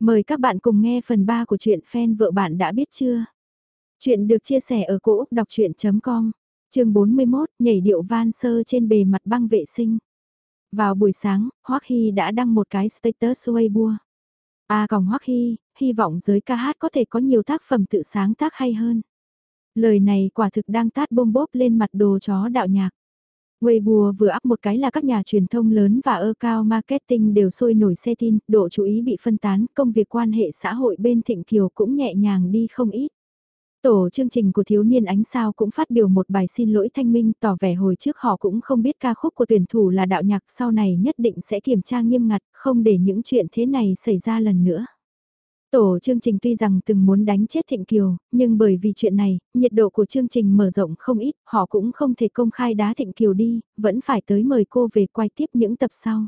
Mời các bạn cùng nghe phần 3 của truyện fan vợ bạn đã biết chưa? Chuyện được chia sẻ ở cỗ đọc chuyện.com, chương 41, nhảy điệu van sơ trên bề mặt băng vệ sinh. Vào buổi sáng, Hoắc Hy đã đăng một cái status Weibo. À còn Hoắc Hy, hy vọng giới ca hát có thể có nhiều tác phẩm tự sáng tác hay hơn. Lời này quả thực đang tát bôm bốp lên mặt đồ chó đạo nhạc. Weibo vừa up một cái là các nhà truyền thông lớn và ơ cao marketing đều sôi nổi xe tin, độ chú ý bị phân tán, công việc quan hệ xã hội bên Thịnh Kiều cũng nhẹ nhàng đi không ít. Tổ chương trình của thiếu niên ánh sao cũng phát biểu một bài xin lỗi thanh minh tỏ vẻ hồi trước họ cũng không biết ca khúc của tuyển thủ là đạo nhạc sau này nhất định sẽ kiểm tra nghiêm ngặt, không để những chuyện thế này xảy ra lần nữa. Tổ chương trình tuy rằng từng muốn đánh chết Thịnh Kiều, nhưng bởi vì chuyện này, nhiệt độ của chương trình mở rộng không ít, họ cũng không thể công khai đá Thịnh Kiều đi, vẫn phải tới mời cô về quay tiếp những tập sau.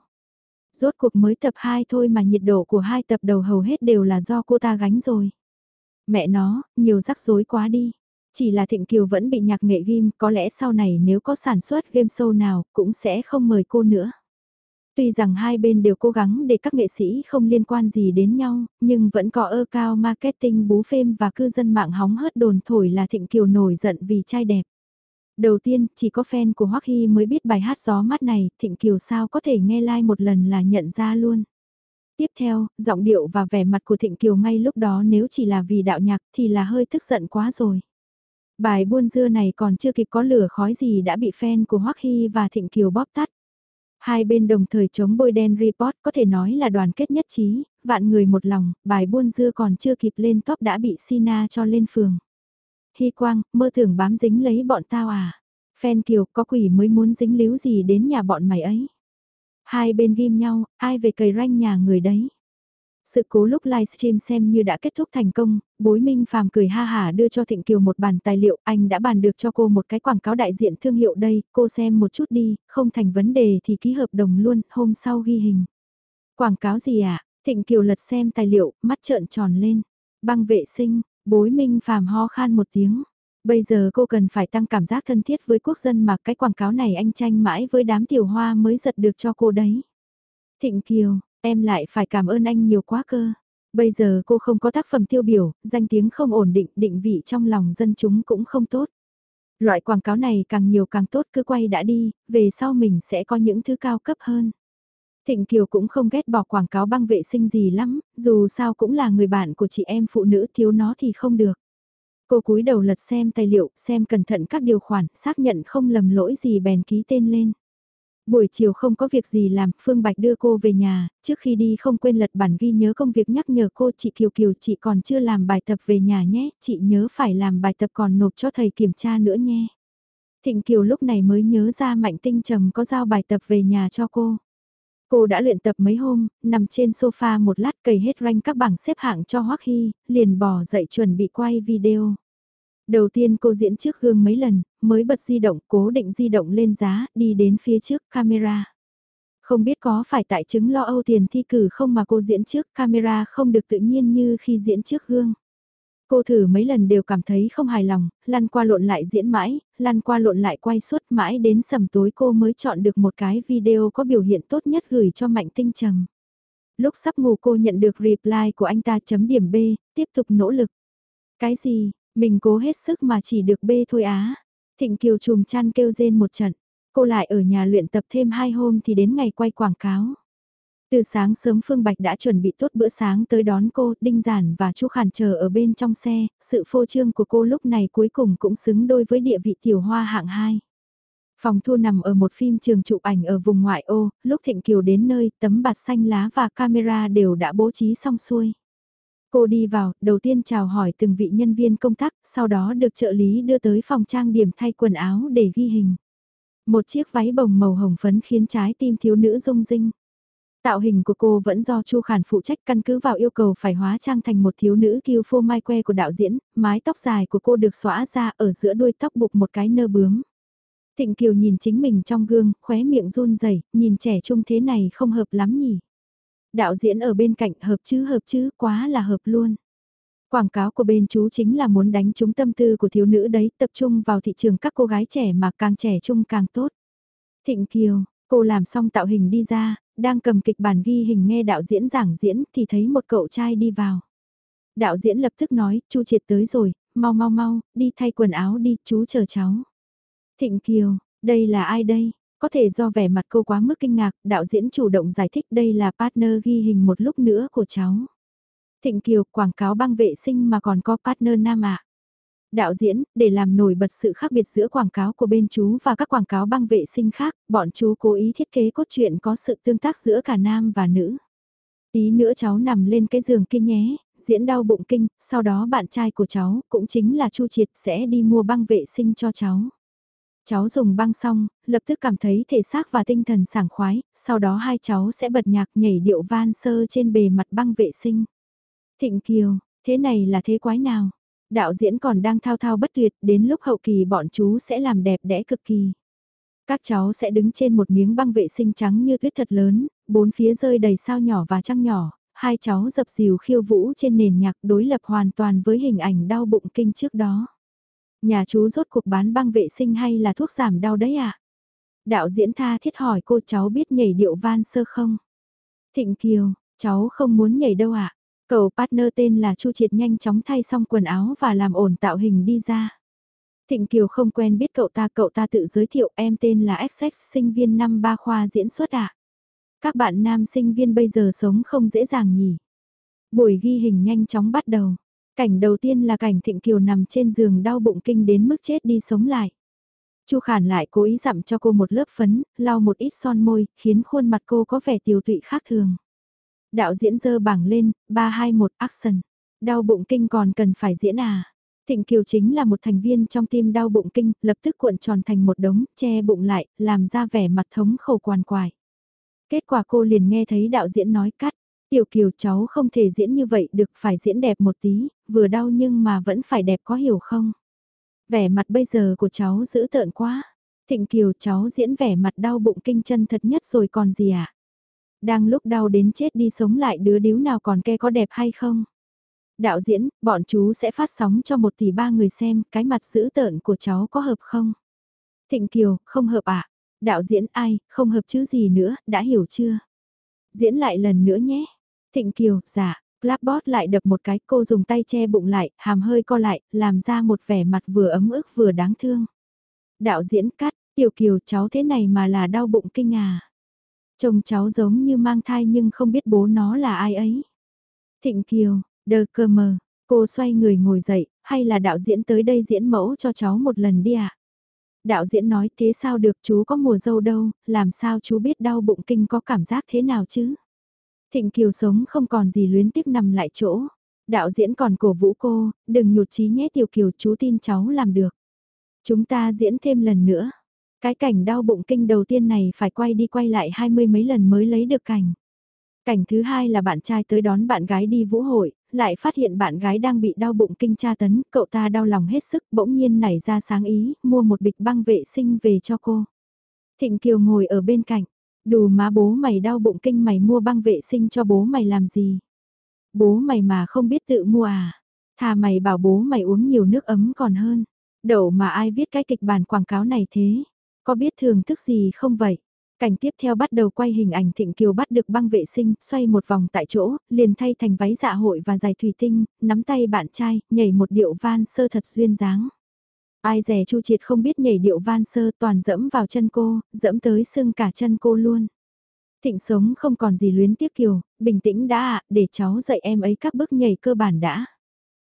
Rốt cuộc mới tập 2 thôi mà nhiệt độ của hai tập đầu hầu hết đều là do cô ta gánh rồi. Mẹ nó, nhiều rắc rối quá đi. Chỉ là Thịnh Kiều vẫn bị nhạc nghệ game, có lẽ sau này nếu có sản xuất game show nào, cũng sẽ không mời cô nữa. Tuy rằng hai bên đều cố gắng để các nghệ sĩ không liên quan gì đến nhau, nhưng vẫn có ơ cao marketing bú phêm và cư dân mạng hóng hớt đồn thổi là Thịnh Kiều nổi giận vì trai đẹp. Đầu tiên, chỉ có fan của Hoắc Hy mới biết bài hát gió mát này, Thịnh Kiều sao có thể nghe like một lần là nhận ra luôn. Tiếp theo, giọng điệu và vẻ mặt của Thịnh Kiều ngay lúc đó nếu chỉ là vì đạo nhạc thì là hơi tức giận quá rồi. Bài buôn dưa này còn chưa kịp có lửa khói gì đã bị fan của Hoắc Hy và Thịnh Kiều bóp tắt. Hai bên đồng thời chống bôi đen report có thể nói là đoàn kết nhất trí, vạn người một lòng, bài buôn dưa còn chưa kịp lên top đã bị Sina cho lên phường. Hy Quang, mơ tưởng bám dính lấy bọn tao à? phen Kiều có quỷ mới muốn dính líu gì đến nhà bọn mày ấy? Hai bên ghim nhau, ai về cầy ranh nhà người đấy? Sự cố lúc livestream xem như đã kết thúc thành công, bối minh phàm cười ha hà đưa cho Thịnh Kiều một bản tài liệu, anh đã bàn được cho cô một cái quảng cáo đại diện thương hiệu đây, cô xem một chút đi, không thành vấn đề thì ký hợp đồng luôn, hôm sau ghi hình. Quảng cáo gì ạ? À? Thịnh Kiều lật xem tài liệu, mắt trợn tròn lên. Băng vệ sinh, bối minh phàm ho khan một tiếng. Bây giờ cô cần phải tăng cảm giác thân thiết với quốc dân mà cái quảng cáo này anh tranh mãi với đám tiểu hoa mới giật được cho cô đấy. Thịnh Kiều, Em lại phải cảm ơn anh nhiều quá cơ. Bây giờ cô không có tác phẩm tiêu biểu, danh tiếng không ổn định, định vị trong lòng dân chúng cũng không tốt. Loại quảng cáo này càng nhiều càng tốt cứ quay đã đi, về sau mình sẽ có những thứ cao cấp hơn. Thịnh Kiều cũng không ghét bỏ quảng cáo băng vệ sinh gì lắm, dù sao cũng là người bạn của chị em phụ nữ thiếu nó thì không được. Cô cúi đầu lật xem tài liệu, xem cẩn thận các điều khoản, xác nhận không lầm lỗi gì bèn ký tên lên. Buổi chiều không có việc gì làm, Phương Bạch đưa cô về nhà, trước khi đi không quên lật bản ghi nhớ công việc nhắc nhở cô chị Kiều Kiều chị còn chưa làm bài tập về nhà nhé, chị nhớ phải làm bài tập còn nộp cho thầy kiểm tra nữa nhé. Thịnh Kiều lúc này mới nhớ ra Mạnh Tinh Trầm có giao bài tập về nhà cho cô. Cô đã luyện tập mấy hôm, nằm trên sofa một lát cầy hết rank các bảng xếp hạng cho Hoắc Hy, liền bỏ dậy chuẩn bị quay video. Đầu tiên cô diễn trước gương mấy lần, mới bật di động cố định di động lên giá, đi đến phía trước camera. Không biết có phải tại chứng lo âu tiền thi cử không mà cô diễn trước camera không được tự nhiên như khi diễn trước gương. Cô thử mấy lần đều cảm thấy không hài lòng, lăn qua lộn lại diễn mãi, lăn qua lộn lại quay suốt mãi đến sầm tối cô mới chọn được một cái video có biểu hiện tốt nhất gửi cho Mạnh Tinh Trầm. Lúc sắp ngủ cô nhận được reply của anh ta chấm điểm B, tiếp tục nỗ lực. Cái gì, mình cố hết sức mà chỉ được bê thôi á. Thịnh Kiều chùm chăn kêu rên một trận. Cô lại ở nhà luyện tập thêm hai hôm thì đến ngày quay quảng cáo. Từ sáng sớm Phương Bạch đã chuẩn bị tốt bữa sáng tới đón cô, Đinh Giản và Chu Khản chờ ở bên trong xe, sự phô trương của cô lúc này cuối cùng cũng xứng đôi với địa vị tiểu hoa hạng 2. Phòng thu nằm ở một phim trường chụp ảnh ở vùng ngoại ô, lúc Thịnh Kiều đến nơi, tấm bạt xanh lá và camera đều đã bố trí xong xuôi. Cô đi vào, đầu tiên chào hỏi từng vị nhân viên công tác, sau đó được trợ lý đưa tới phòng trang điểm thay quần áo để ghi hình. Một chiếc váy bồng màu hồng phấn khiến trái tim thiếu nữ rung rinh. Tạo hình của cô vẫn do Chu Khản phụ trách căn cứ vào yêu cầu phải hóa trang thành một thiếu nữ kiêu phô mai que của đạo diễn, mái tóc dài của cô được xõa ra ở giữa đuôi tóc buộc một cái nơ bướm. Thịnh Kiều nhìn chính mình trong gương, khóe miệng run rẩy, nhìn trẻ trung thế này không hợp lắm nhỉ. Đạo diễn ở bên cạnh hợp chứ hợp chứ, quá là hợp luôn. Quảng cáo của bên chú chính là muốn đánh trúng tâm tư của thiếu nữ đấy, tập trung vào thị trường các cô gái trẻ mà càng trẻ trung càng tốt. Thịnh Kiều, Cô làm xong tạo hình đi ra, đang cầm kịch bản ghi hình nghe đạo diễn giảng diễn thì thấy một cậu trai đi vào. Đạo diễn lập tức nói, chú Triệt tới rồi, mau mau mau, đi thay quần áo đi, chú chờ cháu. Thịnh Kiều, đây là ai đây? Có thể do vẻ mặt cô quá mức kinh ngạc, đạo diễn chủ động giải thích đây là partner ghi hình một lúc nữa của cháu. Thịnh Kiều quảng cáo băng vệ sinh mà còn có partner nam ạ. Đạo diễn, để làm nổi bật sự khác biệt giữa quảng cáo của bên chú và các quảng cáo băng vệ sinh khác, bọn chú cố ý thiết kế cốt truyện có sự tương tác giữa cả nam và nữ. Tí nữa cháu nằm lên cái giường kia nhé, diễn đau bụng kinh, sau đó bạn trai của cháu, cũng chính là Chu Triệt sẽ đi mua băng vệ sinh cho cháu. Cháu dùng băng xong, lập tức cảm thấy thể xác và tinh thần sảng khoái, sau đó hai cháu sẽ bật nhạc nhảy điệu van sơ trên bề mặt băng vệ sinh. Thịnh Kiều, thế này là thế quái nào? Đạo diễn còn đang thao thao bất tuyệt, đến lúc hậu kỳ bọn chú sẽ làm đẹp đẽ cực kỳ. Các cháu sẽ đứng trên một miếng băng vệ sinh trắng như tuyết thật lớn, bốn phía rơi đầy sao nhỏ và trăng nhỏ, hai cháu dập dìu khiêu vũ trên nền nhạc đối lập hoàn toàn với hình ảnh đau bụng kinh trước đó. Nhà chú rốt cuộc bán băng vệ sinh hay là thuốc giảm đau đấy ạ? À? Đạo diễn tha thiết hỏi cô cháu biết nhảy điệu van sơ không? Thịnh Kiều, cháu không muốn nhảy đâu ạ. À? Cậu partner tên là Chu Triệt nhanh chóng thay xong quần áo và làm ổn tạo hình đi ra. Thịnh Kiều không quen biết cậu ta, cậu ta tự giới thiệu em tên là XX sinh viên năm ba khoa diễn xuất ạ. À? Các bạn nam sinh viên bây giờ sống không dễ dàng nhỉ. Buổi ghi hình nhanh chóng bắt đầu. Cảnh đầu tiên là cảnh Thịnh Kiều nằm trên giường đau bụng kinh đến mức chết đi sống lại. Chu Khản lại cố ý dặm cho cô một lớp phấn, lau một ít son môi, khiến khuôn mặt cô có vẻ tiều tụy khác thường. Đạo diễn dơ bảng lên, 321 action. Đau bụng kinh còn cần phải diễn à? Thịnh Kiều chính là một thành viên trong team đau bụng kinh, lập tức cuộn tròn thành một đống, che bụng lại, làm ra vẻ mặt thống khổ quan quài. Kết quả cô liền nghe thấy đạo diễn nói cắt, tiểu kiều cháu không thể diễn như vậy được phải diễn đẹp một tí, vừa đau nhưng mà vẫn phải đẹp có hiểu không? Vẻ mặt bây giờ của cháu dữ tợn quá. Thịnh kiều cháu diễn vẻ mặt đau bụng kinh chân thật nhất rồi còn gì ạ? À? Đang lúc đau đến chết đi sống lại đứa điếu nào còn ke có đẹp hay không? Đạo diễn, bọn chú sẽ phát sóng cho một tỷ ba người xem, cái mặt dữ tợn của cháu có hợp không? Thịnh Kiều, không hợp ạ. À? Đạo diễn ai, không hợp chứ gì nữa, đã hiểu chưa? Diễn lại lần nữa nhé. Thịnh Kiều, dạ, Blackboard lại đập một cái, cô dùng tay che bụng lại, hàm hơi co lại, làm ra một vẻ mặt vừa ấm ức vừa đáng thương. Đạo diễn cắt, Tiểu Kiều cháu thế này mà là đau bụng kinh à. Chồng cháu giống như mang thai nhưng không biết bố nó là ai ấy. Thịnh Kiều, đờ cơ mờ, cô xoay người ngồi dậy, hay là đạo diễn tới đây diễn mẫu cho cháu một lần đi ạ? À? Đạo diễn nói thế sao được chú có mùa dâu đâu, làm sao chú biết đau bụng kinh có cảm giác thế nào chứ? Thịnh Kiều sống không còn gì luyến tiếc nằm lại chỗ. Đạo diễn còn cổ vũ cô, đừng nhụt chí nhé Tiểu Kiều chú tin cháu làm được. Chúng ta diễn thêm lần nữa. Cái cảnh đau bụng kinh đầu tiên này phải quay đi quay lại hai mươi mấy lần mới lấy được cảnh. Cảnh thứ hai là bạn trai tới đón bạn gái đi vũ hội, lại phát hiện bạn gái đang bị đau bụng kinh tra tấn, cậu ta đau lòng hết sức, bỗng nhiên nảy ra sáng ý, mua một bịch băng vệ sinh về cho cô. Thịnh Kiều ngồi ở bên cạnh, đù má bố mày đau bụng kinh mày mua băng vệ sinh cho bố mày làm gì? Bố mày mà không biết tự mua à? Thà mày bảo bố mày uống nhiều nước ấm còn hơn. Đậu mà ai viết cái kịch bản quảng cáo này thế? Có biết thưởng thức gì không vậy? Cảnh tiếp theo bắt đầu quay hình ảnh Thịnh Kiều bắt được băng vệ sinh, xoay một vòng tại chỗ, liền thay thành váy dạ hội và giày thủy tinh, nắm tay bạn trai, nhảy một điệu van sơ thật duyên dáng. Ai rẻ Chu Triệt không biết nhảy điệu van sơ toàn dẫm vào chân cô, dẫm tới sưng cả chân cô luôn. Thịnh sống không còn gì luyến tiếc Kiều, bình tĩnh đã ạ, để cháu dạy em ấy các bước nhảy cơ bản đã.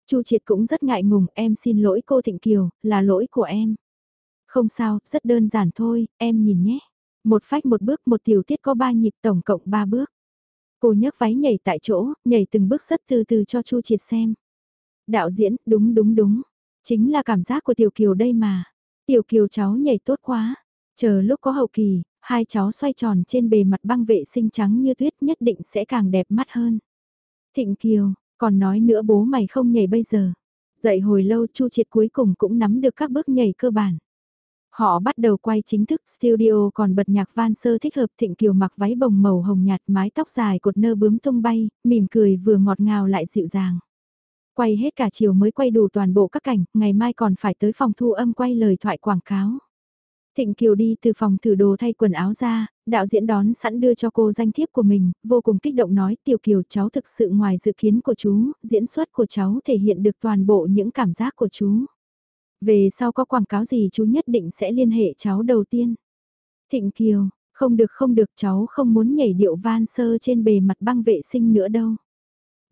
Chu Triệt cũng rất ngại ngùng, em xin lỗi cô Thịnh Kiều, là lỗi của em. Không sao, rất đơn giản thôi, em nhìn nhé. Một phách một bước một tiểu tiết có ba nhịp tổng cộng ba bước. Cô nhấc váy nhảy tại chỗ, nhảy từng bước rất từ từ cho Chu Triệt xem. Đạo diễn, đúng đúng đúng. Chính là cảm giác của Tiểu Kiều đây mà. Tiểu Kiều cháu nhảy tốt quá. Chờ lúc có hậu kỳ, hai cháu xoay tròn trên bề mặt băng vệ sinh trắng như tuyết nhất định sẽ càng đẹp mắt hơn. Thịnh Kiều, còn nói nữa bố mày không nhảy bây giờ. Dậy hồi lâu Chu Triệt cuối cùng cũng nắm được các bước nhảy cơ bản. Họ bắt đầu quay chính thức, studio còn bật nhạc van sơ thích hợp Thịnh Kiều mặc váy bồng màu hồng nhạt mái tóc dài cột nơ bướm tung bay, mỉm cười vừa ngọt ngào lại dịu dàng. Quay hết cả chiều mới quay đủ toàn bộ các cảnh, ngày mai còn phải tới phòng thu âm quay lời thoại quảng cáo. Thịnh Kiều đi từ phòng thử đồ thay quần áo ra, đạo diễn đón sẵn đưa cho cô danh thiếp của mình, vô cùng kích động nói Tiểu Kiều cháu thực sự ngoài dự kiến của chú, diễn xuất của cháu thể hiện được toàn bộ những cảm giác của chú. Về sau có quảng cáo gì chú nhất định sẽ liên hệ cháu đầu tiên. Thịnh Kiều, không được không được cháu không muốn nhảy điệu van sơ trên bề mặt băng vệ sinh nữa đâu.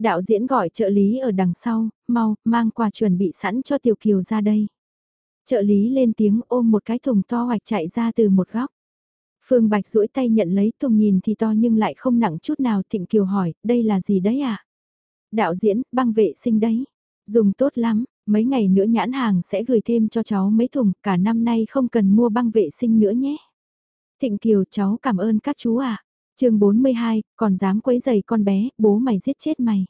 Đạo diễn gọi trợ lý ở đằng sau, mau, mang quà chuẩn bị sẵn cho Tiểu Kiều ra đây. Trợ lý lên tiếng ôm một cái thùng to hoạch chạy ra từ một góc. Phương Bạch duỗi tay nhận lấy thùng nhìn thì to nhưng lại không nặng chút nào Thịnh Kiều hỏi, đây là gì đấy à? Đạo diễn, băng vệ sinh đấy. Dùng tốt lắm, mấy ngày nữa nhãn hàng sẽ gửi thêm cho cháu mấy thùng, cả năm nay không cần mua băng vệ sinh nữa nhé. Thịnh Kiều cháu cảm ơn các chú ạ. À. chương 42, còn dám quấy giày con bé, bố mày giết chết mày.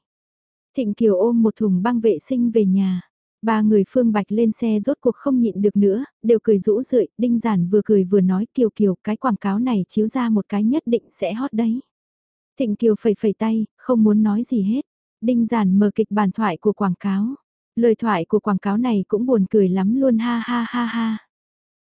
Thịnh Kiều ôm một thùng băng vệ sinh về nhà. Ba người Phương Bạch lên xe rốt cuộc không nhịn được nữa, đều cười rũ rượi, Đinh Giản vừa cười vừa nói Kiều Kiều cái quảng cáo này chiếu ra một cái nhất định sẽ hot đấy. Thịnh Kiều phẩy phẩy tay, không muốn nói gì hết. Đinh Giản mở kịch bản thoại của quảng cáo. Lời thoại của quảng cáo này cũng buồn cười lắm luôn ha ha ha ha.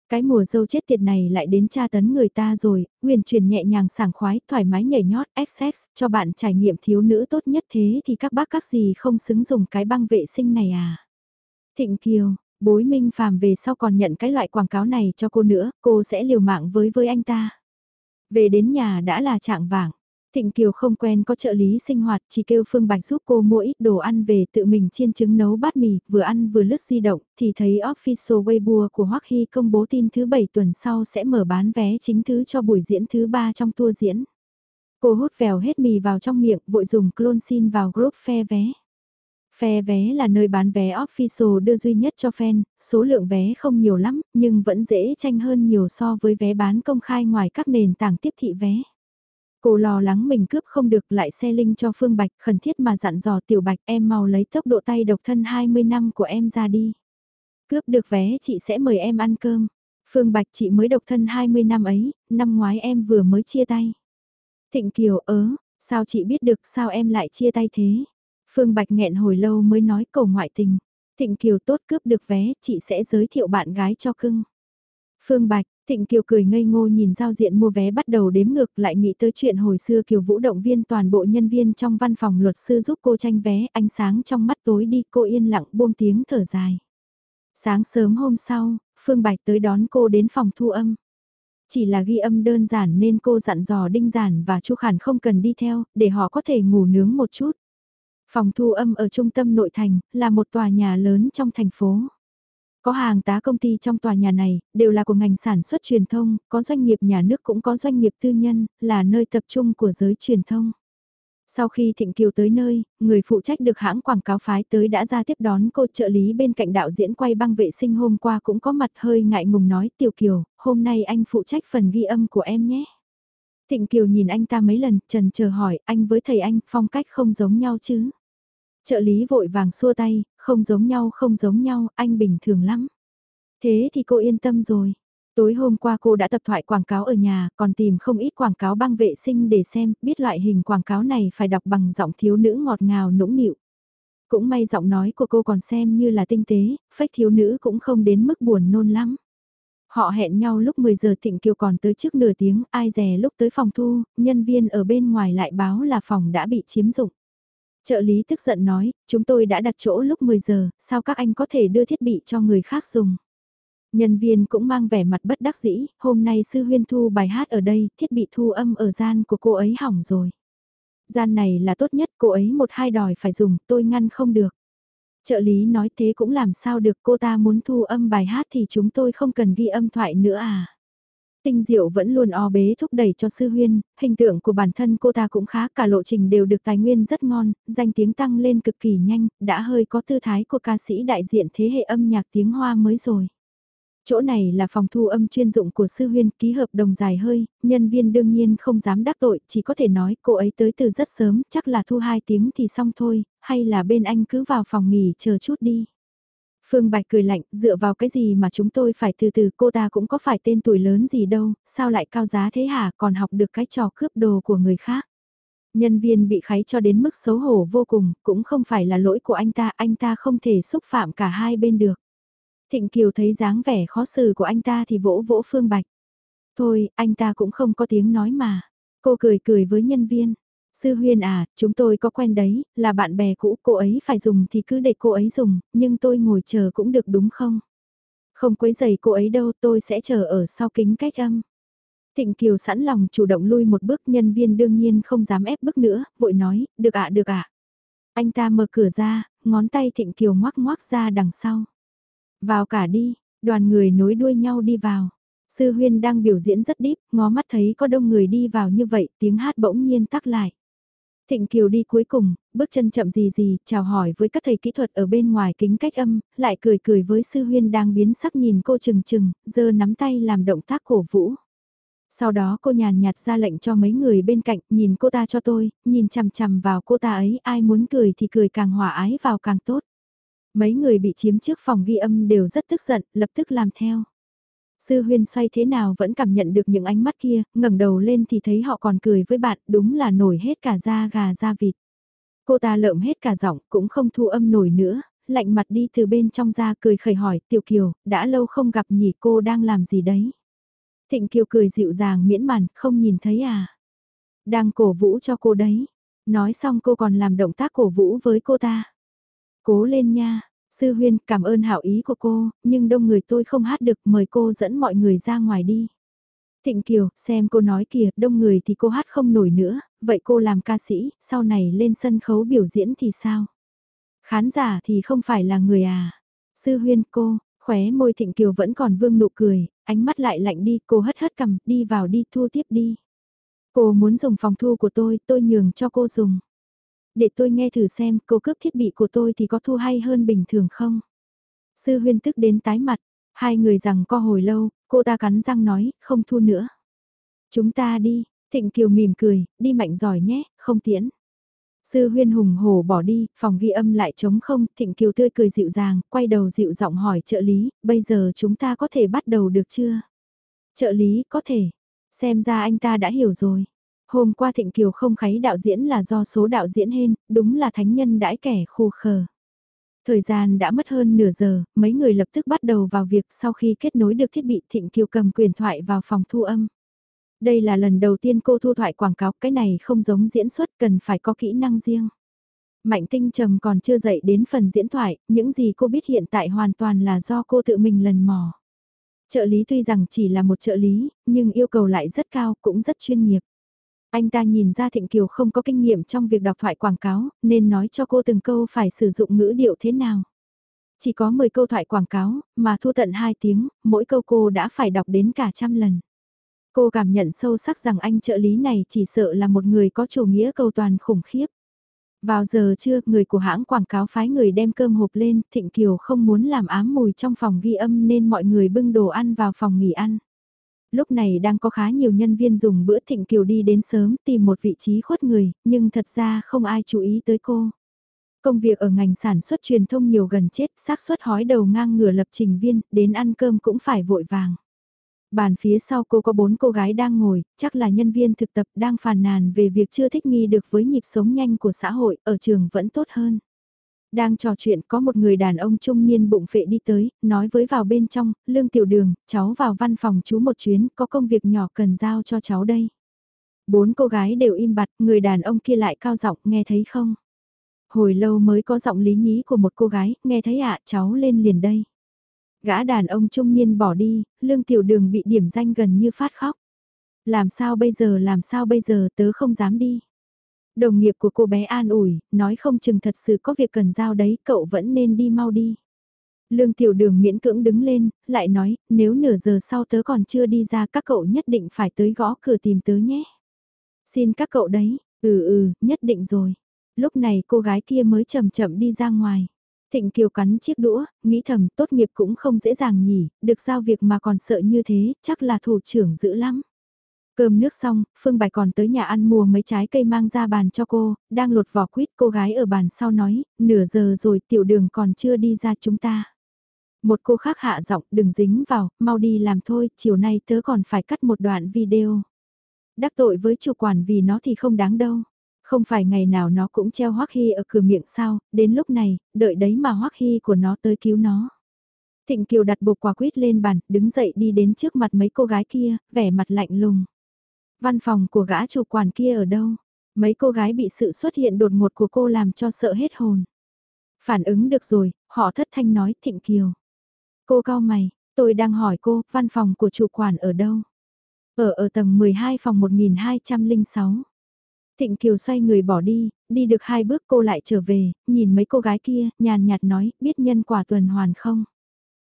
Cái mùa dâu chết tiệt này lại đến tra tấn người ta rồi, huyền truyền nhẹ nhàng sảng khoái, thoải mái nhảy nhót, XX, cho bạn trải nghiệm thiếu nữ tốt nhất thế thì các bác các gì không xứng dùng cái băng vệ sinh này à. Thịnh Kiều, bối minh phàm về sau còn nhận cái loại quảng cáo này cho cô nữa, cô sẽ liều mạng với với anh ta. Về đến nhà đã là trạng vàng. Thịnh Kiều không quen có trợ lý sinh hoạt, chỉ kêu Phương Bạch giúp cô mua ít đồ ăn về tự mình chiên trứng nấu bát mì, vừa ăn vừa lướt di động, thì thấy official Weibo của Hoắc Hy công bố tin thứ 7 tuần sau sẽ mở bán vé chính thứ cho buổi diễn thứ 3 trong tour diễn. Cô hút vèo hết mì vào trong miệng, vội dùng clone xin vào group phe vé. Phe vé là nơi bán vé official đưa duy nhất cho fan, số lượng vé không nhiều lắm, nhưng vẫn dễ tranh hơn nhiều so với vé bán công khai ngoài các nền tảng tiếp thị vé. Cô lo lắng mình cướp không được lại xe linh cho Phương Bạch khẩn thiết mà dặn dò Tiểu Bạch em mau lấy tốc độ tay độc thân 20 năm của em ra đi. Cướp được vé chị sẽ mời em ăn cơm. Phương Bạch chị mới độc thân 20 năm ấy, năm ngoái em vừa mới chia tay. Thịnh Kiều ớ, sao chị biết được sao em lại chia tay thế? Phương Bạch nghẹn hồi lâu mới nói cầu ngoại tình. Thịnh Kiều tốt cướp được vé, chị sẽ giới thiệu bạn gái cho cưng. Phương Bạch, Thịnh Kiều cười ngây ngô nhìn giao diện mua vé bắt đầu đếm ngược lại nghĩ tới chuyện hồi xưa Kiều Vũ động viên toàn bộ nhân viên trong văn phòng luật sư giúp cô tranh vé ánh sáng trong mắt tối đi cô yên lặng buông tiếng thở dài. Sáng sớm hôm sau, Phương Bạch tới đón cô đến phòng thu âm. Chỉ là ghi âm đơn giản nên cô dặn dò Đinh Giản và Chu Khản không cần đi theo, để họ có thể ngủ nướng một chút. Phòng thu âm ở trung tâm nội thành, là một tòa nhà lớn trong thành phố. Có hàng tá công ty trong tòa nhà này, đều là của ngành sản xuất truyền thông, có doanh nghiệp nhà nước cũng có doanh nghiệp tư nhân, là nơi tập trung của giới truyền thông. Sau khi Thịnh Kiều tới nơi, người phụ trách được hãng quảng cáo phái tới đã ra tiếp đón cô trợ lý bên cạnh đạo diễn quay băng vệ sinh hôm qua cũng có mặt hơi ngại ngùng nói Tiểu Kiều, hôm nay anh phụ trách phần ghi âm của em nhé. Thịnh Kiều nhìn anh ta mấy lần, trần chờ hỏi anh với thầy anh phong cách không giống nhau chứ. Trợ lý vội vàng xua tay, không giống nhau không giống nhau, anh bình thường lắm. Thế thì cô yên tâm rồi. Tối hôm qua cô đã tập thoại quảng cáo ở nhà, còn tìm không ít quảng cáo băng vệ sinh để xem, biết loại hình quảng cáo này phải đọc bằng giọng thiếu nữ ngọt ngào nũng nịu. Cũng may giọng nói của cô còn xem như là tinh tế, phách thiếu nữ cũng không đến mức buồn nôn lắm. Họ hẹn nhau lúc 10 giờ Thịnh Kiều còn tới trước nửa tiếng, ai dè lúc tới phòng thu, nhân viên ở bên ngoài lại báo là phòng đã bị chiếm dụng. Trợ lý tức giận nói, chúng tôi đã đặt chỗ lúc 10 giờ, sao các anh có thể đưa thiết bị cho người khác dùng? Nhân viên cũng mang vẻ mặt bất đắc dĩ, hôm nay sư huyên thu bài hát ở đây, thiết bị thu âm ở gian của cô ấy hỏng rồi. Gian này là tốt nhất, cô ấy một hai đòi phải dùng, tôi ngăn không được. Trợ lý nói thế cũng làm sao được cô ta muốn thu âm bài hát thì chúng tôi không cần ghi âm thoại nữa à. Tinh Diệu vẫn luôn o bế thúc đẩy cho sư huyên, hình tượng của bản thân cô ta cũng khá cả lộ trình đều được tài nguyên rất ngon, danh tiếng tăng lên cực kỳ nhanh, đã hơi có tư thái của ca sĩ đại diện thế hệ âm nhạc tiếng hoa mới rồi. Chỗ này là phòng thu âm chuyên dụng của sư huyên ký hợp đồng dài hơi, nhân viên đương nhiên không dám đắc tội, chỉ có thể nói cô ấy tới từ rất sớm, chắc là thu hai tiếng thì xong thôi, hay là bên anh cứ vào phòng nghỉ chờ chút đi. Phương Bạch cười lạnh, dựa vào cái gì mà chúng tôi phải từ từ cô ta cũng có phải tên tuổi lớn gì đâu, sao lại cao giá thế hả còn học được cái trò cướp đồ của người khác. Nhân viên bị kháy cho đến mức xấu hổ vô cùng, cũng không phải là lỗi của anh ta, anh ta không thể xúc phạm cả hai bên được. Thịnh Kiều thấy dáng vẻ khó xử của anh ta thì vỗ vỗ Phương Bạch. Thôi, anh ta cũng không có tiếng nói mà. Cô cười cười với nhân viên. Sư Huyên à, chúng tôi có quen đấy, là bạn bè cũ, cô ấy phải dùng thì cứ để cô ấy dùng, nhưng tôi ngồi chờ cũng được đúng không? Không quấy giày cô ấy đâu, tôi sẽ chờ ở sau kính cách âm. Thịnh Kiều sẵn lòng chủ động lui một bước nhân viên đương nhiên không dám ép bước nữa, vội nói, được ạ được ạ. Anh ta mở cửa ra, ngón tay Thịnh Kiều ngoắc ngoắc ra đằng sau. Vào cả đi, đoàn người nối đuôi nhau đi vào. Sư huyên đang biểu diễn rất đíp, ngó mắt thấy có đông người đi vào như vậy, tiếng hát bỗng nhiên tắc lại. Thịnh Kiều đi cuối cùng, bước chân chậm gì gì, chào hỏi với các thầy kỹ thuật ở bên ngoài kính cách âm, lại cười cười với sư huyên đang biến sắc nhìn cô chừng chừng, giơ nắm tay làm động tác cổ vũ. Sau đó cô nhàn nhạt ra lệnh cho mấy người bên cạnh, nhìn cô ta cho tôi, nhìn chằm chằm vào cô ta ấy, ai muốn cười thì cười càng hòa ái vào càng tốt. Mấy người bị chiếm trước phòng ghi âm đều rất tức giận, lập tức làm theo. Sư huyên xoay thế nào vẫn cảm nhận được những ánh mắt kia, ngẩng đầu lên thì thấy họ còn cười với bạn, đúng là nổi hết cả da gà da vịt. Cô ta lợm hết cả giọng, cũng không thu âm nổi nữa, lạnh mặt đi từ bên trong ra cười khẩy hỏi, Tiểu Kiều, đã lâu không gặp nhỉ cô đang làm gì đấy? Thịnh Kiều cười dịu dàng miễn màn, không nhìn thấy à? Đang cổ vũ cho cô đấy. Nói xong cô còn làm động tác cổ vũ với cô ta. Cố lên nha, Sư Huyên cảm ơn hảo ý của cô, nhưng đông người tôi không hát được mời cô dẫn mọi người ra ngoài đi. Thịnh Kiều, xem cô nói kìa, đông người thì cô hát không nổi nữa, vậy cô làm ca sĩ, sau này lên sân khấu biểu diễn thì sao? Khán giả thì không phải là người à? Sư Huyên cô, khóe môi Thịnh Kiều vẫn còn vương nụ cười, ánh mắt lại lạnh đi, cô hất hất cầm, đi vào đi thu tiếp đi. Cô muốn dùng phòng thu của tôi, tôi nhường cho cô dùng. Để tôi nghe thử xem cô cướp thiết bị của tôi thì có thu hay hơn bình thường không? Sư huyên tức đến tái mặt, hai người rằng co hồi lâu, cô ta cắn răng nói, không thu nữa. Chúng ta đi, Thịnh Kiều mỉm cười, đi mạnh giỏi nhé, không tiễn. Sư huyên hùng hổ bỏ đi, phòng ghi âm lại trống không, Thịnh Kiều tươi cười dịu dàng, quay đầu dịu giọng hỏi trợ lý, bây giờ chúng ta có thể bắt đầu được chưa? Trợ lý, có thể. Xem ra anh ta đã hiểu rồi. Hôm qua Thịnh Kiều không kháy đạo diễn là do số đạo diễn hên, đúng là thánh nhân đãi kẻ khô khờ. Thời gian đã mất hơn nửa giờ, mấy người lập tức bắt đầu vào việc sau khi kết nối được thiết bị Thịnh Kiều cầm quyền thoại vào phòng thu âm. Đây là lần đầu tiên cô thu thoại quảng cáo, cái này không giống diễn xuất cần phải có kỹ năng riêng. Mạnh tinh trầm còn chưa dậy đến phần diễn thoại, những gì cô biết hiện tại hoàn toàn là do cô tự mình lần mò. Trợ lý tuy rằng chỉ là một trợ lý, nhưng yêu cầu lại rất cao, cũng rất chuyên nghiệp. Anh ta nhìn ra Thịnh Kiều không có kinh nghiệm trong việc đọc thoại quảng cáo, nên nói cho cô từng câu phải sử dụng ngữ điệu thế nào. Chỉ có 10 câu thoại quảng cáo, mà thu tận 2 tiếng, mỗi câu cô đã phải đọc đến cả trăm lần. Cô cảm nhận sâu sắc rằng anh trợ lý này chỉ sợ là một người có chủ nghĩa cầu toàn khủng khiếp. Vào giờ trưa, người của hãng quảng cáo phái người đem cơm hộp lên, Thịnh Kiều không muốn làm ám mùi trong phòng ghi âm nên mọi người bưng đồ ăn vào phòng nghỉ ăn. Lúc này đang có khá nhiều nhân viên dùng bữa Thịnh Kiều đi đến sớm tìm một vị trí khuất người, nhưng thật ra không ai chú ý tới cô. Công việc ở ngành sản xuất truyền thông nhiều gần chết, xác suất hói đầu ngang ngửa lập trình viên, đến ăn cơm cũng phải vội vàng. Bàn phía sau cô có bốn cô gái đang ngồi, chắc là nhân viên thực tập đang phàn nàn về việc chưa thích nghi được với nhịp sống nhanh của xã hội, ở trường vẫn tốt hơn. Đang trò chuyện có một người đàn ông trung niên bụng phệ đi tới, nói với vào bên trong, lương tiểu đường, cháu vào văn phòng chú một chuyến, có công việc nhỏ cần giao cho cháu đây. Bốn cô gái đều im bặt, người đàn ông kia lại cao giọng nghe thấy không? Hồi lâu mới có giọng lý nhí của một cô gái, nghe thấy ạ, cháu lên liền đây. Gã đàn ông trung niên bỏ đi, lương tiểu đường bị điểm danh gần như phát khóc. Làm sao bây giờ làm sao bây giờ tớ không dám đi. Đồng nghiệp của cô bé an ủi, nói không chừng thật sự có việc cần giao đấy, cậu vẫn nên đi mau đi. Lương tiểu đường miễn cưỡng đứng lên, lại nói, nếu nửa giờ sau tớ còn chưa đi ra các cậu nhất định phải tới gõ cửa tìm tớ nhé. Xin các cậu đấy, ừ ừ, nhất định rồi. Lúc này cô gái kia mới chậm chậm đi ra ngoài. Thịnh Kiều cắn chiếc đũa, nghĩ thầm tốt nghiệp cũng không dễ dàng nhỉ, được giao việc mà còn sợ như thế, chắc là thủ trưởng dữ lắm. Cơm nước xong, Phương Bạch còn tới nhà ăn mua mấy trái cây mang ra bàn cho cô, đang lột vỏ quýt cô gái ở bàn sau nói, nửa giờ rồi tiểu đường còn chưa đi ra chúng ta. Một cô khác hạ giọng đừng dính vào, mau đi làm thôi, chiều nay tớ còn phải cắt một đoạn video. Đắc tội với chủ quản vì nó thì không đáng đâu. Không phải ngày nào nó cũng treo Hoắc Hy ở cửa miệng sao, đến lúc này, đợi đấy mà Hoắc Hy của nó tới cứu nó. Thịnh Kiều đặt bột quả quýt lên bàn, đứng dậy đi đến trước mặt mấy cô gái kia, vẻ mặt lạnh lùng. Văn phòng của gã chủ quản kia ở đâu? Mấy cô gái bị sự xuất hiện đột ngột của cô làm cho sợ hết hồn. Phản ứng được rồi, họ thất thanh nói Thịnh Kiều. Cô cao mày, tôi đang hỏi cô, văn phòng của chủ quản ở đâu? Ở ở tầng 12 phòng 1206. Thịnh Kiều xoay người bỏ đi, đi được hai bước cô lại trở về, nhìn mấy cô gái kia, nhàn nhạt nói, biết nhân quả tuần hoàn không?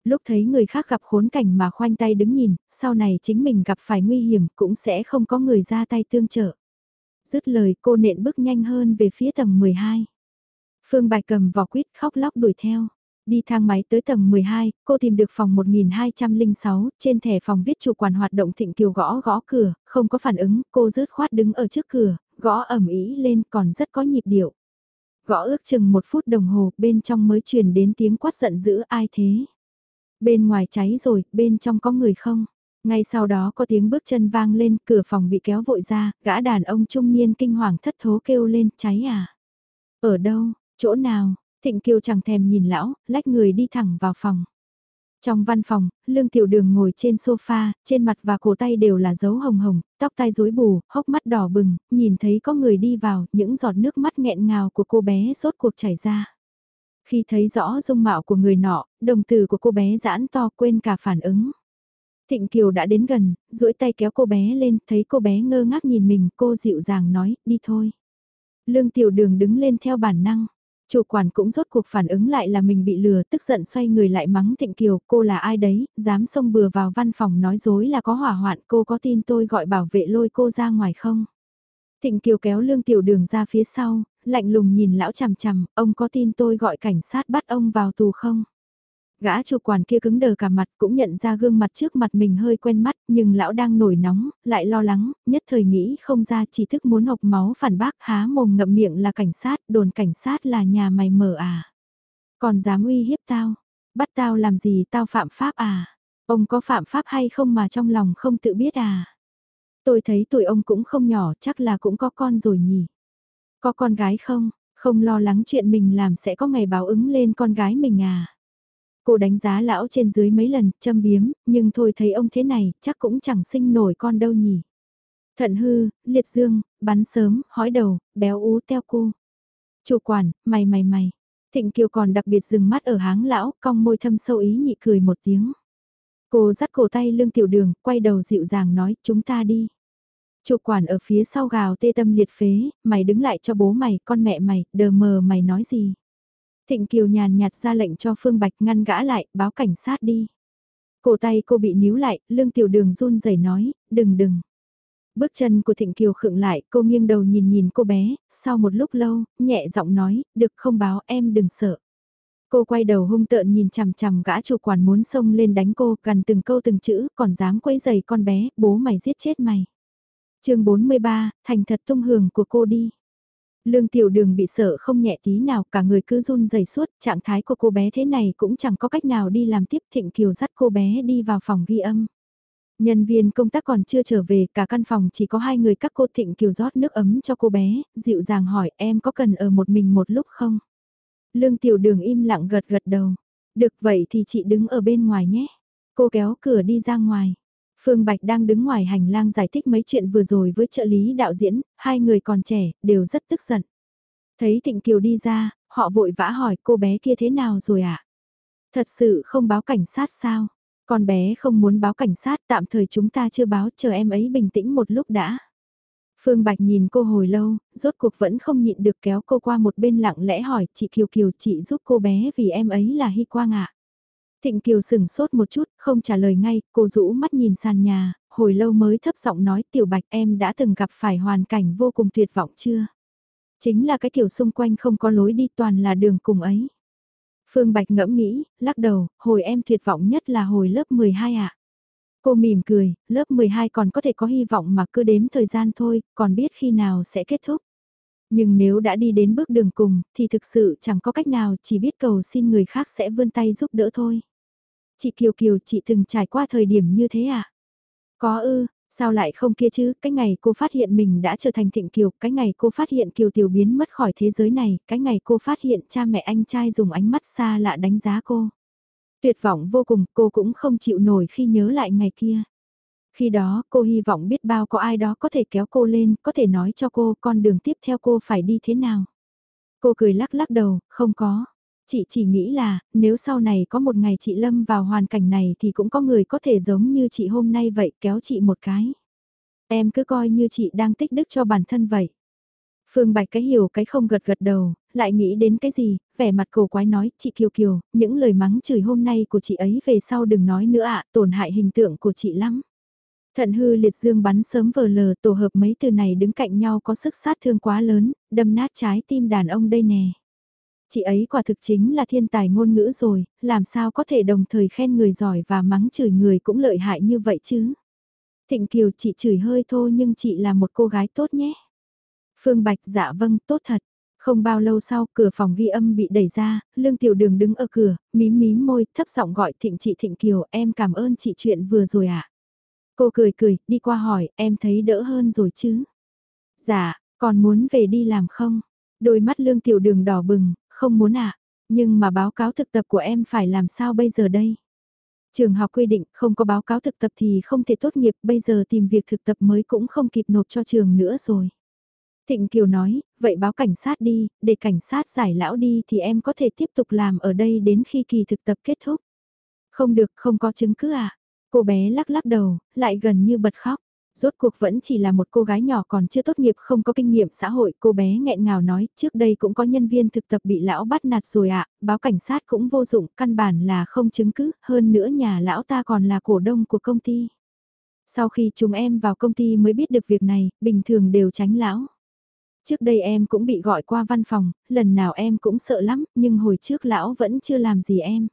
Lúc thấy người khác gặp khốn cảnh mà khoanh tay đứng nhìn, sau này chính mình gặp phải nguy hiểm cũng sẽ không có người ra tay tương trợ. Dứt lời cô nện bước nhanh hơn về phía tầng 12. Phương Bạch cầm vỏ quýt khóc lóc đuổi theo. Đi thang máy tới tầng 12, cô tìm được phòng 1206, trên thẻ phòng viết chủ quản hoạt động Thịnh Kiều gõ gõ cửa, không có phản ứng, cô rớt khoát đứng ở trước cửa, gõ ẩm ý lên còn rất có nhịp điệu. Gõ ước chừng một phút đồng hồ, bên trong mới truyền đến tiếng quát giận dữ ai thế. Bên ngoài cháy rồi, bên trong có người không? Ngay sau đó có tiếng bước chân vang lên, cửa phòng bị kéo vội ra, gã đàn ông trung niên kinh hoàng thất thố kêu lên, cháy à? Ở đâu, chỗ nào? Thịnh Kiều chẳng thèm nhìn lão, lách người đi thẳng vào phòng. Trong văn phòng, Lương Tiểu Đường ngồi trên sofa, trên mặt và cổ tay đều là dấu hồng hồng, tóc tai rối bù, hốc mắt đỏ bừng, nhìn thấy có người đi vào, những giọt nước mắt nghẹn ngào của cô bé rốt cuộc chảy ra. Khi thấy rõ dung mạo của người nọ, đồng tử của cô bé giãn to quên cả phản ứng. Thịnh Kiều đã đến gần, duỗi tay kéo cô bé lên, thấy cô bé ngơ ngác nhìn mình, cô dịu dàng nói, đi thôi. Lương Tiểu Đường đứng lên theo bản năng. Chủ quản cũng rốt cuộc phản ứng lại là mình bị lừa, tức giận xoay người lại mắng Thịnh Kiều, cô là ai đấy, dám xông bừa vào văn phòng nói dối là có hỏa hoạn, cô có tin tôi gọi bảo vệ lôi cô ra ngoài không? Thịnh Kiều kéo Lương Tiểu Đường ra phía sau, lạnh lùng nhìn lão chằm chằm, ông có tin tôi gọi cảnh sát bắt ông vào tù không? Gã chủ quản kia cứng đờ cả mặt cũng nhận ra gương mặt trước mặt mình hơi quen mắt nhưng lão đang nổi nóng, lại lo lắng, nhất thời nghĩ không ra chỉ thức muốn học máu phản bác há mồm ngậm miệng là cảnh sát, đồn cảnh sát là nhà mày mở à. Còn dám uy hiếp tao, bắt tao làm gì tao phạm pháp à, ông có phạm pháp hay không mà trong lòng không tự biết à. Tôi thấy tuổi ông cũng không nhỏ chắc là cũng có con rồi nhỉ. Có con gái không, không lo lắng chuyện mình làm sẽ có ngày báo ứng lên con gái mình à. Cô đánh giá lão trên dưới mấy lần, châm biếm, nhưng thôi thấy ông thế này, chắc cũng chẳng sinh nổi con đâu nhỉ. Thận hư, liệt dương, bắn sớm, hói đầu, béo ú teo cu. Chủ quản, mày mày mày. Thịnh Kiều còn đặc biệt dừng mắt ở háng lão, cong môi thâm sâu ý nhị cười một tiếng. Cô dắt cổ tay lương tiểu đường, quay đầu dịu dàng nói, chúng ta đi. Chủ quản ở phía sau gào tê tâm liệt phế, mày đứng lại cho bố mày, con mẹ mày, đờ mờ mày nói gì. Thịnh Kiều nhàn nhạt ra lệnh cho Phương Bạch ngăn gã lại, báo cảnh sát đi. Cổ tay cô bị níu lại, lương tiểu đường run rẩy nói, đừng đừng. Bước chân của Thịnh Kiều khựng lại, cô nghiêng đầu nhìn nhìn cô bé, sau một lúc lâu, nhẹ giọng nói, được không báo em đừng sợ. Cô quay đầu hung tợn nhìn chằm chằm gã chủ quản muốn xông lên đánh cô, gần từng câu từng chữ, còn dám quấy giày con bé, bố mày giết chết mày chương 43, thành thật tung hưởng của cô đi. Lương tiểu đường bị sợ không nhẹ tí nào, cả người cứ run rẩy suốt, trạng thái của cô bé thế này cũng chẳng có cách nào đi làm tiếp thịnh kiều dắt cô bé đi vào phòng ghi âm. Nhân viên công tác còn chưa trở về, cả căn phòng chỉ có hai người các cô thịnh kiều rót nước ấm cho cô bé, dịu dàng hỏi em có cần ở một mình một lúc không? Lương tiểu đường im lặng gật gật đầu. Được vậy thì chị đứng ở bên ngoài nhé. Cô kéo cửa đi ra ngoài. Phương Bạch đang đứng ngoài hành lang giải thích mấy chuyện vừa rồi với trợ lý đạo diễn, hai người còn trẻ, đều rất tức giận. Thấy Thịnh Kiều đi ra, họ vội vã hỏi cô bé kia thế nào rồi ạ? À? Thật sự không báo cảnh sát sao? Con bé không muốn báo cảnh sát tạm thời chúng ta chưa báo chờ em ấy bình tĩnh một lúc đã. Phương Bạch nhìn cô hồi lâu, rốt cuộc vẫn không nhịn được kéo cô qua một bên lặng lẽ hỏi chị Kiều Kiều chị giúp cô bé vì em ấy là Hy Quang ạ. Thịnh Kiều sừng sốt một chút, không trả lời ngay, cô rũ mắt nhìn sàn nhà, hồi lâu mới thấp giọng nói tiểu bạch em đã từng gặp phải hoàn cảnh vô cùng tuyệt vọng chưa? Chính là cái kiểu xung quanh không có lối đi toàn là đường cùng ấy. Phương Bạch ngẫm nghĩ, lắc đầu, hồi em tuyệt vọng nhất là hồi lớp 12 ạ. Cô mỉm cười, lớp 12 còn có thể có hy vọng mà cứ đếm thời gian thôi, còn biết khi nào sẽ kết thúc. Nhưng nếu đã đi đến bước đường cùng, thì thực sự chẳng có cách nào chỉ biết cầu xin người khác sẽ vươn tay giúp đỡ thôi. Chị Kiều Kiều chị từng trải qua thời điểm như thế à? Có ư, sao lại không kia chứ, cái ngày cô phát hiện mình đã trở thành thịnh Kiều, cái ngày cô phát hiện Kiều Tiểu biến mất khỏi thế giới này, cái ngày cô phát hiện cha mẹ anh trai dùng ánh mắt xa lạ đánh giá cô. Tuyệt vọng vô cùng, cô cũng không chịu nổi khi nhớ lại ngày kia. Khi đó, cô hy vọng biết bao có ai đó có thể kéo cô lên, có thể nói cho cô con đường tiếp theo cô phải đi thế nào. Cô cười lắc lắc đầu, không có. Chị chỉ nghĩ là, nếu sau này có một ngày chị lâm vào hoàn cảnh này thì cũng có người có thể giống như chị hôm nay vậy kéo chị một cái. Em cứ coi như chị đang tích đức cho bản thân vậy. Phương Bạch cái hiểu cái không gật gật đầu, lại nghĩ đến cái gì, vẻ mặt cổ quái nói, chị Kiều Kiều, những lời mắng chửi hôm nay của chị ấy về sau đừng nói nữa ạ, tổn hại hình tượng của chị lắm. Thận hư liệt dương bắn sớm vờ lờ tổ hợp mấy từ này đứng cạnh nhau có sức sát thương quá lớn, đâm nát trái tim đàn ông đây nè. Chị ấy quả thực chính là thiên tài ngôn ngữ rồi, làm sao có thể đồng thời khen người giỏi và mắng chửi người cũng lợi hại như vậy chứ. Thịnh Kiều chị chửi hơi thô nhưng chị là một cô gái tốt nhé. Phương Bạch dạ vâng tốt thật. Không bao lâu sau, cửa phòng ghi âm bị đẩy ra, Lương Tiểu Đường đứng ở cửa, mím mím môi, thấp giọng gọi Thịnh chị Thịnh Kiều, em cảm ơn chị chuyện vừa rồi ạ. À? Cô cười cười, đi qua hỏi, em thấy đỡ hơn rồi chứ? Dạ, còn muốn về đi làm không? Đôi mắt Lương Tiểu Đường đỏ bừng, không muốn ạ. À? Nhưng mà báo cáo thực tập của em phải làm sao bây giờ đây? Trường học quy định không có báo cáo thực tập thì không thể tốt nghiệp, bây giờ tìm việc thực tập mới cũng không kịp nộp cho trường nữa rồi. Thịnh Kiều nói, vậy báo cảnh sát đi, để cảnh sát giải lão đi thì em có thể tiếp tục làm ở đây đến khi kỳ thực tập kết thúc. Không được, không có chứng cứ à? Cô bé lắc lắc đầu, lại gần như bật khóc. Rốt cuộc vẫn chỉ là một cô gái nhỏ còn chưa tốt nghiệp không có kinh nghiệm xã hội, cô bé nghẹn ngào nói, trước đây cũng có nhân viên thực tập bị lão bắt nạt rồi ạ, báo cảnh sát cũng vô dụng, căn bản là không chứng cứ, hơn nữa nhà lão ta còn là cổ đông của công ty. Sau khi chúng em vào công ty mới biết được việc này, bình thường đều tránh lão. Trước đây em cũng bị gọi qua văn phòng, lần nào em cũng sợ lắm, nhưng hồi trước lão vẫn chưa làm gì em.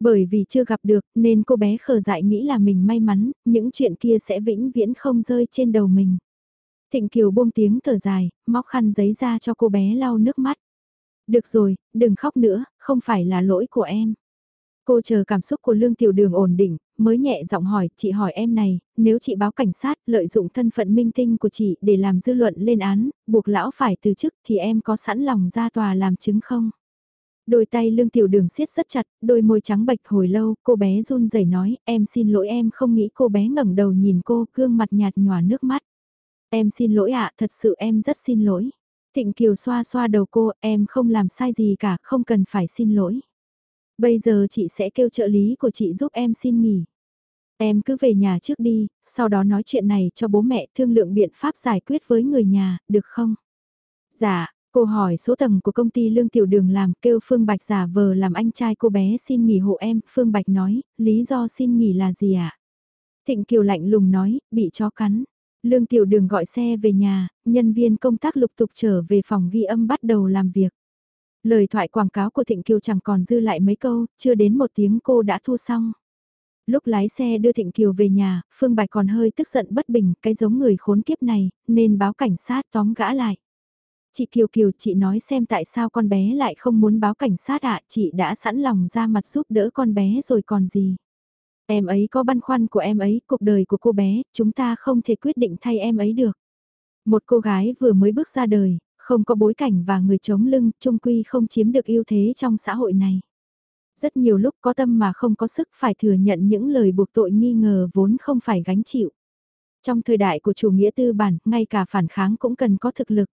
Bởi vì chưa gặp được, nên cô bé khờ dại nghĩ là mình may mắn, những chuyện kia sẽ vĩnh viễn không rơi trên đầu mình. Thịnh Kiều buông tiếng thở dài, móc khăn giấy ra cho cô bé lau nước mắt. Được rồi, đừng khóc nữa, không phải là lỗi của em. Cô chờ cảm xúc của Lương Tiểu Đường ổn định, mới nhẹ giọng hỏi, chị hỏi em này, nếu chị báo cảnh sát lợi dụng thân phận minh tinh của chị để làm dư luận lên án, buộc lão phải từ chức thì em có sẵn lòng ra tòa làm chứng không? Đôi tay lương tiểu đường siết rất chặt, đôi môi trắng bệch hồi lâu, cô bé run rẩy nói, em xin lỗi em không nghĩ cô bé ngẩng đầu nhìn cô, gương mặt nhạt nhòa nước mắt. Em xin lỗi ạ, thật sự em rất xin lỗi. Thịnh Kiều xoa xoa đầu cô, em không làm sai gì cả, không cần phải xin lỗi. Bây giờ chị sẽ kêu trợ lý của chị giúp em xin nghỉ. Em cứ về nhà trước đi, sau đó nói chuyện này cho bố mẹ thương lượng biện pháp giải quyết với người nhà, được không? Dạ, cô hỏi số tầng của công ty Lương Tiểu Đường làm kêu Phương Bạch giả vờ làm anh trai cô bé xin nghỉ hộ em. Phương Bạch nói, lý do xin nghỉ là gì ạ? À? Thịnh Kiều lạnh lùng nói, bị chó cắn. Lương Tiểu Đường gọi xe về nhà, nhân viên công tác lục tục trở về phòng ghi âm bắt đầu làm việc. Lời thoại quảng cáo của Thịnh Kiều chẳng còn dư lại mấy câu, chưa đến một tiếng cô đã thu xong. Lúc lái xe đưa Thịnh Kiều về nhà, Phương Bạch còn hơi tức giận bất bình, cái giống người khốn kiếp này, nên báo cảnh sát tóm gã lại. Chị Kiều Kiều, chị nói xem tại sao con bé lại không muốn báo cảnh sát ạ, chị đã sẵn lòng ra mặt giúp đỡ con bé rồi còn gì. Em ấy có băn khoăn của em ấy, cuộc đời của cô bé, chúng ta không thể quyết định thay em ấy được. Một cô gái vừa mới bước ra đời, không có bối cảnh và người chống lưng, trung quy không chiếm được ưu thế trong xã hội này. Rất nhiều lúc có tâm mà không có sức phải thừa nhận những lời buộc tội nghi ngờ vốn không phải gánh chịu. Trong thời đại của chủ nghĩa tư bản, ngay cả phản kháng cũng cần có thực lực.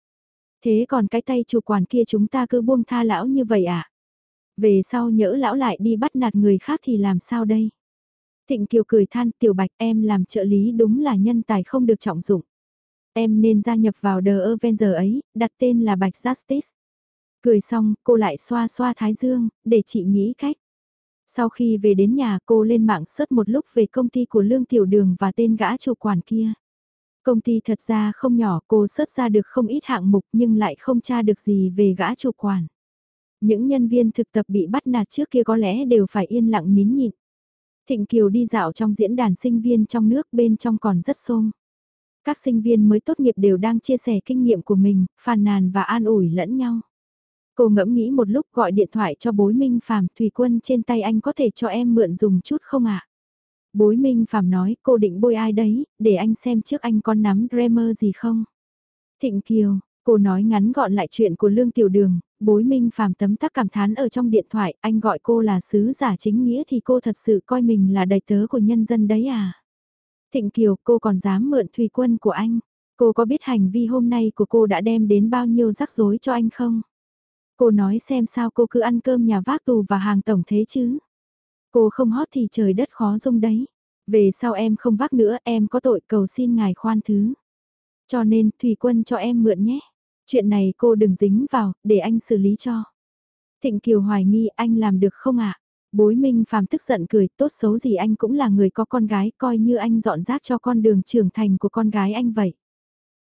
Thế còn cái tay chủ quản kia chúng ta cứ buông tha lão như vậy à? Về sau nhỡ lão lại đi bắt nạt người khác thì làm sao đây? Thịnh Kiều cười than tiểu bạch em làm trợ lý đúng là nhân tài không được trọng dụng. Em nên gia nhập vào The Avenger ấy, đặt tên là Bạch Justice. Cười xong, cô lại xoa xoa thái dương, để chị nghĩ cách. Sau khi về đến nhà cô lên mạng search một lúc về công ty của Lương Tiểu Đường và tên gã chủ quản kia. Công ty thật ra không nhỏ cô sớt ra được không ít hạng mục nhưng lại không tra được gì về gã chủ quản. Những nhân viên thực tập bị bắt nạt trước kia có lẽ đều phải yên lặng nín nhịn. Thịnh Kiều đi dạo trong diễn đàn sinh viên trong nước bên trong còn rất xôm. Các sinh viên mới tốt nghiệp đều đang chia sẻ kinh nghiệm của mình, phàn nàn và an ủi lẫn nhau. Cô ngẫm nghĩ một lúc gọi điện thoại cho bối Minh Phạm Thủy Quân trên tay anh có thể cho em mượn dùng chút không ạ? Bối Minh Phạm nói cô định bôi ai đấy, để anh xem trước anh có nắm Dreamer gì không? Thịnh Kiều, Cô nói ngắn gọn lại chuyện của Lương Tiểu Đường, bối minh phàm tấm tắc cảm thán ở trong điện thoại, anh gọi cô là sứ giả chính nghĩa thì cô thật sự coi mình là đầy tớ của nhân dân đấy à. Thịnh Kiều, cô còn dám mượn thủy quân của anh. Cô có biết hành vi hôm nay của cô đã đem đến bao nhiêu rắc rối cho anh không? Cô nói xem sao cô cứ ăn cơm nhà vác tù và hàng tổng thế chứ? Cô không hót thì trời đất khó dung đấy. Về sau em không vác nữa, em có tội cầu xin ngài khoan thứ. Cho nên, Thủy Quân cho em mượn nhé. Chuyện này cô đừng dính vào, để anh xử lý cho. Thịnh Kiều hoài nghi anh làm được không ạ? Bối Minh Phạm tức giận cười, tốt xấu gì anh cũng là người có con gái, coi như anh dọn rác cho con đường trưởng thành của con gái anh vậy.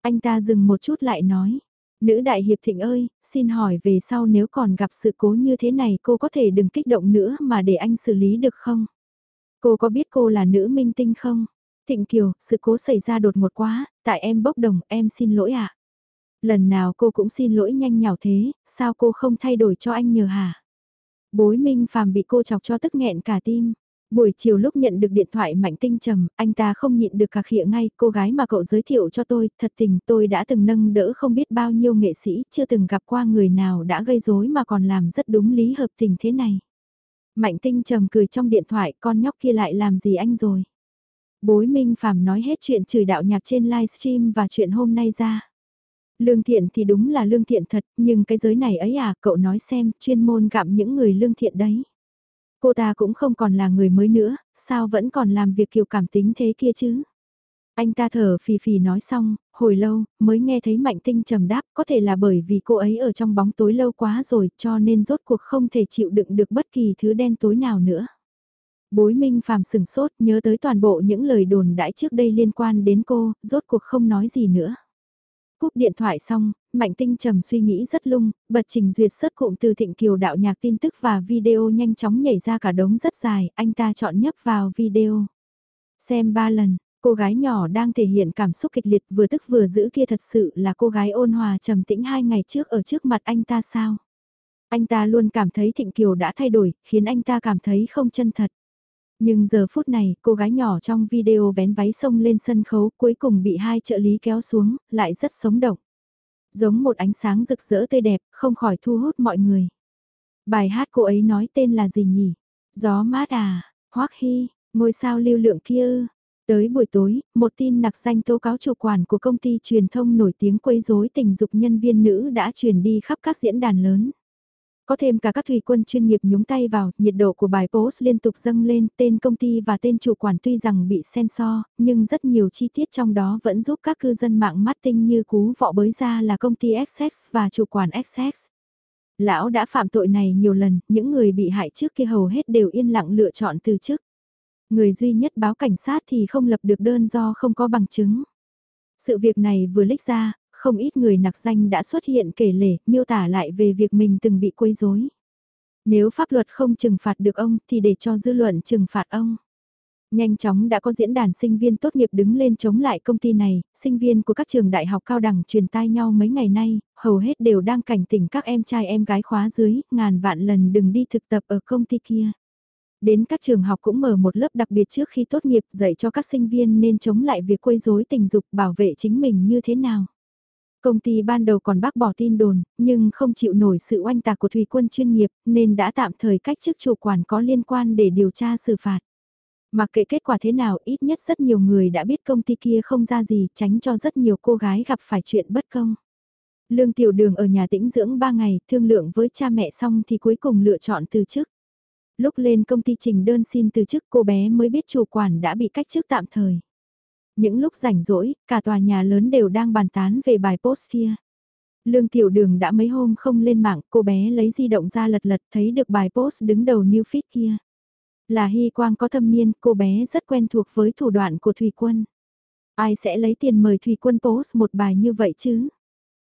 Anh ta dừng một chút lại nói, nữ đại hiệp thịnh ơi, xin hỏi về sau nếu còn gặp sự cố như thế này cô có thể đừng kích động nữa mà để anh xử lý được không? Cô có biết cô là nữ minh tinh không? Thịnh Kiều, sự cố xảy ra đột ngột quá, tại em bốc đồng, em xin lỗi ạ. Lần nào cô cũng xin lỗi nhanh nhào thế, sao cô không thay đổi cho anh nhờ hả? Bối Minh Phàm bị cô chọc cho tức nghẹn cả tim. Buổi chiều lúc nhận được điện thoại mạnh tinh trầm, anh ta không nhịn được cả khịa ngay, cô gái mà cậu giới thiệu cho tôi, thật tình tôi đã từng nâng đỡ không biết bao nhiêu nghệ sĩ, chưa từng gặp qua người nào đã gây rối mà còn làm rất đúng lý hợp tình thế này. Mạnh tinh trầm cười trong điện thoại, con nhóc kia lại làm gì anh rồi. Bối Minh Phạm nói hết chuyện chửi đạo nhạc trên livestream và chuyện hôm nay ra. Lương thiện thì đúng là lương thiện thật, nhưng cái giới này ấy à, cậu nói xem, chuyên môn gặm những người lương thiện đấy. Cô ta cũng không còn là người mới nữa, sao vẫn còn làm việc kiểu cảm tính thế kia chứ? Anh ta thở phì phì nói xong, hồi lâu, mới nghe thấy mạnh tinh trầm đáp, có thể là bởi vì cô ấy ở trong bóng tối lâu quá rồi, cho nên rốt cuộc không thể chịu đựng được bất kỳ thứ đen tối nào nữa. Bối minh phàm sừng sốt, nhớ tới toàn bộ những lời đồn đãi trước đây liên quan đến cô, rốt cuộc không nói gì nữa. Cúp điện thoại xong, Mạnh Tinh trầm suy nghĩ rất lung, bật trình duyệt xuất cụm từ thịnh kiều đạo nhạc tin tức và video nhanh chóng nhảy ra cả đống rất dài, anh ta chọn nhấp vào video. Xem ba lần, cô gái nhỏ đang thể hiện cảm xúc kịch liệt vừa tức vừa giữ kia thật sự là cô gái ôn hòa trầm tĩnh hai ngày trước ở trước mặt anh ta sao? Anh ta luôn cảm thấy Thịnh Kiều đã thay đổi, khiến anh ta cảm thấy không chân thật. Nhưng giờ phút này, cô gái nhỏ trong video vén váy sông lên sân khấu cuối cùng bị hai trợ lý kéo xuống, lại rất sống động. Giống một ánh sáng rực rỡ tươi đẹp, không khỏi thu hút mọi người. Bài hát cô ấy nói tên là gì nhỉ? Gió mát à, hoắc hy, ngôi sao lưu lượng kia Tới buổi tối, một tin nặc danh tố cáo chủ quản của công ty truyền thông nổi tiếng quấy rối tình dục nhân viên nữ đã truyền đi khắp các diễn đàn lớn. Có thêm cả các thủy quân chuyên nghiệp nhúng tay vào, nhiệt độ của bài post liên tục dâng lên, tên công ty và tên chủ quản tuy rằng bị sensor nhưng rất nhiều chi tiết trong đó vẫn giúp các cư dân mạng mắt tinh như cú vọ bới ra là công ty XX và chủ quản XX. Lão đã phạm tội này nhiều lần, những người bị hại trước kia hầu hết đều yên lặng lựa chọn từ chức. Người duy nhất báo cảnh sát thì không lập được đơn do không có bằng chứng. Sự việc này vừa lích ra, không ít người nặc danh đã xuất hiện kể lể, miêu tả lại về việc mình từng bị quấy rối. Nếu pháp luật không trừng phạt được ông thì để cho dư luận trừng phạt ông. Nhanh chóng đã có diễn đàn sinh viên tốt nghiệp đứng lên chống lại công ty này, sinh viên của các trường đại học cao đẳng truyền tai nhau mấy ngày nay, hầu hết đều đang cảnh tỉnh các em trai em gái khóa dưới, ngàn vạn lần đừng đi thực tập ở công ty kia. Đến các trường học cũng mở một lớp đặc biệt trước khi tốt nghiệp dạy cho các sinh viên nên chống lại việc quấy rối tình dục bảo vệ chính mình như thế nào. Công ty ban đầu còn bác bỏ tin đồn, nhưng không chịu nổi sự oanh tạc của thủy quân chuyên nghiệp nên đã tạm thời cách chức chủ quản có liên quan để điều tra xử phạt. Mặc kệ kết quả thế nào ít nhất rất nhiều người đã biết công ty kia không ra gì tránh cho rất nhiều cô gái gặp phải chuyện bất công. Lương tiểu đường ở nhà tĩnh dưỡng 3 ngày thương lượng với cha mẹ xong thì cuối cùng lựa chọn từ chức. Lúc lên công ty trình đơn xin từ chức cô bé mới biết chủ quản đã bị cách chức tạm thời. Những lúc rảnh rỗi, cả tòa nhà lớn đều đang bàn tán về bài post kia. Lương tiểu đường đã mấy hôm không lên mạng, cô bé lấy di động ra lật lật thấy được bài post đứng đầu new feed kia. Là Hy Quang có thâm niên, cô bé rất quen thuộc với thủ đoạn của Thủy Quân. Ai sẽ lấy tiền mời Thủy Quân post một bài như vậy chứ?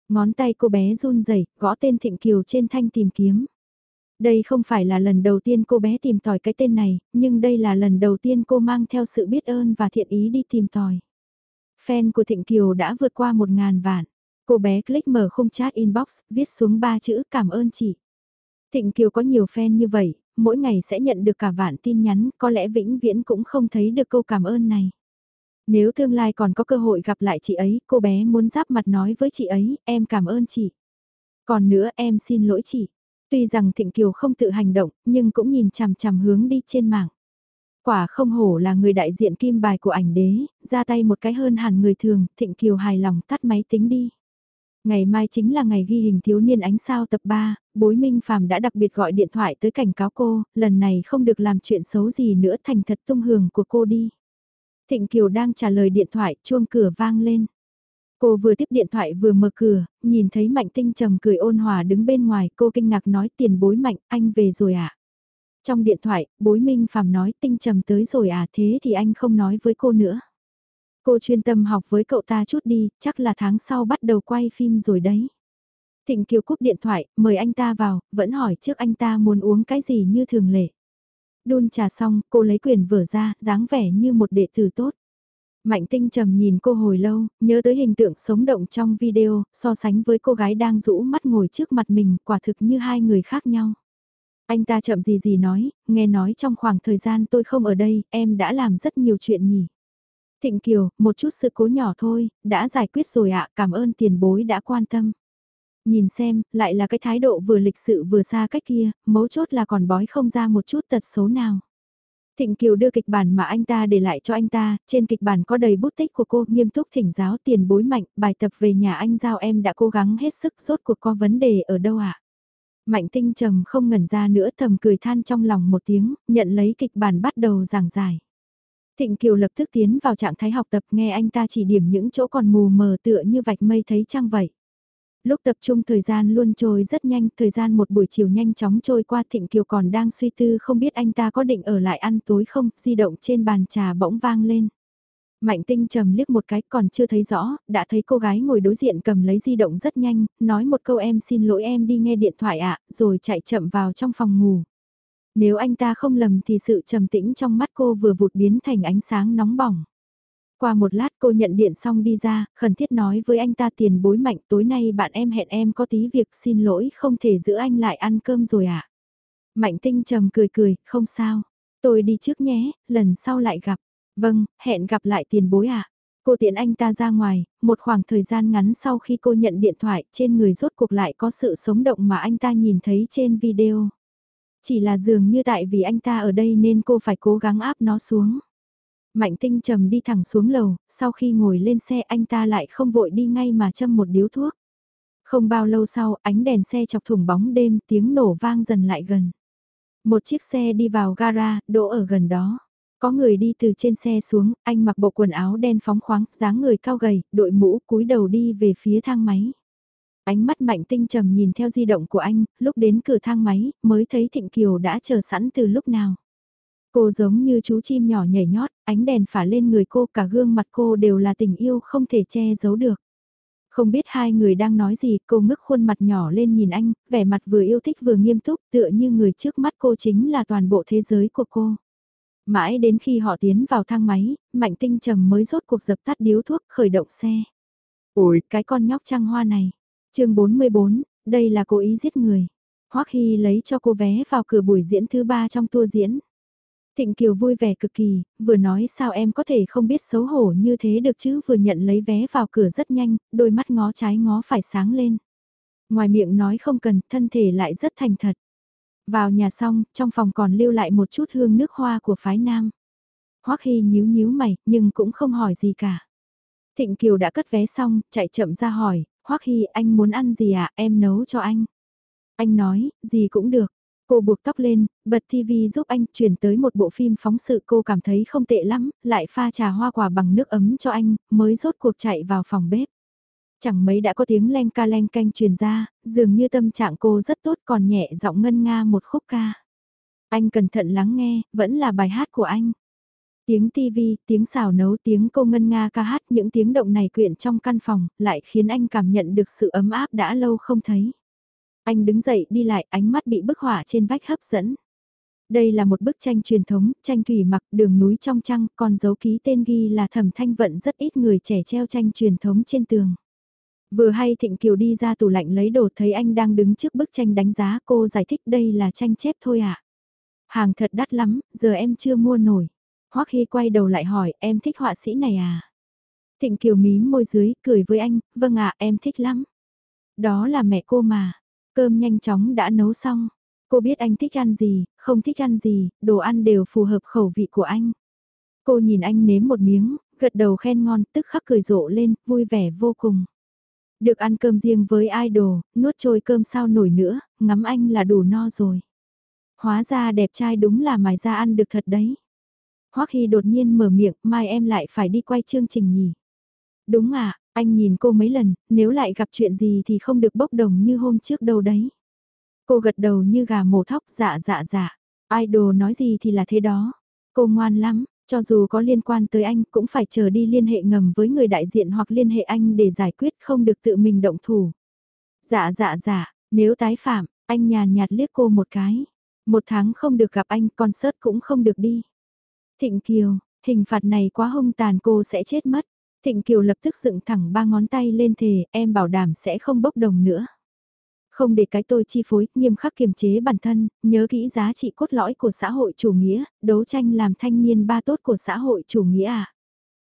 Ngón tay cô bé run rẩy gõ tên Thịnh Kiều trên thanh tìm kiếm. Đây không phải là lần đầu tiên cô bé tìm tòi cái tên này, nhưng đây là lần đầu tiên cô mang theo sự biết ơn và thiện ý đi tìm tòi. Fan của Thịnh Kiều đã vượt qua một ngàn vạn. Cô bé click mở khung chat inbox, viết xuống ba chữ cảm ơn chị. Thịnh Kiều có nhiều fan như vậy, mỗi ngày sẽ nhận được cả vạn tin nhắn, có lẽ vĩnh viễn cũng không thấy được câu cảm ơn này. Nếu tương lai còn có cơ hội gặp lại chị ấy, cô bé muốn giáp mặt nói với chị ấy, em cảm ơn chị. Còn nữa em xin lỗi chị. Tuy rằng Thịnh Kiều không tự hành động, nhưng cũng nhìn chằm chằm hướng đi trên mạng. Quả không hổ là người đại diện kim bài của ảnh đế, ra tay một cái hơn hẳn người thường, Thịnh Kiều hài lòng tắt máy tính đi. Ngày mai chính là ngày ghi hình thiếu niên ánh sao tập 3, bối minh phàm đã đặc biệt gọi điện thoại tới cảnh cáo cô, lần này không được làm chuyện xấu gì nữa thành thật tung hưởng của cô đi. Thịnh Kiều đang trả lời điện thoại, chuông cửa vang lên. Cô vừa tiếp điện thoại vừa mở cửa, nhìn thấy Mạnh Tinh trầm cười ôn hòa đứng bên ngoài, cô kinh ngạc nói tiền bối Mạnh, anh về rồi à? Trong điện thoại, bối Minh Phạm nói Tinh trầm tới rồi à thế thì anh không nói với cô nữa. Cô chuyên tâm học với cậu ta chút đi, chắc là tháng sau bắt đầu quay phim rồi đấy. Thịnh Kiều cúp điện thoại, mời anh ta vào, vẫn hỏi trước anh ta muốn uống cái gì như thường lệ. Đun trà xong, cô lấy quyền vở ra, dáng vẻ như một đệ tử tốt. Mạnh tinh trầm nhìn cô hồi lâu, nhớ tới hình tượng sống động trong video, so sánh với cô gái đang rũ mắt ngồi trước mặt mình, quả thực như hai người khác nhau. Anh ta chậm gì gì nói, nghe nói trong khoảng thời gian tôi không ở đây, em đã làm rất nhiều chuyện nhỉ. Thịnh Kiều, một chút sự cố nhỏ thôi, đã giải quyết rồi ạ, cảm ơn tiền bối đã quan tâm. Nhìn xem, lại là cái thái độ vừa lịch sự vừa xa cách kia, mấu chốt là còn bói không ra một chút tật xấu nào. Thịnh Kiều đưa kịch bản mà anh ta để lại cho anh ta, trên kịch bản có đầy bút tích của cô, nghiêm túc thỉnh giáo tiền bối mạnh, bài tập về nhà anh giao em đã cố gắng hết sức, rốt cuộc có vấn đề ở đâu ạ? À? Mạnh tinh trầm không ngẩn ra nữa thầm cười than trong lòng một tiếng, nhận lấy kịch bản bắt đầu giảng giải. Thịnh Kiều lập tức tiến vào trạng thái học tập nghe anh ta chỉ điểm những chỗ còn mù mờ tựa như vạch mây thấy trăng vậy. Lúc tập trung thời gian luôn trôi rất nhanh, thời gian một buổi chiều nhanh chóng trôi qua Thịnh Kiều còn đang suy tư không biết anh ta có định ở lại ăn tối không, di động trên bàn trà bỗng vang lên. Mạnh tinh trầm liếc một cái còn chưa thấy rõ, đã thấy cô gái ngồi đối diện cầm lấy di động rất nhanh, nói một câu em xin lỗi em đi nghe điện thoại ạ, rồi chạy chậm vào trong phòng ngủ. Nếu anh ta không lầm thì sự trầm tĩnh trong mắt cô vừa vụt biến thành ánh sáng nóng bỏng. Qua một lát cô nhận điện xong đi ra, khẩn thiết nói với anh ta tiền bối mạnh tối nay bạn em hẹn em có tí việc xin lỗi không thể giữ anh lại ăn cơm rồi ạ. À? Mạnh tinh trầm cười cười, không sao. Tôi đi trước nhé, lần sau lại gặp. Vâng, hẹn gặp lại tiền bối ạ. À? Cô tiện anh ta ra ngoài, một khoảng thời gian ngắn sau khi cô nhận điện thoại trên người rốt cuộc lại có sự sống động mà anh ta nhìn thấy trên video. Chỉ là dường như tại vì anh ta ở đây nên cô phải cố gắng áp nó xuống. Mạnh tinh trầm đi thẳng xuống lầu, sau khi ngồi lên xe anh ta lại không vội đi ngay mà châm một điếu thuốc. Không bao lâu sau, ánh đèn xe chọc thủng bóng đêm, tiếng nổ vang dần lại gần. Một chiếc xe đi vào gara, đỗ ở gần đó. Có người đi từ trên xe xuống, anh mặc bộ quần áo đen phóng khoáng, dáng người cao gầy, đội mũ cúi đầu đi về phía thang máy. Ánh mắt mạnh tinh trầm nhìn theo di động của anh, lúc đến cửa thang máy, mới thấy Thịnh Kiều đã chờ sẵn từ lúc nào. Cô giống như chú chim nhỏ nhảy nhót, ánh đèn phả lên người cô cả gương mặt cô đều là tình yêu không thể che giấu được. Không biết hai người đang nói gì, cô ngước khuôn mặt nhỏ lên nhìn anh, vẻ mặt vừa yêu thích vừa nghiêm túc tựa như người trước mắt cô chính là toàn bộ thế giới của cô. Mãi đến khi họ tiến vào thang máy, mạnh tinh trầm mới rốt cuộc dập tắt điếu thuốc khởi động xe. Ôi, cái con nhóc trăng hoa này. chương 44, đây là cố ý giết người. Hoắc Hy lấy cho cô vé vào cửa buổi diễn thứ ba trong tour diễn. Thịnh Kiều vui vẻ cực kỳ, vừa nói sao em có thể không biết xấu hổ như thế được chứ vừa nhận lấy vé vào cửa rất nhanh, đôi mắt ngó trái ngó phải sáng lên. Ngoài miệng nói không cần, thân thể lại rất thành thật. Vào nhà xong, trong phòng còn lưu lại một chút hương nước hoa của phái nam. Hoắc Hy nhíu nhíu mày, nhưng cũng không hỏi gì cả. Thịnh Kiều đã cất vé xong, chạy chậm ra hỏi, Hoắc Hy anh muốn ăn gì à? em nấu cho anh. Anh nói, gì cũng được. Cô buộc tóc lên, bật TV giúp anh chuyển tới một bộ phim phóng sự cô cảm thấy không tệ lắm, lại pha trà hoa quả bằng nước ấm cho anh, mới rốt cuộc chạy vào phòng bếp. Chẳng mấy đã có tiếng len ca len canh truyền ra, dường như tâm trạng cô rất tốt còn nhẹ giọng ngân nga một khúc ca. Anh cẩn thận lắng nghe, vẫn là bài hát của anh. Tiếng TV, tiếng xào nấu, tiếng cô ngân nga ca hát, những tiếng động này quyện trong căn phòng, lại khiến anh cảm nhận được sự ấm áp đã lâu không thấy. Anh đứng dậy đi lại ánh mắt bị bức họa trên vách hấp dẫn. Đây là một bức tranh truyền thống, tranh thủy mặc đường núi trong trăng, còn dấu ký tên ghi là thẩm thanh vận rất ít người trẻ treo tranh truyền thống trên tường. Vừa hay Thịnh Kiều đi ra tủ lạnh lấy đồ thấy anh đang đứng trước bức tranh đánh giá cô giải thích đây là tranh chép thôi ạ. À. Hàng thật đắt lắm, giờ em chưa mua nổi. Hoắc Hy quay đầu lại hỏi, em thích họa sĩ này à? Thịnh Kiều mím môi dưới, cười với anh, vâng ạ, em thích lắm. Đó là mẹ cô mà, cơm nhanh chóng đã nấu xong. Cô biết anh thích ăn gì, không thích ăn gì, đồ ăn đều phù hợp khẩu vị của anh. Cô nhìn anh nếm một miếng, gật đầu khen ngon, tức khắc cười rộ lên, vui vẻ vô cùng. Được ăn cơm riêng với idol, nuốt trôi cơm sao nổi nữa, ngắm anh là đủ no rồi. Hóa ra đẹp trai đúng là mài ra ăn được thật đấy. Hoắc Hy đột nhiên mở miệng, mai em lại phải đi quay chương trình nhỉ. Đúng à, anh nhìn cô mấy lần, nếu lại gặp chuyện gì thì không được bốc đồng như hôm trước đâu đấy. Cô gật đầu như gà mổ thóc dạ dạ dạ. Idol nói gì thì là thế đó. Cô ngoan lắm, cho dù có liên quan tới anh cũng phải chờ đi liên hệ ngầm với người đại diện hoặc liên hệ anh để giải quyết không được tự mình động thủ. Dạ dạ dạ, nếu tái phạm, anh nhàn nhạt liếc cô một cái. Một tháng không được gặp anh, concert cũng không được đi. Thịnh Kiều, hình phạt này quá hung tàn cô sẽ chết mất. Thịnh Kiều lập tức dựng thẳng ba ngón tay lên thề, em bảo đảm sẽ không bốc đồng nữa. Không để cái tôi chi phối, nghiêm khắc kiềm chế bản thân, nhớ kỹ giá trị cốt lõi của xã hội chủ nghĩa, đấu tranh làm thanh niên ba tốt của xã hội chủ nghĩa à.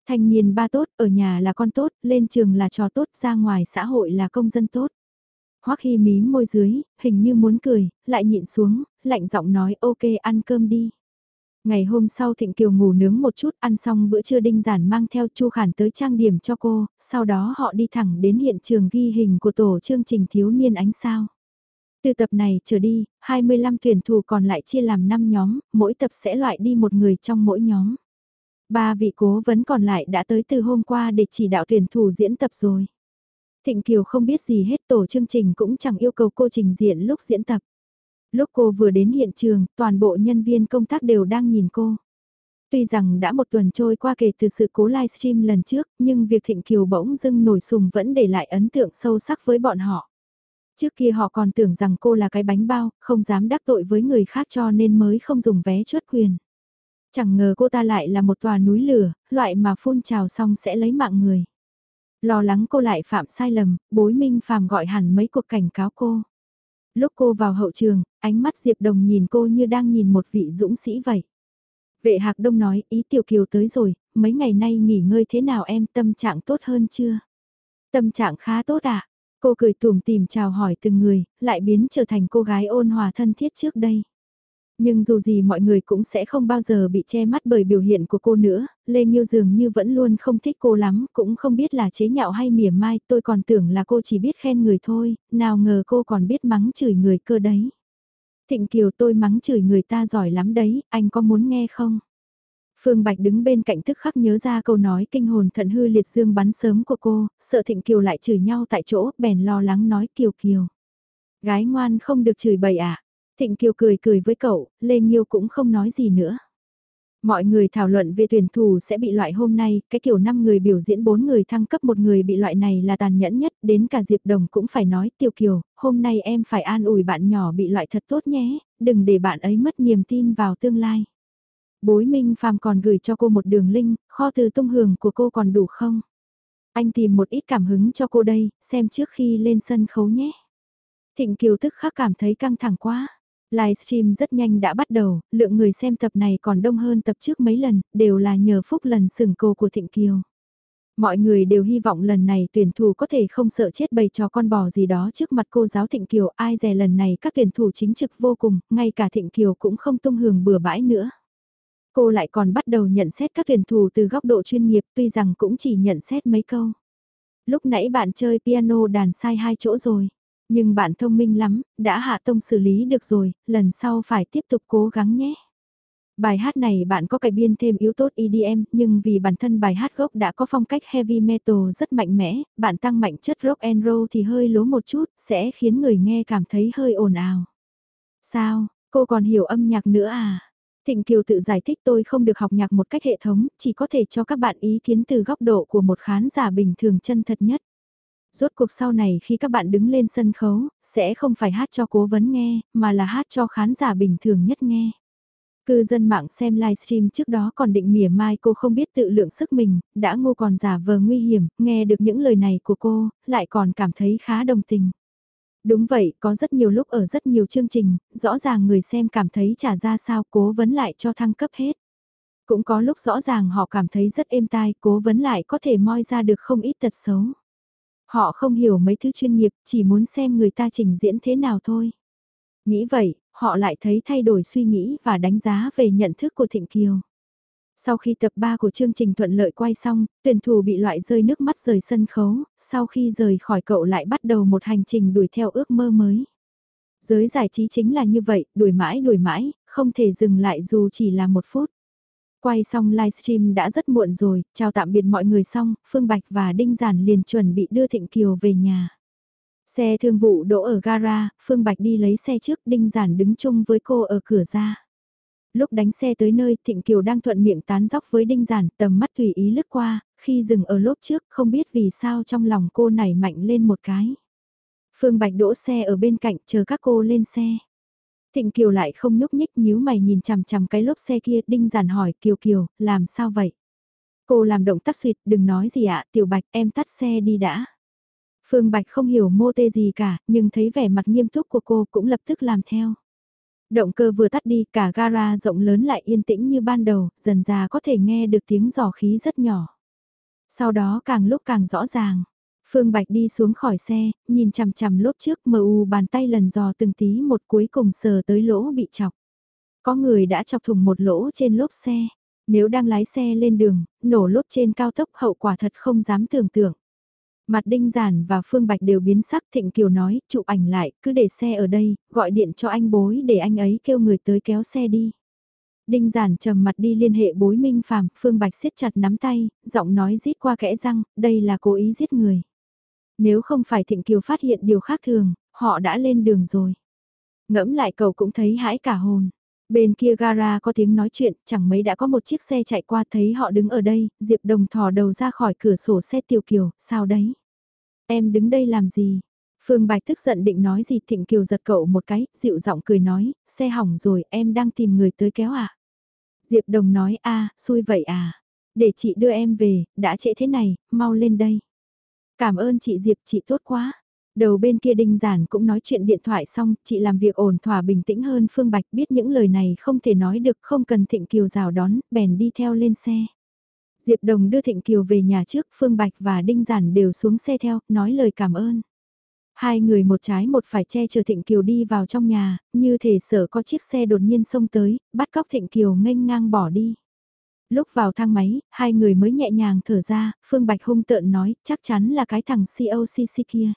Thanh niên ba tốt, ở nhà là con tốt, lên trường là trò tốt, ra ngoài xã hội là công dân tốt. Hoắc Hy mím môi dưới, hình như muốn cười, lại nhịn xuống, lạnh giọng nói ok ăn cơm đi. Ngày hôm sau Thịnh Kiều ngủ nướng một chút, ăn xong bữa trưa đinh giản mang theo Chu Khản tới trang điểm cho cô, sau đó họ đi thẳng đến hiện trường ghi hình của tổ chương trình thiếu niên ánh sao. Từ tập này trở đi, 25 tuyển thủ còn lại chia làm 5 nhóm, mỗi tập sẽ loại đi một người trong mỗi nhóm. Ba vị cố vấn còn lại đã tới từ hôm qua để chỉ đạo tuyển thủ diễn tập rồi. Thịnh Kiều không biết gì hết tổ chương trình cũng chẳng yêu cầu cô trình diện lúc diễn tập. Lúc cô vừa đến hiện trường, toàn bộ nhân viên công tác đều đang nhìn cô. Tuy rằng đã một tuần trôi qua kể từ sự cố livestream lần trước, nhưng việc Thịnh Kiều bỗng dưng nổi sùng vẫn để lại ấn tượng sâu sắc với bọn họ. Trước kia họ còn tưởng rằng cô là cái bánh bao, không dám đắc tội với người khác cho nên mới không dùng vé chuốt quyền. Chẳng ngờ cô ta lại là một tòa núi lửa, loại mà phun trào xong sẽ lấy mạng người. Lo lắng cô lại phạm sai lầm, bối minh phàm gọi hẳn mấy cuộc cảnh cáo cô. Lúc cô vào hậu trường, ánh mắt Diệp Đồng nhìn cô như đang nhìn một vị dũng sĩ vậy. Vệ Hạc Đông nói, ý Tiểu Kiều tới rồi, mấy ngày nay nghỉ ngơi thế nào em tâm trạng tốt hơn chưa? Tâm trạng khá tốt ạ. À? Cô cười tùm tìm chào hỏi từng người, lại biến trở thành cô gái ôn hòa thân thiết trước đây. Nhưng dù gì mọi người cũng sẽ không bao giờ bị che mắt bởi biểu hiện của cô nữa, Lê Nhiêu dường như vẫn luôn không thích cô lắm, cũng không biết là chế nhạo hay mỉa mai, tôi còn tưởng là cô chỉ biết khen người thôi, nào ngờ cô còn biết mắng chửi người cơ đấy. Thịnh Kiều tôi mắng chửi người ta giỏi lắm đấy, anh có muốn nghe không? Phương Bạch đứng bên cạnh tức khắc nhớ ra câu nói kinh hồn thận hư liệt dương bắn sớm của cô, sợ Thịnh Kiều lại chửi nhau tại chỗ, bèn lo lắng nói Kiều Kiều. Gái ngoan không được chửi bậy à? Thịnh Kiều cười cười với cậu, Lê Nhiêu cũng không nói gì nữa. Mọi người thảo luận về tuyển thủ sẽ bị loại hôm nay, cái kiểu 5 người biểu diễn 4 người thăng cấp một người bị loại này là tàn nhẫn nhất, đến cả Diệp Đồng cũng phải nói Tiểu Kiều, hôm nay em phải an ủi bạn nhỏ bị loại thật tốt nhé, đừng để bạn ấy mất niềm tin vào tương lai. Bối Minh Phạm còn gửi cho cô một đường link, kho từ tung hưởng của cô còn đủ không? Anh tìm một ít cảm hứng cho cô đây, xem trước khi lên sân khấu nhé. Thịnh Kiều tức khắc cảm thấy căng thẳng quá. Livestream rất nhanh đã bắt đầu, lượng người xem tập này còn đông hơn tập trước mấy lần, đều là nhờ phúc lần sừng cô của Thịnh Kiều. Mọi người đều hy vọng lần này tuyển thủ có thể không sợ chết bày cho con bò gì đó trước mặt cô giáo Thịnh Kiều. Ai dè lần này các tuyển thủ chính trực vô cùng, ngay cả Thịnh Kiều cũng không tung hưởng bừa bãi nữa. Cô lại còn bắt đầu nhận xét các tuyển thủ từ góc độ chuyên nghiệp tuy rằng cũng chỉ nhận xét mấy câu. Lúc nãy bạn chơi piano đàn sai hai chỗ rồi. Nhưng bạn thông minh lắm, đã hạ tông xử lý được rồi, lần sau phải tiếp tục cố gắng nhé. Bài hát này bạn có cải biên thêm yếu tố EDM, nhưng vì bản thân bài hát gốc đã có phong cách heavy metal rất mạnh mẽ, bạn tăng mạnh chất rock and roll thì hơi lố một chút, sẽ khiến người nghe cảm thấy hơi ồn ào. Sao, cô còn hiểu âm nhạc nữa à? Thịnh Kiều tự giải thích tôi không được học nhạc một cách hệ thống, chỉ có thể cho các bạn ý kiến từ góc độ của một khán giả bình thường chân thật nhất. Rốt cuộc sau này khi các bạn đứng lên sân khấu, sẽ không phải hát cho cố vấn nghe, mà là hát cho khán giả bình thường nhất nghe. Cư dân mạng xem livestream trước đó còn định mỉa mai cô không biết tự lượng sức mình, đã ngu còn giả vờ nguy hiểm, nghe được những lời này của cô, lại còn cảm thấy khá đồng tình. Đúng vậy, có rất nhiều lúc ở rất nhiều chương trình, rõ ràng người xem cảm thấy trả ra sao cố vấn lại cho thăng cấp hết. Cũng có lúc rõ ràng họ cảm thấy rất êm tai, cố vấn lại có thể moi ra được không ít tật xấu. Họ không hiểu mấy thứ chuyên nghiệp, chỉ muốn xem người ta trình diễn thế nào thôi. Nghĩ vậy, họ lại thấy thay đổi suy nghĩ và đánh giá về nhận thức của Thịnh Kiều. Sau khi tập 3 của chương trình thuận lợi quay xong, tuyển thủ bị loại rơi nước mắt rời sân khấu, sau khi rời khỏi cậu lại bắt đầu một hành trình đuổi theo ước mơ mới. Giới giải trí chính là như vậy, đuổi mãi đuổi mãi, không thể dừng lại dù chỉ là một phút. Quay xong livestream đã rất muộn rồi, chào tạm biệt mọi người xong, Phương Bạch và Đinh Giản liền chuẩn bị đưa Thịnh Kiều về nhà. Xe thương vụ đỗ ở gara, Phương Bạch đi lấy xe trước, Đinh Giản đứng chung với cô ở cửa ra. Lúc đánh xe tới nơi, Thịnh Kiều đang thuận miệng tán dóc với Đinh Giản, tầm mắt tùy ý lướt qua, khi dừng ở lốp trước, không biết vì sao trong lòng cô nảy mạnh lên một cái. Phương Bạch đỗ xe ở bên cạnh chờ các cô lên xe. Thịnh Kiều lại không nhúc nhích nhíu mày nhìn chằm chằm cái lốp xe kia, Đinh Giản hỏi Kiều Kiều, làm sao vậy? Cô làm động tác suyệt, đừng nói gì ạ, Tiểu Bạch em tắt xe đi đã. Phương Bạch không hiểu mô tê gì cả, nhưng thấy vẻ mặt nghiêm túc của cô cũng lập tức làm theo. Động cơ vừa tắt đi, cả gara rộng lớn lại yên tĩnh như ban đầu, dần ra có thể nghe được tiếng giỏ khí rất nhỏ. Sau đó càng lúc càng rõ ràng. Phương Bạch đi xuống khỏi xe, nhìn chằm chằm lốp trước mờ u bàn tay lần dò từng tí một cuối cùng sờ tới lỗ bị chọc. Có người đã chọc thùng một lỗ trên lốp xe. Nếu đang lái xe lên đường, nổ lốp trên cao tốc hậu quả thật không dám tưởng tượng. Mặt Đinh Giản và Phương Bạch đều biến sắc Thịnh Kiều nói, chụp ảnh lại, cứ để xe ở đây, gọi điện cho anh bối để anh ấy kêu người tới kéo xe đi. Đinh Giản trầm mặt đi liên hệ bối Minh Phạm, Phương Bạch siết chặt nắm tay, giọng nói rít qua kẽ răng, đây là cố ý giết người. Nếu không phải Thịnh Kiều phát hiện điều khác thường, họ đã lên đường rồi. Ngẫm lại cậu cũng thấy hãi cả hồn. Bên kia gara có tiếng nói chuyện, chẳng mấy đã có một chiếc xe chạy qua thấy họ đứng ở đây, Diệp Đồng thò đầu ra khỏi cửa sổ xe Tiểu Kiều, sao đấy? Em đứng đây làm gì? Phương Bạch tức giận định nói gì Thịnh Kiều giật cậu một cái, dịu giọng cười nói, xe hỏng rồi em đang tìm người tới kéo à? Diệp Đồng nói a xui vậy à? Để chị đưa em về, đã trễ thế này, mau lên đây. Cảm ơn chị Diệp, chị tốt quá. Đầu bên kia đinh giản cũng nói chuyện điện thoại xong, chị làm việc ổn thỏa bình tĩnh hơn Phương Bạch biết những lời này không thể nói được không cần Thịnh Kiều rào đón, bèn đi theo lên xe. Diệp Đồng đưa Thịnh Kiều về nhà trước, Phương Bạch và Đinh Giản đều xuống xe theo, nói lời cảm ơn. Hai người một trái một phải che chở Thịnh Kiều đi vào trong nhà, như thể sợ có chiếc xe đột nhiên xông tới, bắt cóc Thịnh Kiều nghênh ngang bỏ đi. Lúc vào thang máy, hai người mới nhẹ nhàng thở ra, Phương Bạch hung tợn nói, chắc chắn là cái thằng COCC kia.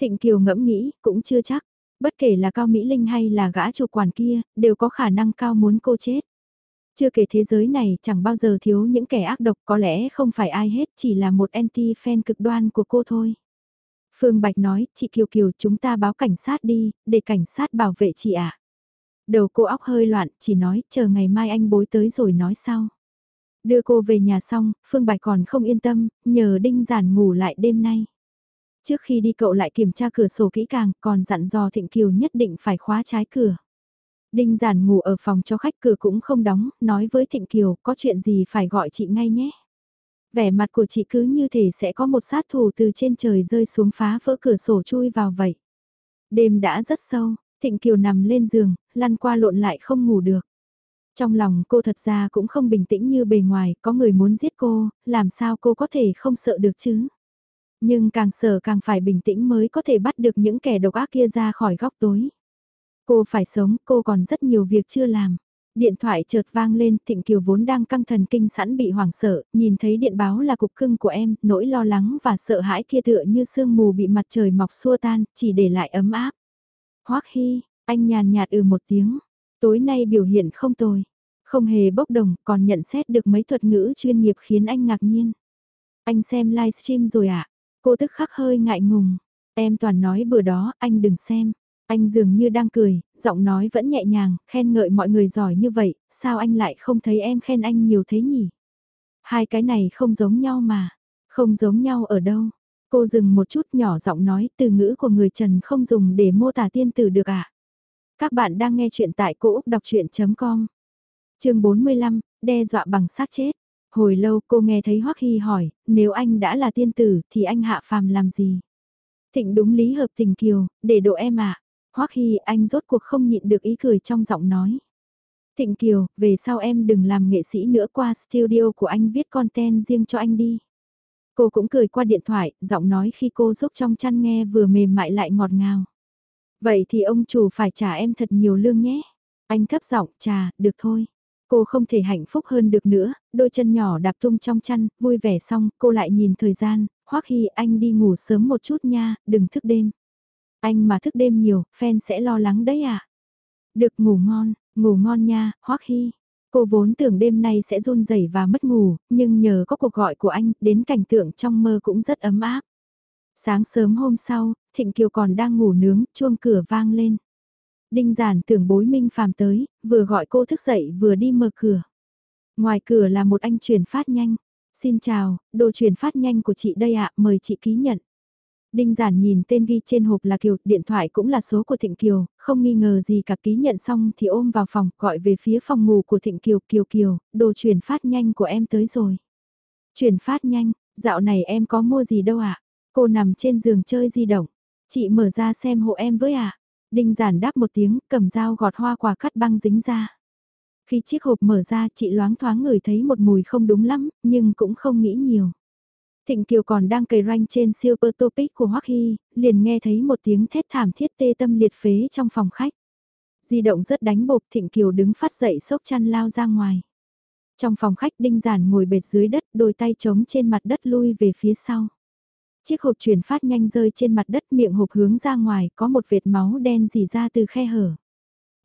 Thịnh Kiều ngẫm nghĩ, cũng chưa chắc. Bất kể là Cao Mỹ Linh hay là gã chủ quản kia, đều có khả năng cao muốn cô chết. Chưa kể thế giới này chẳng bao giờ thiếu những kẻ ác độc có lẽ không phải ai hết chỉ là một anti-fan cực đoan của cô thôi. Phương Bạch nói, chị Kiều Kiều chúng ta báo cảnh sát đi, để cảnh sát bảo vệ chị ạ. Đầu cô óc hơi loạn, chỉ nói, chờ ngày mai anh bối tới rồi nói sau. Đưa cô về nhà xong, Phương Bạch còn không yên tâm, nhờ Đinh Giản ngủ lại đêm nay. Trước khi đi cậu lại kiểm tra cửa sổ kỹ càng, còn dặn dò Thịnh Kiều nhất định phải khóa trái cửa. Đinh giản ngủ ở phòng cho khách cửa cũng không đóng, nói với Thịnh Kiều có chuyện gì phải gọi chị ngay nhé. Vẻ mặt của chị cứ như thể sẽ có một sát thủ từ trên trời rơi xuống phá vỡ cửa sổ chui vào vậy. Đêm đã rất sâu, Thịnh Kiều nằm lên giường, lăn qua lộn lại không ngủ được. Trong lòng cô thật ra cũng không bình tĩnh như bề ngoài, có người muốn giết cô, làm sao cô có thể không sợ được chứ? Nhưng càng sợ càng phải bình tĩnh mới có thể bắt được những kẻ độc ác kia ra khỏi góc tối. Cô phải sống, cô còn rất nhiều việc chưa làm. Điện thoại chợt vang lên, Thịnh Kiều vốn đang căng thần kinh sẵn bị hoảng sợ, nhìn thấy điện báo là cục cưng của em, nỗi lo lắng và sợ hãi kia tựa như sương mù bị mặt trời mọc xua tan, chỉ để lại ấm áp. Hoắc hi anh nhàn nhạt ừ một tiếng, tối nay biểu hiện không tồi, không hề bốc đồng, còn nhận xét được mấy thuật ngữ chuyên nghiệp khiến anh ngạc nhiên. Anh xem livestream rồi ạ? À? Cô tức khắc hơi ngại ngùng. Em toàn nói bữa đó, anh đừng xem. Anh dường như đang cười, giọng nói vẫn nhẹ nhàng, khen ngợi mọi người giỏi như vậy, sao anh lại không thấy em khen anh nhiều thế nhỉ? Hai cái này không giống nhau mà. Không giống nhau ở đâu? Cô dừng một chút nhỏ giọng nói từ ngữ của người Trần không dùng để mô tả tiên tử được à? Các bạn đang nghe chuyện tại cô Đọc Chuyện.com Trường 45, đe dọa bằng xác chết. Hồi lâu cô nghe thấy Hoắc Hy hỏi, nếu anh đã là tiên tử thì anh hạ phàm làm gì? Thịnh đúng lý hợp tình kiều, để độ em ạ. À. Hoắc Hy anh rốt cuộc không nhịn được ý cười trong giọng nói. Thịnh Kiều, về sau em đừng làm nghệ sĩ nữa qua studio của anh viết content riêng cho anh đi. Cô cũng cười qua điện thoại, giọng nói khi cô giúp trong chăn nghe vừa mềm mại lại ngọt ngào. Vậy thì ông chủ phải trả em thật nhiều lương nhé. Anh thấp giọng, trà, được thôi. Cô không thể hạnh phúc hơn được nữa, đôi chân nhỏ đạp tung trong chăn, vui vẻ xong, cô lại nhìn thời gian, Hoắc Hy anh đi ngủ sớm một chút nha, đừng thức đêm. Anh mà thức đêm nhiều, fan sẽ lo lắng đấy à. Được ngủ ngon, ngủ ngon nha, Hoắc Hy. Cô vốn tưởng đêm nay sẽ run rẩy và mất ngủ, nhưng nhờ có cuộc gọi của anh, đến cảnh tượng trong mơ cũng rất ấm áp. Sáng sớm hôm sau, Thịnh Kiều còn đang ngủ nướng, chuông cửa vang lên. Đinh giản tưởng bối minh phàm tới, vừa gọi cô thức dậy vừa đi mở cửa. Ngoài cửa là một anh chuyển phát nhanh. Xin chào, đồ chuyển phát nhanh của chị đây ạ, mời chị ký nhận. Đinh giản nhìn tên ghi trên hộp là Kiều, điện thoại cũng là số của Thịnh Kiều, không nghi ngờ gì cả ký nhận xong thì ôm vào phòng, gọi về phía phòng ngủ của Thịnh Kiều, Kiều Kiều, đồ chuyển phát nhanh của em tới rồi. Chuyển phát nhanh, dạo này em có mua gì đâu ạ? Cô nằm trên giường chơi di động, chị mở ra xem hộ em với ạ. Đinh giản đáp một tiếng, cầm dao gọt hoa quả cắt băng dính ra. Khi chiếc hộp mở ra chị loáng thoáng ngửi thấy một mùi không đúng lắm, nhưng cũng không nghĩ nhiều. Thịnh Kiều còn đang cày ranh trên Super Topic của Hoắc Hy, liền nghe thấy một tiếng thét thảm thiết tê tâm liệt phế trong phòng khách. Di động rất đánh bột Thịnh Kiều đứng phát dậy sốc chăn lao ra ngoài. Trong phòng khách đinh giản ngồi bệt dưới đất, đôi tay trống trên mặt đất lui về phía sau. Chiếc hộp chuyển phát nhanh rơi trên mặt đất miệng hộp hướng ra ngoài, có một vệt máu đen dì ra từ khe hở.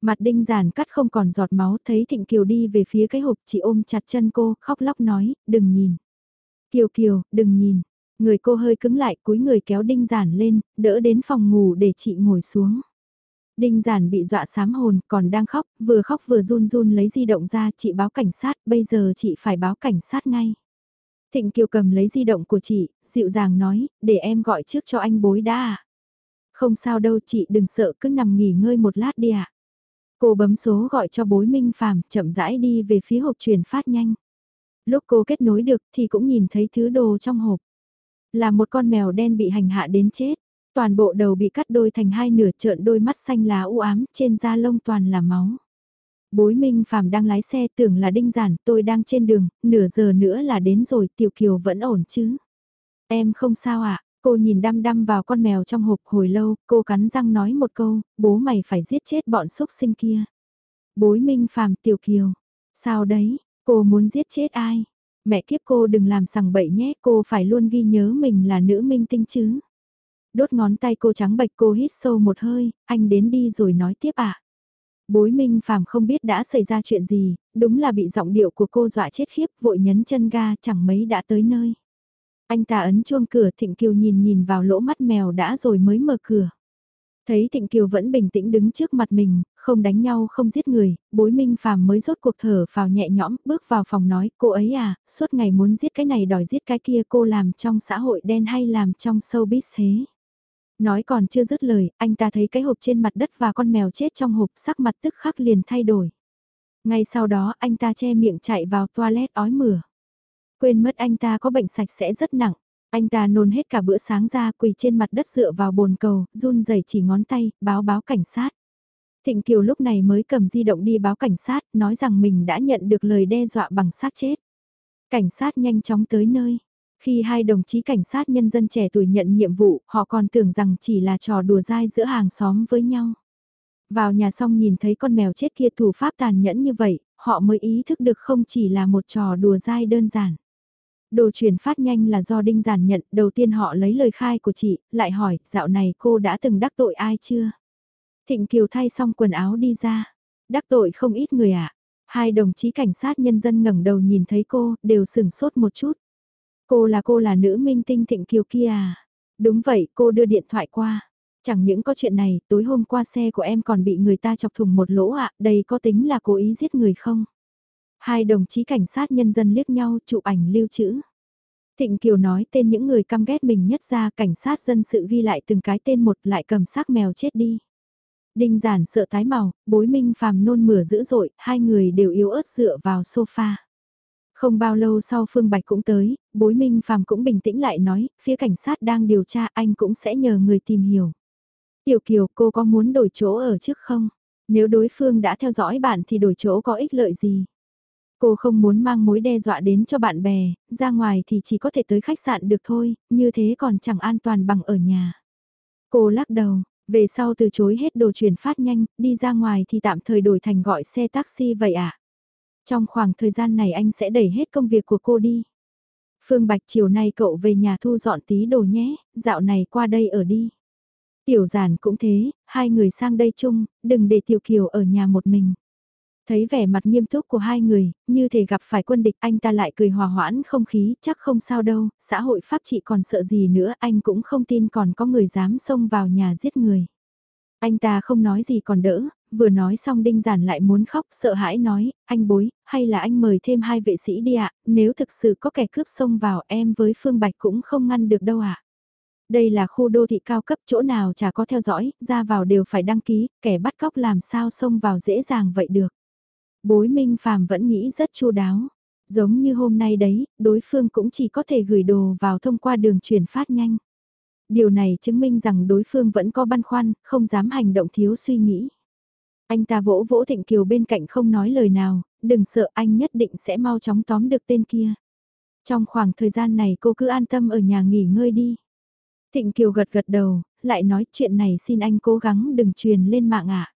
Mặt đinh giản cắt không còn giọt máu thấy Thịnh Kiều đi về phía cái hộp chị ôm chặt chân cô, khóc lóc nói, đừng nhìn. Kiều Kiều, đừng nhìn. Người cô hơi cứng lại cúi người kéo đinh giản lên, đỡ đến phòng ngủ để chị ngồi xuống. Đinh giản bị dọa sám hồn, còn đang khóc, vừa khóc vừa run run lấy di động ra, chị báo cảnh sát, bây giờ chị phải báo cảnh sát ngay. Thịnh Kiều cầm lấy di động của chị, dịu dàng nói, để em gọi trước cho anh bối đã à. Không sao đâu chị đừng sợ cứ nằm nghỉ ngơi một lát đi ạ. À. Cô bấm số gọi cho bối Minh Phạm, chậm rãi đi về phía hộp truyền phát nhanh. Lúc cô kết nối được thì cũng nhìn thấy thứ đồ trong hộp. Là một con mèo đen bị hành hạ đến chết. Toàn bộ đầu bị cắt đôi thành hai nửa trợn đôi mắt xanh lá u ám, trên da lông toàn là máu. Bối Minh Phạm đang lái xe tưởng là đinh giản, tôi đang trên đường, nửa giờ nữa là đến rồi, Tiểu Kiều vẫn ổn chứ. Em không sao ạ, à? cô nhìn đăm đăm vào con mèo trong hộp hồi lâu, cô cắn răng nói một câu, bố mày phải giết chết bọn xúc sinh kia. Bối Minh Phạm Tiểu Kiều, sao đấy, cô muốn giết chết ai? Mẹ kiếp cô đừng làm sằng bậy nhé, cô phải luôn ghi nhớ mình là nữ minh tinh chứ. Đốt ngón tay cô trắng bạch cô hít sâu một hơi, anh đến đi rồi nói tiếp ạ. À? Bối Minh Phàm không biết đã xảy ra chuyện gì, đúng là bị giọng điệu của cô dọa chết khiếp vội nhấn chân ga chẳng mấy đã tới nơi. Anh ta ấn chuông cửa Thịnh Kiều nhìn nhìn vào lỗ mắt mèo đã rồi mới mở cửa. Thấy Thịnh Kiều vẫn bình tĩnh đứng trước mặt mình, không đánh nhau không giết người, bối minh phàm mới rốt cuộc thở vào nhẹ nhõm, bước vào phòng nói, cô ấy à, suốt ngày muốn giết cái này đòi giết cái kia cô làm trong xã hội đen hay làm trong showbiz thế. Nói còn chưa dứt lời, anh ta thấy cái hộp trên mặt đất và con mèo chết trong hộp sắc mặt tức khắc liền thay đổi. Ngay sau đó anh ta che miệng chạy vào toilet ói mửa. Quên mất anh ta có bệnh sạch sẽ rất nặng. Anh ta nôn hết cả bữa sáng ra quỳ trên mặt đất dựa vào bồn cầu, run rẩy chỉ ngón tay, báo báo cảnh sát. Thịnh Kiều lúc này mới cầm di động đi báo cảnh sát, nói rằng mình đã nhận được lời đe dọa bằng sát chết. Cảnh sát nhanh chóng tới nơi. Khi hai đồng chí cảnh sát nhân dân trẻ tuổi nhận nhiệm vụ, họ còn tưởng rằng chỉ là trò đùa dai giữa hàng xóm với nhau. Vào nhà xong nhìn thấy con mèo chết kia thủ pháp tàn nhẫn như vậy, họ mới ý thức được không chỉ là một trò đùa dai đơn giản. Đồ truyền phát nhanh là do Đinh Giản nhận, đầu tiên họ lấy lời khai của chị, lại hỏi, dạo này cô đã từng đắc tội ai chưa? Thịnh Kiều thay xong quần áo đi ra, đắc tội không ít người ạ. À? Hai đồng chí cảnh sát nhân dân ngẩng đầu nhìn thấy cô, đều sửng sốt một chút. Cô là cô là nữ minh tinh Thịnh Kiều kia à? Đúng vậy, cô đưa điện thoại qua. Chẳng những có chuyện này, tối hôm qua xe của em còn bị người ta chọc thùng một lỗ ạ, đây có tính là cố ý giết người không? Hai đồng chí cảnh sát nhân dân liếc nhau chụp ảnh lưu trữ. Thịnh Kiều nói tên những người căm ghét mình nhất ra cảnh sát dân sự ghi lại từng cái tên một lại cầm xác mèo chết đi. Đinh giản sợ tái màu, bối minh phàm nôn mửa dữ dội, hai người đều yếu ớt dựa vào sofa. Không bao lâu sau Phương Bạch cũng tới, bối minh phàm cũng bình tĩnh lại nói, phía cảnh sát đang điều tra anh cũng sẽ nhờ người tìm hiểu. Tiểu Kiều cô có muốn đổi chỗ ở trước không? Nếu đối phương đã theo dõi bạn thì đổi chỗ có ích lợi gì? Cô không muốn mang mối đe dọa đến cho bạn bè, ra ngoài thì chỉ có thể tới khách sạn được thôi, như thế còn chẳng an toàn bằng ở nhà. Cô lắc đầu, về sau từ chối hết đồ chuyển phát nhanh, đi ra ngoài thì tạm thời đổi thành gọi xe taxi vậy ạ. À? Trong khoảng thời gian này anh sẽ đẩy hết công việc của cô đi. Phương Bạch chiều nay cậu về nhà thu dọn tí đồ nhé, dạo này qua đây ở đi. Tiểu giản cũng thế, hai người sang đây chung, đừng để Tiểu Kiều ở nhà một mình. Thấy vẻ mặt nghiêm túc của hai người, như thể gặp phải quân địch anh ta lại cười hòa hoãn không khí, chắc không sao đâu, xã hội pháp trị còn sợ gì nữa, anh cũng không tin còn có người dám xông vào nhà giết người. Anh ta không nói gì còn đỡ, vừa nói xong đinh giản lại muốn khóc, sợ hãi nói, anh bối, hay là anh mời thêm hai vệ sĩ đi ạ, nếu thực sự có kẻ cướp xông vào em với Phương Bạch cũng không ngăn được đâu ạ. Đây là khu đô thị cao cấp chỗ nào chả có theo dõi, ra vào đều phải đăng ký, kẻ bắt cóc làm sao xông vào dễ dàng vậy được. Bối Minh Phạm vẫn nghĩ rất chu đáo. Giống như hôm nay đấy, đối phương cũng chỉ có thể gửi đồ vào thông qua đường chuyển phát nhanh. Điều này chứng minh rằng đối phương vẫn có băn khoăn, không dám hành động thiếu suy nghĩ. Anh ta vỗ vỗ Thịnh Kiều bên cạnh không nói lời nào, đừng sợ anh nhất định sẽ mau chóng tóm được tên kia. Trong khoảng thời gian này cô cứ an tâm ở nhà nghỉ ngơi đi. Thịnh Kiều gật gật đầu, lại nói chuyện này xin anh cố gắng đừng truyền lên mạng ạ.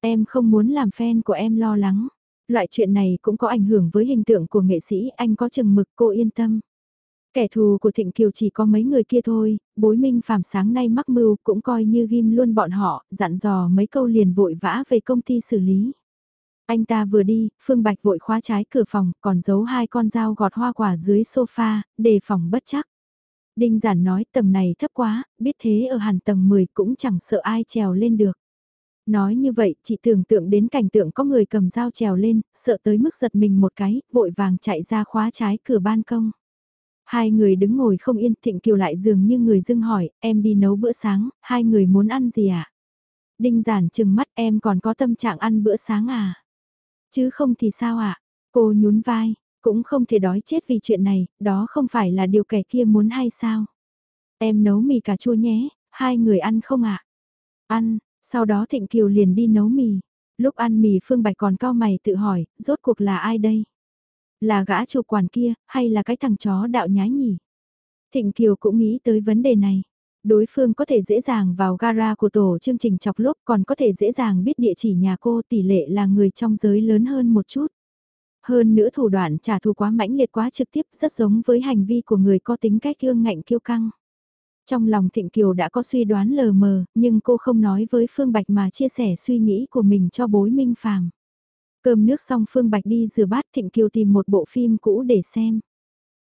Em không muốn làm fan của em lo lắng. Loại chuyện này cũng có ảnh hưởng với hình tượng của nghệ sĩ, anh có chừng mực cô yên tâm. Kẻ thù của Thịnh Kiều chỉ có mấy người kia thôi, bối minh phàm sáng nay mắc mưu cũng coi như ghim luôn bọn họ, dặn dò mấy câu liền vội vã về công ty xử lý. Anh ta vừa đi, Phương Bạch vội khóa trái cửa phòng, còn giấu hai con dao gọt hoa quả dưới sofa, đề phòng bất chắc. Đinh giản nói tầng này thấp quá, biết thế ở hẳn tầng 10 cũng chẳng sợ ai trèo lên được. Nói như vậy, chị tưởng tượng đến cảnh tượng có người cầm dao trèo lên, sợ tới mức giật mình một cái, vội vàng chạy ra khóa trái cửa ban công. Hai người đứng ngồi không yên, Thịnh Kiều lại dường như người dưng hỏi, em đi nấu bữa sáng, hai người muốn ăn gì ạ? À? Đinh giản chừng mắt em còn có tâm trạng ăn bữa sáng à? Chứ không thì sao ạ? À? Cô nhún vai, cũng không thể đói chết vì chuyện này, đó không phải là điều kẻ kia muốn hay sao? Em nấu mì cà chua nhé, hai người ăn không ạ? À? Ăn, sau đó Thịnh Kiều liền đi nấu mì. Lúc ăn mì Phương Bạch còn cao mày tự hỏi, rốt cuộc là ai đây? Là gã chủ quản kia, hay là cái thằng chó đạo nhái nhỉ? Thịnh Kiều cũng nghĩ tới vấn đề này. Đối phương có thể dễ dàng vào gara của tổ chương trình chọc lốp còn có thể dễ dàng biết địa chỉ nhà cô tỷ lệ là người trong giới lớn hơn một chút. Hơn nữa thủ đoạn trả thù quá mãnh liệt quá trực tiếp rất giống với hành vi của người có tính cách kiêu ngạnh kiêu căng. Trong lòng Thịnh Kiều đã có suy đoán lờ mờ, nhưng cô không nói với Phương Bạch mà chia sẻ suy nghĩ của mình cho bối minh phàm. Cơm nước xong Phương Bạch đi rửa bát Thịnh Kiều tìm một bộ phim cũ để xem.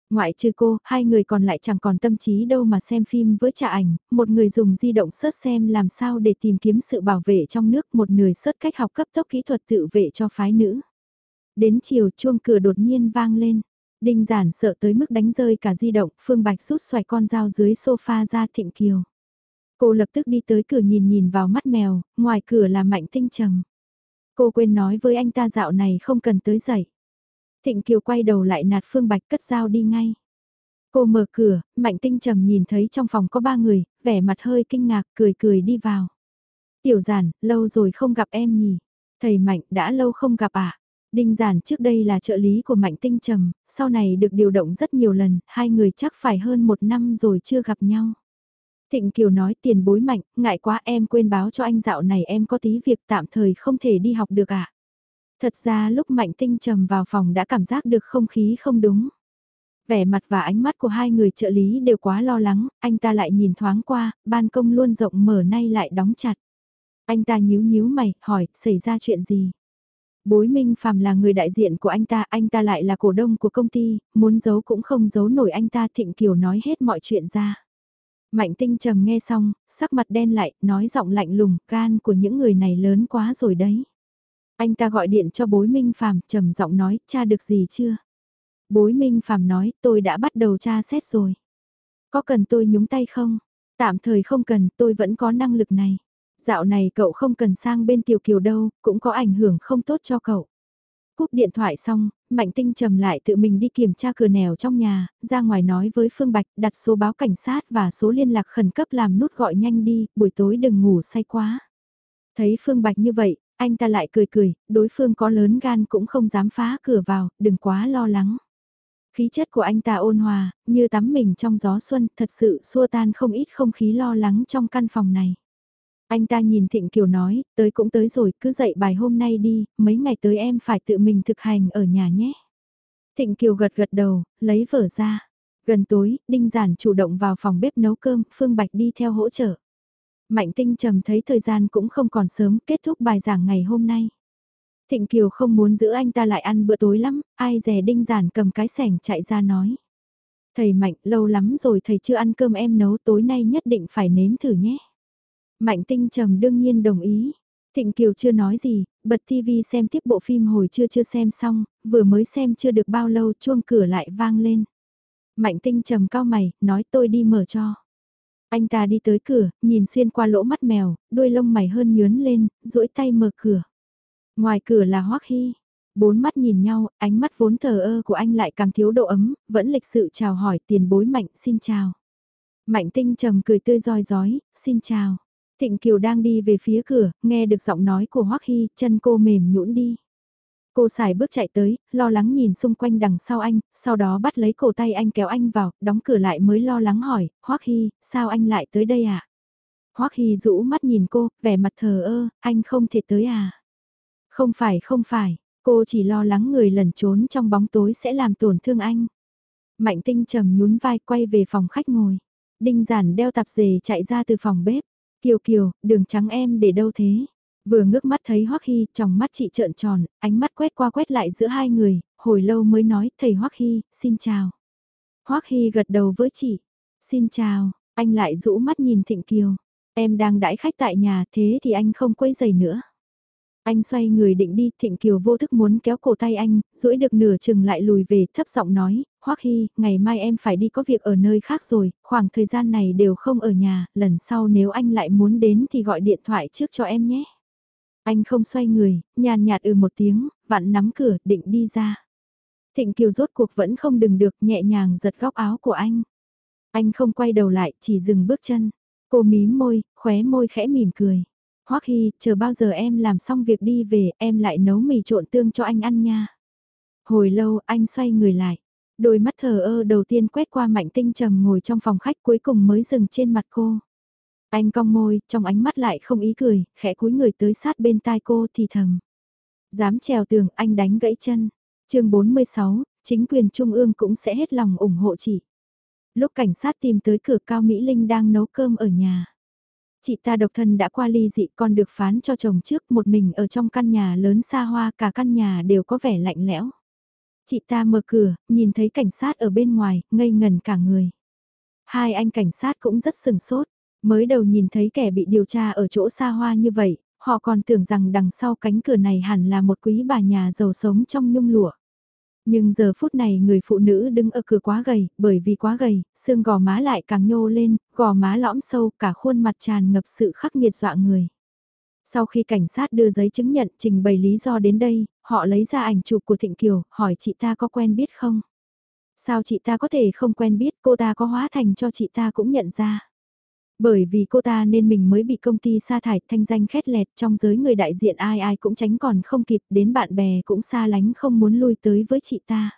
Ngoại trừ cô, hai người còn lại chẳng còn tâm trí đâu mà xem phim với trả ảnh, một người dùng di động sớt xem làm sao để tìm kiếm sự bảo vệ trong nước, một người sớt cách học cấp tốc kỹ thuật tự vệ cho phái nữ. Đến chiều chuông cửa đột nhiên vang lên. Đinh giản sợ tới mức đánh rơi cả di động, Phương Bạch rút xoài con dao dưới sofa ra Thịnh Kiều. Cô lập tức đi tới cửa nhìn nhìn vào mắt mèo, ngoài cửa là mạnh tinh trầm. Cô quên nói với anh ta dạo này không cần tới dậy. Thịnh Kiều quay đầu lại nạt Phương Bạch cất dao đi ngay. Cô mở cửa, Mạnh Tinh Trầm nhìn thấy trong phòng có ba người, vẻ mặt hơi kinh ngạc, cười cười đi vào. Tiểu giản, lâu rồi không gặp em nhỉ? Thầy Mạnh đã lâu không gặp. À? Đinh Giản trước đây là trợ lý của Mạnh Tinh Trầm, sau này được điều động rất nhiều lần, hai người chắc phải hơn một năm rồi chưa gặp nhau. Thịnh Kiều nói tiền bối mạnh, ngại quá em quên báo cho anh dạo này em có tí việc tạm thời không thể đi học được ạ. À? Thật ra lúc Mạnh Tinh Trầm vào phòng đã cảm giác được không khí không đúng. Vẻ mặt và ánh mắt của hai người trợ lý đều quá lo lắng, anh ta lại nhìn thoáng qua, ban công luôn rộng mở nay lại đóng chặt. Anh ta nhíu nhíu mày, hỏi, xảy ra chuyện gì? Bối Minh Phạm là người đại diện của anh ta, anh ta lại là cổ đông của công ty, muốn giấu cũng không giấu nổi anh ta Thịnh Kiều nói hết mọi chuyện ra. Mạnh tinh trầm nghe xong, sắc mặt đen lại, nói giọng lạnh lùng, gan của những người này lớn quá rồi đấy. Anh ta gọi điện cho bối Minh Phạm, trầm giọng nói, cha được gì chưa? Bối Minh Phạm nói, tôi đã bắt đầu tra xét rồi. Có cần tôi nhúng tay không? Tạm thời không cần, tôi vẫn có năng lực này. Dạo này cậu không cần sang bên Tiểu Kiều đâu, cũng có ảnh hưởng không tốt cho cậu. Cúp điện thoại xong, Mạnh Tinh trầm lại tự mình đi kiểm tra cửa nẻo trong nhà, ra ngoài nói với Phương Bạch đặt số báo cảnh sát và số liên lạc khẩn cấp làm nút gọi nhanh đi, buổi tối đừng ngủ say quá. Thấy Phương Bạch như vậy, Anh ta lại cười cười, đối phương có lớn gan cũng không dám phá cửa vào, đừng quá lo lắng. Khí chất của anh ta ôn hòa, như tắm mình trong gió xuân, thật sự xua tan không ít không khí lo lắng trong căn phòng này. Anh ta nhìn Thịnh Kiều nói, tới cũng tới rồi, cứ dạy bài hôm nay đi, mấy ngày tới em phải tự mình thực hành ở nhà nhé. Thịnh Kiều gật gật đầu, lấy vở ra. Gần tối, Đinh Giản chủ động vào phòng bếp nấu cơm, Phương Bạch đi theo hỗ trợ. Mạnh Tinh trầm thấy thời gian cũng không còn sớm, kết thúc bài giảng ngày hôm nay. Thịnh Kiều không muốn giữ anh ta lại ăn bữa tối lắm, ai dè Đinh Giản cầm cái sẻng chạy ra nói. Thầy Mạnh, lâu lắm rồi thầy chưa ăn cơm em nấu tối nay nhất định phải nếm thử nhé. Mạnh Tinh trầm đương nhiên đồng ý. Thịnh Kiều chưa nói gì, bật TV xem tiếp bộ phim hồi chưa chưa xem xong, vừa mới xem chưa được bao lâu chuông cửa lại vang lên. Mạnh Tinh trầm cao mày, nói tôi đi mở cho. Anh ta đi tới cửa, nhìn xuyên qua lỗ mắt mèo, đuôi lông mày hơn nhướn lên, duỗi tay mở cửa. Ngoài cửa là Hoắc Hy. Bốn mắt nhìn nhau, ánh mắt vốn thờ ơ của anh lại càng thiếu độ ấm, vẫn lịch sự chào hỏi tiền bối Mạnh xin chào. Mạnh tinh trầm cười tươi roi rói, xin chào. Thịnh Kiều đang đi về phía cửa, nghe được giọng nói của Hoắc Hy, chân cô mềm nhũn đi. Cô xài bước chạy tới, lo lắng nhìn xung quanh đằng sau anh, sau đó bắt lấy cổ tay anh kéo anh vào, đóng cửa lại mới lo lắng hỏi, Hoắc Hy, sao anh lại tới đây à? Hoắc Hy rũ mắt nhìn cô, vẻ mặt thờ ơ, anh không thể tới à? Không phải không phải, cô chỉ lo lắng người lẩn trốn trong bóng tối sẽ làm tổn thương anh. Mạnh tinh trầm nhún vai quay về phòng khách ngồi. Đinh giản đeo tạp dề chạy ra từ phòng bếp. Kiều Kiều, đường trắng em để đâu thế? Vừa ngước mắt thấy Hoắc Hy, trong mắt chị trợn tròn, ánh mắt quét qua quét lại giữa hai người, hồi lâu mới nói, thầy Hoắc Hy, xin chào. Hoắc Hy gật đầu với chị, xin chào, anh lại rũ mắt nhìn Thịnh Kiều, em đang đãi khách tại nhà thế thì anh không quấy giày nữa. Anh xoay người định đi, Thịnh Kiều vô thức muốn kéo cổ tay anh, duỗi được nửa chừng lại lùi về, thấp giọng nói, Hoắc Hy, ngày mai em phải đi có việc ở nơi khác rồi, khoảng thời gian này đều không ở nhà, lần sau nếu anh lại muốn đến thì gọi điện thoại trước cho em nhé. Anh không xoay người, nhàn nhạt ừ một tiếng, vặn nắm cửa, định đi ra. Thịnh Kiều rốt cuộc vẫn không đừng được, nhẹ nhàng giật góc áo của anh. Anh không quay đầu lại, chỉ dừng bước chân. Cô mím môi, khóe môi khẽ mỉm cười. Hoắc Hy, chờ bao giờ em làm xong việc đi về, em lại nấu mì trộn tương cho anh ăn nha. Hồi lâu, anh xoay người lại. Đôi mắt thờ ơ đầu tiên quét qua mạnh tinh trầm ngồi trong phòng khách cuối cùng mới dừng trên mặt cô. Anh cong môi, trong ánh mắt lại không ý cười, khẽ cúi người tới sát bên tai cô thì thầm. Dám trèo tường, anh đánh gãy chân. chương 46, chính quyền Trung ương cũng sẽ hết lòng ủng hộ chị. Lúc cảnh sát tìm tới cửa Cao Mỹ Linh đang nấu cơm ở nhà. Chị ta độc thân đã qua ly dị còn được phán cho chồng trước một mình ở trong căn nhà lớn xa hoa cả căn nhà đều có vẻ lạnh lẽo. Chị ta mở cửa, nhìn thấy cảnh sát ở bên ngoài, ngây ngần cả người. Hai anh cảnh sát cũng rất sừng sốt, mới đầu nhìn thấy kẻ bị điều tra ở chỗ xa hoa như vậy, họ còn tưởng rằng đằng sau cánh cửa này hẳn là một quý bà nhà giàu sống trong nhung lụa. Nhưng giờ phút này người phụ nữ đứng ở cửa quá gầy, bởi vì quá gầy, xương gò má lại càng nhô lên, gò má lõm sâu, cả khuôn mặt tràn ngập sự khắc nghiệt dọa người. Sau khi cảnh sát đưa giấy chứng nhận trình bày lý do đến đây, họ lấy ra ảnh chụp của Thịnh Kiều, hỏi chị ta có quen biết không? Sao chị ta có thể không quen biết cô ta có hóa thành cho chị ta cũng nhận ra. Bởi vì cô ta nên mình mới bị công ty sa thải thanh danh khét lẹt trong giới người đại diện ai ai cũng tránh còn không kịp đến bạn bè cũng xa lánh không muốn lui tới với chị ta.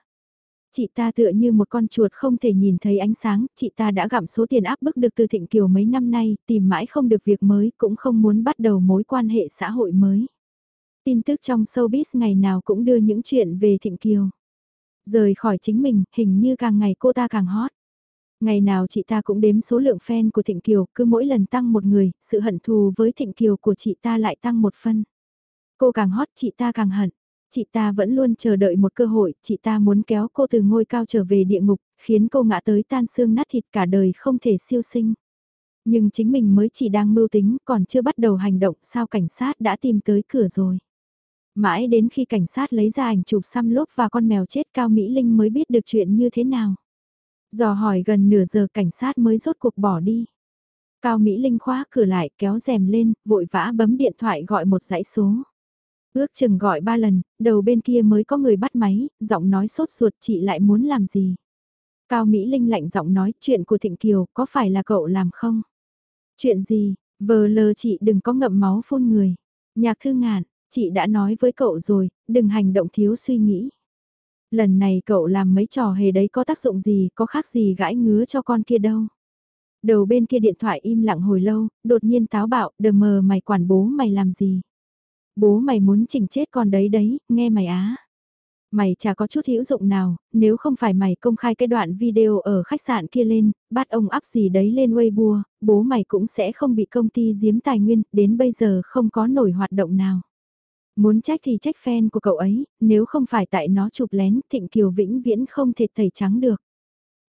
Chị ta tựa như một con chuột không thể nhìn thấy ánh sáng, chị ta đã gặm số tiền áp bức được từ Thịnh Kiều mấy năm nay, tìm mãi không được việc mới, cũng không muốn bắt đầu mối quan hệ xã hội mới. Tin tức trong showbiz ngày nào cũng đưa những chuyện về Thịnh Kiều. Rời khỏi chính mình, hình như càng ngày cô ta càng hot. Ngày nào chị ta cũng đếm số lượng fan của Thịnh Kiều, cứ mỗi lần tăng một người, sự hận thù với Thịnh Kiều của chị ta lại tăng một phân. Cô càng hot chị ta càng hận. Chị ta vẫn luôn chờ đợi một cơ hội, chị ta muốn kéo cô từ ngôi cao trở về địa ngục, khiến cô ngã tới tan xương nát thịt cả đời không thể siêu sinh. Nhưng chính mình mới chỉ đang mưu tính, còn chưa bắt đầu hành động, sao cảnh sát đã tìm tới cửa rồi. Mãi đến khi cảnh sát lấy ra ảnh chụp xăm lốp và con mèo chết Cao Mỹ Linh mới biết được chuyện như thế nào. Dò hỏi gần nửa giờ cảnh sát mới rốt cuộc bỏ đi. Cao Mỹ Linh khóa cửa lại kéo rèm lên, vội vã bấm điện thoại gọi một dãy số. Ước chừng gọi ba lần, đầu bên kia mới có người bắt máy, giọng nói sốt ruột chị lại muốn làm gì. Cao Mỹ Linh lạnh giọng nói chuyện của Thịnh Kiều có phải là cậu làm không? Chuyện gì, vờ lờ chị đừng có ngậm máu phun người. Nhạc thư ngạn, Chị đã nói với cậu rồi, đừng hành động thiếu suy nghĩ. Lần này cậu làm mấy trò hề đấy có tác dụng gì, có khác gì gãi ngứa cho con kia đâu. Đầu bên kia điện thoại im lặng hồi lâu, đột nhiên táo bạo, đờ mờ mày quản bố mày làm gì. Bố mày muốn chỉnh chết con đấy đấy, nghe mày á. Mày chả có chút hữu dụng nào, nếu không phải mày công khai cái đoạn video ở khách sạn kia lên, bắt ông áp gì đấy lên Weibo, bố mày cũng sẽ không bị công ty giếm tài nguyên, đến bây giờ không có nổi hoạt động nào. Muốn trách thì trách fan của cậu ấy, nếu không phải tại nó chụp lén, Thịnh Kiều vĩnh viễn không thể tẩy trắng được.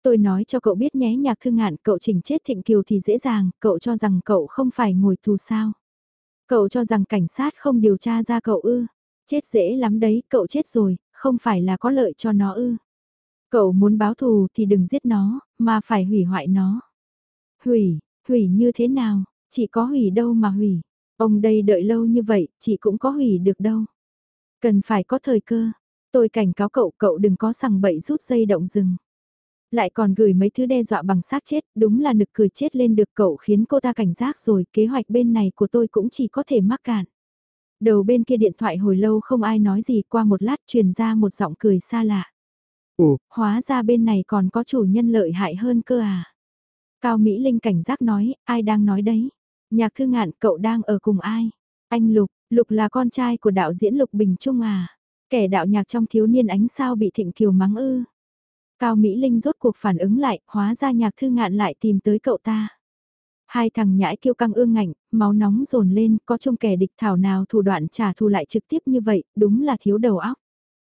Tôi nói cho cậu biết nhé nhạc thương ngạn cậu chỉnh chết Thịnh Kiều thì dễ dàng, cậu cho rằng cậu không phải ngồi tù sao. Cậu cho rằng cảnh sát không điều tra ra cậu ư. Chết dễ lắm đấy, cậu chết rồi, không phải là có lợi cho nó ư. Cậu muốn báo thù thì đừng giết nó, mà phải hủy hoại nó. Hủy, hủy như thế nào, chỉ có hủy đâu mà hủy. Ông đây đợi lâu như vậy, chị cũng có hủy được đâu. Cần phải có thời cơ. Tôi cảnh cáo cậu, cậu đừng có sằng bậy rút dây động rừng. Lại còn gửi mấy thứ đe dọa bằng xác chết, đúng là nực cười chết lên được cậu khiến cô ta cảnh giác rồi, kế hoạch bên này của tôi cũng chỉ có thể mắc cạn. Đầu bên kia điện thoại hồi lâu không ai nói gì qua một lát truyền ra một giọng cười xa lạ. Ồ, hóa ra bên này còn có chủ nhân lợi hại hơn cơ à. Cao Mỹ Linh cảnh giác nói, ai đang nói đấy? Nhạc thư ngạn cậu đang ở cùng ai? Anh Lục, Lục là con trai của đạo diễn Lục Bình Trung à? Kẻ đạo nhạc trong thiếu niên ánh sao bị thịnh kiều mắng ư? Cao Mỹ Linh rốt cuộc phản ứng lại, hóa ra nhạc thư ngạn lại tìm tới cậu ta. Hai thằng nhãi kêu căng ương ngạnh, máu nóng dồn lên, có trông kẻ địch thảo nào thủ đoạn trả thù lại trực tiếp như vậy, đúng là thiếu đầu óc.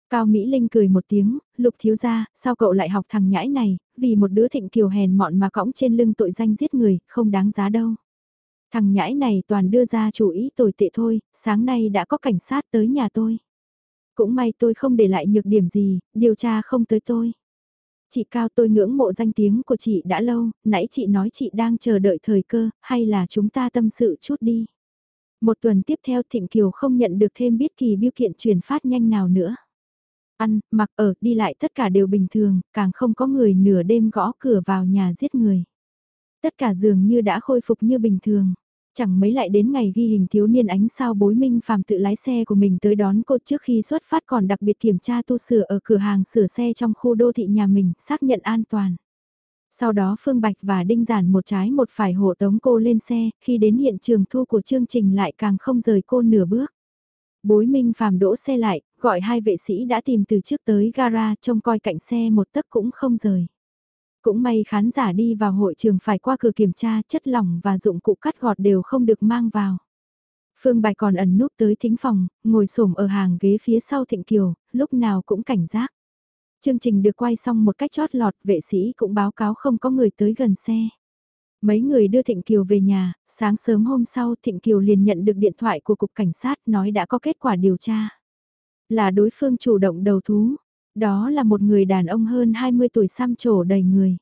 Cao Mỹ Linh cười một tiếng, lục thiếu ra, sao cậu lại học thằng nhãi này, vì một đứa thịnh kiều hèn mọn mà cõng trên lưng tội danh giết người, không đáng giá đâu. Thằng nhãi này toàn đưa ra chủ ý tồi tệ thôi, sáng nay đã có cảnh sát tới nhà tôi. Cũng may tôi không để lại nhược điểm gì, điều tra không tới tôi. Chị Cao tôi ngưỡng mộ danh tiếng của chị đã lâu, nãy chị nói chị đang chờ đợi thời cơ, hay là chúng ta tâm sự chút đi. Một tuần tiếp theo Thịnh Kiều không nhận được thêm biết kỳ biêu kiện truyền phát nhanh nào nữa. Ăn, mặc ở, đi lại tất cả đều bình thường, càng không có người nửa đêm gõ cửa vào nhà giết người. Tất cả dường như đã khôi phục như bình thường. Chẳng mấy lại đến ngày ghi hình thiếu niên ánh sao bối minh phàm tự lái xe của mình tới đón cô trước khi xuất phát còn đặc biệt kiểm tra tu sửa ở cửa hàng sửa xe trong khu đô thị nhà mình, xác nhận an toàn. Sau đó Phương Bạch và Đinh Giản một trái một phải hộ tống cô lên xe, khi đến hiện trường thu của chương trình lại càng không rời cô nửa bước. Bối minh phàm đỗ xe lại, gọi hai vệ sĩ đã tìm từ trước tới gara trông coi cạnh xe một tấc cũng không rời. Cũng may khán giả đi vào hội trường phải qua cửa kiểm tra chất lỏng và dụng cụ cắt gọt đều không được mang vào. Phương Bạch còn ẩn núp tới thính phòng, ngồi xổm ở hàng ghế phía sau Thịnh Kiều, lúc nào cũng cảnh giác. Chương trình được quay xong một cách chót lọt, vệ sĩ cũng báo cáo không có người tới gần xe. Mấy người đưa Thịnh Kiều về nhà, sáng sớm hôm sau Thịnh Kiều liền nhận được điện thoại của Cục Cảnh sát nói đã có kết quả điều tra. Là đối phương chủ động đầu thú, đó là một người đàn ông hơn 20 tuổi xăm trổ đầy người.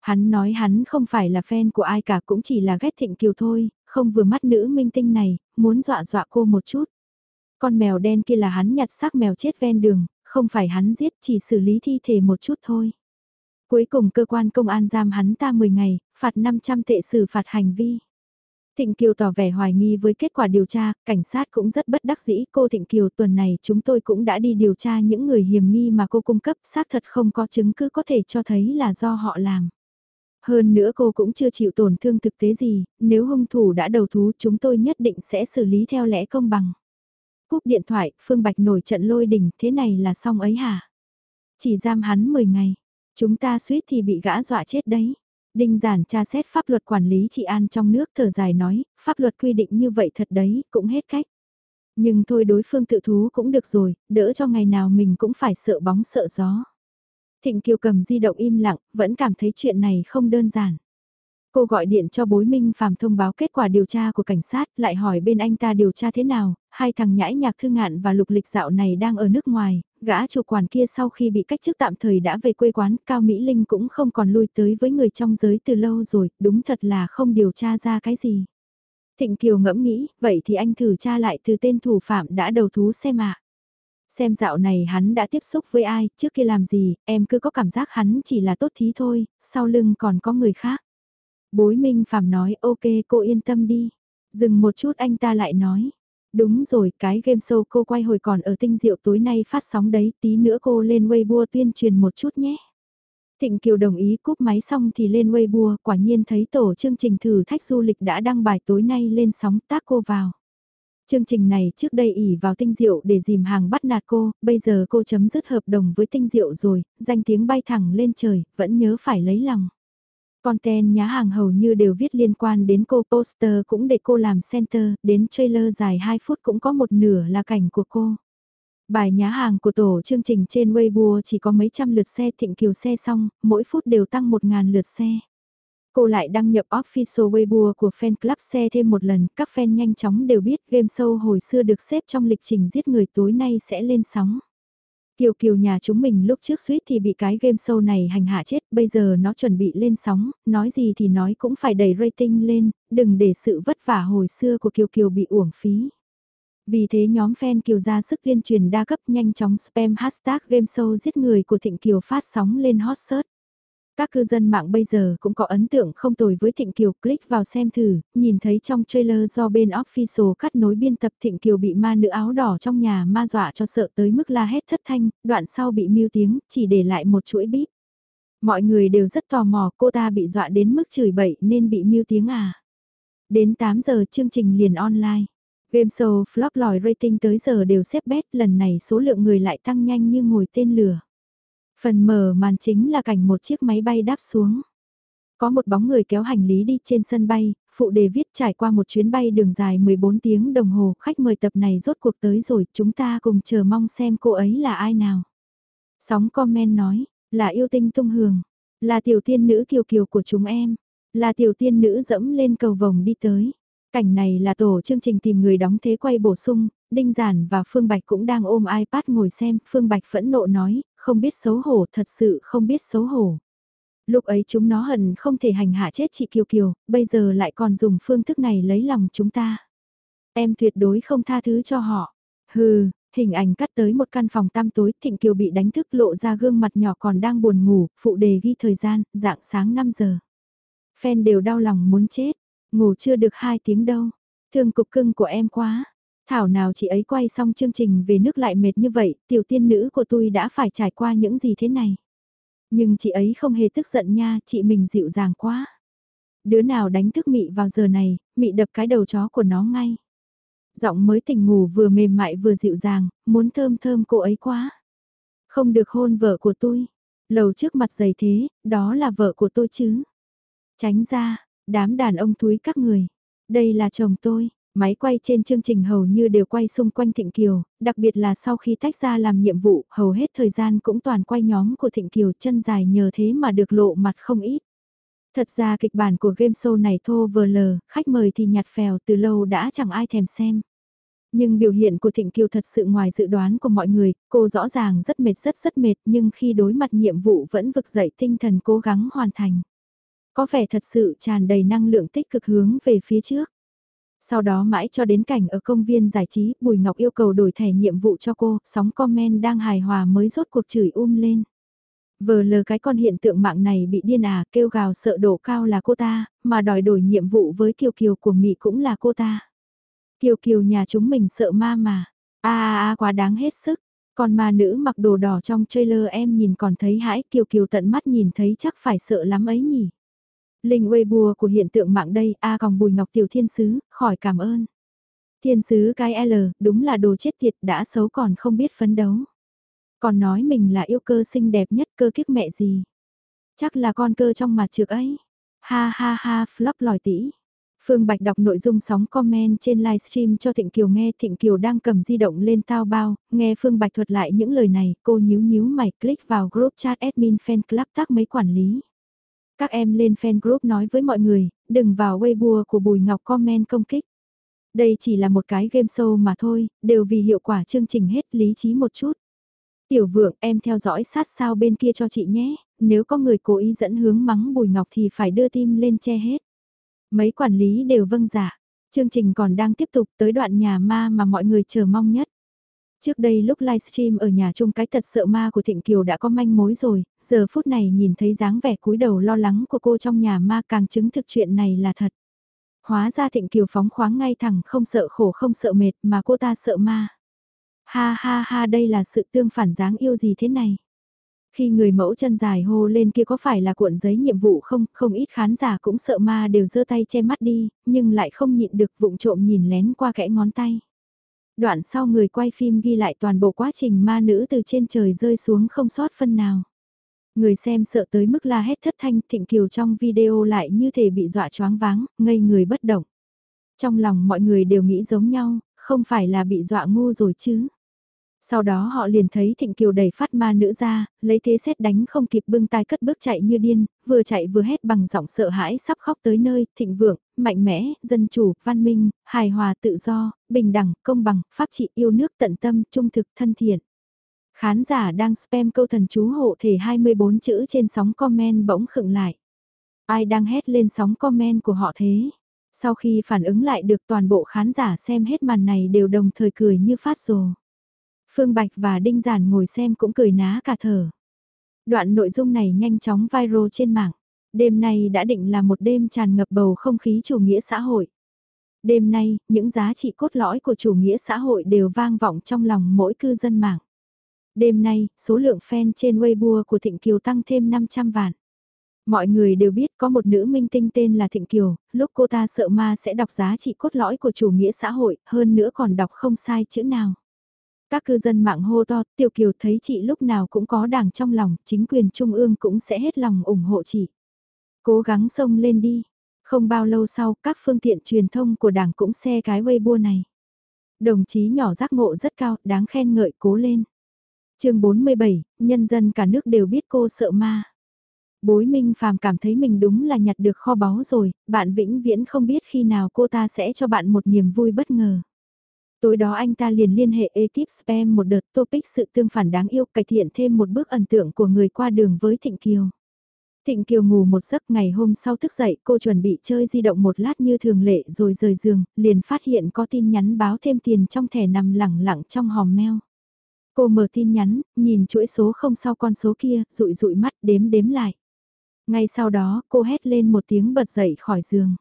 Hắn nói hắn không phải là fan của ai cả cũng chỉ là ghét Thịnh Kiều thôi, không vừa mắt nữ minh tinh này, muốn dọa dọa cô một chút. Con mèo đen kia là hắn nhặt xác mèo chết ven đường, không phải hắn giết chỉ xử lý thi thể một chút thôi. Cuối cùng cơ quan công an giam hắn ta 10 ngày, phạt 500 tệ xử phạt hành vi. Thịnh Kiều tỏ vẻ hoài nghi với kết quả điều tra, cảnh sát cũng rất bất đắc dĩ. Cô Thịnh Kiều tuần này chúng tôi cũng đã đi điều tra những người hiểm nghi mà cô cung cấp xác thật không có chứng cứ có thể cho thấy là do họ làm. Hơn nữa cô cũng chưa chịu tổn thương thực tế gì, nếu hung thủ đã đầu thú chúng tôi nhất định sẽ xử lý theo lẽ công bằng. Cúp điện thoại, Phương Bạch nổi trận lôi đình, thế này là xong ấy hả? Chỉ giam hắn 10 ngày, chúng ta suýt thì bị gã dọa chết đấy. Đinh giản tra xét pháp luật quản lý trị an trong nước thở dài nói, pháp luật quy định như vậy thật đấy, cũng hết cách. Nhưng thôi đối phương tự thú cũng được rồi, đỡ cho ngày nào mình cũng phải sợ bóng sợ gió. Thịnh Kiều cầm di động im lặng, vẫn cảm thấy chuyện này không đơn giản. Cô gọi điện cho bối minh phàm thông báo kết quả điều tra của cảnh sát, lại hỏi bên anh ta điều tra thế nào, hai thằng nhãi nhạc thư ngạn và lục lịch dạo này đang ở nước ngoài, gã chủ quản kia sau khi bị cách chức tạm thời đã về quê quán, Cao Mỹ Linh cũng không còn lui tới với người trong giới từ lâu rồi, đúng thật là không điều tra ra cái gì. Thịnh Kiều ngẫm nghĩ, vậy thì anh thử tra lại từ tên thủ phạm đã đầu thú xem ạ. Xem dạo này hắn đã tiếp xúc với ai, trước kia làm gì, em cứ có cảm giác hắn chỉ là tốt thí thôi, sau lưng còn có người khác. Bối Minh Phạm nói ok cô yên tâm đi. Dừng một chút anh ta lại nói. Đúng rồi, cái game show cô quay hồi còn ở tinh diệu tối nay phát sóng đấy, tí nữa cô lên Weibo tuyên truyền một chút nhé. Thịnh Kiều đồng ý cúp máy xong thì lên Weibo, quả nhiên thấy tổ chương trình thử thách du lịch đã đăng bài tối nay lên sóng tác cô vào. Chương trình này trước đây ỉ vào tinh diệu để dìm hàng bắt nạt cô, bây giờ cô chấm dứt hợp đồng với tinh diệu rồi, danh tiếng bay thẳng lên trời, vẫn nhớ phải lấy lòng. Content nhá hàng hầu như đều viết liên quan đến cô, poster cũng để cô làm center, đến trailer dài 2 phút cũng có một nửa là cảnh của cô. Bài nhá hàng của tổ chương trình trên Weibo chỉ có mấy trăm lượt xe thịnh kiều xe xong, mỗi phút đều tăng 1.000 lượt xe. Cô lại đăng nhập official Weibo của fan club xe thêm một lần, các fan nhanh chóng đều biết game show hồi xưa được xếp trong lịch trình giết người tối nay sẽ lên sóng. Kiều Kiều nhà chúng mình lúc trước suýt thì bị cái game show này hành hạ chết, bây giờ nó chuẩn bị lên sóng, nói gì thì nói cũng phải đẩy rating lên, đừng để sự vất vả hồi xưa của Kiều Kiều bị uổng phí. Vì thế nhóm fan Kiều ra sức liên truyền đa cấp nhanh chóng spam hashtag game show giết người của Thịnh Kiều phát sóng lên hot search. Các cư dân mạng bây giờ cũng có ấn tượng không tồi với Thịnh Kiều, click vào xem thử, nhìn thấy trong trailer do bên official cắt nối biên tập Thịnh Kiều bị ma nữ áo đỏ trong nhà ma dọa cho sợ tới mức la hét thất thanh, đoạn sau bị mưu tiếng, chỉ để lại một chuỗi bíp. Mọi người đều rất tò mò cô ta bị dọa đến mức chửi bậy nên bị mưu tiếng à. Đến 8 giờ chương trình liền online. Game show flop lòi rating tới giờ đều xếp bét lần này số lượng người lại tăng nhanh như ngồi tên lửa. Phần mở màn chính là cảnh một chiếc máy bay đáp xuống. Có một bóng người kéo hành lý đi trên sân bay, phụ đề viết trải qua một chuyến bay đường dài 14 tiếng đồng hồ, khách mời tập này rốt cuộc tới rồi, chúng ta cùng chờ mong xem cô ấy là ai nào. Sóng comment nói, là yêu tinh tung hường, là tiểu tiên nữ kiều kiều của chúng em, là tiểu tiên nữ dẫm lên cầu vồng đi tới. Cảnh này là tổ chương trình tìm người đóng thế quay bổ sung, Đinh Giản và Phương Bạch cũng đang ôm iPad ngồi xem, Phương Bạch phẫn nộ nói, không biết xấu hổ, thật sự không biết xấu hổ. Lúc ấy chúng nó hận không thể hành hạ chết chị Kiều Kiều, bây giờ lại còn dùng phương thức này lấy lòng chúng ta. Em tuyệt đối không tha thứ cho họ. Hừ, hình ảnh cắt tới một căn phòng tăm tối, Thịnh Kiều bị đánh thức lộ ra gương mặt nhỏ còn đang buồn ngủ, phụ đề ghi thời gian, dạng sáng 5 giờ. Fan đều đau lòng muốn chết, ngủ chưa được 2 tiếng đâu, thương cục cưng của em quá. Thảo nào chị ấy quay xong chương trình về nước lại mệt như vậy, tiểu tiên nữ của tôi đã phải trải qua những gì thế này. Nhưng chị ấy không hề tức giận nha, chị mình dịu dàng quá. Đứa nào đánh thức mị vào giờ này, mị đập cái đầu chó của nó ngay. Giọng mới tỉnh ngủ vừa mềm mại vừa dịu dàng, muốn thơm thơm cô ấy quá. Không được hôn vợ của tôi. Lầu trước mặt dày thế, đó là vợ của tôi chứ. Tránh ra, đám đàn ông túi các người. Đây là chồng tôi, Máy quay trên chương trình hầu như đều quay xung quanh Thịnh Kiều, đặc biệt là sau khi tách ra làm nhiệm vụ, hầu hết thời gian cũng toàn quay nhóm của Thịnh Kiều chân dài nhờ thế mà được lộ mặt không ít. Thật ra kịch bản của game show này thô vờ lờ, khách mời thì nhạt phèo từ lâu đã chẳng ai thèm xem. Nhưng biểu hiện của Thịnh Kiều thật sự ngoài dự đoán của mọi người, cô rõ ràng rất mệt rất rất mệt nhưng khi đối mặt nhiệm vụ vẫn vực dậy tinh thần cố gắng hoàn thành. Có vẻ thật sự tràn đầy năng lượng tích cực hướng về phía trước. Sau đó mãi cho đến cảnh ở công viên giải trí, Bùi Ngọc yêu cầu đổi thẻ nhiệm vụ cho cô, sóng comment đang hài hòa mới rốt cuộc chửi um lên. Vờ lờ cái con hiện tượng mạng này bị điên à, kêu gào sợ độ cao là cô ta, mà đòi đổi nhiệm vụ với Kiều Kiều của Mỹ cũng là cô ta. Kiều Kiều nhà chúng mình sợ ma mà, a a a quá đáng hết sức. Còn ma nữ mặc đồ đỏ trong trailer em nhìn còn thấy hãi Kiều Kiều tận mắt nhìn thấy chắc phải sợ lắm ấy nhỉ. Linh Weibo của hiện tượng mạng đây, A còng bùi ngọc tiểu thiên sứ, khỏi cảm ơn. Thiên sứ cái L, đúng là đồ chết tiệt đã xấu còn không biết phấn đấu. Còn nói mình là yêu cơ xinh đẹp nhất cơ kiếp mẹ gì. Chắc là con cơ trong mặt trược ấy. Ha ha ha flop lòi tỉ. Phương Bạch đọc nội dung sóng comment trên livestream cho Thịnh Kiều nghe Thịnh Kiều đang cầm di động lên tao bao, nghe Phương Bạch thuật lại những lời này, cô nhíu nhíu mày click vào group chat admin fan club tác mấy quản lý. Các em lên fan group nói với mọi người, đừng vào Weibo của Bùi Ngọc comment công kích. Đây chỉ là một cái game show mà thôi, đều vì hiệu quả chương trình hết lý trí một chút. Tiểu vượng em theo dõi sát sao bên kia cho chị nhé, nếu có người cố ý dẫn hướng mắng Bùi Ngọc thì phải đưa tim lên che hết. Mấy quản lý đều vâng giả, dạ. chương trình còn đang tiếp tục tới đoạn nhà ma mà mọi người chờ mong nhất. Trước đây lúc livestream ở nhà chung cái thật sợ ma của Thịnh Kiều đã có manh mối rồi, giờ phút này nhìn thấy dáng vẻ cúi đầu lo lắng của cô trong nhà ma càng chứng thực chuyện này là thật. Hóa ra Thịnh Kiều phóng khoáng ngay thẳng không sợ khổ không sợ mệt mà cô ta sợ ma. Ha ha ha đây là sự tương phản dáng yêu gì thế này. Khi người mẫu chân dài hô lên kia có phải là cuộn giấy nhiệm vụ không, không ít khán giả cũng sợ ma đều giơ tay che mắt đi, nhưng lại không nhịn được vụng trộm nhìn lén qua kẽ ngón tay. Đoạn sau người quay phim ghi lại toàn bộ quá trình ma nữ từ trên trời rơi xuống không sót phân nào. Người xem sợ tới mức la hét thất thanh thịnh kiều trong video lại như thể bị dọa choáng váng, ngây người bất động. Trong lòng mọi người đều nghĩ giống nhau, không phải là bị dọa ngu rồi chứ. Sau đó họ liền thấy Thịnh Kiều đẩy phát ma nữ ra, lấy thế xét đánh không kịp bưng tay cất bước chạy như điên, vừa chạy vừa hét bằng giọng sợ hãi sắp khóc tới nơi, thịnh vượng, mạnh mẽ, dân chủ, văn minh, hài hòa tự do, bình đẳng, công bằng, pháp trị yêu nước tận tâm, trung thực, thân thiện. Khán giả đang spam câu thần chú hộ thể 24 chữ trên sóng comment bỗng khựng lại. Ai đang hét lên sóng comment của họ thế? Sau khi phản ứng lại được toàn bộ khán giả xem hết màn này đều đồng thời cười như phát rồ. Phương Bạch và Đinh Giản ngồi xem cũng cười ná cả thở. Đoạn nội dung này nhanh chóng viral trên mạng. Đêm nay đã định là một đêm tràn ngập bầu không khí chủ nghĩa xã hội. Đêm nay, những giá trị cốt lõi của chủ nghĩa xã hội đều vang vọng trong lòng mỗi cư dân mạng. Đêm nay, số lượng fan trên Weibo của Thịnh Kiều tăng thêm 500 vạn. Mọi người đều biết có một nữ minh tinh tên là Thịnh Kiều, lúc cô ta sợ ma sẽ đọc giá trị cốt lõi của chủ nghĩa xã hội, hơn nữa còn đọc không sai chữ nào. Các cư dân mạng hô to, Tiểu Kiều thấy chị lúc nào cũng có đảng trong lòng, chính quyền trung ương cũng sẽ hết lòng ủng hộ chị. Cố gắng xông lên đi. Không bao lâu sau, các phương tiện truyền thông của đảng cũng xe cái Weibo này. Đồng chí nhỏ giác ngộ rất cao, đáng khen ngợi cố lên. chương 47, nhân dân cả nước đều biết cô sợ ma. Bối Minh Phàm cảm thấy mình đúng là nhặt được kho báu rồi, bạn vĩnh viễn không biết khi nào cô ta sẽ cho bạn một niềm vui bất ngờ. Tối đó anh ta liền liên hệ ekip spam một đợt topic sự tương phản đáng yêu cải thiện thêm một bước ấn tượng của người qua đường với Thịnh Kiều. Thịnh Kiều ngủ một giấc ngày hôm sau thức dậy cô chuẩn bị chơi di động một lát như thường lệ rồi rời giường, liền phát hiện có tin nhắn báo thêm tiền trong thẻ nằm lẳng lặng trong hòm mail. Cô mở tin nhắn, nhìn chuỗi số không sau con số kia, rụi rụi mắt đếm đếm lại. Ngay sau đó cô hét lên một tiếng bật dậy khỏi giường.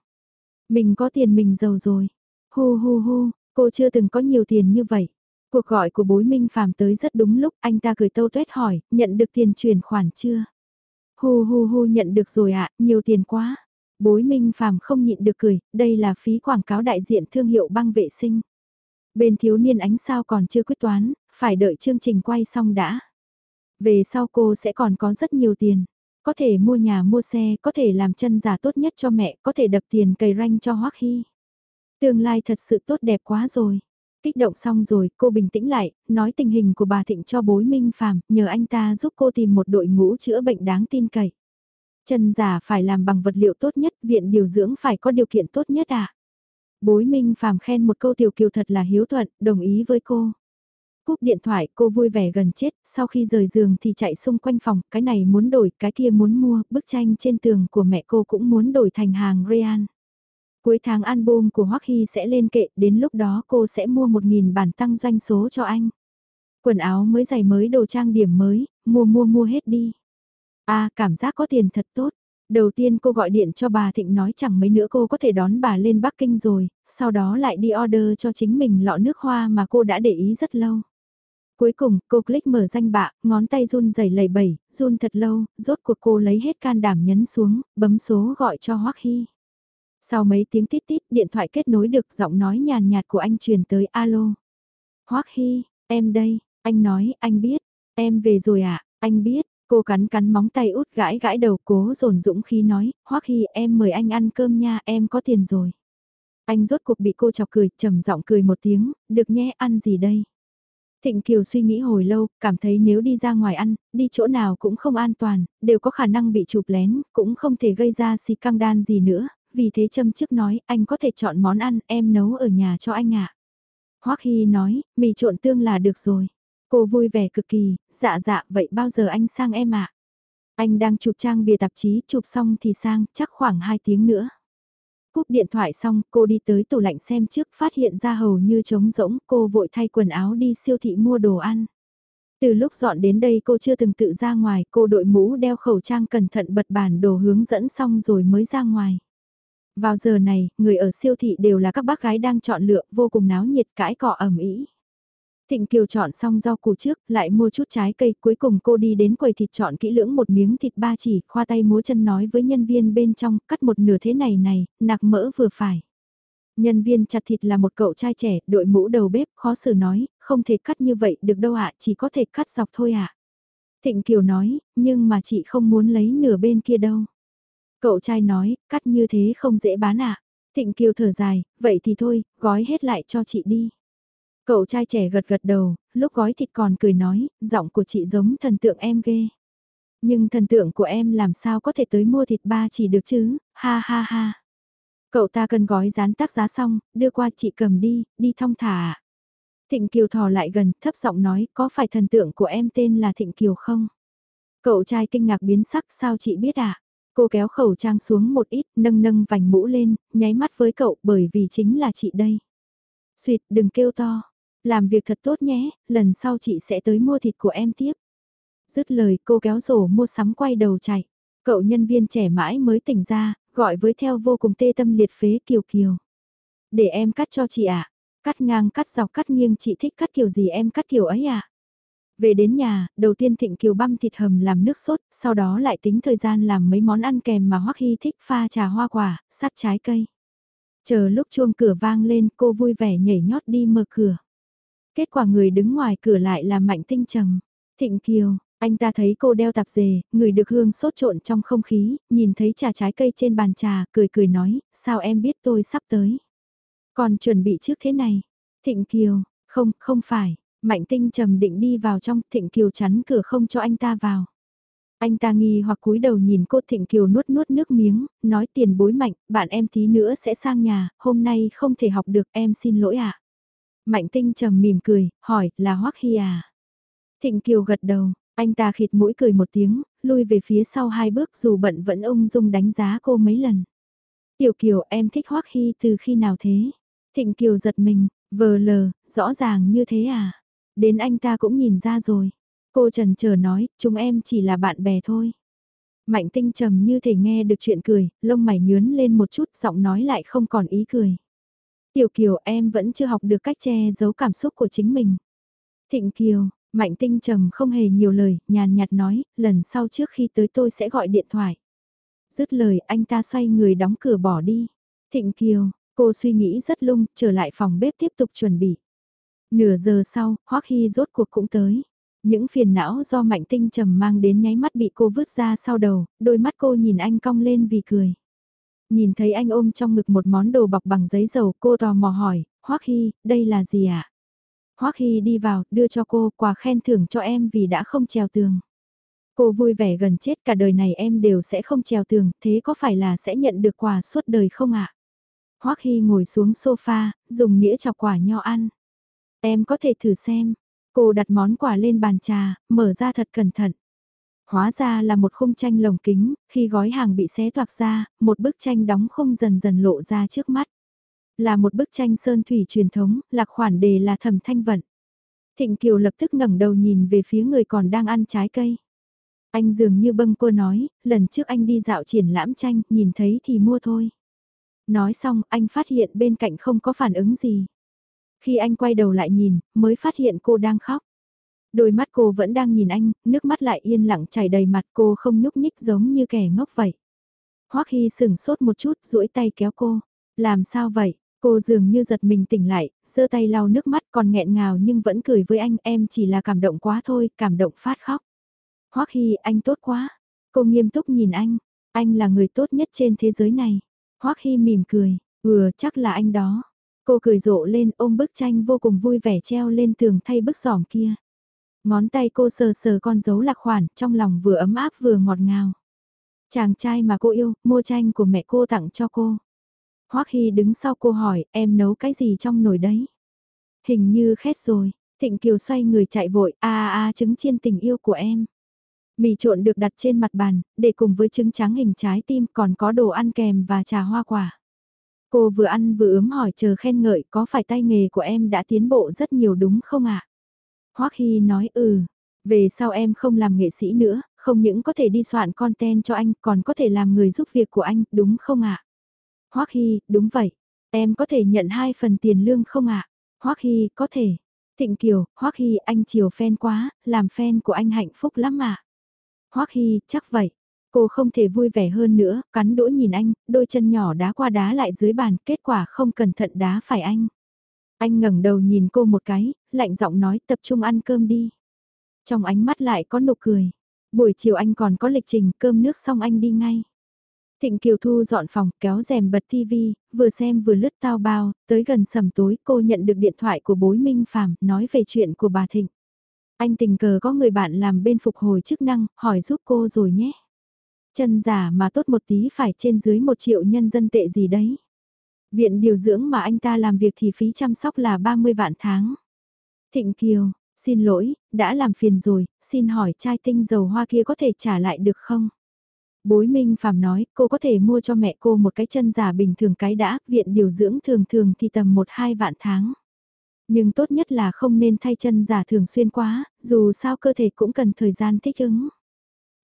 Mình có tiền mình giàu rồi. Hu hu hu, Cô chưa từng có nhiều tiền như vậy. Cuộc gọi của bối Minh Phạm tới rất đúng lúc anh ta cười tâu tuét hỏi, nhận được tiền chuyển khoản chưa? Hu hu hu nhận được rồi ạ, nhiều tiền quá. Bối Minh Phạm không nhịn được cười, đây là phí quảng cáo đại diện thương hiệu băng vệ sinh. Bên thiếu niên ánh sao còn chưa quyết toán, phải đợi chương trình quay xong đã. Về sau cô sẽ còn có rất nhiều tiền. Có thể mua nhà mua xe, có thể làm chân giả tốt nhất cho mẹ, có thể đập tiền cày ranh cho Hoắc Hy. Tương lai thật sự tốt đẹp quá rồi. Kích động xong rồi, cô bình tĩnh lại, nói tình hình của bà Thịnh cho bối Minh Phạm, nhờ anh ta giúp cô tìm một đội ngũ chữa bệnh đáng tin cậy. Chân giả phải làm bằng vật liệu tốt nhất, viện điều dưỡng phải có điều kiện tốt nhất à. Bối Minh Phạm khen một câu tiểu kiều thật là hiếu thuận, đồng ý với cô. Cúp điện thoại cô vui vẻ gần chết, sau khi rời giường thì chạy xung quanh phòng, cái này muốn đổi, cái kia muốn mua, bức tranh trên tường của mẹ cô cũng muốn đổi thành hàng real Cuối tháng album của Hoắc Hy sẽ lên kệ, đến lúc đó cô sẽ mua 1.000 bản tăng doanh số cho anh. Quần áo mới giày mới đồ trang điểm mới, mua mua mua hết đi. À, cảm giác có tiền thật tốt. Đầu tiên cô gọi điện cho bà Thịnh nói chẳng mấy nữa cô có thể đón bà lên Bắc Kinh rồi, sau đó lại đi order cho chính mình lọ nước hoa mà cô đã để ý rất lâu. Cuối cùng, cô click mở danh bạ, ngón tay run rẩy lẩy bẩy, run thật lâu, rốt cuộc cô lấy hết can đảm nhấn xuống, bấm số gọi cho Hoắc Hy. Sau mấy tiếng tít tít, điện thoại kết nối được giọng nói nhàn nhạt của anh truyền tới alo. Hoắc Hy, em đây, anh nói, anh biết, em về rồi à? anh biết, cô cắn cắn móng tay út gãi gãi đầu cố dồn dũng khí nói, Hoắc Hy em mời anh ăn cơm nha, em có tiền rồi. Anh rốt cuộc bị cô chọc cười, trầm giọng cười một tiếng, được nhé, ăn gì đây? Thịnh Kiều suy nghĩ hồi lâu, cảm thấy nếu đi ra ngoài ăn, đi chỗ nào cũng không an toàn, đều có khả năng bị chụp lén, cũng không thể gây ra xì căng đan gì nữa, vì thế châm trước nói anh có thể chọn món ăn em nấu ở nhà cho anh ạ. À. Hoắc Hy nói, mì trộn tương là được rồi. Cô vui vẻ cực kỳ, dạ dạ vậy bao giờ anh sang em ạ? À? Anh đang chụp trang bìa tạp chí, chụp xong thì sang, chắc khoảng 2 tiếng nữa. Cúp điện thoại xong, cô đi tới tủ lạnh xem trước, phát hiện ra hầu như trống rỗng, cô vội thay quần áo đi siêu thị mua đồ ăn. Từ lúc dọn đến đây cô chưa từng tự ra ngoài, cô đội mũ đeo khẩu trang cẩn thận bật bản đồ hướng dẫn xong rồi mới ra ngoài. Vào giờ này, người ở siêu thị đều là các bác gái đang chọn lựa, vô cùng náo nhiệt cãi cọ ẩm ý. Thịnh Kiều chọn xong rau củ trước, lại mua chút trái cây, cuối cùng cô đi đến quầy thịt chọn kỹ lưỡng một miếng thịt ba chỉ, khoa tay múa chân nói với nhân viên bên trong, cắt một nửa thế này này, nạc mỡ vừa phải. Nhân viên chặt thịt là một cậu trai trẻ, đội mũ đầu bếp, khó xử nói, không thể cắt như vậy được đâu ạ, chỉ có thể cắt dọc thôi ạ. Thịnh Kiều nói, nhưng mà chị không muốn lấy nửa bên kia đâu. Cậu trai nói, cắt như thế không dễ bán ạ. Thịnh Kiều thở dài, vậy thì thôi, gói hết lại cho chị đi. Cậu trai trẻ gật gật đầu, lúc gói thịt còn cười nói, giọng của chị giống thần tượng em ghê. Nhưng thần tượng của em làm sao có thể tới mua thịt ba chỉ được chứ, ha ha ha. Cậu ta cần gói dán tác giá xong, đưa qua chị cầm đi, đi thong thả. Thịnh Kiều thò lại gần, thấp giọng nói, có phải thần tượng của em tên là Thịnh Kiều không? Cậu trai kinh ngạc biến sắc, sao chị biết à? Cô kéo khẩu trang xuống một ít, nâng nâng vành mũ lên, nháy mắt với cậu bởi vì chính là chị đây. Xuyệt, đừng kêu to. Làm việc thật tốt nhé, lần sau chị sẽ tới mua thịt của em tiếp. Dứt lời cô kéo rổ mua sắm quay đầu chạy. Cậu nhân viên trẻ mãi mới tỉnh ra, gọi với theo vô cùng tê tâm liệt phế kiều kiều. Để em cắt cho chị ạ. Cắt ngang cắt dọc cắt nghiêng chị thích cắt kiểu gì em cắt kiểu ấy ạ. Về đến nhà, đầu tiên Thịnh Kiều băm thịt hầm làm nước sốt, sau đó lại tính thời gian làm mấy món ăn kèm mà Hoắc Hy thích pha trà hoa quả, sắt trái cây. Chờ lúc chuông cửa vang lên cô vui vẻ nhảy nhót đi mở cửa. Kết quả người đứng ngoài cửa lại là Mạnh Tinh Trầm. Thịnh Kiều, anh ta thấy cô đeo tạp dề, người được hương sốt trộn trong không khí, nhìn thấy trà trái cây trên bàn trà, cười cười nói, sao em biết tôi sắp tới. Còn chuẩn bị trước thế này. Thịnh Kiều, không, không phải. Mạnh tinh trầm định đi vào trong, Thịnh Kiều chắn cửa không cho anh ta vào. Anh ta nghi hoặc cúi đầu nhìn cô Thịnh Kiều nuốt nuốt nước miếng, nói tiền bối mạnh, bạn em tí nữa sẽ sang nhà, hôm nay không thể học được em xin lỗi ạ. À? Mạnh tinh trầm mỉm cười, hỏi, là Hoắc Hy à? Thịnh Kiều gật đầu, anh ta khịt mũi cười một tiếng, lui về phía sau hai bước dù bận vẫn ung dung đánh giá cô mấy lần. Tiểu Kiều em thích Hoắc Hy từ khi nào thế? Thịnh Kiều giật mình, vờ lờ, rõ ràng như thế à? Đến anh ta cũng nhìn ra rồi. Cô trần chờ nói, chúng em chỉ là bạn bè thôi. Mạnh tinh trầm như thể nghe được chuyện cười, lông mày nhướn lên một chút giọng nói lại không còn ý cười. Tiểu Kiều em vẫn chưa học được cách che giấu cảm xúc của chính mình. Thịnh Kiều, Mạnh tinh trầm không hề nhiều lời, nhàn nhạt nói, lần sau trước khi tới tôi sẽ gọi điện thoại. Dứt lời anh ta xoay người đóng cửa bỏ đi. Thịnh Kiều, cô suy nghĩ rất lung, trở lại phòng bếp tiếp tục chuẩn bị. Nửa giờ sau, Hoắc Hy rốt cuộc cũng tới. Những phiền não do mạnh tinh trầm mang đến nháy mắt bị cô vứt ra sau đầu, đôi mắt cô nhìn anh cong lên vì cười. Nhìn thấy anh ôm trong ngực một món đồ bọc bằng giấy dầu cô tò mò hỏi, Hoắc Hy, đây là gì ạ? À? Hoắc Hy đi vào, đưa cho cô quà khen thưởng cho em vì đã không trèo tường. Cô vui vẻ gần chết cả đời này em đều sẽ không trèo tường, thế có phải là sẽ nhận được quà suốt đời không ạ? À? Hoắc Hy ngồi xuống sofa, dùng nĩa chọc quả nho ăn. Em có thể thử xem. Cô đặt món quà lên bàn trà, mở ra thật cẩn thận. Hóa ra là một khung tranh lồng kính, khi gói hàng bị xé toạc ra, một bức tranh đóng khung dần dần lộ ra trước mắt. Là một bức tranh sơn thủy truyền thống, lạc khoản đề là thẩm thanh vận. Thịnh Kiều lập tức ngẩng đầu nhìn về phía người còn đang ăn trái cây. Anh dường như bâng cô nói, lần trước anh đi dạo triển lãm tranh, nhìn thấy thì mua thôi. Nói xong, anh phát hiện bên cạnh không có phản ứng gì. Khi anh quay đầu lại nhìn, mới phát hiện cô đang khóc. Đôi mắt cô vẫn đang nhìn anh, nước mắt lại yên lặng chảy đầy mặt cô không nhúc nhích giống như kẻ ngốc vậy. Hoắc Hy sừng sốt một chút, duỗi tay kéo cô. Làm sao vậy? Cô dường như giật mình tỉnh lại, giơ tay lau nước mắt còn nghẹn ngào nhưng vẫn cười với anh em chỉ là cảm động quá thôi, cảm động phát khóc. Hoắc Hy anh tốt quá. Cô nghiêm túc nhìn anh, anh là người tốt nhất trên thế giới này. Hoắc Hy mỉm cười, vừa chắc là anh đó. Cô cười rộ lên ôm bức tranh vô cùng vui vẻ treo lên tường thay bức giỏm kia. Ngón tay cô sờ sờ con dấu lạc khoản, trong lòng vừa ấm áp vừa ngọt ngào. Chàng trai mà cô yêu, mua tranh của mẹ cô tặng cho cô. Hoắc Hy đứng sau cô hỏi, em nấu cái gì trong nồi đấy? Hình như khét rồi, Thịnh Kiều xoay người chạy vội, a a a trứng chiên tình yêu của em. Mì trộn được đặt trên mặt bàn, để cùng với trứng trắng hình trái tim còn có đồ ăn kèm và trà hoa quả. Cô vừa ăn vừa ướm hỏi chờ khen ngợi có phải tay nghề của em đã tiến bộ rất nhiều đúng không ạ? À? Hoắc Hy nói ừ, về sau em không làm nghệ sĩ nữa, không những có thể đi soạn content cho anh còn có thể làm người giúp việc của anh, đúng không ạ? À? Hoắc Hy, đúng vậy. Em có thể nhận hai phần tiền lương không ạ? Hoắc Hy, có thể. Thịnh Kiều, Hoắc Hy anh chiều fan quá, làm fan của anh hạnh phúc lắm ạ. Hoắc Hy, chắc vậy. Cô không thể vui vẻ hơn nữa, cắn đũa nhìn anh, đôi chân nhỏ đá qua đá lại dưới bàn, kết quả không cẩn thận đá phải anh. Anh ngẩng đầu nhìn cô một cái, lạnh giọng nói tập trung ăn cơm đi. Trong ánh mắt lại có nụ cười. Buổi chiều anh còn có lịch trình cơm nước xong anh đi ngay. Thịnh Kiều Thu dọn phòng, kéo rèm bật tivi, vừa xem vừa lướt tao bao, tới gần sầm tối cô nhận được điện thoại của bối Minh Phạm, nói về chuyện của bà Thịnh. Anh tình cờ có người bạn làm bên phục hồi chức năng, hỏi giúp cô rồi nhé. Chân giả mà tốt một tí phải trên dưới một triệu nhân dân tệ gì đấy. Viện điều dưỡng mà anh ta làm việc thì phí chăm sóc là 30 vạn tháng. Thịnh Kiều, xin lỗi, đã làm phiền rồi, xin hỏi chai tinh dầu hoa kia có thể trả lại được không? Bối Minh Phạm nói, cô có thể mua cho mẹ cô một cái chân giả bình thường cái đã, viện điều dưỡng thường thường thì tầm 1-2 vạn tháng. Nhưng tốt nhất là không nên thay chân giả thường xuyên quá, dù sao cơ thể cũng cần thời gian thích ứng.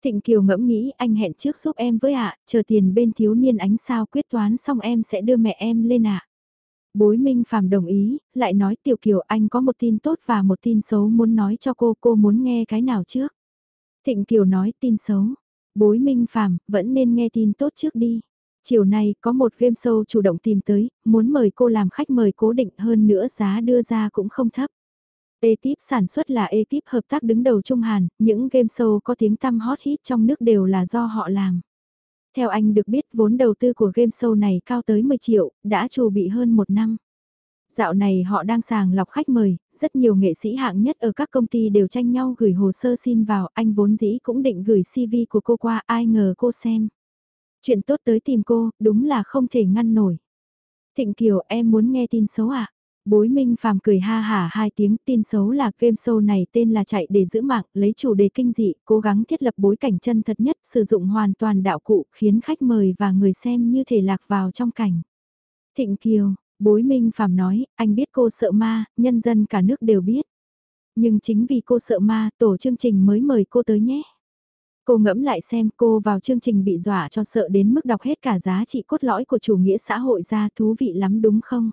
Thịnh Kiều ngẫm nghĩ anh hẹn trước giúp em với ạ, chờ tiền bên thiếu niên ánh sao quyết toán xong em sẽ đưa mẹ em lên ạ. Bối Minh Phạm đồng ý, lại nói Tiểu Kiều anh có một tin tốt và một tin xấu muốn nói cho cô, cô muốn nghe cái nào trước. Thịnh Kiều nói tin xấu, bối Minh Phạm vẫn nên nghe tin tốt trước đi. Chiều nay có một game show chủ động tìm tới, muốn mời cô làm khách mời cố định hơn nữa giá đưa ra cũng không thấp. Ekip sản xuất là ekip hợp tác đứng đầu Trung Hàn, những game show có tiếng tăm hot hit trong nước đều là do họ làm. Theo anh được biết vốn đầu tư của game show này cao tới 10 triệu, đã trù bị hơn một năm. Dạo này họ đang sàng lọc khách mời, rất nhiều nghệ sĩ hạng nhất ở các công ty đều tranh nhau gửi hồ sơ xin vào, anh vốn dĩ cũng định gửi CV của cô qua, ai ngờ cô xem. Chuyện tốt tới tìm cô, đúng là không thể ngăn nổi. Thịnh Kiều em muốn nghe tin xấu à? Bối Minh Phàm cười ha hả hai tiếng tin xấu là game show này tên là chạy để giữ mạng, lấy chủ đề kinh dị, cố gắng thiết lập bối cảnh chân thật nhất, sử dụng hoàn toàn đạo cụ, khiến khách mời và người xem như thể lạc vào trong cảnh. Thịnh Kiều, bối Minh Phàm nói, anh biết cô sợ ma, nhân dân cả nước đều biết. Nhưng chính vì cô sợ ma, tổ chương trình mới mời cô tới nhé. Cô ngẫm lại xem cô vào chương trình bị dọa cho sợ đến mức đọc hết cả giá trị cốt lõi của chủ nghĩa xã hội ra thú vị lắm đúng không?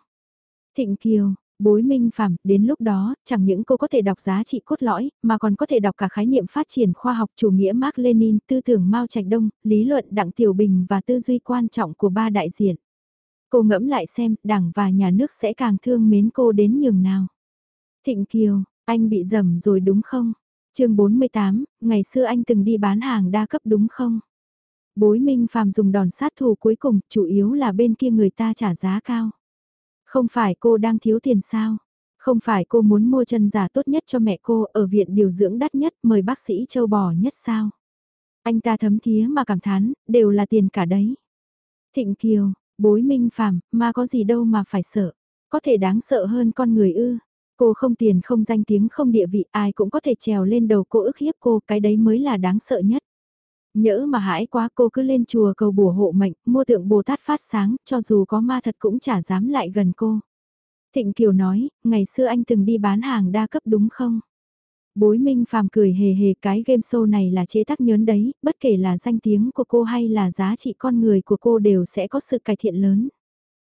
Thịnh Kiều, bối minh Phạm đến lúc đó, chẳng những cô có thể đọc giá trị cốt lõi, mà còn có thể đọc cả khái niệm phát triển khoa học chủ nghĩa Mark Lenin, tư tưởng Mao Trạch Đông, lý luận Đặng Tiểu Bình và tư duy quan trọng của ba đại diện. Cô ngẫm lại xem, đảng và nhà nước sẽ càng thương mến cô đến nhường nào. Thịnh Kiều, anh bị dầm rồi đúng không? chương 48, ngày xưa anh từng đi bán hàng đa cấp đúng không? Bối Minh Phạm dùng đòn sát thủ cuối cùng, chủ yếu là bên kia người ta trả giá cao. Không phải cô đang thiếu tiền sao? Không phải cô muốn mua chân giả tốt nhất cho mẹ cô ở viện điều dưỡng đắt nhất mời bác sĩ châu bò nhất sao? Anh ta thấm thía mà cảm thán, đều là tiền cả đấy. Thịnh Kiều, bối minh phàm, mà có gì đâu mà phải sợ. Có thể đáng sợ hơn con người ư. Cô không tiền không danh tiếng không địa vị ai cũng có thể trèo lên đầu cô ức hiếp cô, cái đấy mới là đáng sợ nhất. Nhỡ mà hãi quá cô cứ lên chùa cầu bùa hộ mệnh, mua tượng Bồ Tát phát sáng, cho dù có ma thật cũng chả dám lại gần cô. Thịnh Kiều nói, ngày xưa anh từng đi bán hàng đa cấp đúng không? Bối Minh Phàm cười hề hề cái game show này là chế tác nhớn đấy, bất kể là danh tiếng của cô hay là giá trị con người của cô đều sẽ có sự cải thiện lớn.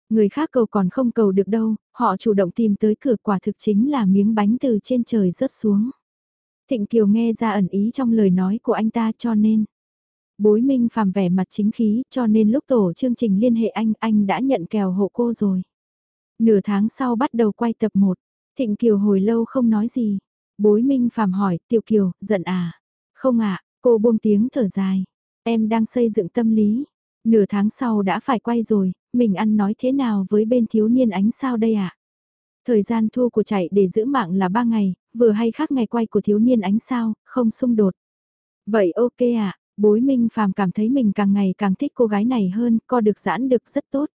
Người khác cầu còn không cầu được đâu, họ chủ động tìm tới cửa quả thực chính là miếng bánh từ trên trời rớt xuống. Thịnh Kiều nghe ra ẩn ý trong lời nói của anh ta cho nên. Bối Minh phàm vẻ mặt chính khí cho nên lúc tổ chương trình liên hệ anh, anh đã nhận kèo hộ cô rồi. Nửa tháng sau bắt đầu quay tập 1, Thịnh Kiều hồi lâu không nói gì. Bối Minh phàm hỏi, Tiểu Kiều, giận à? Không ạ, cô buông tiếng thở dài. Em đang xây dựng tâm lý. Nửa tháng sau đã phải quay rồi, mình ăn nói thế nào với bên thiếu niên ánh sao đây ạ? Thời gian thu của chạy để giữ mạng là 3 ngày, vừa hay khác ngày quay của thiếu niên ánh sao, không xung đột. Vậy ok ạ, Bối Minh Phàm cảm thấy mình càng ngày càng thích cô gái này hơn, co được giãn được rất tốt.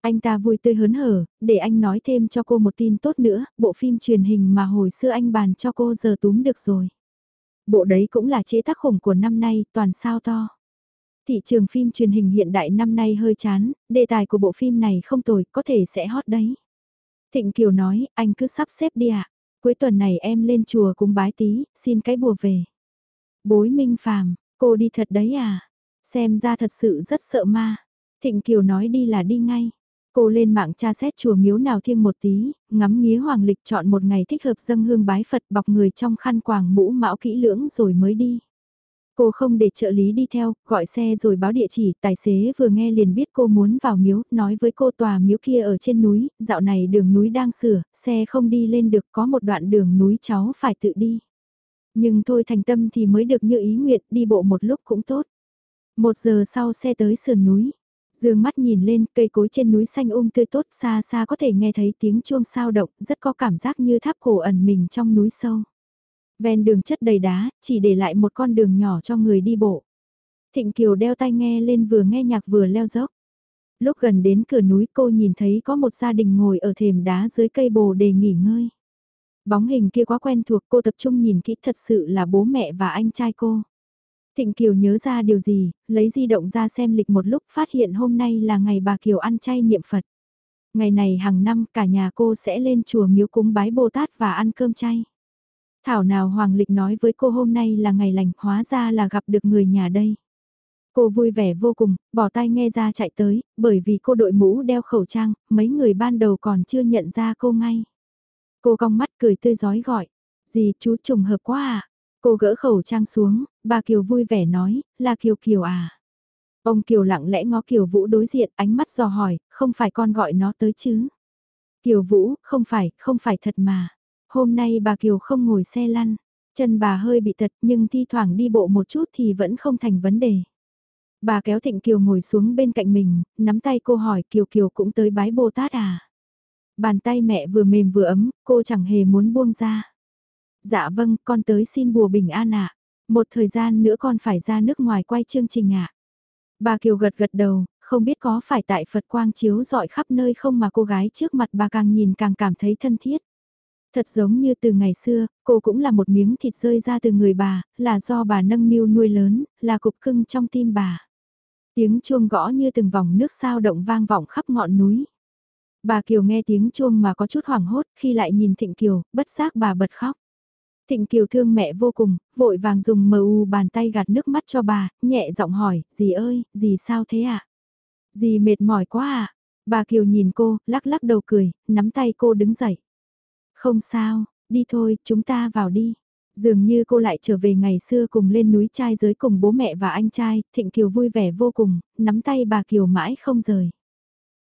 Anh ta vui tươi hớn hở, để anh nói thêm cho cô một tin tốt nữa, bộ phim truyền hình mà hồi xưa anh bàn cho cô giờ túm được rồi. Bộ đấy cũng là chế tác khủng của năm nay, toàn sao to. Thị trường phim truyền hình hiện đại năm nay hơi chán, đề tài của bộ phim này không tồi, có thể sẽ hot đấy. Thịnh Kiều nói, anh cứ sắp xếp đi ạ. Cuối tuần này em lên chùa cùng bái tí, xin cái bùa về. Bối Minh Phàm Cô đi thật đấy à? Xem ra thật sự rất sợ ma. Thịnh Kiều nói đi là đi ngay. Cô lên mạng tra xét chùa miếu nào thiêng một tí, ngắm nghía hoàng lịch chọn một ngày thích hợp dâng hương bái Phật bọc người trong khăn quàng mũ mão kỹ lưỡng rồi mới đi. Cô không để trợ lý đi theo, gọi xe rồi báo địa chỉ, tài xế vừa nghe liền biết cô muốn vào miếu, nói với cô tòa miếu kia ở trên núi, dạo này đường núi đang sửa, xe không đi lên được có một đoạn đường núi cháu phải tự đi. Nhưng thôi thành tâm thì mới được như ý nguyện, đi bộ một lúc cũng tốt. Một giờ sau xe tới sườn núi, dương mắt nhìn lên cây cối trên núi xanh um tươi tốt xa xa có thể nghe thấy tiếng chuông sao động, rất có cảm giác như tháp cổ ẩn mình trong núi sâu. Ven đường chất đầy đá, chỉ để lại một con đường nhỏ cho người đi bộ. Thịnh Kiều đeo tai nghe lên vừa nghe nhạc vừa leo dốc. Lúc gần đến cửa núi cô nhìn thấy có một gia đình ngồi ở thềm đá dưới cây bồ để nghỉ ngơi. Bóng hình kia quá quen thuộc cô tập trung nhìn kỹ thật sự là bố mẹ và anh trai cô. Thịnh Kiều nhớ ra điều gì, lấy di động ra xem lịch một lúc phát hiện hôm nay là ngày bà Kiều ăn chay niệm Phật. Ngày này hàng năm cả nhà cô sẽ lên chùa miếu cúng bái Bồ Tát và ăn cơm chay. Thảo nào Hoàng Lịch nói với cô hôm nay là ngày lành, hóa ra là gặp được người nhà đây. Cô vui vẻ vô cùng, bỏ tay nghe ra chạy tới, bởi vì cô đội mũ đeo khẩu trang, mấy người ban đầu còn chưa nhận ra cô ngay. Cô cong mắt cười tươi giói gọi, gì chú trùng hợp quá à? Cô gỡ khẩu trang xuống, bà Kiều vui vẻ nói, là Kiều Kiều à? Ông Kiều lặng lẽ ngó Kiều Vũ đối diện, ánh mắt dò hỏi, không phải con gọi nó tới chứ? Kiều Vũ, không phải, không phải thật mà. Hôm nay bà Kiều không ngồi xe lăn, chân bà hơi bị tật nhưng thi thoảng đi bộ một chút thì vẫn không thành vấn đề. Bà kéo Thịnh Kiều ngồi xuống bên cạnh mình, nắm tay cô hỏi Kiều Kiều cũng tới bái Bồ Tát à? Bàn tay mẹ vừa mềm vừa ấm, cô chẳng hề muốn buông ra. Dạ vâng, con tới xin bùa bình an ạ. Một thời gian nữa con phải ra nước ngoài quay chương trình ạ. Bà Kiều gật gật đầu, không biết có phải tại Phật quang chiếu dọi khắp nơi không mà cô gái trước mặt bà càng nhìn càng cảm thấy thân thiết. Thật giống như từ ngày xưa, cô cũng là một miếng thịt rơi ra từ người bà, là do bà nâng niu nuôi lớn, là cục cưng trong tim bà. Tiếng chuông gõ như từng vòng nước sao động vang vọng khắp ngọn núi. Bà Kiều nghe tiếng chuông mà có chút hoảng hốt, khi lại nhìn Thịnh Kiều, bất giác bà bật khóc. Thịnh Kiều thương mẹ vô cùng, vội vàng dùng mờ u bàn tay gạt nước mắt cho bà, nhẹ giọng hỏi, dì ơi, dì sao thế ạ? À? Dì mệt mỏi quá à? Bà Kiều nhìn cô, lắc lắc đầu cười, nắm tay cô đứng dậy. Không sao, đi thôi, chúng ta vào đi. Dường như cô lại trở về ngày xưa cùng lên núi trai giới cùng bố mẹ và anh trai, Thịnh Kiều vui vẻ vô cùng, nắm tay bà Kiều mãi không rời.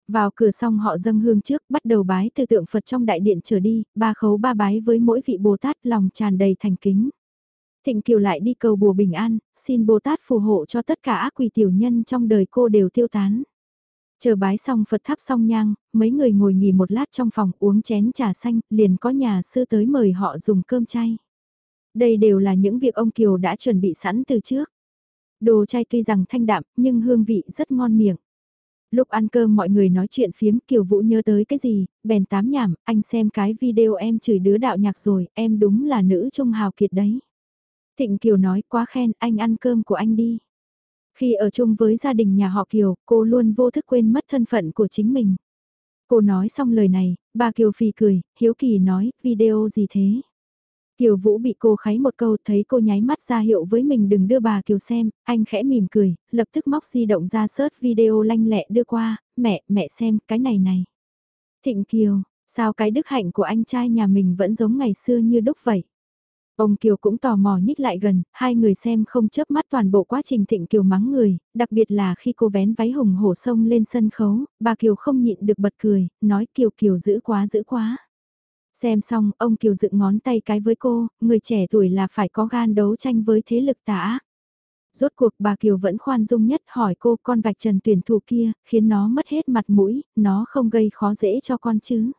Vào cửa xong họ dâng hương trước, bắt đầu bái từ tượng Phật trong đại điện trở đi, ba khấu ba bái với mỗi vị Bồ Tát lòng tràn đầy thành kính. Thịnh Kiều lại đi cầu bùa bình an, xin Bồ Tát phù hộ cho tất cả ác quỷ tiểu nhân trong đời cô đều tiêu tán. Chờ bái xong Phật tháp xong nhang, mấy người ngồi nghỉ một lát trong phòng uống chén trà xanh, liền có nhà sư tới mời họ dùng cơm chay. Đây đều là những việc ông Kiều đã chuẩn bị sẵn từ trước. Đồ chay tuy rằng thanh đạm, nhưng hương vị rất ngon miệng. Lúc ăn cơm mọi người nói chuyện phiếm Kiều Vũ nhớ tới cái gì, bèn tám nhảm, anh xem cái video em chửi đứa đạo nhạc rồi, em đúng là nữ trung hào kiệt đấy. Thịnh Kiều nói quá khen, anh ăn cơm của anh đi. Khi ở chung với gia đình nhà họ Kiều, cô luôn vô thức quên mất thân phận của chính mình. Cô nói xong lời này, bà Kiều phì cười, hiếu kỳ nói, video gì thế? Kiều Vũ bị cô kháy một câu thấy cô nháy mắt ra hiệu với mình đừng đưa bà Kiều xem, anh khẽ mỉm cười, lập tức móc di động ra search video lanh lẹ đưa qua, mẹ, mẹ xem, cái này này. Thịnh Kiều, sao cái đức hạnh của anh trai nhà mình vẫn giống ngày xưa như đúc vậy? Ông Kiều cũng tò mò nhích lại gần, hai người xem không chớp mắt toàn bộ quá trình Thịnh Kiều mắng người, đặc biệt là khi cô vén váy hùng hổ sông lên sân khấu, bà Kiều không nhịn được bật cười, nói Kiều Kiều giữ quá giữ quá. Xem xong, ông Kiều dựng ngón tay cái với cô, người trẻ tuổi là phải có gan đấu tranh với thế lực tà ác. Rốt cuộc bà Kiều vẫn khoan dung nhất hỏi cô con vạch trần tuyển thủ kia, khiến nó mất hết mặt mũi, nó không gây khó dễ cho con chứ.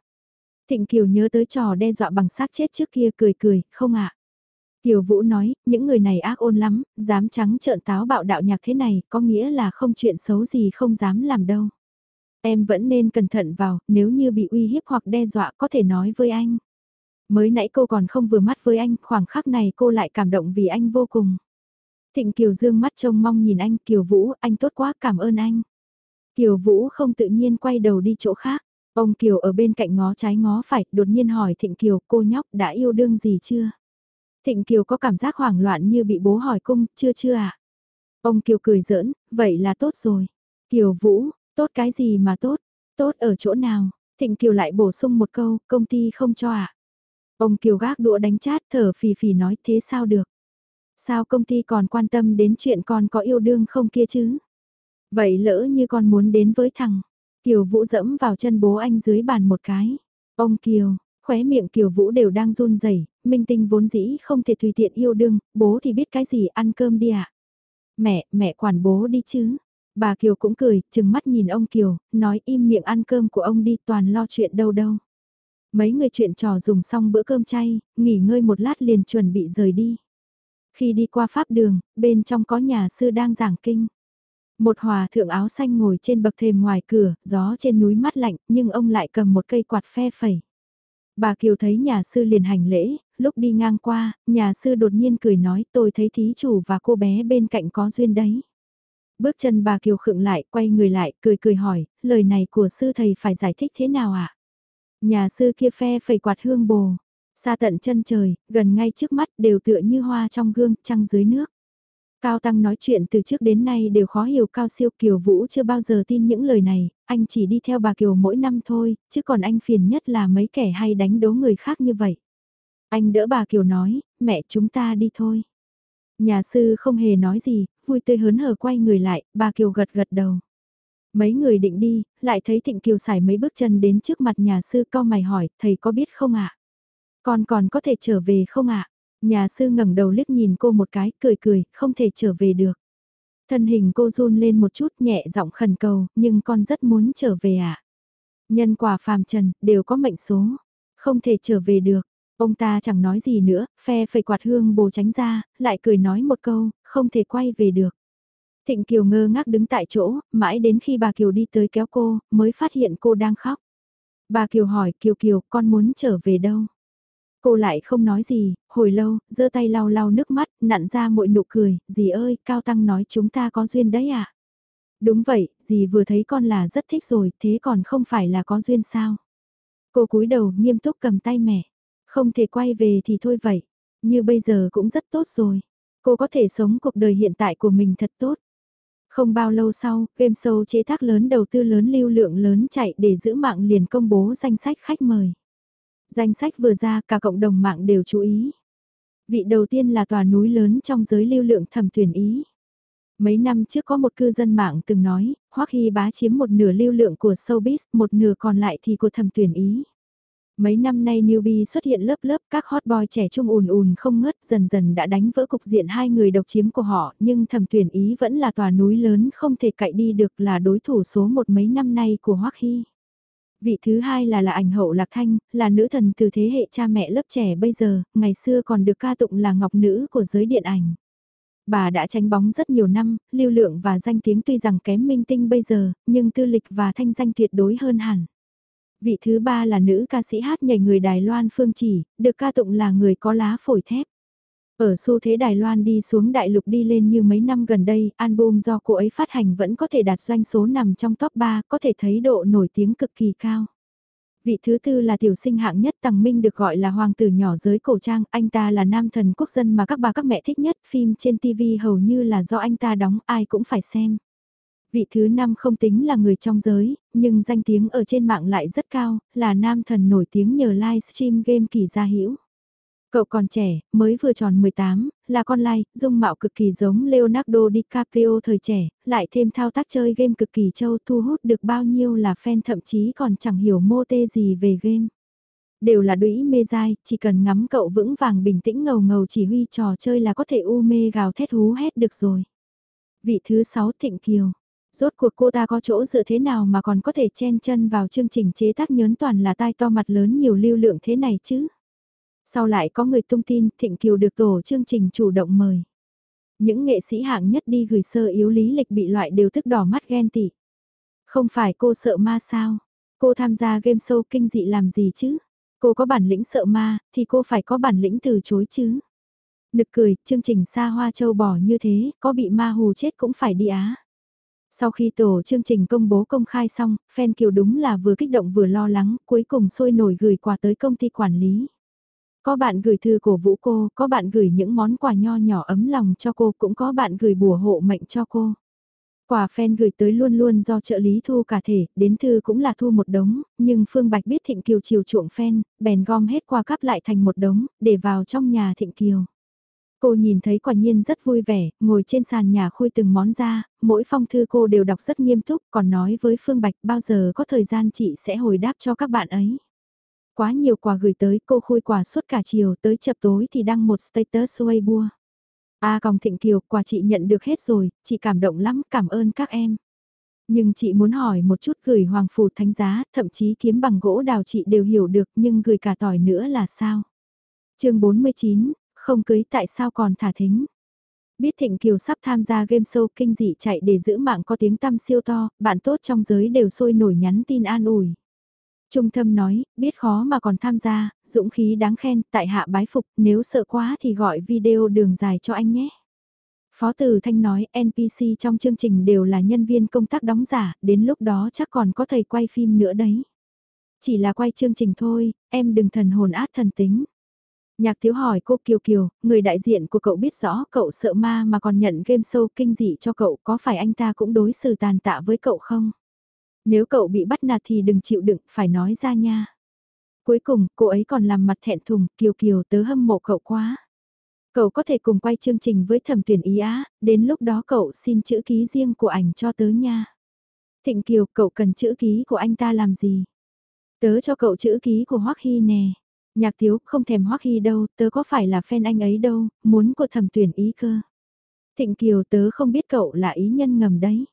Thịnh Kiều nhớ tới trò đe dọa bằng xác chết trước kia cười cười, không ạ. Kiều Vũ nói, những người này ác ôn lắm, dám trắng trợn táo bạo đạo nhạc thế này, có nghĩa là không chuyện xấu gì không dám làm đâu. Em vẫn nên cẩn thận vào, nếu như bị uy hiếp hoặc đe dọa có thể nói với anh. Mới nãy cô còn không vừa mắt với anh, khoảng khắc này cô lại cảm động vì anh vô cùng. Thịnh Kiều dương mắt trông mong nhìn anh, Kiều Vũ, anh tốt quá, cảm ơn anh. Kiều Vũ không tự nhiên quay đầu đi chỗ khác. Ông Kiều ở bên cạnh ngó trái ngó phải, đột nhiên hỏi Thịnh Kiều, cô nhóc đã yêu đương gì chưa? Thịnh Kiều có cảm giác hoảng loạn như bị bố hỏi cung, chưa chưa ạ? À? Ông Kiều cười giỡn, vậy là tốt rồi. Kiều Vũ, Tốt cái gì mà tốt? Tốt ở chỗ nào? Thịnh Kiều lại bổ sung một câu, công ty không cho ạ. À? Ông Kiều gác đũa đánh chát thở phì phì nói thế sao được? Sao công ty còn quan tâm đến chuyện con có yêu đương không kia chứ? Vậy lỡ như con muốn đến với thằng, Kiều Vũ dẫm vào chân bố anh dưới bàn một cái. Ông Kiều, khóe miệng Kiều Vũ đều đang run rẩy, minh tinh vốn dĩ không thể tùy tiện yêu đương, bố thì biết cái gì ăn cơm đi ạ. À? Mẹ, mẹ quản bố đi chứ. Bà Kiều cũng cười, chừng mắt nhìn ông Kiều, nói im miệng ăn cơm của ông đi toàn lo chuyện đâu đâu. Mấy người chuyện trò dùng xong bữa cơm chay, nghỉ ngơi một lát liền chuẩn bị rời đi. Khi đi qua pháp đường, bên trong có nhà sư đang giảng kinh. Một hòa thượng áo xanh ngồi trên bậc thềm ngoài cửa, gió trên núi mát lạnh, nhưng ông lại cầm một cây quạt phe phẩy. Bà Kiều thấy nhà sư liền hành lễ, lúc đi ngang qua, nhà sư đột nhiên cười nói tôi thấy thí chủ và cô bé bên cạnh có duyên đấy. Bước chân bà Kiều khựng lại, quay người lại, cười cười hỏi, lời này của sư thầy phải giải thích thế nào ạ? À? Nhà sư kia phe phẩy quạt hương bồ, xa tận chân trời, gần ngay trước mắt đều tựa như hoa trong gương, trăng dưới nước. Cao Tăng nói chuyện từ trước đến nay đều khó hiểu Cao Siêu Kiều Vũ chưa bao giờ tin những lời này, anh chỉ đi theo bà Kiều mỗi năm thôi, chứ còn anh phiền nhất là mấy kẻ hay đánh đố người khác như vậy. Anh đỡ bà Kiều nói, mẹ chúng ta đi thôi. Nhà sư không hề nói gì, vui tươi hớn hở quay người lại, bà Kiều gật gật đầu. Mấy người định đi, lại thấy Thịnh Kiều xài mấy bước chân đến trước mặt nhà sư co mày hỏi, thầy có biết không ạ? Con còn có thể trở về không ạ? Nhà sư ngẩng đầu liếc nhìn cô một cái, cười cười, không thể trở về được. Thân hình cô run lên một chút nhẹ giọng khẩn cầu, nhưng con rất muốn trở về ạ. Nhân quả phàm trần, đều có mệnh số. Không thể trở về được. Ông ta chẳng nói gì nữa, phe phẩy quạt hương bồ tránh ra, lại cười nói một câu, không thể quay về được. Thịnh Kiều ngơ ngác đứng tại chỗ, mãi đến khi bà Kiều đi tới kéo cô, mới phát hiện cô đang khóc. Bà Kiều hỏi Kiều Kiều con muốn trở về đâu? Cô lại không nói gì, hồi lâu, giơ tay lau lau nước mắt, nặn ra mỗi nụ cười, dì ơi, Cao Tăng nói chúng ta có duyên đấy à? Đúng vậy, dì vừa thấy con là rất thích rồi, thế còn không phải là có duyên sao? Cô cúi đầu nghiêm túc cầm tay mẹ, không thể quay về thì thôi vậy, như bây giờ cũng rất tốt rồi. Cô có thể sống cuộc đời hiện tại của mình thật tốt. Không bao lâu sau, game show chế tác lớn đầu tư lớn lưu lượng lớn chạy để giữ mạng liền công bố danh sách khách mời. Danh sách vừa ra cả cộng đồng mạng đều chú ý. Vị đầu tiên là tòa núi lớn trong giới lưu lượng thẩm tuyển ý. Mấy năm trước có một cư dân mạng từng nói, Hoắc Hy bá chiếm một nửa lưu lượng của showbiz, một nửa còn lại thì của thẩm tuyển ý. Mấy năm nay newbie xuất hiện lớp lớp các hot boy trẻ trung ùn ùn không ngớt dần dần đã đánh vỡ cục diện hai người độc chiếm của họ nhưng thẩm tuyển ý vẫn là tòa núi lớn không thể cậy đi được là đối thủ số một mấy năm nay của Hoắc Hy. Vị thứ hai là là ảnh hậu Lạc Thanh, là nữ thần từ thế hệ cha mẹ lớp trẻ bây giờ, ngày xưa còn được ca tụng là ngọc nữ của giới điện ảnh. Bà đã tránh bóng rất nhiều năm, lưu lượng và danh tiếng tuy rằng kém minh tinh bây giờ, nhưng tư lịch và thanh danh tuyệt đối hơn hẳn. Vị thứ ba là nữ ca sĩ hát nhảy người Đài Loan Phương Chỉ, được ca tụng là người có lá phổi thép. Ở xu thế Đài Loan đi xuống đại lục đi lên như mấy năm gần đây, album do cô ấy phát hành vẫn có thể đạt doanh số nằm trong top 3, có thể thấy độ nổi tiếng cực kỳ cao. Vị thứ tư là tiểu sinh hạng nhất Tằng Minh được gọi là hoàng tử nhỏ giới cổ trang, anh ta là nam thần quốc dân mà các bà các mẹ thích nhất, phim trên TV hầu như là do anh ta đóng, ai cũng phải xem. Vị thứ năm không tính là người trong giới, nhưng danh tiếng ở trên mạng lại rất cao, là nam thần nổi tiếng nhờ livestream game kỳ gia hữu Cậu còn trẻ, mới vừa tròn 18, là con lai, dung mạo cực kỳ giống Leonardo DiCaprio thời trẻ, lại thêm thao tác chơi game cực kỳ châu thu hút được bao nhiêu là fan thậm chí còn chẳng hiểu mô tê gì về game. Đều là đũy mê dai, chỉ cần ngắm cậu vững vàng bình tĩnh ngầu ngầu chỉ huy trò chơi là có thể u mê gào thét hú hét được rồi. Vị thứ 6 Thịnh Kiều. Rốt cuộc cô ta có chỗ dựa thế nào mà còn có thể chen chân vào chương trình chế tác nhớn toàn là tai to mặt lớn nhiều lưu lượng thế này chứ? Sau lại có người tung tin Thịnh Kiều được tổ chương trình chủ động mời. Những nghệ sĩ hạng nhất đi gửi sơ yếu lý lịch bị loại đều thức đỏ mắt ghen tị. Không phải cô sợ ma sao? Cô tham gia game show kinh dị làm gì chứ? Cô có bản lĩnh sợ ma, thì cô phải có bản lĩnh từ chối chứ. Nực cười, chương trình xa hoa châu bò như thế, có bị ma hù chết cũng phải đi á. Sau khi tổ chương trình công bố công khai xong, fan kiều đúng là vừa kích động vừa lo lắng, cuối cùng sôi nổi gửi quà tới công ty quản lý. Có bạn gửi thư cổ vũ cô, có bạn gửi những món quà nho nhỏ ấm lòng cho cô, cũng có bạn gửi bùa hộ mệnh cho cô. Quà fan gửi tới luôn luôn do trợ lý thu cả thể, đến thư cũng là thu một đống, nhưng Phương Bạch biết Thịnh Kiều chiều chuộng fan, bèn gom hết quà cắp lại thành một đống, để vào trong nhà Thịnh Kiều. Cô nhìn thấy quả nhiên rất vui vẻ, ngồi trên sàn nhà khui từng món ra, mỗi phong thư cô đều đọc rất nghiêm túc, còn nói với Phương Bạch bao giờ có thời gian chị sẽ hồi đáp cho các bạn ấy. Quá nhiều quà gửi tới, cô khui quà suốt cả chiều, tới chập tối thì đăng một status Weibo. A à, còng Thịnh Kiều, quà chị nhận được hết rồi, chị cảm động lắm, cảm ơn các em. Nhưng chị muốn hỏi một chút gửi hoàng phủ thánh giá, thậm chí kiếm bằng gỗ đào chị đều hiểu được nhưng gửi cả tỏi nữa là sao? chương 49, không cưới tại sao còn thả thính? Biết Thịnh Kiều sắp tham gia game show kinh dị chạy để giữ mạng có tiếng tăm siêu to, bạn tốt trong giới đều sôi nổi nhắn tin an ủi. Trung thâm nói, biết khó mà còn tham gia, dũng khí đáng khen, tại hạ bái phục, nếu sợ quá thì gọi video đường dài cho anh nhé. Phó Tử Thanh nói NPC trong chương trình đều là nhân viên công tác đóng giả, đến lúc đó chắc còn có thầy quay phim nữa đấy. Chỉ là quay chương trình thôi, em đừng thần hồn át thần tính. Nhạc thiếu hỏi cô Kiều Kiều, người đại diện của cậu biết rõ cậu sợ ma mà còn nhận game show kinh dị cho cậu có phải anh ta cũng đối xử tàn tạ với cậu không? Nếu cậu bị bắt nạt thì đừng chịu đựng, phải nói ra nha. Cuối cùng, cô ấy còn làm mặt thẹn thùng, Kiều Kiều tớ hâm mộ cậu quá. Cậu có thể cùng quay chương trình với thẩm tuyển ý á, đến lúc đó cậu xin chữ ký riêng của ảnh cho tớ nha. Thịnh Kiều, cậu cần chữ ký của anh ta làm gì? Tớ cho cậu chữ ký của Hoắc Hy nè. Nhạc thiếu không thèm Hoắc Hy đâu, tớ có phải là fan anh ấy đâu, muốn của thẩm tuyển ý cơ. Thịnh Kiều tớ không biết cậu là ý nhân ngầm đấy.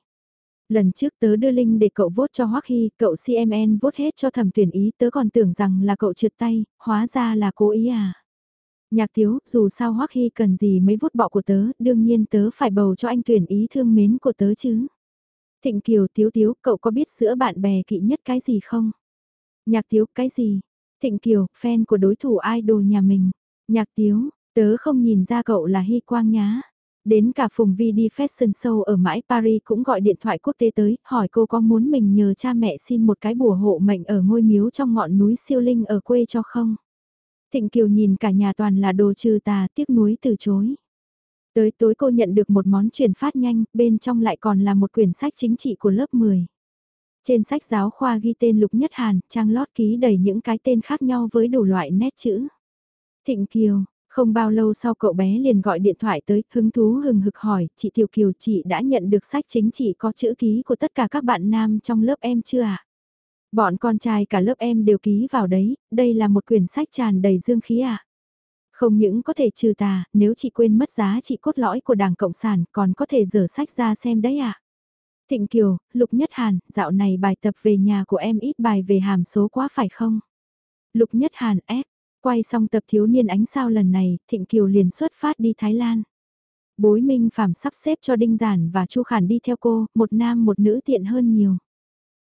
Lần trước tớ đưa link để cậu vote cho Hoắc Hy, cậu CMN vote hết cho thẩm tuyển ý, tớ còn tưởng rằng là cậu trượt tay, hóa ra là cố ý à. Nhạc thiếu, dù sao Hoắc Hy cần gì mấy vote bọ của tớ, đương nhiên tớ phải bầu cho anh tuyển ý thương mến của tớ chứ. Thịnh Kiều thiếu thiếu cậu có biết giữa bạn bè kỵ nhất cái gì không? Nhạc thiếu cái gì? Thịnh Kiều, fan của đối thủ idol nhà mình. Nhạc Tiếu, tớ không nhìn ra cậu là Hy Quang nhá. Đến cả Phùng Vi đi fashion show ở mãi Paris cũng gọi điện thoại quốc tế tới, hỏi cô có muốn mình nhờ cha mẹ xin một cái bùa hộ mệnh ở ngôi miếu trong ngọn núi siêu linh ở quê cho không. Thịnh Kiều nhìn cả nhà toàn là đồ trừ tà tiếc nuối từ chối. Tới tối cô nhận được một món chuyển phát nhanh, bên trong lại còn là một quyển sách chính trị của lớp 10. Trên sách giáo khoa ghi tên Lục Nhất Hàn, trang lót ký đầy những cái tên khác nhau với đủ loại nét chữ. Thịnh Kiều, không bao lâu sau cậu bé liền gọi điện thoại tới, hứng thú hừng hực hỏi, chị Tiểu Kiều chị đã nhận được sách chính trị có chữ ký của tất cả các bạn nam trong lớp em chưa ạ? À? Bọn con trai cả lớp em đều ký vào đấy, đây là một quyển sách tràn đầy dương khí ạ. À? Không những có thể trừ tà, nếu chị quên mất giá trị cốt lõi của Đảng Cộng sản còn có thể dở sách ra xem đấy ạ. À? Thịnh Kiều, Lục Nhất Hàn, dạo này bài tập về nhà của em ít bài về hàm số quá phải không? Lục Nhất Hàn ép, Quay xong tập thiếu niên ánh sao lần này, Thịnh Kiều liền xuất phát đi Thái Lan. Bối Minh Phạm sắp xếp cho Đinh Giản và Chu Khản đi theo cô, một nam một nữ tiện hơn nhiều.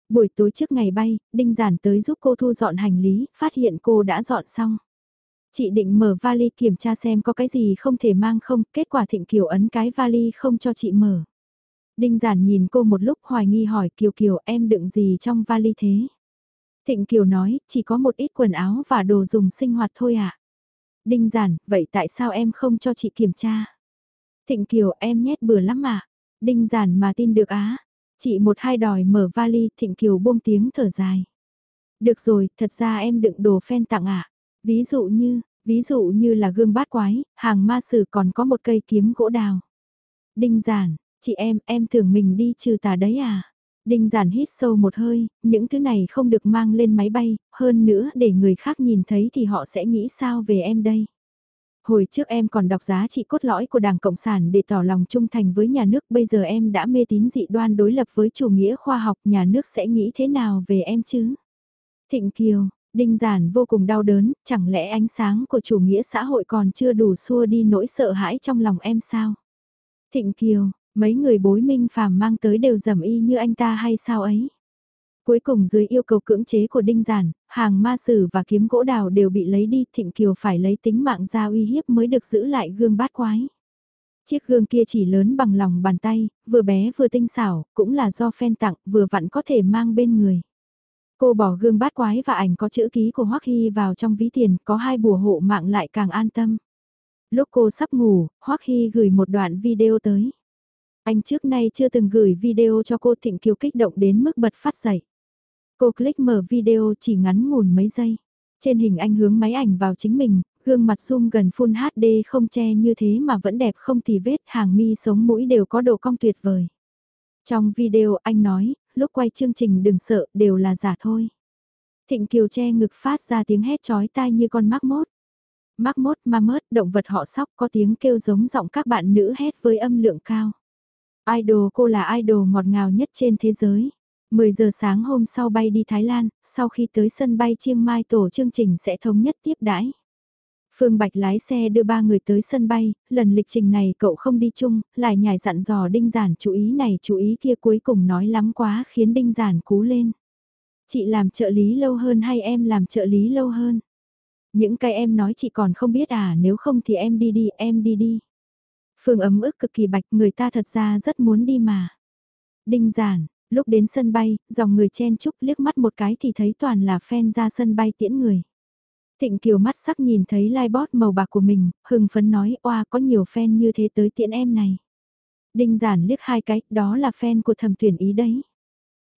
Buổi tối trước ngày bay, Đinh Giản tới giúp cô thu dọn hành lý, phát hiện cô đã dọn xong. Chị định mở vali kiểm tra xem có cái gì không thể mang không, kết quả Thịnh Kiều ấn cái vali không cho chị mở. Đinh Giản nhìn cô một lúc hoài nghi hỏi Kiều Kiều em đựng gì trong vali thế? Thịnh Kiều nói, chỉ có một ít quần áo và đồ dùng sinh hoạt thôi ạ. À? Đinh giản, vậy tại sao em không cho chị kiểm tra? Thịnh Kiều, em nhét bừa lắm mà. Đinh giản mà tin được á. Chị một hai đòi mở vali, Thịnh Kiều buông tiếng thở dài. Được rồi, thật ra em đựng đồ phen tặng ạ. À? Ví dụ như, ví dụ như là gương bát quái, hàng ma sử còn có một cây kiếm gỗ đào. Đinh giản, chị em, em tưởng mình đi trừ tà đấy à? Đinh giản hít sâu một hơi, những thứ này không được mang lên máy bay, hơn nữa để người khác nhìn thấy thì họ sẽ nghĩ sao về em đây. Hồi trước em còn đọc giá trị cốt lõi của Đảng Cộng sản để tỏ lòng trung thành với nhà nước, bây giờ em đã mê tín dị đoan đối lập với chủ nghĩa khoa học, nhà nước sẽ nghĩ thế nào về em chứ? Thịnh Kiều, Đinh Giản vô cùng đau đớn, chẳng lẽ ánh sáng của chủ nghĩa xã hội còn chưa đủ xua đi nỗi sợ hãi trong lòng em sao? Thịnh Kiều, Mấy người bối minh phàm mang tới đều dầm y như anh ta hay sao ấy. Cuối cùng dưới yêu cầu cưỡng chế của Đinh Giản, hàng ma sử và kiếm gỗ đào đều bị lấy đi, Thịnh Kiều phải lấy tính mạng ra uy hiếp mới được giữ lại gương bát quái. Chiếc gương kia chỉ lớn bằng lòng bàn tay, vừa bé vừa tinh xảo, cũng là do phen tặng, vừa vặn có thể mang bên người. Cô bỏ gương bát quái và ảnh có chữ ký của Hoắc Hy vào trong ví tiền, có hai bùa hộ mạng lại càng an tâm. Lúc cô sắp ngủ, Hoắc Hy gửi một đoạn video tới. Anh trước nay chưa từng gửi video cho cô Thịnh Kiều kích động đến mức bật phát dậy. Cô click mở video chỉ ngắn ngủn mấy giây. Trên hình anh hướng máy ảnh vào chính mình, gương mặt zoom gần full HD không che như thế mà vẫn đẹp không tì vết, hàng mi sống mũi đều có độ cong tuyệt vời. Trong video anh nói, lúc quay chương trình đừng sợ, đều là giả thôi. Thịnh Kiều che ngực phát ra tiếng hét chói tai như con mắc mốt. Mắc mốt ma mớt, động vật họ sóc có tiếng kêu giống giọng các bạn nữ hét với âm lượng cao. Idol cô là idol ngọt ngào nhất trên thế giới. 10 giờ sáng hôm sau bay đi Thái Lan, sau khi tới sân bay Chiang Mai tổ chương trình sẽ thống nhất tiếp đãi. Phương Bạch lái xe đưa ba người tới sân bay, lần lịch trình này cậu không đi chung, lại nhảy dặn dò Đinh Giản chú ý này chú ý kia cuối cùng nói lắm quá khiến Đinh Giản cú lên. Chị làm trợ lý lâu hơn hay em làm trợ lý lâu hơn? Những cái em nói chị còn không biết à nếu không thì em đi đi, em đi đi. Phương ấm ức cực kỳ bạch người ta thật ra rất muốn đi mà. Đinh Giản, lúc đến sân bay, dòng người chen chúc liếc mắt một cái thì thấy toàn là fan ra sân bay tiễn người. Thịnh Kiều mắt sắc nhìn thấy livebot màu bạc của mình, hưng phấn nói oa có nhiều fan như thế tới tiễn em này. Đinh giản liếc hai cái, đó là fan của thẩm tuyển ý đấy.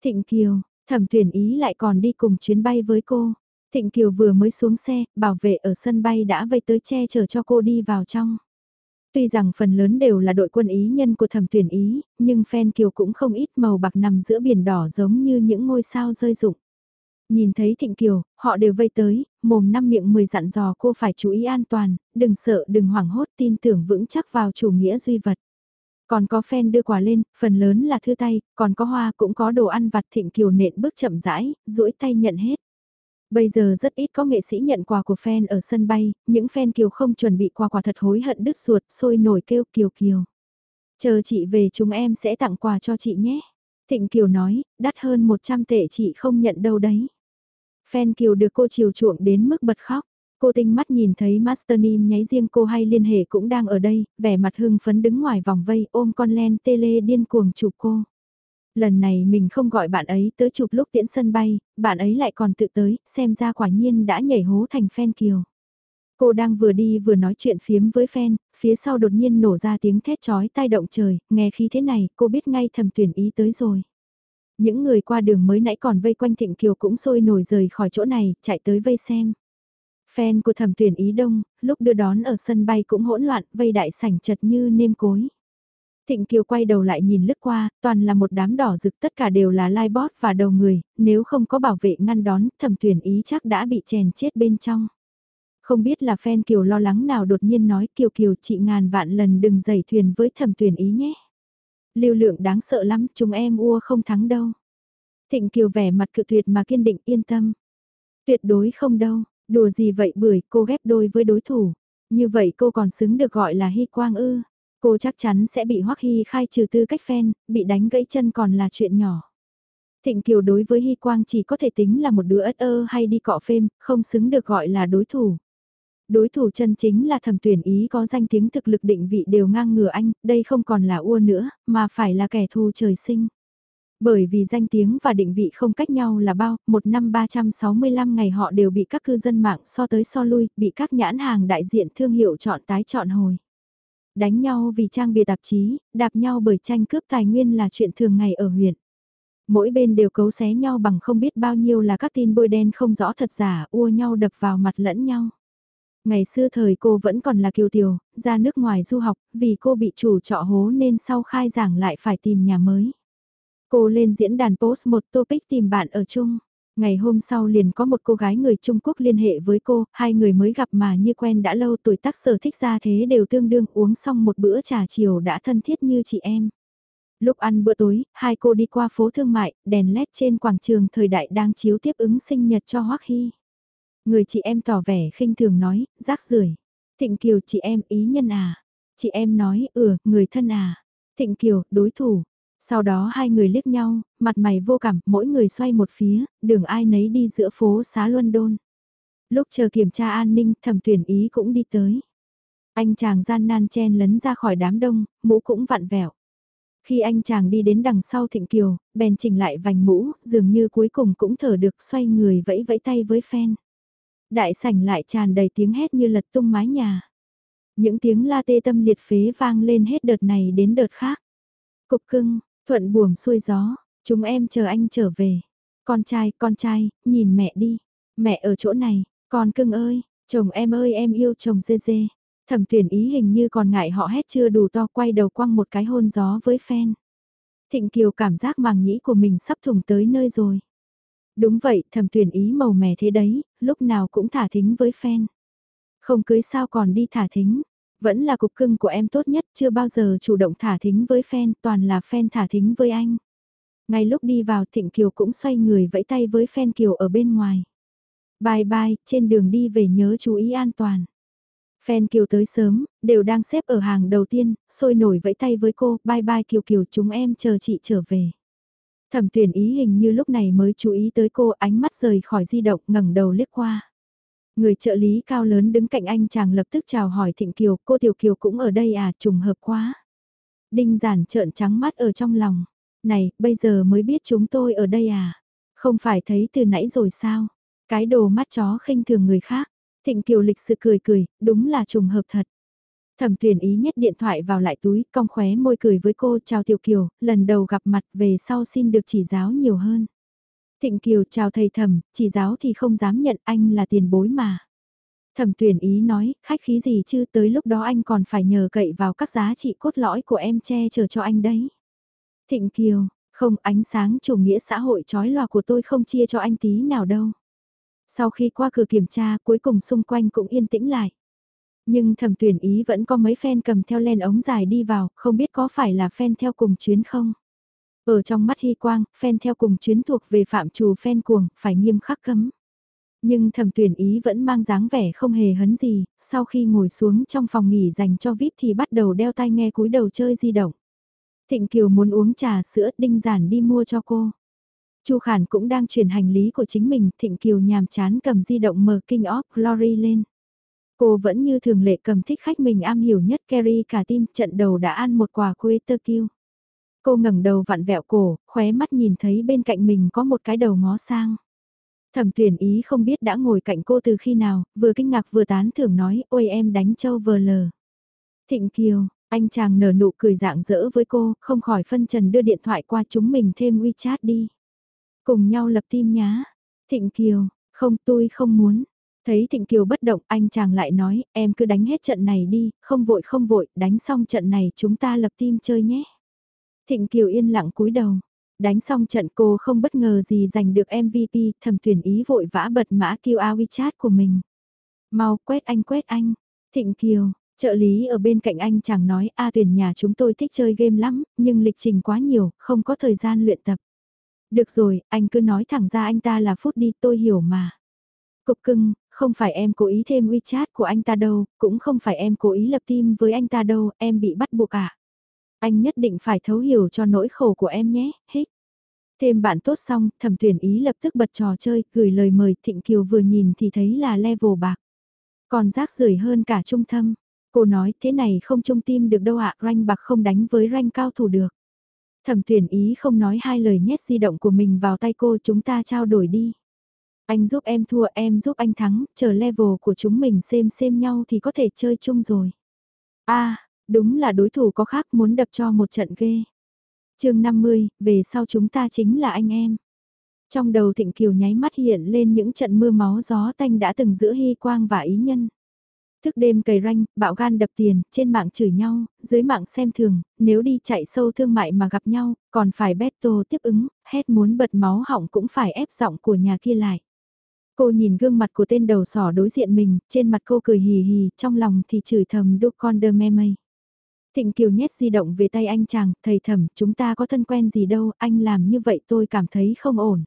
Thịnh Kiều, thẩm tuyển ý lại còn đi cùng chuyến bay với cô. Thịnh Kiều vừa mới xuống xe, bảo vệ ở sân bay đã vây tới che chở cho cô đi vào trong. Tuy rằng phần lớn đều là đội quân ý nhân của thẩm tuyển ý, nhưng fan Kiều cũng không ít màu bạc nằm giữa biển đỏ giống như những ngôi sao rơi rụng. Nhìn thấy Thịnh Kiều, họ đều vây tới, mồm năm miệng mười dặn dò cô phải chú ý an toàn, đừng sợ đừng hoảng hốt tin tưởng vững chắc vào chủ nghĩa duy vật. Còn có fan đưa quà lên, phần lớn là thư tay, còn có hoa cũng có đồ ăn vặt Thịnh Kiều nện bước chậm rãi, duỗi tay nhận hết. Bây giờ rất ít có nghệ sĩ nhận quà của fan ở sân bay, những fan Kiều không chuẩn bị quà quà thật hối hận đứt ruột, sôi nổi kêu Kiều Kiều. Chờ chị về chúng em sẽ tặng quà cho chị nhé. Thịnh Kiều nói, đắt hơn 100 tệ chị không nhận đâu đấy. Fan Kiều được cô chiều chuộng đến mức bật khóc. Cô tinh mắt nhìn thấy Master Nim nháy riêng cô hay liên hệ cũng đang ở đây, vẻ mặt hưng phấn đứng ngoài vòng vây ôm con len tele điên cuồng chụp cô. Lần này mình không gọi bạn ấy tới chụp lúc tiễn sân bay, bạn ấy lại còn tự tới, xem ra quả nhiên đã nhảy hố thành fan Kiều. Cô đang vừa đi vừa nói chuyện phiếm với fan, phía sau đột nhiên nổ ra tiếng thét chói tai động trời, nghe khi thế này, cô biết ngay thầm tuyển ý tới rồi. Những người qua đường mới nãy còn vây quanh Thịnh Kiều cũng sôi nổi rời khỏi chỗ này, chạy tới vây xem. Fan của thẩm tuyển Ý Đông, lúc đưa đón ở sân bay cũng hỗn loạn, vây đại sảnh chật như nêm cối. Thịnh Kiều quay đầu lại nhìn lướt qua, toàn là một đám đỏ rực tất cả đều là lai bót và đầu người, nếu không có bảo vệ ngăn đón, thẩm tuyển ý chắc đã bị chèn chết bên trong. Không biết là fan Kiều lo lắng nào đột nhiên nói Kiều Kiều chị ngàn vạn lần đừng dày thuyền với thẩm tuyển ý nhé. Lưu lượng đáng sợ lắm, chúng em ua không thắng đâu. Thịnh Kiều vẻ mặt cự tuyệt mà kiên định yên tâm. Tuyệt đối không đâu, đùa gì vậy bưởi cô ghép đôi với đối thủ. Như vậy cô còn xứng được gọi là hy quang ư. Cô chắc chắn sẽ bị Hoắc Hy khai trừ tư cách phen, bị đánh gãy chân còn là chuyện nhỏ. Thịnh Kiều đối với Hy Quang chỉ có thể tính là một đứa ất ơ hay đi cọ phêm, không xứng được gọi là đối thủ. Đối thủ chân chính là thẩm tuyển ý có danh tiếng thực lực định vị đều ngang ngửa anh, đây không còn là ua nữa, mà phải là kẻ thù trời sinh. Bởi vì danh tiếng và định vị không cách nhau là bao, một năm 365 ngày họ đều bị các cư dân mạng so tới so lui, bị các nhãn hàng đại diện thương hiệu chọn tái chọn hồi. Đánh nhau vì trang bìa tạp chí, đạp nhau bởi tranh cướp tài nguyên là chuyện thường ngày ở huyện. Mỗi bên đều cấu xé nhau bằng không biết bao nhiêu là các tin bôi đen không rõ thật giả, ua nhau đập vào mặt lẫn nhau. Ngày xưa thời cô vẫn còn là kiều tiểu, ra nước ngoài du học, vì cô bị chủ trọ hố nên sau khai giảng lại phải tìm nhà mới. Cô lên diễn đàn post một topic tìm bạn ở chung. Ngày hôm sau liền có một cô gái người Trung Quốc liên hệ với cô, hai người mới gặp mà như quen đã lâu tuổi tác sở thích ra thế đều tương đương uống xong một bữa trà chiều đã thân thiết như chị em. Lúc ăn bữa tối, hai cô đi qua phố thương mại, đèn led trên quảng trường thời đại đang chiếu tiếp ứng sinh nhật cho Hoắc Hy. Người chị em tỏ vẻ khinh thường nói, rác rưởi. Thịnh Kiều chị em ý nhân à. Chị em nói, ừ, người thân à. Thịnh Kiều, đối thủ. Sau đó hai người liếc nhau, mặt mày vô cảm, mỗi người xoay một phía, đường ai nấy đi giữa phố xá London. Lúc chờ kiểm tra an ninh, thẩm tuyển ý cũng đi tới. Anh chàng gian nan chen lấn ra khỏi đám đông, mũ cũng vặn vẹo. Khi anh chàng đi đến đằng sau Thịnh Kiều, bèn chỉnh lại vành mũ, dường như cuối cùng cũng thở được xoay người vẫy vẫy tay với fan. Đại sảnh lại tràn đầy tiếng hét như lật tung mái nhà. Những tiếng la tê tâm liệt phế vang lên hết đợt này đến đợt khác. Cục cưng, thuận buồm xuôi gió, chúng em chờ anh trở về. Con trai, con trai, nhìn mẹ đi. Mẹ ở chỗ này, con cưng ơi, chồng em ơi em yêu chồng dê dê. Thẩm tuyển ý hình như còn ngại họ hét chưa đủ to quay đầu quăng một cái hôn gió với fan. Thịnh Kiều cảm giác màng nhĩ của mình sắp thủng tới nơi rồi. Đúng vậy, thẩm tuyển ý màu mè thế đấy, lúc nào cũng thả thính với fan. Không cưới sao còn đi thả thính. Vẫn là cục cưng của em tốt nhất, chưa bao giờ chủ động thả thính với fan, toàn là fan thả thính với anh. Ngay lúc đi vào Thịnh Kiều cũng xoay người vẫy tay với fan Kiều ở bên ngoài. Bye bye, trên đường đi về nhớ chú ý an toàn. Fan Kiều tới sớm, đều đang xếp ở hàng đầu tiên, sôi nổi vẫy tay với cô, bye bye Kiều Kiều chúng em chờ chị trở về. Thẩm tuyển ý hình như lúc này mới chú ý tới cô ánh mắt rời khỏi di động ngẩng đầu liếc qua. Người trợ lý cao lớn đứng cạnh anh chàng lập tức chào hỏi Thịnh Kiều, cô Tiểu Kiều cũng ở đây à, trùng hợp quá. Đinh giản trợn trắng mắt ở trong lòng. Này, bây giờ mới biết chúng tôi ở đây à? Không phải thấy từ nãy rồi sao? Cái đồ mắt chó khinh thường người khác. Thịnh Kiều lịch sự cười cười, đúng là trùng hợp thật. Thẩm tuyển ý nhất điện thoại vào lại túi, cong khóe môi cười với cô, chào Tiểu Kiều, lần đầu gặp mặt về sau xin được chỉ giáo nhiều hơn. Thịnh Kiều chào thầy thẩm, chỉ giáo thì không dám nhận anh là tiền bối mà. Thẩm tuyển ý nói, khách khí gì chứ tới lúc đó anh còn phải nhờ cậy vào các giá trị cốt lõi của em che chở cho anh đấy. Thịnh Kiều, không ánh sáng chủ nghĩa xã hội trói lòa của tôi không chia cho anh tí nào đâu. Sau khi qua cửa kiểm tra cuối cùng xung quanh cũng yên tĩnh lại. Nhưng thẩm tuyển ý vẫn có mấy fan cầm theo len ống dài đi vào, không biết có phải là fan theo cùng chuyến không? Ở trong mắt Hy Quang, fan theo cùng chuyến thuộc về phạm trù fan cuồng, phải nghiêm khắc cấm. Nhưng thẩm tuyển ý vẫn mang dáng vẻ không hề hấn gì, sau khi ngồi xuống trong phòng nghỉ dành cho VIP thì bắt đầu đeo tai nghe cúi đầu chơi di động. Thịnh Kiều muốn uống trà sữa, đinh giản đi mua cho cô. Chu Khản cũng đang chuyển hành lý của chính mình, Thịnh Kiều nhàm chán cầm di động mở King of Glory lên. Cô vẫn như thường lệ cầm thích khách mình am hiểu nhất Kerry cả tim, trận đầu đã ăn một quả quê tơ kiêu. Cô ngẩng đầu vặn vẹo cổ, khóe mắt nhìn thấy bên cạnh mình có một cái đầu ngó sang. Thẩm tuyển ý không biết đã ngồi cạnh cô từ khi nào, vừa kinh ngạc vừa tán thưởng nói, ôi em đánh châu vờ lờ. Thịnh Kiều, anh chàng nở nụ cười dạng dỡ với cô, không khỏi phân trần đưa điện thoại qua chúng mình thêm WeChat đi. Cùng nhau lập tim nhá. Thịnh Kiều, không tôi không muốn. Thấy Thịnh Kiều bất động anh chàng lại nói, em cứ đánh hết trận này đi, không vội không vội, đánh xong trận này chúng ta lập tim chơi nhé. Thịnh Kiều yên lặng cúi đầu. Đánh xong trận cô không bất ngờ gì giành được MVP, thầm tuyển ý vội vã bật mã QR WeChat của mình. Mau quét anh quét anh. Thịnh Kiều, trợ lý ở bên cạnh anh chẳng nói A tuyển nhà chúng tôi thích chơi game lắm, nhưng lịch trình quá nhiều, không có thời gian luyện tập. Được rồi, anh cứ nói thẳng ra anh ta là phút đi tôi hiểu mà. Cục cưng, không phải em cố ý thêm WeChat của anh ta đâu, cũng không phải em cố ý lập team với anh ta đâu, em bị bắt buộc à. Anh nhất định phải thấu hiểu cho nỗi khổ của em nhé, hích. Thêm bạn tốt xong, thẩm tuyển ý lập tức bật trò chơi, gửi lời mời Thịnh Kiều vừa nhìn thì thấy là level bạc. Còn rác rưởi hơn cả trung thâm. Cô nói thế này không trung tim được đâu ạ, ranh bạc không đánh với ranh cao thủ được. Thẩm tuyển ý không nói hai lời nhét di động của mình vào tay cô chúng ta trao đổi đi. Anh giúp em thua em giúp anh thắng, chờ level của chúng mình xem xem nhau thì có thể chơi chung rồi. a đúng là đối thủ có khác muốn đập cho một trận ghê. chương 50, về sau chúng ta chính là anh em. Trong đầu Thịnh Kiều nháy mắt hiện lên những trận mưa máu gió tanh đã từng giữa Hy Quang và Ý Nhân. Thức đêm cầy ranh, bạo gan đập tiền, trên mạng chửi nhau, dưới mạng xem thường, nếu đi chạy sâu thương mại mà gặp nhau, còn phải battle tiếp ứng, hét muốn bật máu họng cũng phải ép giọng của nhà kia lại. Cô nhìn gương mặt của tên đầu sỏ đối diện mình, trên mặt cô cười hì hì, trong lòng thì chửi thầm đúc con đơ me mây. Thịnh Kiều nhét di động về tay anh chàng, thầy thầm, chúng ta có thân quen gì đâu, anh làm như vậy tôi cảm thấy không ổn.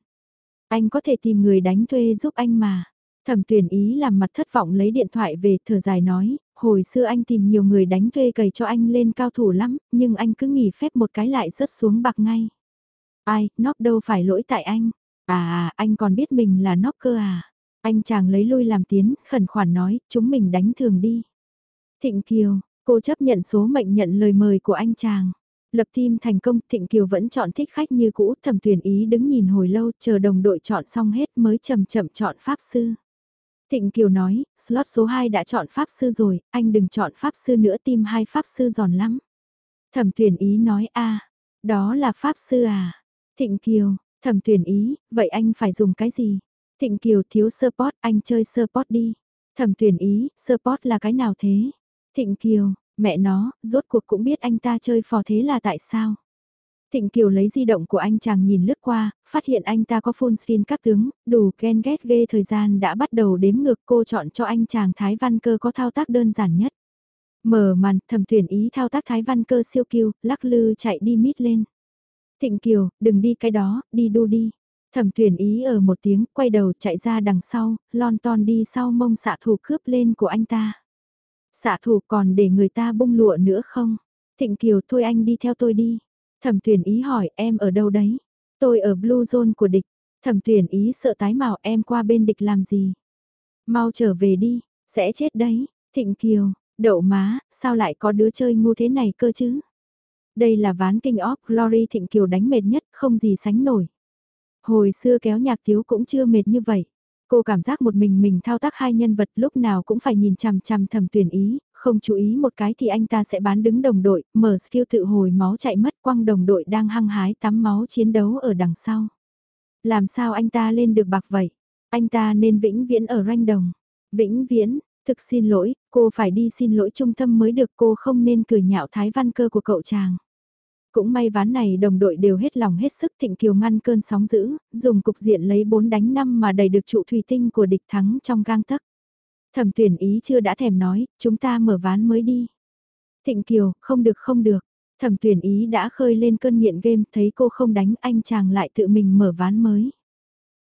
Anh có thể tìm người đánh thuê giúp anh mà. Thẩm tuyển ý làm mặt thất vọng lấy điện thoại về thở dài nói, hồi xưa anh tìm nhiều người đánh thuê cầy cho anh lên cao thủ lắm, nhưng anh cứ nghỉ phép một cái lại rớt xuống bạc ngay. Ai, nóc đâu phải lỗi tại anh. À, à, anh còn biết mình là nóc cơ à. Anh chàng lấy lui làm tiến, khẩn khoản nói, chúng mình đánh thường đi. Thịnh Kiều, cô chấp nhận số mệnh nhận lời mời của anh chàng. Lập team thành công, Thịnh Kiều vẫn chọn thích khách như cũ, thẩm tuyển ý đứng nhìn hồi lâu, chờ đồng đội chọn xong hết mới chậm chậm chọn pháp sư. Thịnh Kiều nói, slot số 2 đã chọn pháp sư rồi, anh đừng chọn pháp sư nữa tim hai pháp sư giòn lắm. Thẩm tuyển ý nói a Đó là Pháp Sư à? Thịnh Kiều, thẩm tuyển ý, vậy anh phải dùng cái gì? Thịnh Kiều thiếu support, anh chơi support đi. Thẩm tuyển ý, support là cái nào thế? Thịnh Kiều, mẹ nó, rốt cuộc cũng biết anh ta chơi phò thế là tại sao? Thịnh Kiều lấy di động của anh chàng nhìn lướt qua, phát hiện anh ta có full skin các tướng, đủ ghen ghét ghê thời gian đã bắt đầu đếm ngược cô chọn cho anh chàng Thái Văn Cơ có thao tác đơn giản nhất. Mở màn, thẩm tuyển ý thao tác Thái Văn Cơ siêu kiêu, lắc lư chạy đi mít lên. Thịnh Kiều, đừng đi cái đó, đi đu đi. Thẩm tuyển ý ở một tiếng, quay đầu chạy ra đằng sau, lon ton đi sau mông xạ thủ cướp lên của anh ta. Xạ thủ còn để người ta bung lụa nữa không? Thịnh Kiều thôi anh đi theo tôi đi. Thẩm tuyển ý hỏi em ở đâu đấy? Tôi ở blue zone của địch. Thẩm tuyển ý sợ tái màu em qua bên địch làm gì? Mau trở về đi, sẽ chết đấy. Thịnh Kiều, đậu má, sao lại có đứa chơi ngu thế này cơ chứ? Đây là ván King of Glory Thịnh Kiều đánh mệt nhất, không gì sánh nổi. Hồi xưa kéo nhạc thiếu cũng chưa mệt như vậy. Cô cảm giác một mình mình thao tác hai nhân vật lúc nào cũng phải nhìn chằm chằm thầm tuyển ý, không chú ý một cái thì anh ta sẽ bán đứng đồng đội, mở skill tự hồi máu chạy mất quăng đồng đội đang hăng hái tắm máu chiến đấu ở đằng sau. Làm sao anh ta lên được bạc vậy? Anh ta nên vĩnh viễn ở ranh đồng. Vĩnh viễn, thực xin lỗi, cô phải đi xin lỗi trung tâm mới được cô không nên cười nhạo thái văn cơ của cậu chàng. Cũng may ván này đồng đội đều hết lòng hết sức thịnh kiều ngăn cơn sóng dữ, dùng cục diện lấy 4 đánh 5 mà đầy được trụ thủy tinh của địch thắng trong gang tấc. Thẩm tuyển ý chưa đã thèm nói, chúng ta mở ván mới đi. Thịnh kiều, không được không được. Thẩm tuyển ý đã khơi lên cơn nghiện game, thấy cô không đánh anh chàng lại tự mình mở ván mới.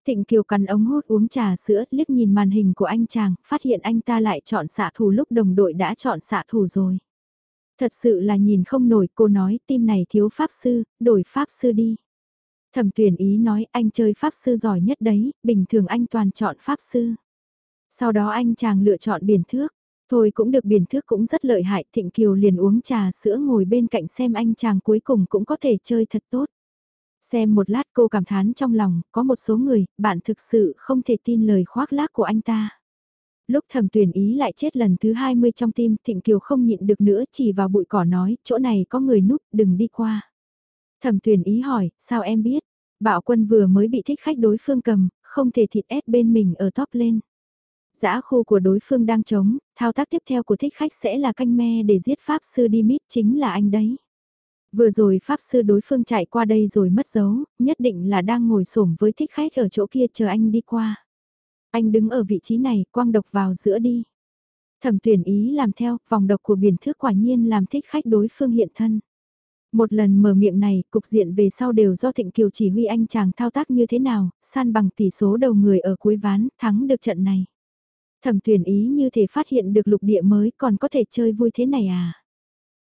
Thịnh Kiều cắn ống hút uống trà sữa, liếc nhìn màn hình của anh chàng, phát hiện anh ta lại chọn xạ thủ lúc đồng đội đã chọn xạ thủ rồi. Thật sự là nhìn không nổi cô nói tim này thiếu pháp sư, đổi pháp sư đi. Thẩm tuyển ý nói anh chơi pháp sư giỏi nhất đấy, bình thường anh toàn chọn pháp sư. Sau đó anh chàng lựa chọn biển thước. Thôi cũng được biển thước cũng rất lợi hại, Thịnh Kiều liền uống trà sữa ngồi bên cạnh xem anh chàng cuối cùng cũng có thể chơi thật tốt. Xem một lát cô cảm thán trong lòng, có một số người, bạn thực sự không thể tin lời khoác lác của anh ta. Lúc thẩm tuyển ý lại chết lần thứ 20 trong tim, Thịnh Kiều không nhịn được nữa, chỉ vào bụi cỏ nói, chỗ này có người núp, đừng đi qua. Thẩm tuyển ý hỏi, sao em biết? Bạo quân vừa mới bị thích khách đối phương cầm, không thể thịt ép bên mình ở top lên. Giã khu của đối phương đang trống, thao tác tiếp theo của thích khách sẽ là canh me để giết Pháp Sư Dimit chính là anh đấy. Vừa rồi Pháp Sư đối phương chạy qua đây rồi mất dấu, nhất định là đang ngồi xổm với thích khách ở chỗ kia chờ anh đi qua. Anh đứng ở vị trí này, quang độc vào giữa đi. Thẩm tuyển ý làm theo, vòng độc của biển thước quả nhiên làm thích khách đối phương hiện thân. Một lần mở miệng này, cục diện về sau đều do Thịnh Kiều chỉ huy anh chàng thao tác như thế nào, san bằng tỷ số đầu người ở cuối ván, thắng được trận này. Thẩm tuyển ý như thể phát hiện được lục địa mới còn có thể chơi vui thế này à?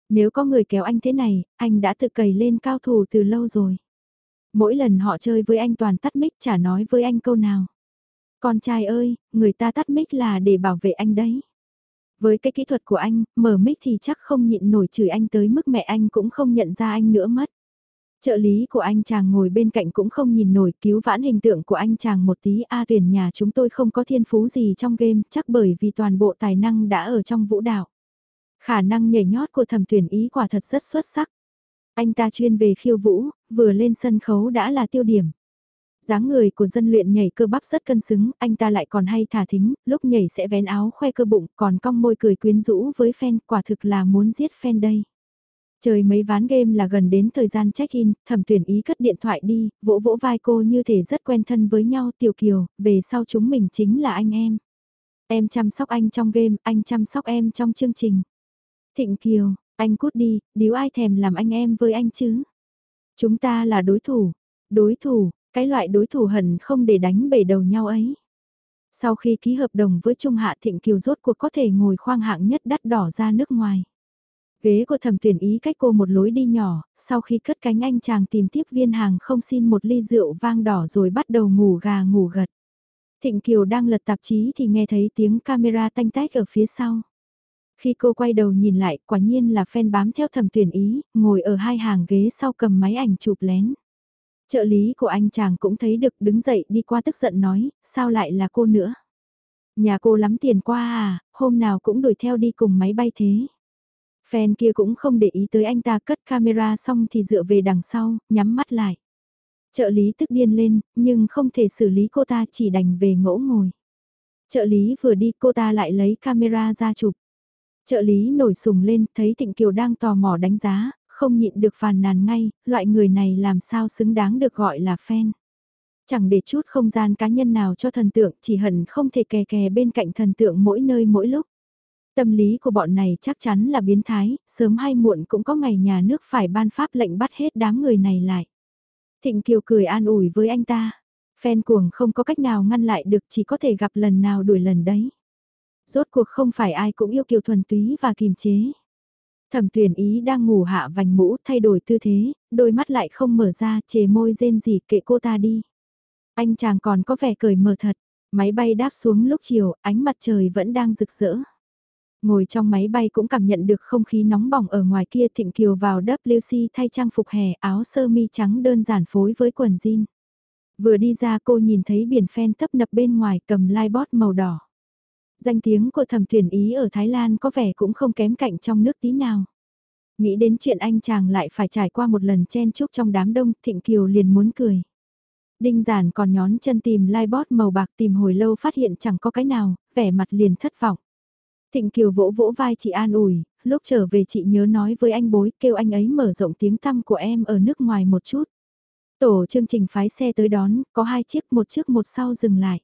Nếu có người kéo anh thế này, anh đã tự cầy lên cao thủ từ lâu rồi. Mỗi lần họ chơi với anh toàn tắt mic chả nói với anh câu nào. Con trai ơi, người ta tắt mic là để bảo vệ anh đấy. Với cái kỹ thuật của anh, mở mic thì chắc không nhịn nổi chửi anh tới mức mẹ anh cũng không nhận ra anh nữa mất. Trợ lý của anh chàng ngồi bên cạnh cũng không nhìn nổi cứu vãn hình tượng của anh chàng một tí A tuyển nhà chúng tôi không có thiên phú gì trong game chắc bởi vì toàn bộ tài năng đã ở trong vũ đạo. Khả năng nhảy nhót của thẩm tuyển ý quả thật rất xuất sắc. Anh ta chuyên về khiêu vũ, vừa lên sân khấu đã là tiêu điểm dáng người của dân luyện nhảy cơ bắp rất cân xứng, anh ta lại còn hay thả thính, lúc nhảy sẽ vén áo khoe cơ bụng, còn cong môi cười quyến rũ với fan, quả thực là muốn giết fan đây. Trời mấy ván game là gần đến thời gian check-in, thẩm tuyển ý cất điện thoại đi, vỗ vỗ vai cô như thể rất quen thân với nhau tiểu kiều, về sau chúng mình chính là anh em. Em chăm sóc anh trong game, anh chăm sóc em trong chương trình. Thịnh kiều, anh cút đi, điếu ai thèm làm anh em với anh chứ. Chúng ta là đối thủ, đối thủ, cái loại đối thủ hận không để đánh bể đầu nhau ấy. Sau khi ký hợp đồng với Trung Hạ Thịnh Kiều rốt cuộc có thể ngồi khoang hạng nhất đắt đỏ ra nước ngoài. Ghế của thẩm tuyển ý cách cô một lối đi nhỏ, sau khi cất cánh anh chàng tìm tiếp viên hàng không xin một ly rượu vang đỏ rồi bắt đầu ngủ gà ngủ gật. Thịnh Kiều đang lật tạp chí thì nghe thấy tiếng camera tanh tách ở phía sau. Khi cô quay đầu nhìn lại, quả nhiên là fan bám theo thẩm tuyển ý, ngồi ở hai hàng ghế sau cầm máy ảnh chụp lén. Trợ lý của anh chàng cũng thấy được đứng dậy đi qua tức giận nói, sao lại là cô nữa? Nhà cô lắm tiền qua à, hôm nào cũng đuổi theo đi cùng máy bay thế. Fan kia cũng không để ý tới anh ta cất camera xong thì dựa về đằng sau, nhắm mắt lại. Trợ lý tức điên lên, nhưng không thể xử lý cô ta chỉ đành về ngỗ ngồi. Trợ lý vừa đi cô ta lại lấy camera ra chụp. Trợ lý nổi sùng lên, thấy Thịnh Kiều đang tò mò đánh giá, không nhịn được phàn nàn ngay, loại người này làm sao xứng đáng được gọi là fan. Chẳng để chút không gian cá nhân nào cho thần tượng, chỉ hận không thể kè kè bên cạnh thần tượng mỗi nơi mỗi lúc. Tâm lý của bọn này chắc chắn là biến thái, sớm hay muộn cũng có ngày nhà nước phải ban pháp lệnh bắt hết đám người này lại. Thịnh Kiều cười an ủi với anh ta. Fan cuồng không có cách nào ngăn lại được chỉ có thể gặp lần nào đuổi lần đấy. Rốt cuộc không phải ai cũng yêu Kiều thuần túy và kiềm chế. Thẩm tuyển ý đang ngủ hạ vành mũ thay đổi tư thế, đôi mắt lại không mở ra chề môi rên gì kệ cô ta đi. Anh chàng còn có vẻ cười mờ thật, máy bay đáp xuống lúc chiều, ánh mặt trời vẫn đang rực rỡ. Ngồi trong máy bay cũng cảm nhận được không khí nóng bỏng ở ngoài kia Thịnh Kiều vào WC thay trang phục hè áo sơ mi trắng đơn giản phối với quần jean. Vừa đi ra cô nhìn thấy biển phen tấp nập bên ngoài cầm lai bót màu đỏ. Danh tiếng của thẩm tuyển ý ở Thái Lan có vẻ cũng không kém cạnh trong nước tí nào. Nghĩ đến chuyện anh chàng lại phải trải qua một lần chen chúc trong đám đông, Thịnh Kiều liền muốn cười. Đinh giản còn nhón chân tìm livebot màu bạc tìm hồi lâu phát hiện chẳng có cái nào, vẻ mặt liền thất vọng. Thịnh Kiều vỗ vỗ vai chị an ủi, lúc trở về chị nhớ nói với anh bối kêu anh ấy mở rộng tiếng tăm của em ở nước ngoài một chút. Tổ chương trình phái xe tới đón, có hai chiếc một trước một sau dừng lại.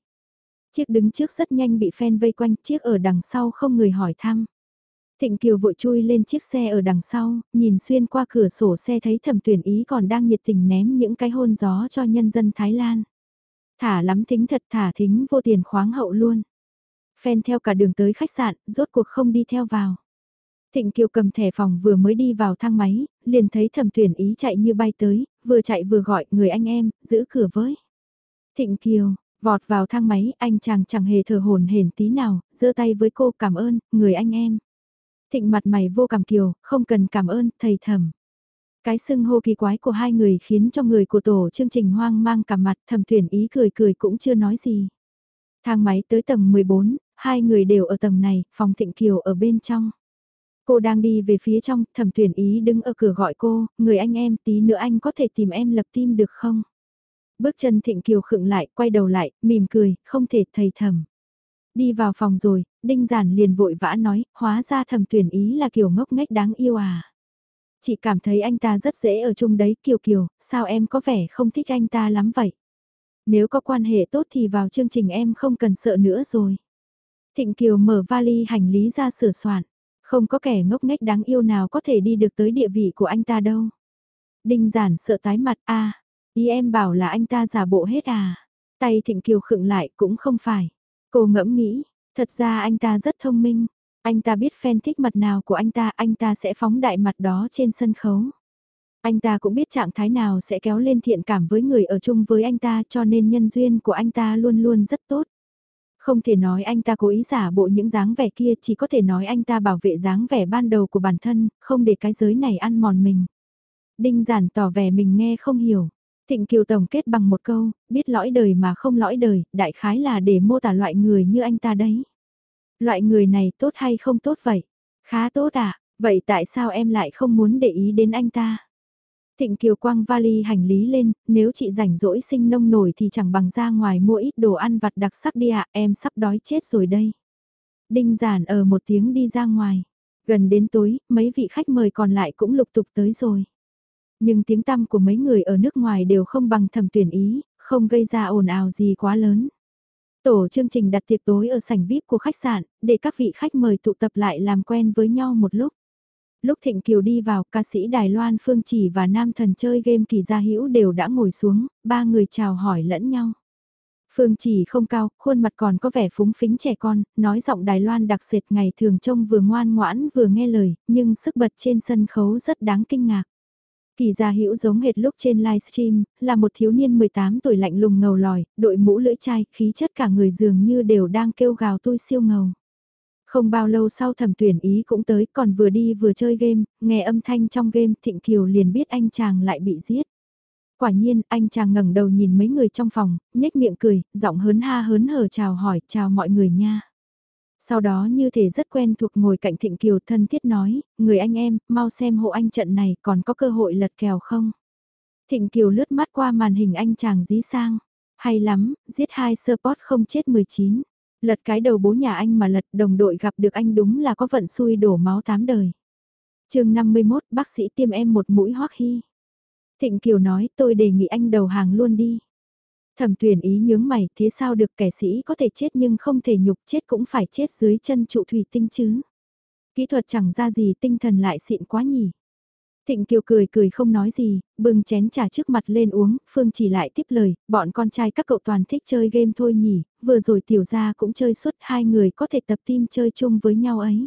Chiếc đứng trước rất nhanh bị phen vây quanh, chiếc ở đằng sau không người hỏi thăm. Thịnh Kiều vội chui lên chiếc xe ở đằng sau, nhìn xuyên qua cửa sổ xe thấy thẩm tuyển ý còn đang nhiệt tình ném những cái hôn gió cho nhân dân Thái Lan. Thả lắm thính thật thả thính vô tiền khoáng hậu luôn. phen theo cả đường tới khách sạn, rốt cuộc không đi theo vào. Thịnh Kiều cầm thẻ phòng vừa mới đi vào thang máy, liền thấy thẩm tuyển ý chạy như bay tới, vừa chạy vừa gọi người anh em, giữ cửa với. Thịnh Kiều, vọt vào thang máy, anh chàng chẳng hề thở hồn hển tí nào, giơ tay với cô cảm ơn, người anh em. Thịnh mặt mày vô cảm kiều, không cần cảm ơn, thầy thầm. Cái sưng hô kỳ quái của hai người khiến cho người của tổ chương trình hoang mang cả mặt thầm tuyển ý cười cười cũng chưa nói gì. Thang máy tới tầng 14, hai người đều ở tầng này, phòng Thịnh Kiều ở bên trong. Cô đang đi về phía trong, thẩm tuyển ý đứng ở cửa gọi cô, người anh em tí nữa anh có thể tìm em lập tim được không? Bước chân Thịnh Kiều khựng lại, quay đầu lại, mỉm cười, không thể thầy thầm. Đi vào phòng rồi, Đinh Giản liền vội vã nói, hóa ra thầm tuyển ý là kiểu ngốc nghếch đáng yêu à. Chị cảm thấy anh ta rất dễ ở chung đấy Kiều Kiều, sao em có vẻ không thích anh ta lắm vậy? Nếu có quan hệ tốt thì vào chương trình em không cần sợ nữa rồi. Thịnh Kiều mở vali hành lý ra sửa soạn. Không có kẻ ngốc nghếch đáng yêu nào có thể đi được tới địa vị của anh ta đâu. Đinh giản sợ tái mặt a ý em bảo là anh ta giả bộ hết à. Tay Thịnh Kiều khựng lại cũng không phải. Cô ngẫm nghĩ, thật ra anh ta rất thông minh. Anh ta biết fan thích mặt nào của anh ta, anh ta sẽ phóng đại mặt đó trên sân khấu. Anh ta cũng biết trạng thái nào sẽ kéo lên thiện cảm với người ở chung với anh ta cho nên nhân duyên của anh ta luôn luôn rất tốt. Không thể nói anh ta cố ý giả bộ những dáng vẻ kia chỉ có thể nói anh ta bảo vệ dáng vẻ ban đầu của bản thân, không để cái giới này ăn mòn mình. Đinh giản tỏ vẻ mình nghe không hiểu. Thịnh Kiều tổng kết bằng một câu, biết lõi đời mà không lõi đời, đại khái là để mô tả loại người như anh ta đấy. Loại người này tốt hay không tốt vậy? Khá tốt à, vậy tại sao em lại không muốn để ý đến anh ta? Thịnh Kiều quăng vali hành lý lên, nếu chị rảnh rỗi sinh nông nổi thì chẳng bằng ra ngoài mua ít đồ ăn vặt đặc sắc đi ạ, em sắp đói chết rồi đây. Đinh giản ở một tiếng đi ra ngoài. Gần đến tối, mấy vị khách mời còn lại cũng lục tục tới rồi. Nhưng tiếng tăm của mấy người ở nước ngoài đều không bằng thẩm tuyển ý, không gây ra ồn ào gì quá lớn. Tổ chương trình đặt tiệc tối ở sảnh VIP của khách sạn, để các vị khách mời tụ tập lại làm quen với nhau một lúc. Lúc Thịnh Kiều đi vào, ca sĩ Đài Loan Phương Chỉ và nam thần chơi game Kỳ Gia Hữu đều đã ngồi xuống, ba người chào hỏi lẫn nhau. Phương Chỉ không cao, khuôn mặt còn có vẻ phúng phính trẻ con, nói giọng Đài Loan đặc sệt ngày thường trông vừa ngoan ngoãn vừa nghe lời, nhưng sức bật trên sân khấu rất đáng kinh ngạc. Kỳ gia hữu giống hệt lúc trên livestream, là một thiếu niên 18 tuổi lạnh lùng ngầu lòi, đội mũ lưỡi chai, khí chất cả người dường như đều đang kêu gào tôi siêu ngầu. Không bao lâu sau thẩm tuyển ý cũng tới còn vừa đi vừa chơi game, nghe âm thanh trong game Thịnh Kiều liền biết anh chàng lại bị giết. Quả nhiên, anh chàng ngẩng đầu nhìn mấy người trong phòng, nhếch miệng cười, giọng hớn ha hớn hở chào hỏi, chào mọi người nha. Sau đó như thể rất quen thuộc ngồi cạnh Thịnh Kiều thân thiết nói, người anh em, mau xem hộ anh trận này còn có cơ hội lật kèo không? Thịnh Kiều lướt mắt qua màn hình anh chàng dí sang. Hay lắm, giết hai support không chết 19. Lật cái đầu bố nhà anh mà lật đồng đội gặp được anh đúng là có vận xui đổ máu tám đời. chương 51 bác sĩ tiêm em một mũi hoắc hy. Thịnh Kiều nói tôi đề nghị anh đầu hàng luôn đi. Thẩm tuyển ý nhướng mày thế sao được kẻ sĩ có thể chết nhưng không thể nhục chết cũng phải chết dưới chân trụ thủy tinh chứ. Kỹ thuật chẳng ra gì tinh thần lại xịn quá nhỉ. Thịnh Kiều cười cười không nói gì, bưng chén trà trước mặt lên uống, Phương chỉ lại tiếp lời, bọn con trai các cậu toàn thích chơi game thôi nhỉ, vừa rồi tiểu gia cũng chơi suốt hai người có thể tập team chơi chung với nhau ấy.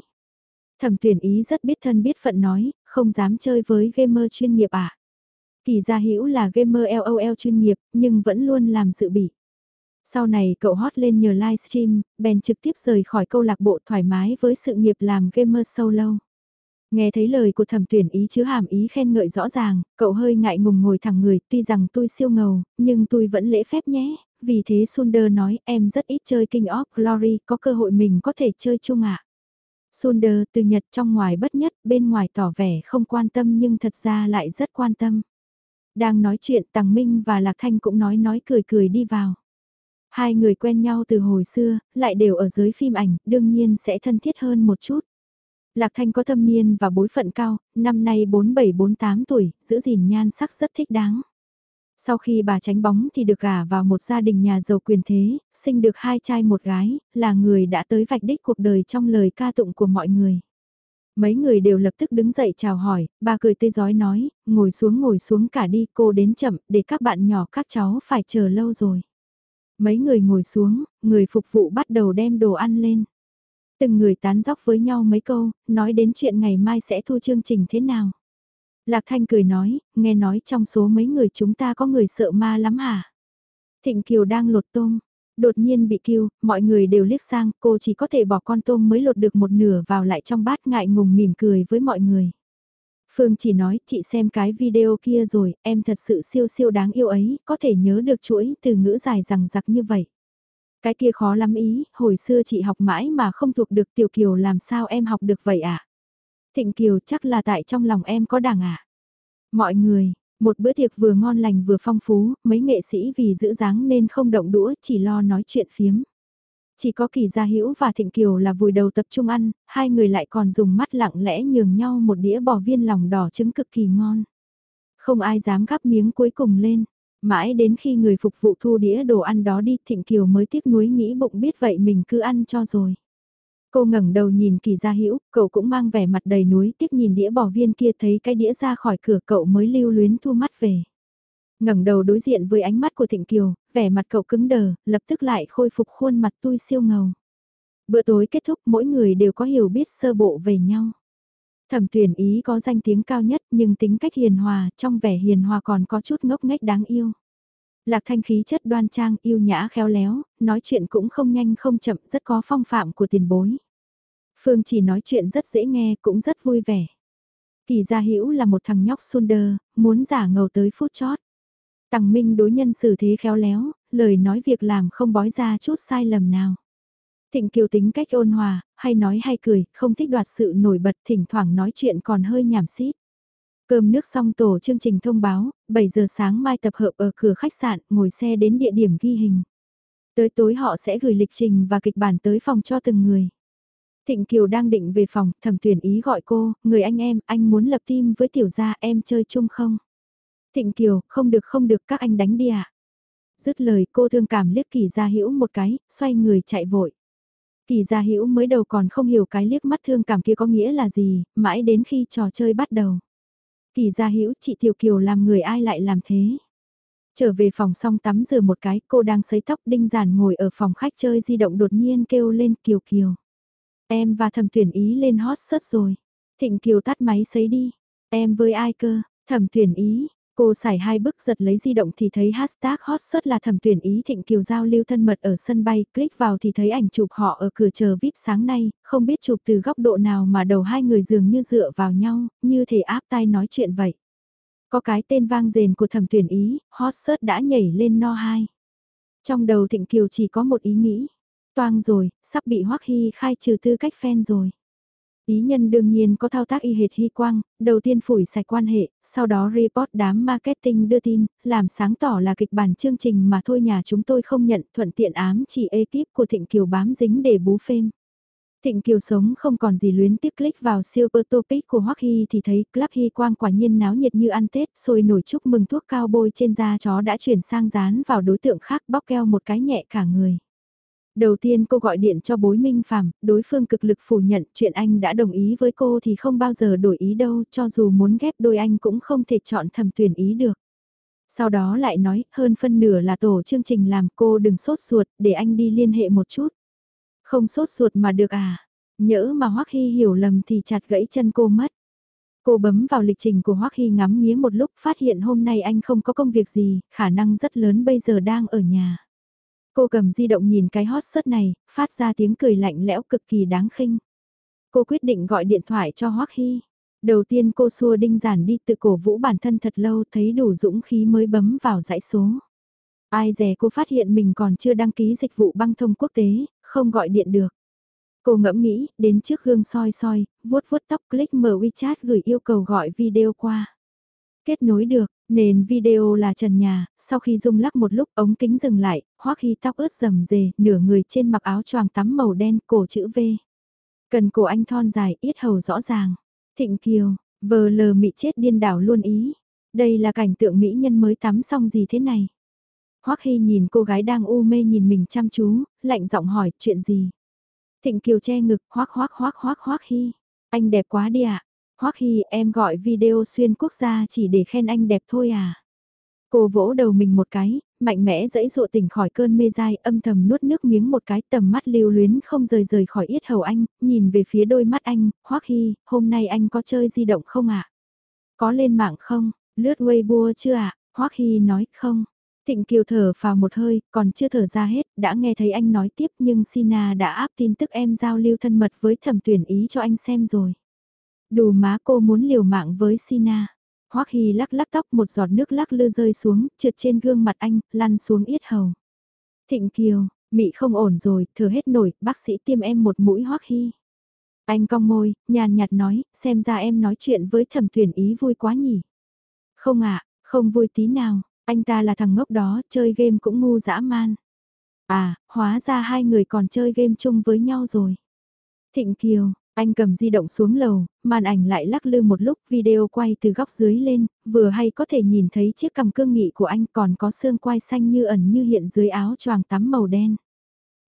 Thẩm tuyển ý rất biết thân biết phận nói, không dám chơi với gamer chuyên nghiệp à. Kỳ gia hữu là gamer LOL chuyên nghiệp, nhưng vẫn luôn làm dự bị. Sau này cậu hot lên nhờ livestream, bèn trực tiếp rời khỏi câu lạc bộ thoải mái với sự nghiệp làm gamer solo. Nghe thấy lời của thẩm tuyển ý chứa hàm ý khen ngợi rõ ràng, cậu hơi ngại ngùng ngồi thẳng người, tuy rằng tôi siêu ngầu, nhưng tôi vẫn lễ phép nhé. Vì thế Sunder nói em rất ít chơi King of Glory, có cơ hội mình có thể chơi chung ạ. À. Sunder từ Nhật trong ngoài bất nhất, bên ngoài tỏ vẻ không quan tâm nhưng thật ra lại rất quan tâm. Đang nói chuyện Tằng Minh và Lạc Thanh cũng nói nói cười cười đi vào. Hai người quen nhau từ hồi xưa, lại đều ở giới phim ảnh, đương nhiên sẽ thân thiết hơn một chút. Lạc Thanh có thâm niên và bối phận cao, năm nay 47-48 tuổi, giữ gìn nhan sắc rất thích đáng. Sau khi bà tránh bóng thì được gả vào một gia đình nhà giàu quyền thế, sinh được hai trai một gái, là người đã tới vạch đích cuộc đời trong lời ca tụng của mọi người. Mấy người đều lập tức đứng dậy chào hỏi, bà cười tươi giói nói, ngồi xuống ngồi xuống cả đi cô đến chậm để các bạn nhỏ các cháu phải chờ lâu rồi. Mấy người ngồi xuống, người phục vụ bắt đầu đem đồ ăn lên. Từng người tán dóc với nhau mấy câu, nói đến chuyện ngày mai sẽ thu chương trình thế nào. Lạc Thanh cười nói, nghe nói trong số mấy người chúng ta có người sợ ma lắm hả? Thịnh Kiều đang lột tôm, đột nhiên bị kêu, mọi người đều liếc sang, cô chỉ có thể bỏ con tôm mới lột được một nửa vào lại trong bát ngại ngùng mỉm cười với mọi người. Phương chỉ nói, chị xem cái video kia rồi, em thật sự siêu siêu đáng yêu ấy, có thể nhớ được chuỗi từ ngữ dài rằng giặc như vậy. Cái kia khó lắm ý, hồi xưa chị học mãi mà không thuộc được Tiểu Kiều làm sao em học được vậy ạ? À? Thịnh Kiều chắc là tại trong lòng em có đảng ạ. À? Mọi người, một bữa tiệc vừa ngon lành vừa phong phú, mấy nghệ sĩ vì giữ dáng nên không động đũa, chỉ lo nói chuyện phiếm. Chỉ có Kỳ Gia Hữu và Thịnh Kiều là vùi đầu tập trung ăn, hai người lại còn dùng mắt lặng lẽ nhường nhau một đĩa bò viên lòng đỏ trứng cực kỳ ngon. Không ai dám gắp miếng cuối cùng lên, Mãi đến khi người phục vụ thu đĩa đồ ăn đó đi Thịnh Kiều mới tiếc nuối nghĩ bụng biết vậy mình cứ ăn cho rồi. Cô ngẩng đầu nhìn kỳ gia hữu cậu cũng mang vẻ mặt đầy núi tiếc nhìn đĩa bò viên kia thấy cái đĩa ra khỏi cửa cậu mới lưu luyến thu mắt về. ngẩng đầu đối diện với ánh mắt của Thịnh Kiều, vẻ mặt cậu cứng đờ, lập tức lại khôi phục khuôn mặt tui siêu ngầu. Bữa tối kết thúc mỗi người đều có hiểu biết sơ bộ về nhau. Thẩm tuyển ý có danh tiếng cao nhất nhưng tính cách hiền hòa, trong vẻ hiền hòa còn có chút ngốc nghếch đáng yêu. Lạc thanh khí chất đoan trang, yêu nhã khéo léo, nói chuyện cũng không nhanh không chậm, rất có phong phạm của tiền bối. Phương chỉ nói chuyện rất dễ nghe, cũng rất vui vẻ. Kỳ gia hữu là một thằng nhóc sunder, muốn giả ngầu tới phút chót. Tằng Minh đối nhân xử thế khéo léo, lời nói việc làm không bói ra chút sai lầm nào. Thịnh Kiều tính cách ôn hòa, hay nói hay cười, không thích đoạt sự nổi bật, thỉnh thoảng nói chuyện còn hơi nhảm xít. Cơm nước xong tổ chương trình thông báo, 7 giờ sáng mai tập hợp ở cửa khách sạn, ngồi xe đến địa điểm ghi hình. Tới tối họ sẽ gửi lịch trình và kịch bản tới phòng cho từng người. Thịnh Kiều đang định về phòng, thẩm tuyển ý gọi cô, người anh em, anh muốn lập team với tiểu gia em chơi chung không? Thịnh Kiều, không được không được các anh đánh đi ạ. À? Dứt lời cô thương cảm liếc kỳ gia hữu một cái, xoay người chạy vội. Kỳ gia hữu mới đầu còn không hiểu cái liếc mắt thương cảm kia có nghĩa là gì, mãi đến khi trò chơi bắt đầu. Kỳ gia hữu chị Tiểu Kiều làm người ai lại làm thế. Trở về phòng xong tắm rửa một cái, cô đang sấy tóc đinh giản ngồi ở phòng khách chơi di động đột nhiên kêu lên Kiều Kiều. Em và thẩm tuyển ý lên hot search rồi. Thịnh Kiều tắt máy sấy đi. Em với ai cơ? Thẩm tuyển ý, Cô xài hai bức giật lấy di động thì thấy hashtag hot search là thẩm tuyển ý thịnh kiều giao lưu thân mật ở sân bay, click vào thì thấy ảnh chụp họ ở cửa chờ VIP sáng nay, không biết chụp từ góc độ nào mà đầu hai người dường như dựa vào nhau, như thể áp tai nói chuyện vậy. Có cái tên vang dền của thẩm tuyển ý, hot search đã nhảy lên no 2. Trong đầu thịnh kiều chỉ có một ý nghĩ, Toang rồi, sắp bị Hoắc Hy khai trừ tư cách fan rồi. Ý nhân đương nhiên có thao tác y hệt hy quang, đầu tiên phủi sạch quan hệ, sau đó report đám marketing đưa tin, làm sáng tỏ là kịch bản chương trình mà thôi nhà chúng tôi không nhận thuận tiện ám chỉ ekip của Thịnh Kiều bám dính để bú phêm. Thịnh Kiều sống không còn gì luyến tiếp click vào Super Topic của Hoắc Hy thì thấy Club Hy Quang quả nhiên náo nhiệt như ăn Tết, sôi nổi chúc mừng thuốc cao bôi trên da chó đã chuyển sang dán vào đối tượng khác bóc keo một cái nhẹ cả người. Đầu tiên cô gọi điện cho bối minh phàm, đối phương cực lực phủ nhận chuyện anh đã đồng ý với cô thì không bao giờ đổi ý đâu, cho dù muốn ghép đôi anh cũng không thể chọn thầm tuyển ý được. Sau đó lại nói, hơn phân nửa là tổ chương trình làm cô đừng sốt ruột, để anh đi liên hệ một chút. Không sốt ruột mà được à, nhỡ mà Hoắc Hy hiểu lầm thì chặt gãy chân cô mất. Cô bấm vào lịch trình của Hoắc Hy ngắm nghía một lúc phát hiện hôm nay anh không có công việc gì, khả năng rất lớn bây giờ đang ở nhà. Cô cầm di động nhìn cái hot sớt này, phát ra tiếng cười lạnh lẽo cực kỳ đáng khinh. Cô quyết định gọi điện thoại cho Hoắc Hy. Đầu tiên cô xua đinh giản đi tự cổ vũ bản thân thật lâu thấy đủ dũng khí mới bấm vào dãy số. Ai dè cô phát hiện mình còn chưa đăng ký dịch vụ băng thông quốc tế, không gọi điện được. Cô ngẫm nghĩ, đến trước gương soi soi, vuốt vuốt tóc click mở WeChat gửi yêu cầu gọi video qua. Kết nối được, nền video là trần nhà, sau khi rung lắc một lúc ống kính dừng lại, hoắc khi tóc ướt rầm rề, nửa người trên mặc áo choàng tắm màu đen, cổ chữ V. Cần cổ anh thon dài, yết hầu rõ ràng. Thịnh Kiều, vờ lờ mị chết điên đảo luôn ý. Đây là cảnh tượng mỹ nhân mới tắm xong gì thế này? Hoắc Hy nhìn cô gái đang u mê nhìn mình chăm chú, lạnh giọng hỏi chuyện gì? Thịnh Kiều che ngực, hoắc hoắc hoắc hoắc hoắc Hy. Anh đẹp quá đi ạ. À? Hoắc Hy em gọi video xuyên quốc gia chỉ để khen anh đẹp thôi à. Cô vỗ đầu mình một cái, mạnh mẽ dẫy dụa tỉnh khỏi cơn mê dai âm thầm nuốt nước miếng một cái tầm mắt lưu luyến không rời rời khỏi yết hầu anh, nhìn về phía đôi mắt anh, Hoắc Hy, hôm nay anh có chơi di động không ạ? Có lên mạng không? Lướt Weibo chưa ạ? À? Hoắc Hy nói không. Thịnh Kiều thở vào một hơi, còn chưa thở ra hết, đã nghe thấy anh nói tiếp nhưng Sina đã áp tin tức em giao lưu thân mật với thẩm tuyển ý cho anh xem rồi. Đù má cô muốn liều mạng với Sina. Hoắc Hy lắc lắc tóc một giọt nước lắc lư rơi xuống, trượt trên gương mặt anh, lăn xuống yết hầu. Thịnh Kiều, mị không ổn rồi, thở hết nổi, bác sĩ tiêm em một mũi Hoắc Hy. Anh cong môi, nhàn nhạt nói, xem ra em nói chuyện với thẩm tuyển ý vui quá nhỉ. Không ạ, không vui tí nào, anh ta là thằng ngốc đó, chơi game cũng ngu dã man. À, hóa ra hai người còn chơi game chung với nhau rồi. Thịnh Kiều, anh cầm di động xuống lầu, màn ảnh lại lắc lư một lúc video quay từ góc dưới lên, vừa hay có thể nhìn thấy chiếc cằm cương nghị của anh còn có xương quai xanh như ẩn như hiện dưới áo choàng tắm màu đen.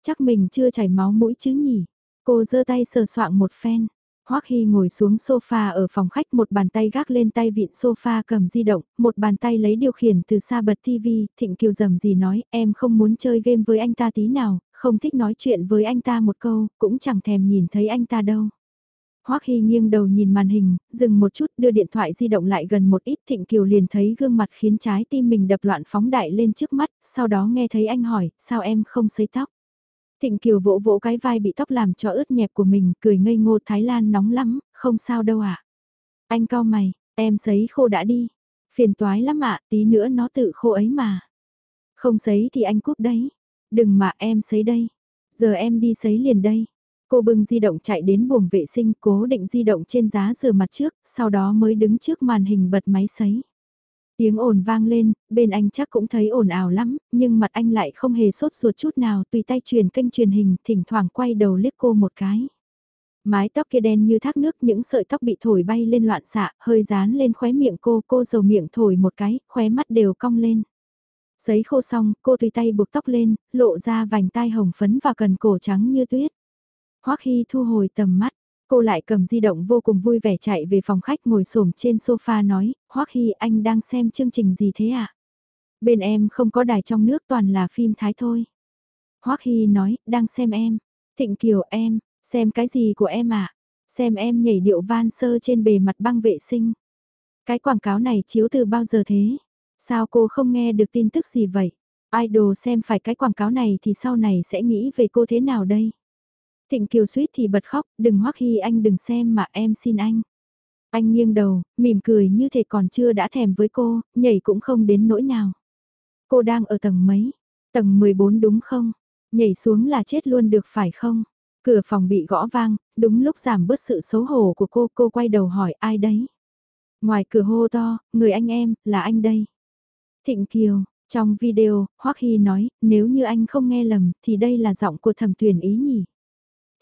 Chắc mình chưa chảy máu mũi chứ nhỉ? Cô giơ tay sờ soạng một phen. Hoắc Hy ngồi xuống sofa ở phòng khách một bàn tay gác lên tay vịn sofa cầm di động, một bàn tay lấy điều khiển từ xa bật TV, Thịnh Kiều dầm gì nói em không muốn chơi game với anh ta tí nào, không thích nói chuyện với anh ta một câu, cũng chẳng thèm nhìn thấy anh ta đâu. Hoắc Hy nghiêng đầu nhìn màn hình, dừng một chút đưa điện thoại di động lại gần một ít Thịnh Kiều liền thấy gương mặt khiến trái tim mình đập loạn phóng đại lên trước mắt, sau đó nghe thấy anh hỏi, sao em không sấy tóc? Thịnh Kiều vỗ vỗ cái vai bị tóc làm cho ướt nhẹp của mình, cười ngây ngô Thái Lan nóng lắm, không sao đâu ạ. À? Anh cao mày, em sấy khô đã đi. Phiền toái lắm ạ, tí nữa nó tự khô ấy mà. Không sấy thì anh cúp đấy. Đừng mà em sấy đây. Giờ em đi sấy liền đây. Cô bưng di động chạy đến buồng vệ sinh cố định di động trên giá rửa mặt trước, sau đó mới đứng trước màn hình bật máy sấy. Tiếng ồn vang lên, bên anh chắc cũng thấy ồn ào lắm, nhưng mặt anh lại không hề sốt ruột chút nào tùy tay truyền kênh truyền hình, thỉnh thoảng quay đầu liếc cô một cái. Mái tóc kia đen như thác nước, những sợi tóc bị thổi bay lên loạn xạ, hơi dán lên khóe miệng cô, cô dầu miệng thổi một cái, khóe mắt đều cong lên. Giấy khô xong, cô tùy tay buộc tóc lên, lộ ra vành tai hồng phấn và cần cổ trắng như tuyết. Hoắc Hy thu hồi tầm mắt, cô lại cầm di động vô cùng vui vẻ chạy về phòng khách ngồi xổm trên sofa nói, Hoắc Hy anh đang xem chương trình gì thế ạ? À? Bên em không có đài trong nước toàn là phim Thái thôi. Hoắc Hy nói, đang xem em. Thịnh Kiều em, xem cái gì của em ạ? À? Xem em nhảy điệu van sơ trên bề mặt băng vệ sinh. Cái quảng cáo này chiếu từ bao giờ thế? Sao cô không nghe được tin tức gì vậy? Idol xem phải cái quảng cáo này thì sau này sẽ nghĩ về cô thế nào đây? Thịnh Kiều suýt thì bật khóc, đừng hoắc hy anh đừng xem mà em xin anh. Anh nghiêng đầu, mỉm cười như thể còn chưa đã thèm với cô, nhảy cũng không đến nỗi nào. Cô đang ở tầng mấy? Tầng 14 đúng không? Nhảy xuống là chết luôn được phải không? Cửa phòng bị gõ vang, đúng lúc giảm bớt sự xấu hổ của cô, cô quay đầu hỏi ai đấy? Ngoài cửa hô to, người anh em, là anh đây. Thịnh Kiều, trong video, Hoắc Hy nói, nếu như anh không nghe lầm, thì đây là giọng của thẩm tuyển ý nhỉ?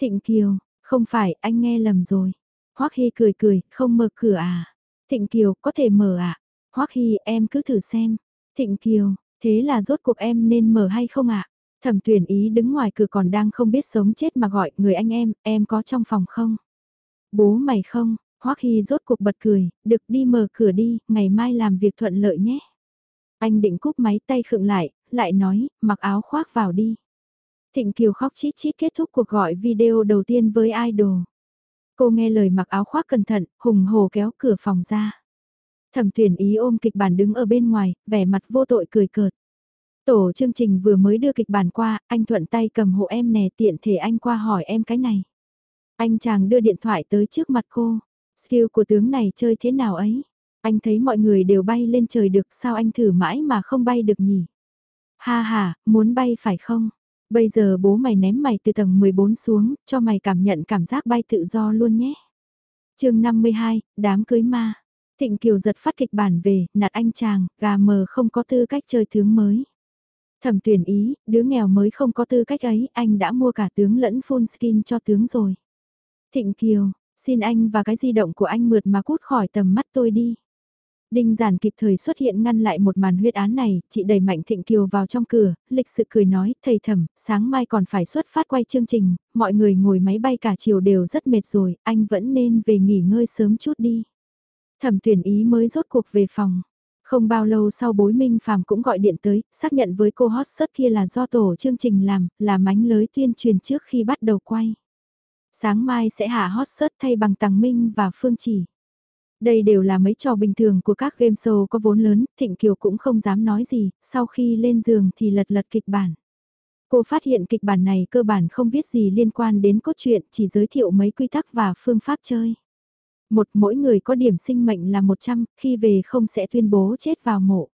Thịnh Kiều, không phải, anh nghe lầm rồi. Hoắc Hy cười cười, không mở cửa à? Thịnh Kiều, có thể mở à? Hoắc Hy, em cứ thử xem. Thịnh Kiều, thế là rốt cuộc em nên mở hay không ạ? Thẩm tuyển ý đứng ngoài cửa còn đang không biết sống chết mà gọi người anh em, em có trong phòng không? Bố mày không? Hoắc Hy rốt cuộc bật cười, được đi mở cửa đi, ngày mai làm việc thuận lợi nhé. Anh định cúp máy tay khựng lại, lại nói, mặc áo khoác vào đi. Thịnh Kiều khóc chít chít kết thúc cuộc gọi video đầu tiên với idol. Cô nghe lời mặc áo khoác cẩn thận, hùng hồ kéo cửa phòng ra. Thẩm tuyển ý ôm kịch bản đứng ở bên ngoài, vẻ mặt vô tội cười cợt. Tổ chương trình vừa mới đưa kịch bản qua, anh thuận tay cầm hộ em nè tiện thể anh qua hỏi em cái này. Anh chàng đưa điện thoại tới trước mặt cô. Skill của tướng này chơi thế nào ấy? Anh thấy mọi người đều bay lên trời được sao anh thử mãi mà không bay được nhỉ? Ha ha, muốn bay phải không? Bây giờ bố mày ném mày từ tầng 14 xuống, cho mày cảm nhận cảm giác bay tự do luôn nhé. chương 52, đám cưới ma. Thịnh Kiều giật phát kịch bản về, nạt anh chàng, gà mờ không có tư cách chơi tướng mới. Thẩm tuyển ý, đứa nghèo mới không có tư cách ấy, anh đã mua cả tướng lẫn full skin cho tướng rồi. Thịnh Kiều, xin anh và cái di động của anh mượt mà cút khỏi tầm mắt tôi đi. Đinh giản kịp thời xuất hiện ngăn lại một màn huyết án này, chị đẩy Mạnh Thịnh Kiều vào trong cửa, lịch sự cười nói, thầy thẩm, sáng mai còn phải xuất phát quay chương trình, mọi người ngồi máy bay cả chiều đều rất mệt rồi, anh vẫn nên về nghỉ ngơi sớm chút đi. Thẩm tuyển ý mới rốt cuộc về phòng. Không bao lâu sau bối minh phàm cũng gọi điện tới, xác nhận với cô hot sớt kia là do tổ chương trình làm, là mánh lới tuyên truyền trước khi bắt đầu quay. Sáng mai sẽ hạ hot sớt thay bằng Tàng Minh và Phương Chỉ. Đây đều là mấy trò bình thường của các game show có vốn lớn, Thịnh Kiều cũng không dám nói gì, sau khi lên giường thì lật lật kịch bản. Cô phát hiện kịch bản này cơ bản không viết gì liên quan đến cốt truyện, chỉ giới thiệu mấy quy tắc và phương pháp chơi. Một, mỗi người có điểm sinh mệnh là 100, khi về không sẽ tuyên bố chết vào mộ.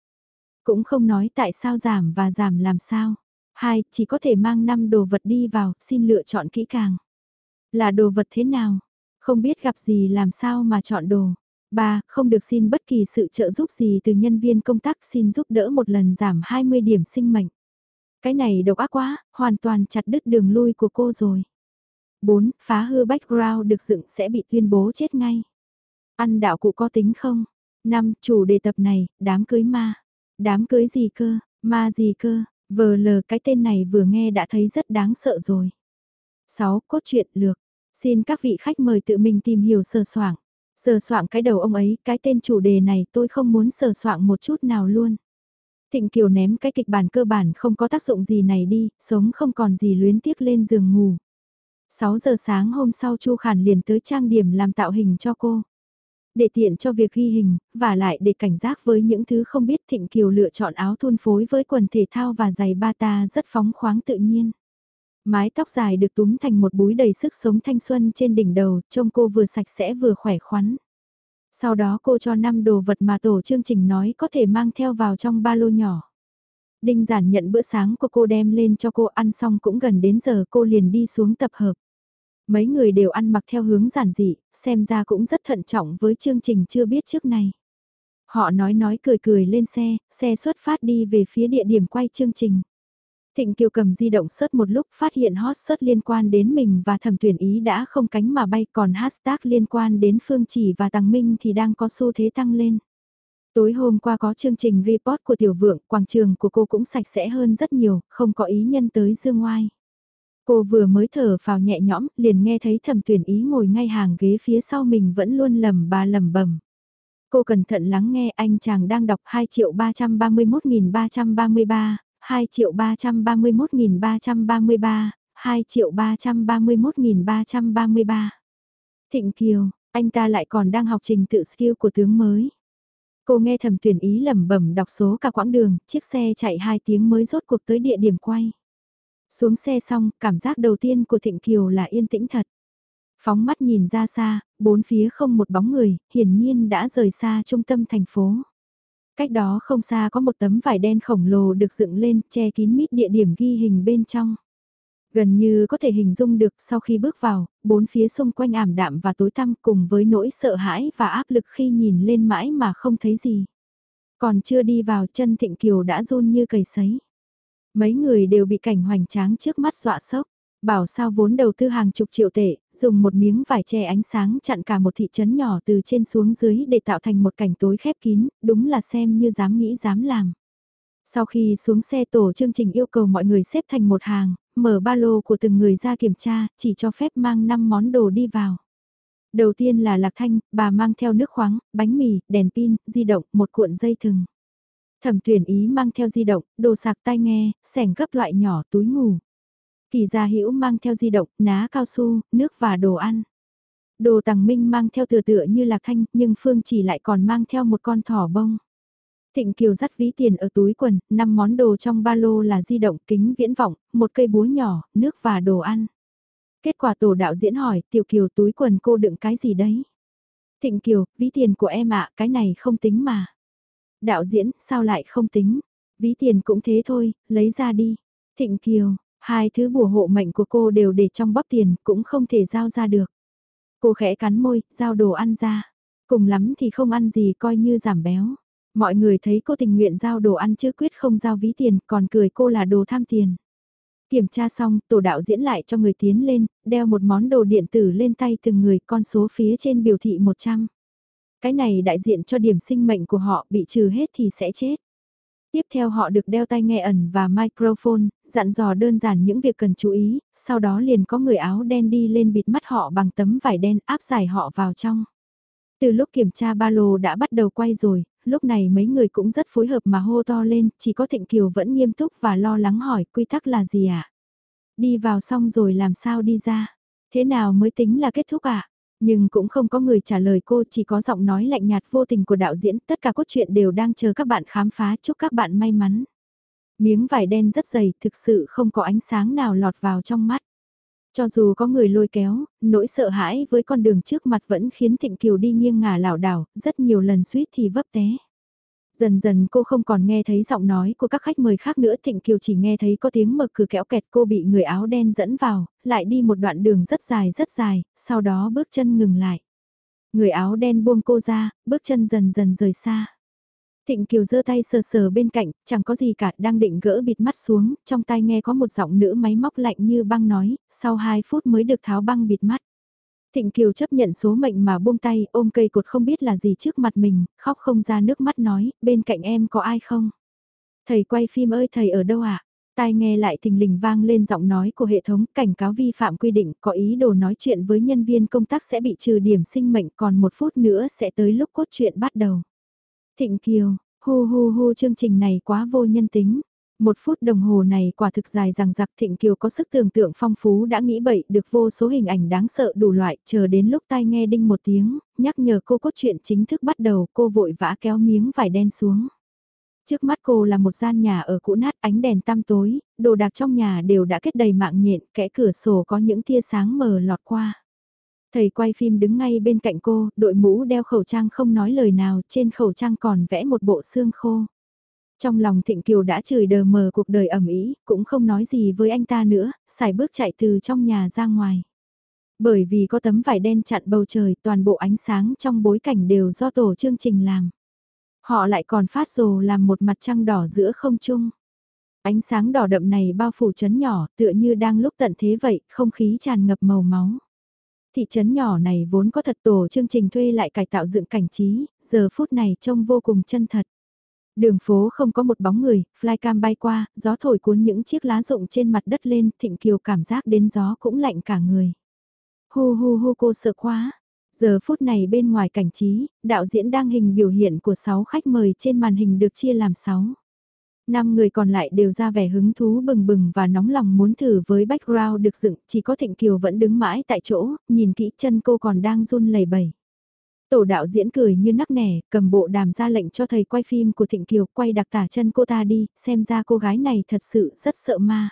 Cũng không nói tại sao giảm và giảm làm sao. Hai, chỉ có thể mang 5 đồ vật đi vào, xin lựa chọn kỹ càng. Là đồ vật thế nào? Không biết gặp gì làm sao mà chọn đồ. 3. Không được xin bất kỳ sự trợ giúp gì từ nhân viên công tác xin giúp đỡ một lần giảm 20 điểm sinh mệnh. Cái này độc ác quá, hoàn toàn chặt đứt đường lui của cô rồi. 4. Phá hư background được dựng sẽ bị tuyên bố chết ngay. Ăn đạo cụ có tính không? 5. Chủ đề tập này, đám cưới ma. Đám cưới gì cơ, ma gì cơ, vờ lờ cái tên này vừa nghe đã thấy rất đáng sợ rồi. 6. Cốt truyện lược. Xin các vị khách mời tự mình tìm hiểu sơ soảng. Sờ soạn cái đầu ông ấy, cái tên chủ đề này tôi không muốn sờ soạn một chút nào luôn. Thịnh Kiều ném cái kịch bản cơ bản không có tác dụng gì này đi, sống không còn gì luyến tiếc lên giường ngủ. 6 giờ sáng hôm sau Chu Khản liền tới trang điểm làm tạo hình cho cô. Để tiện cho việc ghi hình, và lại để cảnh giác với những thứ không biết Thịnh Kiều lựa chọn áo thun phối với quần thể thao và giày bata rất phóng khoáng tự nhiên. Mái tóc dài được túm thành một búi đầy sức sống thanh xuân trên đỉnh đầu, trông cô vừa sạch sẽ vừa khỏe khoắn. Sau đó cô cho năm đồ vật mà tổ chương trình nói có thể mang theo vào trong ba lô nhỏ. Đinh giản nhận bữa sáng của cô đem lên cho cô ăn xong cũng gần đến giờ cô liền đi xuống tập hợp. Mấy người đều ăn mặc theo hướng giản dị, xem ra cũng rất thận trọng với chương trình chưa biết trước này. Họ nói nói cười cười lên xe, xe xuất phát đi về phía địa điểm quay chương trình. Thịnh Kiều cầm di động sớt một lúc phát hiện hot sớt liên quan đến mình và thẩm tuyển ý đã không cánh mà bay còn hashtag liên quan đến Phương Chỉ và Tăng Minh thì đang có xu thế tăng lên. Tối hôm qua có chương trình report của tiểu vượng, quảng trường của cô cũng sạch sẽ hơn rất nhiều, không có ý nhân tới dương ngoai. Cô vừa mới thở vào nhẹ nhõm, liền nghe thấy thẩm tuyển ý ngồi ngay hàng ghế phía sau mình vẫn luôn lầm bà lầm bầm. Cô cẩn thận lắng nghe anh chàng đang đọc 2 triệu 331.333, 2 triệu 331.333, 2 triệu 331.333. Thịnh Kiều, anh ta lại còn đang học trình tự skill của tướng mới. Cô nghe thầm tuyển ý lẩm bẩm đọc số cả quãng đường, chiếc xe chạy 2 tiếng mới rốt cuộc tới địa điểm quay. Xuống xe xong, cảm giác đầu tiên của Thịnh Kiều là yên tĩnh thật. Phóng mắt nhìn ra xa, bốn phía không một bóng người, hiển nhiên đã rời xa trung tâm thành phố. Cách đó không xa có một tấm vải đen khổng lồ được dựng lên che kín mít địa điểm ghi hình bên trong. Gần như có thể hình dung được sau khi bước vào, bốn phía xung quanh ảm đạm và tối tăm cùng với nỗi sợ hãi và áp lực khi nhìn lên mãi mà không thấy gì. Còn chưa đi vào chân Thịnh Kiều đã run như cầy sấy. Mấy người đều bị cảnh hoành tráng trước mắt dọa sốc. Bảo sao vốn đầu tư hàng chục triệu tệ, dùng một miếng vải che ánh sáng chặn cả một thị trấn nhỏ từ trên xuống dưới để tạo thành một cảnh tối khép kín, đúng là xem như dám nghĩ dám làm. Sau khi xuống xe tổ chương trình yêu cầu mọi người xếp thành một hàng, mở ba lô của từng người ra kiểm tra, chỉ cho phép mang 5 món đồ đi vào. Đầu tiên là Lạc Thanh, bà mang theo nước khoáng, bánh mì, đèn pin, di động, một cuộn dây thừng. Thẩm tuyển ý mang theo di động, đồ sạc tai nghe, sẻng gấp loại nhỏ, túi ngủ. Kỳ gia hữu mang theo di động, ná cao su, nước và đồ ăn. Đồ tàng minh mang theo tựa tựa như lạc thanh, nhưng Phương chỉ lại còn mang theo một con thỏ bông. Thịnh Kiều dắt ví tiền ở túi quần, năm món đồ trong ba lô là di động, kính viễn vọng, một cây búa nhỏ, nước và đồ ăn. Kết quả tổ đạo diễn hỏi, Tiểu Kiều túi quần cô đựng cái gì đấy? Thịnh Kiều, ví tiền của em ạ, cái này không tính mà. Đạo diễn, sao lại không tính? Ví tiền cũng thế thôi, lấy ra đi. Thịnh Kiều, hai thứ bùa hộ mệnh của cô đều để trong bóp tiền, cũng không thể giao ra được. Cô khẽ cắn môi, giao đồ ăn ra. Cùng lắm thì không ăn gì coi như giảm béo. Mọi người thấy cô tình nguyện giao đồ ăn chứ quyết không giao ví tiền, còn cười cô là đồ tham tiền. Kiểm tra xong, tổ đạo diễn lại cho người tiến lên, đeo một món đồ điện tử lên tay từng người con số phía trên biểu thị 100. Cái này đại diện cho điểm sinh mệnh của họ bị trừ hết thì sẽ chết. Tiếp theo họ được đeo tai nghe ẩn và microphone, dặn dò đơn giản những việc cần chú ý, sau đó liền có người áo đen đi lên bịt mắt họ bằng tấm vải đen áp giải họ vào trong. Từ lúc kiểm tra ba lô đã bắt đầu quay rồi, lúc này mấy người cũng rất phối hợp mà hô to lên, chỉ có Thịnh Kiều vẫn nghiêm túc và lo lắng hỏi quy tắc là gì ạ? À? Đi vào xong rồi làm sao đi ra? Thế nào mới tính là kết thúc ạ? À? Nhưng cũng không có người trả lời cô chỉ có giọng nói lạnh nhạt vô tình của đạo diễn, tất cả cốt truyện đều đang chờ các bạn khám phá, chúc các bạn may mắn. Miếng vải đen rất dày, thực sự không có ánh sáng nào lọt vào trong mắt. Cho dù có người lôi kéo, nỗi sợ hãi với con đường trước mặt vẫn khiến Thịnh Kiều đi nghiêng ngả lảo đảo, rất nhiều lần suýt thì vấp té. Dần dần cô không còn nghe thấy giọng nói của các khách mời khác nữa Thịnh Kiều chỉ nghe thấy có tiếng mở cửa kéo kẹt cô bị người áo đen dẫn vào, lại đi một đoạn đường rất dài rất dài, sau đó bước chân ngừng lại. Người áo đen buông cô ra, bước chân dần dần rời xa. Thịnh Kiều giơ tay sờ sờ bên cạnh, chẳng có gì cả, đang định gỡ bịt mắt xuống, trong tai nghe có một giọng nữ máy móc lạnh như băng nói, sau 2 phút mới được tháo băng bịt mắt. Thịnh Kiều chấp nhận số mệnh mà buông tay, ôm cây cột không biết là gì trước mặt mình, khóc không ra nước mắt nói, bên cạnh em có ai không? Thầy quay phim ơi thầy ở đâu ạ? À? Tai nghe lại thình lình vang lên giọng nói của hệ thống cảnh cáo vi phạm quy định có ý đồ nói chuyện với nhân viên công tác sẽ bị trừ điểm sinh mệnh còn một phút nữa sẽ tới lúc cốt truyện bắt đầu. Thịnh Kiều, hu hu hu chương trình này quá vô nhân tính. Một phút đồng hồ này quả thực dài rằng giặc Thịnh Kiều có sức tưởng tượng phong phú đã nghĩ bậy được vô số hình ảnh đáng sợ đủ loại chờ đến lúc tai nghe đinh một tiếng, nhắc nhở cô cốt truyện chính thức bắt đầu cô vội vã kéo miếng vải đen xuống. Trước mắt cô là một gian nhà ở cũ nát ánh đèn tăm tối, đồ đạc trong nhà đều đã kết đầy mạng nhện, kẽ cửa sổ có những tia sáng mờ lọt qua. Thầy quay phim đứng ngay bên cạnh cô, đội mũ đeo khẩu trang không nói lời nào, trên khẩu trang còn vẽ một bộ xương khô. Trong lòng Thịnh Kiều đã chửi đờ mờ cuộc đời ẩm ý, cũng không nói gì với anh ta nữa, xài bước chạy từ trong nhà ra ngoài. Bởi vì có tấm vải đen chặn bầu trời, toàn bộ ánh sáng trong bối cảnh đều do tổ chương trình làm. Họ lại còn phát rồ làm một mặt trăng đỏ giữa không trung. Ánh sáng đỏ đậm này bao phủ chấn nhỏ, tựa như đang lúc tận thế vậy, không khí tràn ngập màu máu. Thị trấn nhỏ này vốn có thật tổ chương trình thuê lại cải tạo dựng cảnh trí, giờ phút này trông vô cùng chân thật. Đường phố không có một bóng người, flycam bay qua, gió thổi cuốn những chiếc lá rụng trên mặt đất lên, thịnh kiều cảm giác đến gió cũng lạnh cả người. Hu hu hu cô sợ quá. Giờ phút này bên ngoài cảnh trí, đạo diễn đang hình biểu hiện của 6 khách mời trên màn hình được chia làm 6. Năm người còn lại đều ra vẻ hứng thú bừng bừng và nóng lòng muốn thử với background được dựng, chỉ có Thịnh Kiều vẫn đứng mãi tại chỗ, nhìn kỹ chân cô còn đang run lẩy bẩy. Tổ đạo diễn cười như nắc nẻ, cầm bộ đàm ra lệnh cho thầy quay phim của Thịnh Kiều quay đặc tả chân cô ta đi, xem ra cô gái này thật sự rất sợ ma.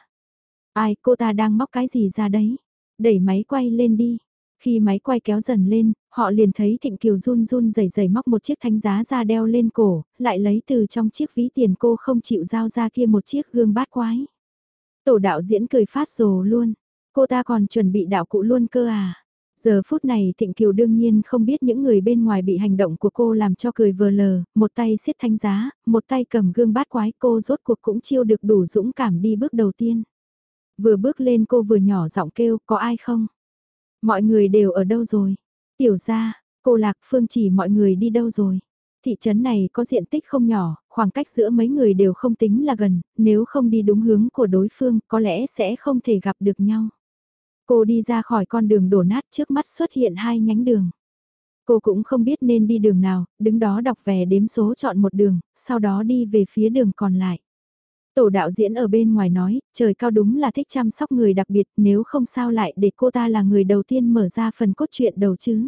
Ai, cô ta đang móc cái gì ra đấy? Đẩy máy quay lên đi. Khi máy quay kéo dần lên, họ liền thấy Thịnh Kiều run run rẩy rẩy móc một chiếc thánh giá ra đeo lên cổ, lại lấy từ trong chiếc ví tiền cô không chịu giao ra kia một chiếc gương bát quái. Tổ đạo diễn cười phát rồ luôn. Cô ta còn chuẩn bị đạo cụ luôn cơ à. Giờ phút này Thịnh Kiều đương nhiên không biết những người bên ngoài bị hành động của cô làm cho cười vờ lờ, một tay siết thanh giá, một tay cầm gương bát quái cô rốt cuộc cũng chiêu được đủ dũng cảm đi bước đầu tiên. Vừa bước lên cô vừa nhỏ giọng kêu có ai không? Mọi người đều ở đâu rồi? Tiểu ra, cô Lạc Phương chỉ mọi người đi đâu rồi? Thị trấn này có diện tích không nhỏ, khoảng cách giữa mấy người đều không tính là gần, nếu không đi đúng hướng của đối phương có lẽ sẽ không thể gặp được nhau. Cô đi ra khỏi con đường đổ nát trước mắt xuất hiện hai nhánh đường. Cô cũng không biết nên đi đường nào, đứng đó đọc về đếm số chọn một đường, sau đó đi về phía đường còn lại. Tổ đạo diễn ở bên ngoài nói, trời cao đúng là thích chăm sóc người đặc biệt nếu không sao lại để cô ta là người đầu tiên mở ra phần cốt truyện đầu chứ.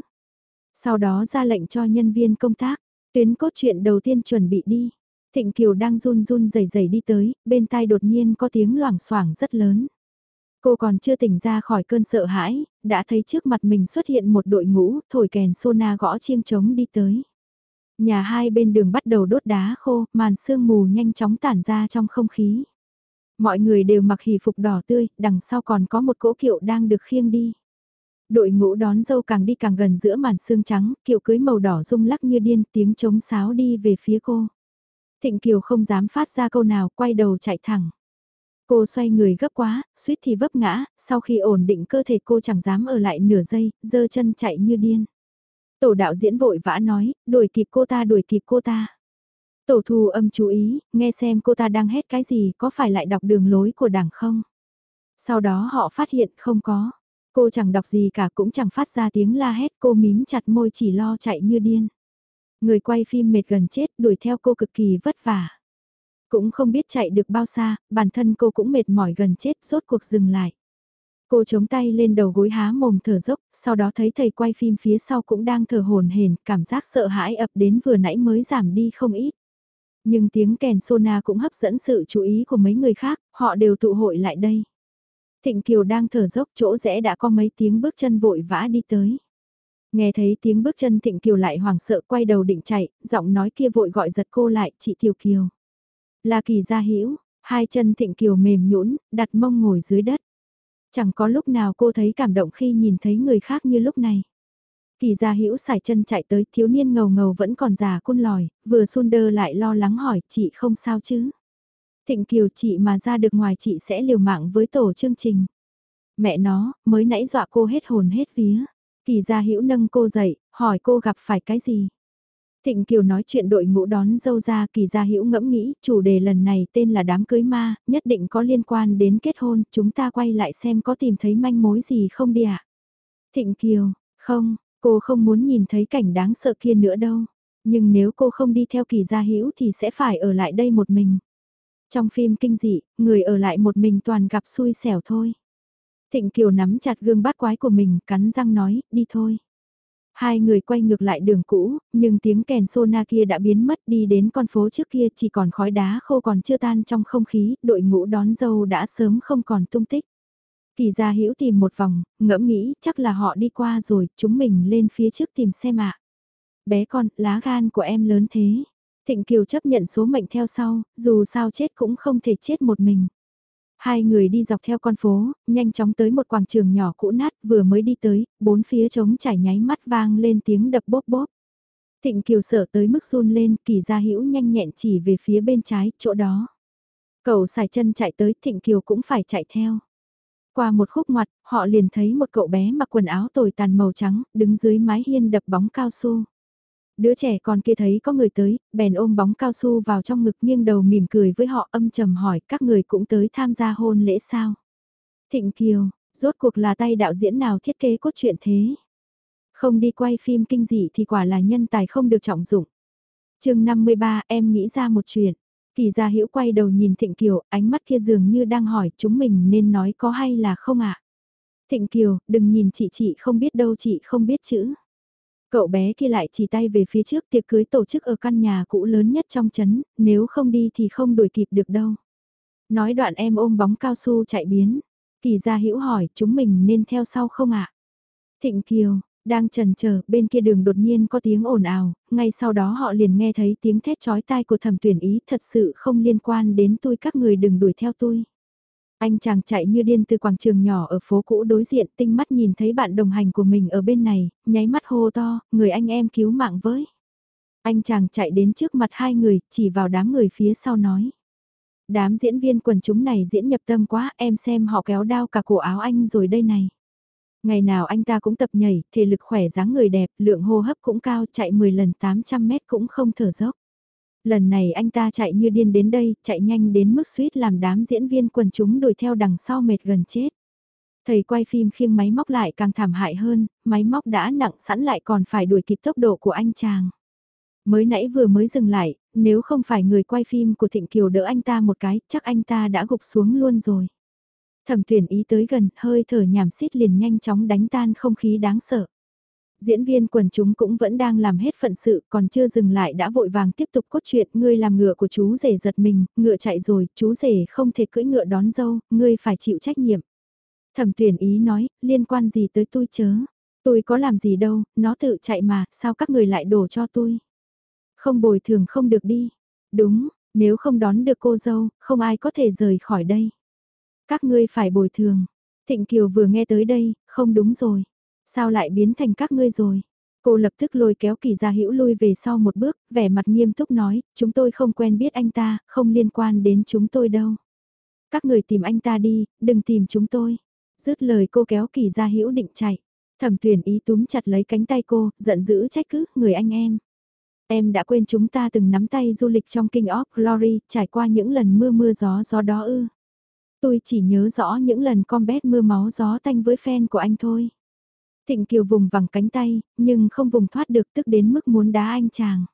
Sau đó ra lệnh cho nhân viên công tác, tuyến cốt truyện đầu tiên chuẩn bị đi. Thịnh Kiều đang run run rẩy rẩy đi tới, bên tai đột nhiên có tiếng loảng xoảng rất lớn. Cô còn chưa tỉnh ra khỏi cơn sợ hãi, đã thấy trước mặt mình xuất hiện một đội ngũ, thổi kèn sona gõ chiêng trống đi tới. Nhà hai bên đường bắt đầu đốt đá khô, màn sương mù nhanh chóng tản ra trong không khí. Mọi người đều mặc hỷ phục đỏ tươi, đằng sau còn có một cỗ kiệu đang được khiêng đi. Đội ngũ đón dâu càng đi càng gần giữa màn sương trắng, kiệu cưới màu đỏ rung lắc như điên tiếng trống sáo đi về phía cô. Thịnh Kiều không dám phát ra câu nào, quay đầu chạy thẳng. Cô xoay người gấp quá, suýt thì vấp ngã, sau khi ổn định cơ thể cô chẳng dám ở lại nửa giây, giơ chân chạy như điên. Tổ đạo diễn vội vã nói, đuổi kịp cô ta đuổi kịp cô ta. Tổ thu âm chú ý, nghe xem cô ta đang hét cái gì, có phải lại đọc đường lối của đảng không? Sau đó họ phát hiện không có. Cô chẳng đọc gì cả cũng chẳng phát ra tiếng la hét cô mím chặt môi chỉ lo chạy như điên. Người quay phim mệt gần chết đuổi theo cô cực kỳ vất vả. Cũng không biết chạy được bao xa, bản thân cô cũng mệt mỏi gần chết rốt cuộc dừng lại. Cô chống tay lên đầu gối há mồm thở dốc, sau đó thấy thầy quay phim phía sau cũng đang thở hồn hển, cảm giác sợ hãi ập đến vừa nãy mới giảm đi không ít. Nhưng tiếng kèn sona cũng hấp dẫn sự chú ý của mấy người khác, họ đều tụ hội lại đây. Thịnh Kiều đang thở dốc chỗ rẽ đã có mấy tiếng bước chân vội vã đi tới. Nghe thấy tiếng bước chân Thịnh Kiều lại hoảng sợ quay đầu định chạy, giọng nói kia vội gọi giật cô lại, chị Tiểu Kiều. Là kỳ gia hữu hai chân Thịnh Kiều mềm nhũn đặt mông ngồi dưới đất. Chẳng có lúc nào cô thấy cảm động khi nhìn thấy người khác như lúc này. Kỳ gia hữu xài chân chạy tới thiếu niên ngầu ngầu vẫn còn già cun lòi, vừa xuân đơ lại lo lắng hỏi chị không sao chứ. Thịnh Kiều chị mà ra được ngoài chị sẽ liều mạng với tổ chương trình. Mẹ nó, mới nãy dọa cô hết hồn hết vía. Kỳ gia hữu nâng cô dậy, hỏi cô gặp phải cái gì. Thịnh Kiều nói chuyện đội ngũ đón dâu ra kỳ gia hữu ngẫm nghĩ chủ đề lần này tên là đám cưới ma, nhất định có liên quan đến kết hôn, chúng ta quay lại xem có tìm thấy manh mối gì không đi ạ. À? Thịnh Kiều, không, cô không muốn nhìn thấy cảnh đáng sợ kia nữa đâu. Nhưng nếu cô không đi theo kỳ gia hữu thì sẽ phải ở lại đây một mình. Trong phim kinh dị, người ở lại một mình toàn gặp xui xẻo thôi. Thịnh Kiều nắm chặt gương bát quái của mình, cắn răng nói, đi thôi. Hai người quay ngược lại đường cũ, nhưng tiếng kèn sona kia đã biến mất đi đến con phố trước kia chỉ còn khói đá khô còn chưa tan trong không khí, đội ngũ đón dâu đã sớm không còn tung tích. Kỳ gia hữu tìm một vòng, ngẫm nghĩ chắc là họ đi qua rồi, chúng mình lên phía trước tìm xem ạ. Bé con, lá gan của em lớn thế. Thịnh Kiều chấp nhận số mệnh theo sau, dù sao chết cũng không thể chết một mình. Hai người đi dọc theo con phố, nhanh chóng tới một quảng trường nhỏ cũ nát vừa mới đi tới, bốn phía trống trải nháy mắt vang lên tiếng đập bốp bốp. Thịnh Kiều sợ tới mức run lên, kỳ gia hữu nhanh nhẹn chỉ về phía bên trái, chỗ đó. Cậu xài chân chạy tới, Thịnh Kiều cũng phải chạy theo. Qua một khúc ngoặt, họ liền thấy một cậu bé mặc quần áo tồi tàn màu trắng, đứng dưới mái hiên đập bóng cao su. Đứa trẻ con kia thấy có người tới, bèn ôm bóng cao su vào trong ngực nghiêng đầu mỉm cười với họ âm trầm hỏi các người cũng tới tham gia hôn lễ sao. Thịnh Kiều, rốt cuộc là tay đạo diễn nào thiết kế cốt truyện thế? Không đi quay phim kinh dị thì quả là nhân tài không được trọng dụng. chương 53 em nghĩ ra một chuyện. Kỳ gia hữu quay đầu nhìn Thịnh Kiều, ánh mắt kia dường như đang hỏi chúng mình nên nói có hay là không ạ. Thịnh Kiều, đừng nhìn chị chị không biết đâu chị không biết chữ. Cậu bé kia lại chỉ tay về phía trước tiệc cưới tổ chức ở căn nhà cũ lớn nhất trong chấn nếu không đi thì không đuổi kịp được đâu. Nói đoạn em ôm bóng cao su chạy biến. Kỳ gia hữu hỏi chúng mình nên theo sau không ạ? Thịnh Kiều, đang trần chờ bên kia đường đột nhiên có tiếng ồn ào, ngay sau đó họ liền nghe thấy tiếng thét chói tai của thẩm tuyển ý thật sự không liên quan đến tôi các người đừng đuổi theo tôi. Anh chàng chạy như điên từ quảng trường nhỏ ở phố cũ đối diện tinh mắt nhìn thấy bạn đồng hành của mình ở bên này, nháy mắt hô to, người anh em cứu mạng với. Anh chàng chạy đến trước mặt hai người, chỉ vào đám người phía sau nói. Đám diễn viên quần chúng này diễn nhập tâm quá, em xem họ kéo đao cả cổ áo anh rồi đây này. Ngày nào anh ta cũng tập nhảy, thể lực khỏe dáng người đẹp, lượng hô hấp cũng cao, chạy 10 lần 800 mét cũng không thở dốc. Lần này anh ta chạy như điên đến đây, chạy nhanh đến mức suýt làm đám diễn viên quần chúng đuổi theo đằng sau mệt gần chết. Thầy quay phim khiêng máy móc lại càng thảm hại hơn, máy móc đã nặng sẵn lại còn phải đuổi kịp tốc độ của anh chàng. Mới nãy vừa mới dừng lại, nếu không phải người quay phim của Thịnh Kiều đỡ anh ta một cái, chắc anh ta đã gục xuống luôn rồi. Thẩm tuyển ý tới gần, hơi thở nhảm xít liền nhanh chóng đánh tan không khí đáng sợ. Diễn viên quần chúng cũng vẫn đang làm hết phận sự, còn chưa dừng lại đã vội vàng tiếp tục cốt truyện, ngươi làm ngựa của chú rể giật mình, ngựa chạy rồi, chú rể không thể cưỡi ngựa đón dâu, ngươi phải chịu trách nhiệm. Thẩm tuyển ý nói, liên quan gì tới tôi chớ, tôi có làm gì đâu, nó tự chạy mà, sao các người lại đổ cho tôi. Không bồi thường không được đi, đúng, nếu không đón được cô dâu, không ai có thể rời khỏi đây. Các ngươi phải bồi thường. Thịnh Kiều vừa nghe tới đây, không đúng rồi. Sao lại biến thành các ngươi rồi? Cô lập tức lôi kéo kỳ gia hữu lui về sau một bước, vẻ mặt nghiêm túc nói, chúng tôi không quen biết anh ta, không liên quan đến chúng tôi đâu. Các người tìm anh ta đi, đừng tìm chúng tôi. Dứt lời cô kéo kỳ gia hữu định chạy. Thẩm tuyển ý túm chặt lấy cánh tay cô, giận dữ trách cứ, người anh em. Em đã quên chúng ta từng nắm tay du lịch trong King of Glory, trải qua những lần mưa mưa gió gió đó ư. Tôi chỉ nhớ rõ những lần combat mưa máu gió tanh với fan của anh thôi. Thịnh Kiều vùng vằng cánh tay, nhưng không vùng thoát được tức đến mức muốn đá anh chàng.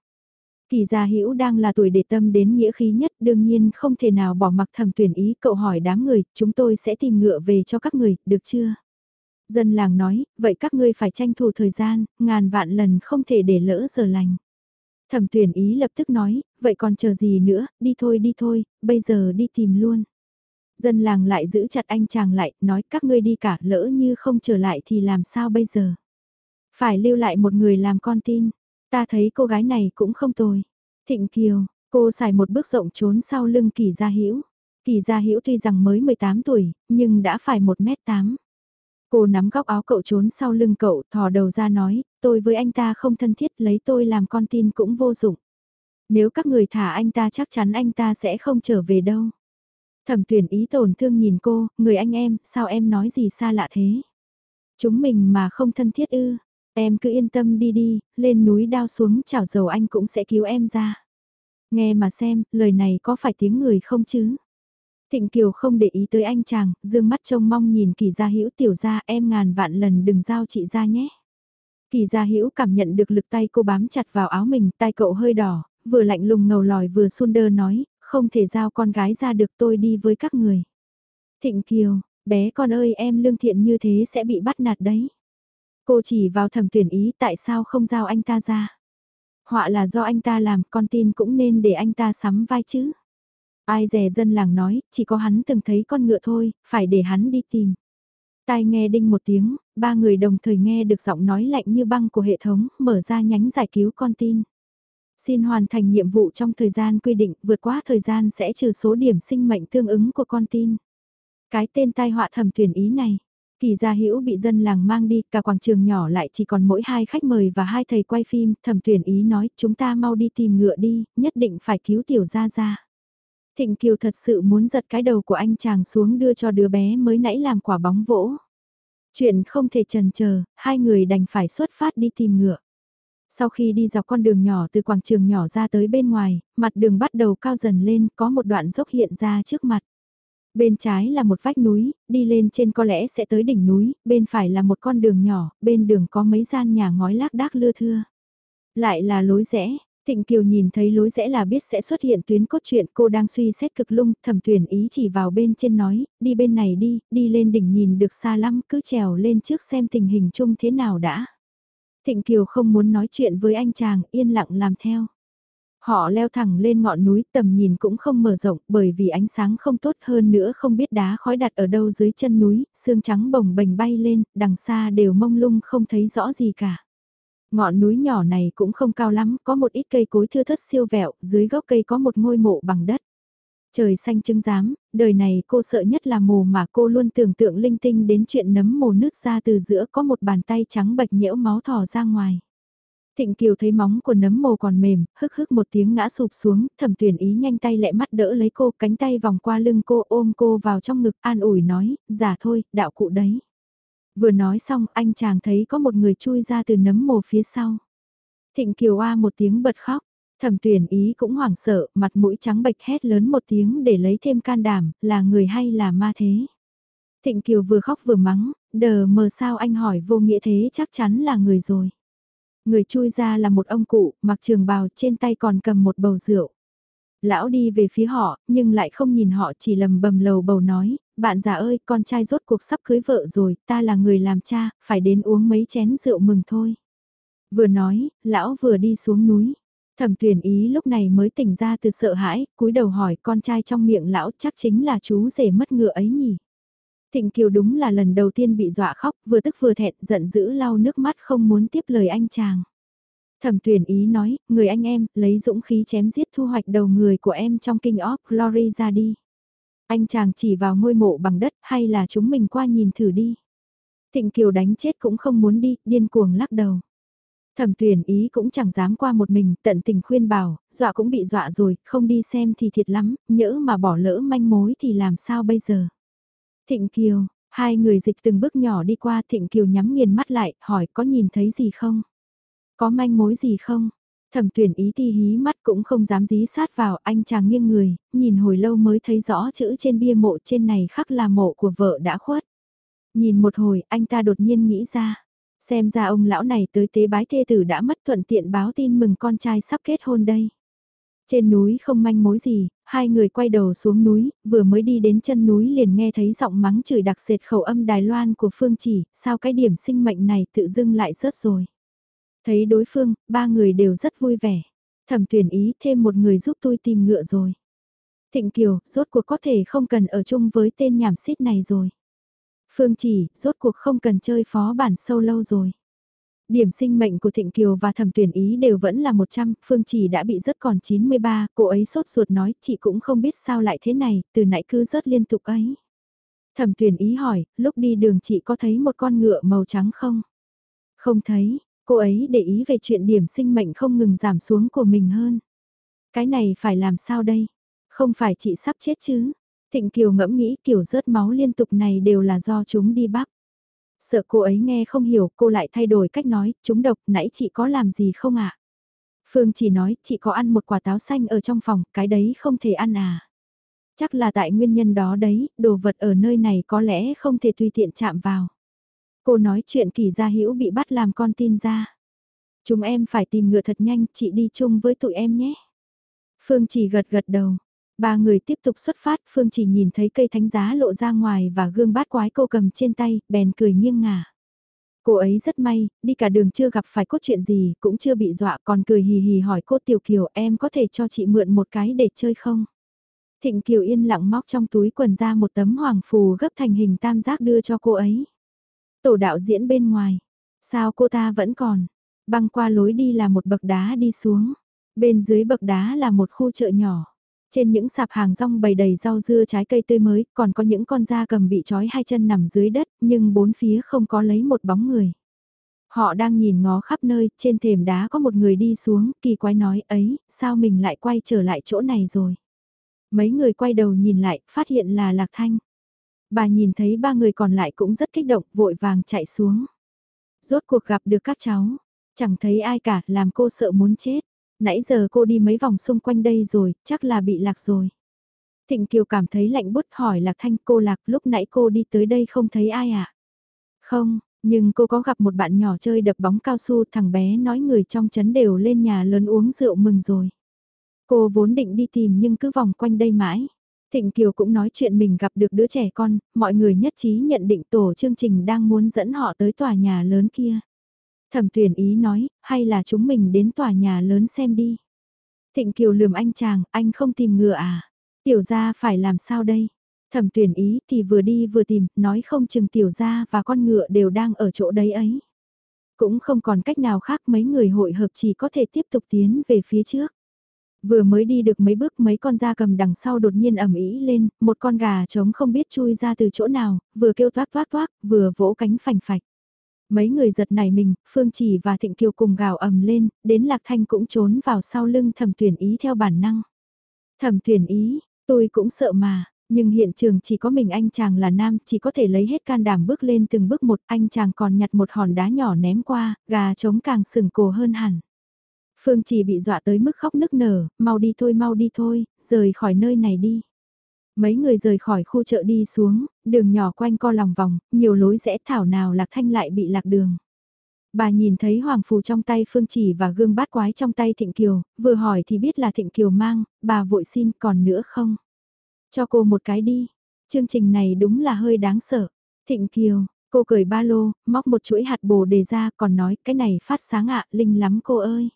Kỳ gia hữu đang là tuổi để tâm đến nghĩa khí nhất, đương nhiên không thể nào bỏ mặc thầm tuyển ý, cậu hỏi đám người, chúng tôi sẽ tìm ngựa về cho các người, được chưa? Dân làng nói, vậy các ngươi phải tranh thủ thời gian, ngàn vạn lần không thể để lỡ giờ lành. Thẩm tuyển ý lập tức nói, vậy còn chờ gì nữa, đi thôi đi thôi, bây giờ đi tìm luôn. Dân làng lại giữ chặt anh chàng lại, nói các ngươi đi cả, lỡ như không trở lại thì làm sao bây giờ? Phải lưu lại một người làm con tin, ta thấy cô gái này cũng không tồi. Thịnh Kiều, cô xài một bước rộng trốn sau lưng Kỳ Gia Hữu. Kỳ Gia Hữu tuy rằng mới 18 tuổi, nhưng đã phải 1m8. Cô nắm góc áo cậu trốn sau lưng cậu, thò đầu ra nói, tôi với anh ta không thân thiết, lấy tôi làm con tin cũng vô dụng. Nếu các người thả anh ta chắc chắn anh ta sẽ không trở về đâu. Thẩm tuyển ý tổn thương nhìn cô, người anh em, sao em nói gì xa lạ thế? Chúng mình mà không thân thiết ư, em cứ yên tâm đi đi, lên núi đao xuống chảo dầu anh cũng sẽ cứu em ra. Nghe mà xem, lời này có phải tiếng người không chứ? Thịnh Kiều không để ý tới anh chàng, dương mắt trông mong nhìn kỳ gia hữu tiểu ra em ngàn vạn lần đừng giao chị ra nhé. Kỳ gia hữu cảm nhận được lực tay cô bám chặt vào áo mình, tay cậu hơi đỏ, vừa lạnh lùng ngầu lòi vừa xuân đơ nói, không thể giao con gái ra được tôi đi với các người. Thịnh Kiều, bé con ơi em lương thiện như thế sẽ bị bắt nạt đấy. Cô chỉ vào thẩm tuyển ý tại sao không giao anh ta ra. Họa là do anh ta làm, con tin cũng nên để anh ta sắm vai chứ. Ai rẻ dân làng nói, chỉ có hắn từng thấy con ngựa thôi, phải để hắn đi tìm. Tai nghe đinh một tiếng, ba người đồng thời nghe được giọng nói lạnh như băng của hệ thống, mở ra nhánh giải cứu con tin. Xin hoàn thành nhiệm vụ trong thời gian quy định, vượt quá thời gian sẽ trừ số điểm sinh mệnh tương ứng của con tin. Cái tên tai họa thẩm tuyển ý này, kỳ gia hữu bị dân làng mang đi, cả quảng trường nhỏ lại chỉ còn mỗi hai khách mời và hai thầy quay phim, thẩm tuyển ý nói chúng ta mau đi tìm ngựa đi, nhất định phải cứu tiểu gia gia. Thịnh Kiều thật sự muốn giật cái đầu của anh chàng xuống đưa cho đứa bé mới nãy làm quả bóng vỗ. Chuyện không thể trần chờ, hai người đành phải xuất phát đi tìm ngựa. Sau khi đi dọc con đường nhỏ từ quảng trường nhỏ ra tới bên ngoài, mặt đường bắt đầu cao dần lên, có một đoạn dốc hiện ra trước mặt. Bên trái là một vách núi, đi lên trên có lẽ sẽ tới đỉnh núi, bên phải là một con đường nhỏ, bên đường có mấy gian nhà ngói lác đác lưa thưa. Lại là lối rẽ, Thịnh Kiều nhìn thấy lối rẽ là biết sẽ xuất hiện tuyến cốt truyện cô đang suy xét cực lung, thẩm tuyển ý chỉ vào bên trên nói, đi bên này đi, đi lên đỉnh nhìn được xa lắm, cứ trèo lên trước xem tình hình chung thế nào đã. Thịnh Kiều không muốn nói chuyện với anh chàng, yên lặng làm theo. Họ leo thẳng lên ngọn núi, tầm nhìn cũng không mở rộng bởi vì ánh sáng không tốt hơn nữa không biết đá khói đặt ở đâu dưới chân núi, xương trắng bồng bềnh bay lên, đằng xa đều mông lung không thấy rõ gì cả. Ngọn núi nhỏ này cũng không cao lắm, có một ít cây cối thưa thất siêu vẹo, dưới gốc cây có một ngôi mộ bằng đất. Trời xanh trưng giám, đời này cô sợ nhất là mồ mà cô luôn tưởng tượng linh tinh đến chuyện nấm mồ nước ra từ giữa có một bàn tay trắng bạch nhễu máu thò ra ngoài. Thịnh Kiều thấy móng của nấm mồ còn mềm, hức hức một tiếng ngã sụp xuống, thẩm tuyển ý nhanh tay lẹ mắt đỡ lấy cô, cánh tay vòng qua lưng cô ôm cô vào trong ngực an ủi nói, giả thôi, đạo cụ đấy. Vừa nói xong anh chàng thấy có một người chui ra từ nấm mồ phía sau. Thịnh Kiều A một tiếng bật khóc, thẩm tuyển ý cũng hoảng sợ, mặt mũi trắng bệch hét lớn một tiếng để lấy thêm can đảm, là người hay là ma thế. Thịnh Kiều vừa khóc vừa mắng, đờ mờ sao anh hỏi vô nghĩa thế chắc chắn là người rồi. Người chui ra là một ông cụ, mặc trường bào trên tay còn cầm một bầu rượu. Lão đi về phía họ, nhưng lại không nhìn họ chỉ lầm bầm lầu bầu nói, bạn già ơi, con trai rốt cuộc sắp cưới vợ rồi, ta là người làm cha, phải đến uống mấy chén rượu mừng thôi. Vừa nói, lão vừa đi xuống núi. Thẩm tuyển ý lúc này mới tỉnh ra từ sợ hãi, cúi đầu hỏi con trai trong miệng lão chắc chính là chú rể mất ngựa ấy nhỉ. Thịnh Kiều đúng là lần đầu tiên bị dọa khóc, vừa tức vừa thẹn, giận dữ lau nước mắt không muốn tiếp lời anh chàng. Thẩm tuyển ý nói, người anh em, lấy dũng khí chém giết thu hoạch đầu người của em trong kinh of Glory ra đi. Anh chàng chỉ vào ngôi mộ bằng đất hay là chúng mình qua nhìn thử đi. Thịnh Kiều đánh chết cũng không muốn đi, điên cuồng lắc đầu. Thẩm tuyển ý cũng chẳng dám qua một mình, tận tình khuyên bảo, dọa cũng bị dọa rồi, không đi xem thì thiệt lắm, nhỡ mà bỏ lỡ manh mối thì làm sao bây giờ. Thịnh Kiều, hai người dịch từng bước nhỏ đi qua Thịnh Kiều nhắm nghiền mắt lại, hỏi có nhìn thấy gì không? Có manh mối gì không? Thẩm tuyển ý ti hí mắt cũng không dám dí sát vào anh chàng nghiêng người, nhìn hồi lâu mới thấy rõ chữ trên bia mộ trên này khắc là mộ của vợ đã khuất. Nhìn một hồi anh ta đột nhiên nghĩ ra, xem ra ông lão này tới tế bái thê tử đã mất thuận tiện báo tin mừng con trai sắp kết hôn đây. Trên núi không manh mối gì, hai người quay đầu xuống núi, vừa mới đi đến chân núi liền nghe thấy giọng mắng chửi đặc sệt khẩu âm Đài Loan của Phương Chỉ, sao cái điểm sinh mệnh này tự dưng lại rớt rồi. Thấy đối phương, ba người đều rất vui vẻ. Thẩm tuyển ý thêm một người giúp tôi tìm ngựa rồi. Thịnh Kiều, rốt cuộc có thể không cần ở chung với tên nhảm xít này rồi. Phương chỉ, rốt cuộc không cần chơi phó bản sâu lâu rồi. Điểm sinh mệnh của Thịnh Kiều và thẩm tuyển ý đều vẫn là 100, Phương chỉ đã bị rớt còn 93, cô ấy sốt ruột nói, chị cũng không biết sao lại thế này, từ nãy cứ rớt liên tục ấy. Thẩm tuyển ý hỏi, lúc đi đường chị có thấy một con ngựa màu trắng không? Không thấy, cô ấy để ý về chuyện điểm sinh mệnh không ngừng giảm xuống của mình hơn. Cái này phải làm sao đây? Không phải chị sắp chết chứ? Thịnh Kiều ngẫm nghĩ kiểu rớt máu liên tục này đều là do chúng đi bắp. Sợ cô ấy nghe không hiểu, cô lại thay đổi cách nói, chúng độc, nãy chị có làm gì không ạ? Phương chỉ nói, chị có ăn một quả táo xanh ở trong phòng, cái đấy không thể ăn à? Chắc là tại nguyên nhân đó đấy, đồ vật ở nơi này có lẽ không thể tùy tiện chạm vào. Cô nói chuyện kỳ gia hữu bị bắt làm con tin ra. Chúng em phải tìm ngựa thật nhanh, chị đi chung với tụi em nhé. Phương chỉ gật gật đầu, Ba người tiếp tục xuất phát, Phương chỉ nhìn thấy cây thánh giá lộ ra ngoài và gương bát quái cô cầm trên tay, bèn cười nghiêng ngả. Cô ấy rất may, đi cả đường chưa gặp phải cốt chuyện gì, cũng chưa bị dọa còn cười hì hì hỏi cô Tiểu Kiều em có thể cho chị mượn một cái để chơi không? Thịnh Kiều yên lặng móc trong túi quần ra một tấm hoàng phù gấp thành hình tam giác đưa cho cô ấy. Tổ đạo diễn bên ngoài, sao cô ta vẫn còn? Băng qua lối đi là một bậc đá đi xuống, bên dưới bậc đá là một khu chợ nhỏ. Trên những sạp hàng rong bày đầy rau dưa trái cây tươi mới, còn có những con da cầm bị trói hai chân nằm dưới đất, nhưng bốn phía không có lấy một bóng người. Họ đang nhìn ngó khắp nơi, trên thềm đá có một người đi xuống, kỳ quái nói ấy, sao mình lại quay trở lại chỗ này rồi. Mấy người quay đầu nhìn lại, phát hiện là Lạc Thanh. Bà nhìn thấy ba người còn lại cũng rất kích động, vội vàng chạy xuống. Rốt cuộc gặp được các cháu, chẳng thấy ai cả, làm cô sợ muốn chết nãy giờ cô đi mấy vòng xung quanh đây rồi, chắc là bị lạc rồi. Thịnh Kiều cảm thấy lạnh bút hỏi Lạc Thanh cô Lạc lúc nãy cô đi tới đây không thấy ai ạ? À? Không, nhưng cô có gặp một bạn nhỏ chơi đập bóng cao su thằng bé nói người trong chấn đều lên nhà lớn uống rượu mừng rồi. Cô vốn định đi tìm nhưng cứ vòng quanh đây mãi. Thịnh Kiều cũng nói chuyện mình gặp được đứa trẻ con, mọi người nhất trí nhận định tổ chương trình đang muốn dẫn họ tới tòa nhà lớn kia. Thẩm tuyển ý nói, hay là chúng mình đến tòa nhà lớn xem đi. Thịnh Kiều lườm anh chàng, anh không tìm ngựa à? Tiểu gia phải làm sao đây? Thẩm tuyển ý thì vừa đi vừa tìm, nói không chừng tiểu gia và con ngựa đều đang ở chỗ đấy ấy. Cũng không còn cách nào khác mấy người hội hợp chỉ có thể tiếp tục tiến về phía trước. Vừa mới đi được mấy bước mấy con da cầm đằng sau đột nhiên ẩm ý lên, một con gà trống không biết chui ra từ chỗ nào, vừa kêu toát toát toát, vừa vỗ cánh phành phạch. Mấy người giật nảy mình, Phương Chỉ và Thịnh Kiều cùng gào ầm lên, đến Lạc Thanh cũng trốn vào sau lưng thẩm tuyển ý theo bản năng. Thẩm tuyển ý, tôi cũng sợ mà, nhưng hiện trường chỉ có mình anh chàng là nam, chỉ có thể lấy hết can đảm bước lên từng bước một, anh chàng còn nhặt một hòn đá nhỏ ném qua, gà trống càng sừng cổ hơn hẳn. Phương chỉ bị dọa tới mức khóc nức nở, mau đi thôi mau đi thôi, rời khỏi nơi này đi. Mấy người rời khỏi khu chợ đi xuống, đường nhỏ quanh co lòng vòng, nhiều lối rẽ thảo nào lạc thanh lại bị lạc đường. Bà nhìn thấy hoàng phù trong tay Phương Chỉ và gương bát quái trong tay Thịnh Kiều, vừa hỏi thì biết là Thịnh Kiều mang, bà vội xin còn nữa không? Cho cô một cái đi, chương trình này đúng là hơi đáng sợ. Thịnh Kiều, cô cởi ba lô, móc một chuỗi hạt bồ đề ra còn nói cái này phát sáng ạ, linh lắm cô ơi.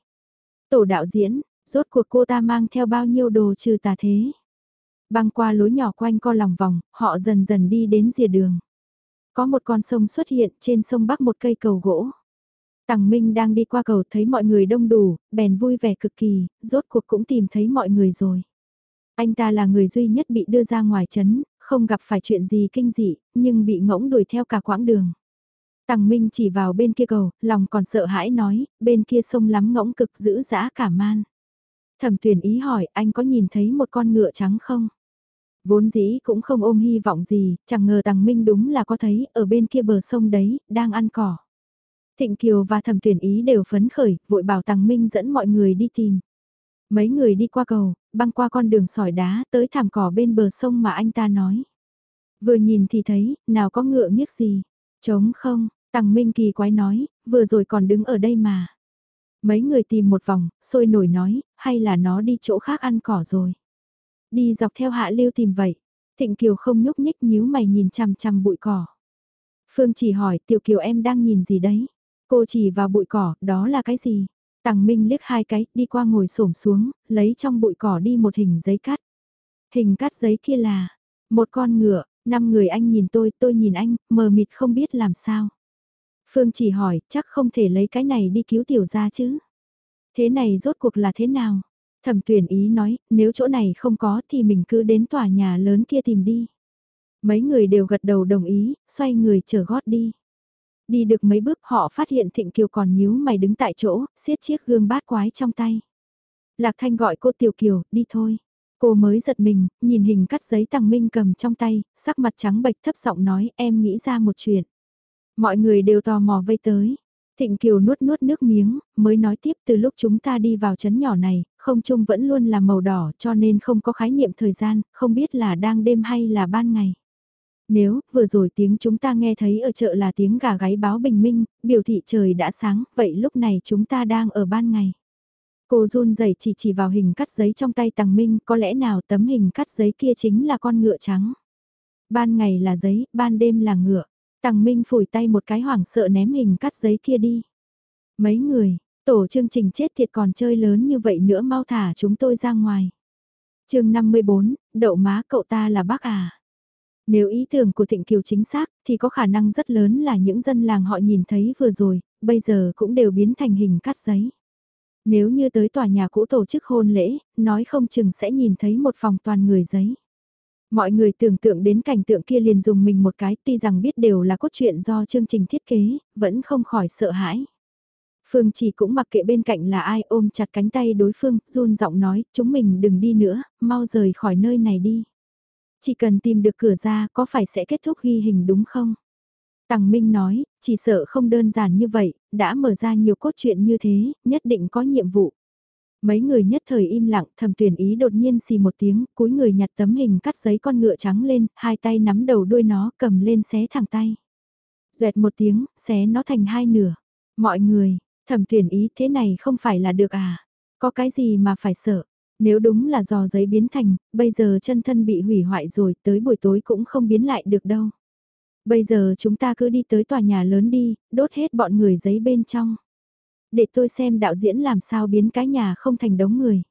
Tổ đạo diễn, rốt cuộc cô ta mang theo bao nhiêu đồ trừ tà thế. Băng qua lối nhỏ quanh co lòng vòng, họ dần dần đi đến rìa đường. Có một con sông xuất hiện trên sông bắc một cây cầu gỗ. Tằng Minh đang đi qua cầu thấy mọi người đông đủ, bèn vui vẻ cực kỳ, rốt cuộc cũng tìm thấy mọi người rồi. Anh ta là người duy nhất bị đưa ra ngoài chấn, không gặp phải chuyện gì kinh dị, nhưng bị ngỗng đuổi theo cả quãng đường. Tằng Minh chỉ vào bên kia cầu, lòng còn sợ hãi nói, bên kia sông lắm ngỗng cực dữ dã cả man. Thẩm tuyển ý hỏi anh có nhìn thấy một con ngựa trắng không? Vốn dĩ cũng không ôm hy vọng gì, chẳng ngờ Tằng Minh đúng là có thấy ở bên kia bờ sông đấy, đang ăn cỏ. Thịnh Kiều và thẩm tuyển ý đều phấn khởi, vội bảo Tằng Minh dẫn mọi người đi tìm. Mấy người đi qua cầu, băng qua con đường sỏi đá tới thảm cỏ bên bờ sông mà anh ta nói. Vừa nhìn thì thấy, nào có ngựa nghiếc gì, trống không, Tằng Minh kỳ quái nói, vừa rồi còn đứng ở đây mà. Mấy người tìm một vòng, sôi nổi nói, hay là nó đi chỗ khác ăn cỏ rồi. Đi dọc theo hạ lưu tìm vậy. Thịnh Kiều không nhúc nhích nhíu mày nhìn chằm chằm bụi cỏ. Phương chỉ hỏi Tiểu Kiều em đang nhìn gì đấy? Cô chỉ vào bụi cỏ, đó là cái gì? Tằng Minh liếc hai cái, đi qua ngồi xổm xuống, lấy trong bụi cỏ đi một hình giấy cắt. Hình cắt giấy kia là, một con ngựa, năm người anh nhìn tôi, tôi nhìn anh, mờ mịt không biết làm sao. Phương chỉ hỏi, chắc không thể lấy cái này đi cứu tiểu gia chứ. Thế này rốt cuộc là thế nào? Thẩm tuyển ý nói, nếu chỗ này không có thì mình cứ đến tòa nhà lớn kia tìm đi. Mấy người đều gật đầu đồng ý, xoay người chờ gót đi. Đi được mấy bước họ phát hiện Thịnh Kiều còn nhíu mày đứng tại chỗ, siết chiếc gương bát quái trong tay. Lạc Thanh gọi cô Tiểu Kiều, đi thôi. Cô mới giật mình, nhìn hình cắt giấy Tăng Minh cầm trong tay, sắc mặt trắng bệch thấp giọng nói em nghĩ ra một chuyện. Mọi người đều tò mò vây tới. Thịnh Kiều nuốt nuốt nước miếng, mới nói tiếp từ lúc chúng ta đi vào chấn nhỏ này, không trung vẫn luôn là màu đỏ cho nên không có khái niệm thời gian, không biết là đang đêm hay là ban ngày. Nếu, vừa rồi tiếng chúng ta nghe thấy ở chợ là tiếng gà gáy báo bình minh, biểu thị trời đã sáng, vậy lúc này chúng ta đang ở ban ngày. Cô run rẩy chỉ chỉ vào hình cắt giấy trong tay Tằng Minh, có lẽ nào tấm hình cắt giấy kia chính là con ngựa trắng. Ban ngày là giấy, ban đêm là ngựa. Tằng Minh phủi tay một cái hoảng sợ ném hình cắt giấy kia đi. Mấy người, tổ chương trình chết thiệt còn chơi lớn như vậy nữa mau thả chúng tôi ra ngoài. chương 54, đậu má cậu ta là bác à. Nếu ý tưởng của Thịnh Kiều chính xác thì có khả năng rất lớn là những dân làng họ nhìn thấy vừa rồi, bây giờ cũng đều biến thành hình cắt giấy. Nếu như tới tòa nhà cũ tổ chức hôn lễ, nói không chừng sẽ nhìn thấy một phòng toàn người giấy. Mọi người tưởng tượng đến cảnh tượng kia liền dùng mình một cái tuy rằng biết đều là cốt truyện do chương trình thiết kế, vẫn không khỏi sợ hãi. Phương chỉ cũng mặc kệ bên cạnh là ai ôm chặt cánh tay đối phương, run giọng nói, chúng mình đừng đi nữa, mau rời khỏi nơi này đi. Chỉ cần tìm được cửa ra có phải sẽ kết thúc ghi hình đúng không? Tằng Minh nói, chỉ sợ không đơn giản như vậy, đã mở ra nhiều cốt truyện như thế, nhất định có nhiệm vụ. Mấy người nhất thời im lặng, thầm tuyển ý đột nhiên xì một tiếng, cúi người nhặt tấm hình cắt giấy con ngựa trắng lên, hai tay nắm đầu đuôi nó cầm lên xé thẳng tay. Duệt một tiếng, xé nó thành hai nửa. Mọi người, thẩm tuyển ý thế này không phải là được à? Có cái gì mà phải sợ? Nếu đúng là do giấy biến thành, bây giờ chân thân bị hủy hoại rồi, tới buổi tối cũng không biến lại được đâu. Bây giờ chúng ta cứ đi tới tòa nhà lớn đi, đốt hết bọn người giấy bên trong. Để tôi xem đạo diễn làm sao biến cái nhà không thành đống người.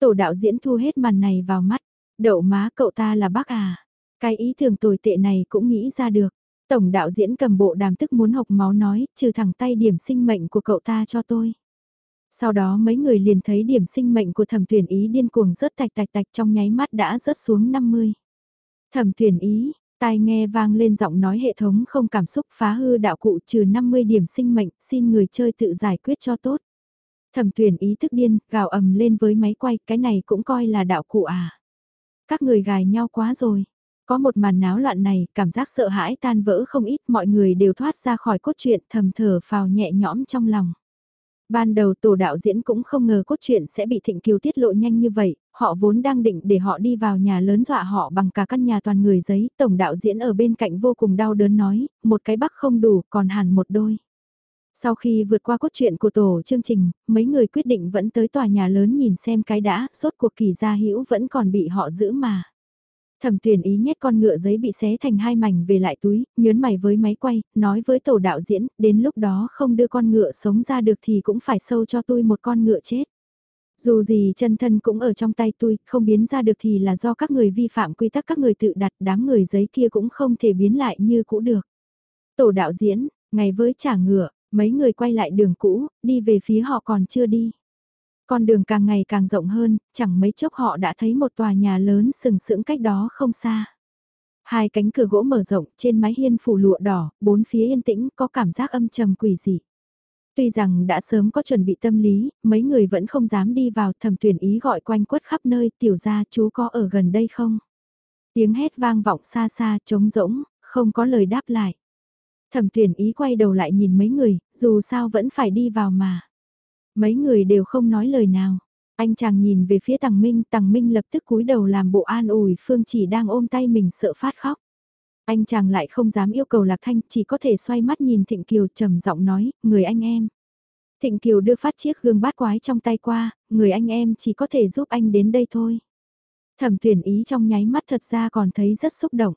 Tổ đạo diễn thu hết màn này vào mắt, đậu má cậu ta là bác à. Cái ý tưởng tồi tệ này cũng nghĩ ra được. Tổng đạo diễn cầm bộ đàm tức muốn hộc máu nói, trừ thẳng tay điểm sinh mệnh của cậu ta cho tôi. Sau đó mấy người liền thấy điểm sinh mệnh của thẩm tuyển ý điên cuồng rớt tạch tạch tạch trong nháy mắt đã rớt xuống 50. Thẩm tuyển ý, tai nghe vang lên giọng nói hệ thống không cảm xúc phá hư đạo cụ trừ 50 điểm sinh mệnh, xin người chơi tự giải quyết cho tốt. Thẩm tuyển ý thức điên, gào ầm lên với máy quay, cái này cũng coi là đạo cụ à. Các người gài nhau quá rồi. Có một màn náo loạn này, cảm giác sợ hãi tan vỡ không ít, mọi người đều thoát ra khỏi cốt truyện thầm thở phào nhẹ nhõm trong lòng. Ban đầu tổ đạo diễn cũng không ngờ cốt truyện sẽ bị Thịnh Kiều tiết lộ nhanh như vậy, họ vốn đang định để họ đi vào nhà lớn dọa họ bằng cả căn nhà toàn người giấy, tổng đạo diễn ở bên cạnh vô cùng đau đớn nói, một cái bắc không đủ, còn hẳn một đôi. Sau khi vượt qua cốt truyện của tổ chương trình, mấy người quyết định vẫn tới tòa nhà lớn nhìn xem cái đã, rốt cuộc kỳ gia hữu vẫn còn bị họ giữ mà. Thẩm tuyển ý nhét con ngựa giấy bị xé thành hai mảnh về lại túi, nhớn mày với máy quay, nói với tổ đạo diễn, đến lúc đó không đưa con ngựa sống ra được thì cũng phải sâu cho tôi một con ngựa chết. Dù gì chân thân cũng ở trong tay tôi, không biến ra được thì là do các người vi phạm quy tắc các người tự đặt đám người giấy kia cũng không thể biến lại như cũ được. Tổ đạo diễn, ngày với trả ngựa, mấy người quay lại đường cũ, đi về phía họ còn chưa đi. Con đường càng ngày càng rộng hơn, chẳng mấy chốc họ đã thấy một tòa nhà lớn sừng sững cách đó không xa. Hai cánh cửa gỗ mở rộng, trên mái hiên phủ lụa đỏ, bốn phía yên tĩnh, có cảm giác âm trầm quỷ dị. Tuy rằng đã sớm có chuẩn bị tâm lý, mấy người vẫn không dám đi vào thầm tuyển ý gọi quanh quất khắp nơi, tiểu ra chú có ở gần đây không? Tiếng hét vang vọng xa xa, trống rỗng, không có lời đáp lại. Thẩm tuyển ý quay đầu lại nhìn mấy người, dù sao vẫn phải đi vào mà. Mấy người đều không nói lời nào. Anh chàng nhìn về phía Tằng Minh, Tằng Minh lập tức cúi đầu làm bộ an ủi Phương chỉ đang ôm tay mình sợ phát khóc. Anh chàng lại không dám yêu cầu Lạc Thanh, chỉ có thể xoay mắt nhìn Thịnh Kiều trầm giọng nói, người anh em. Thịnh Kiều đưa phát chiếc gương bát quái trong tay qua, người anh em chỉ có thể giúp anh đến đây thôi. Thẩm tuyển ý trong nháy mắt thật ra còn thấy rất xúc động.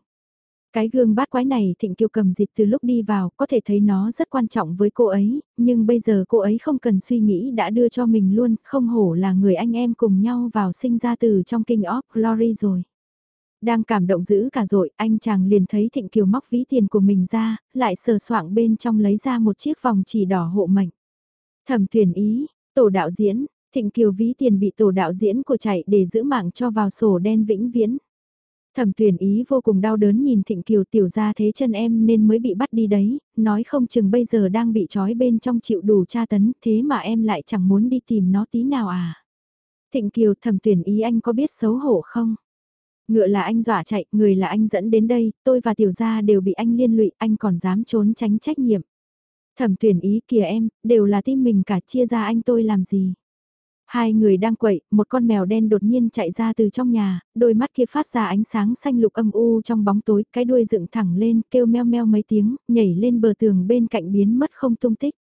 Cái gương bát quái này Thịnh Kiều cầm dịch từ lúc đi vào, có thể thấy nó rất quan trọng với cô ấy, nhưng bây giờ cô ấy không cần suy nghĩ đã đưa cho mình luôn, không hổ là người anh em cùng nhau vào sinh ra từ trong King of Glory rồi. Đang cảm động dữ cả rồi, anh chàng liền thấy Thịnh Kiều móc ví tiền của mình ra, lại sờ soạng bên trong lấy ra một chiếc vòng chỉ đỏ hộ mệnh. Thẩm tuyển ý, tổ đạo diễn, Thịnh Kiều ví tiền bị tổ đạo diễn của chạy để giữ mạng cho vào sổ đen vĩnh viễn. Thẩm tuyển ý vô cùng đau đớn nhìn Thịnh Kiều tiểu ra thế chân em nên mới bị bắt đi đấy, nói không chừng bây giờ đang bị trói bên trong chịu đủ tra tấn, thế mà em lại chẳng muốn đi tìm nó tí nào à. Thịnh Kiều thẩm tuyển ý anh có biết xấu hổ không? Ngựa là anh dọa chạy, người là anh dẫn đến đây, tôi và tiểu gia đều bị anh liên lụy, anh còn dám trốn tránh trách nhiệm. Thẩm tuyển ý kìa em, đều là tim mình cả chia ra anh tôi làm gì. Hai người đang quậy, một con mèo đen đột nhiên chạy ra từ trong nhà, đôi mắt kia phát ra ánh sáng xanh lục âm u trong bóng tối, cái đuôi dựng thẳng lên, kêu meo meo mấy tiếng, nhảy lên bờ tường bên cạnh biến mất không tung tích.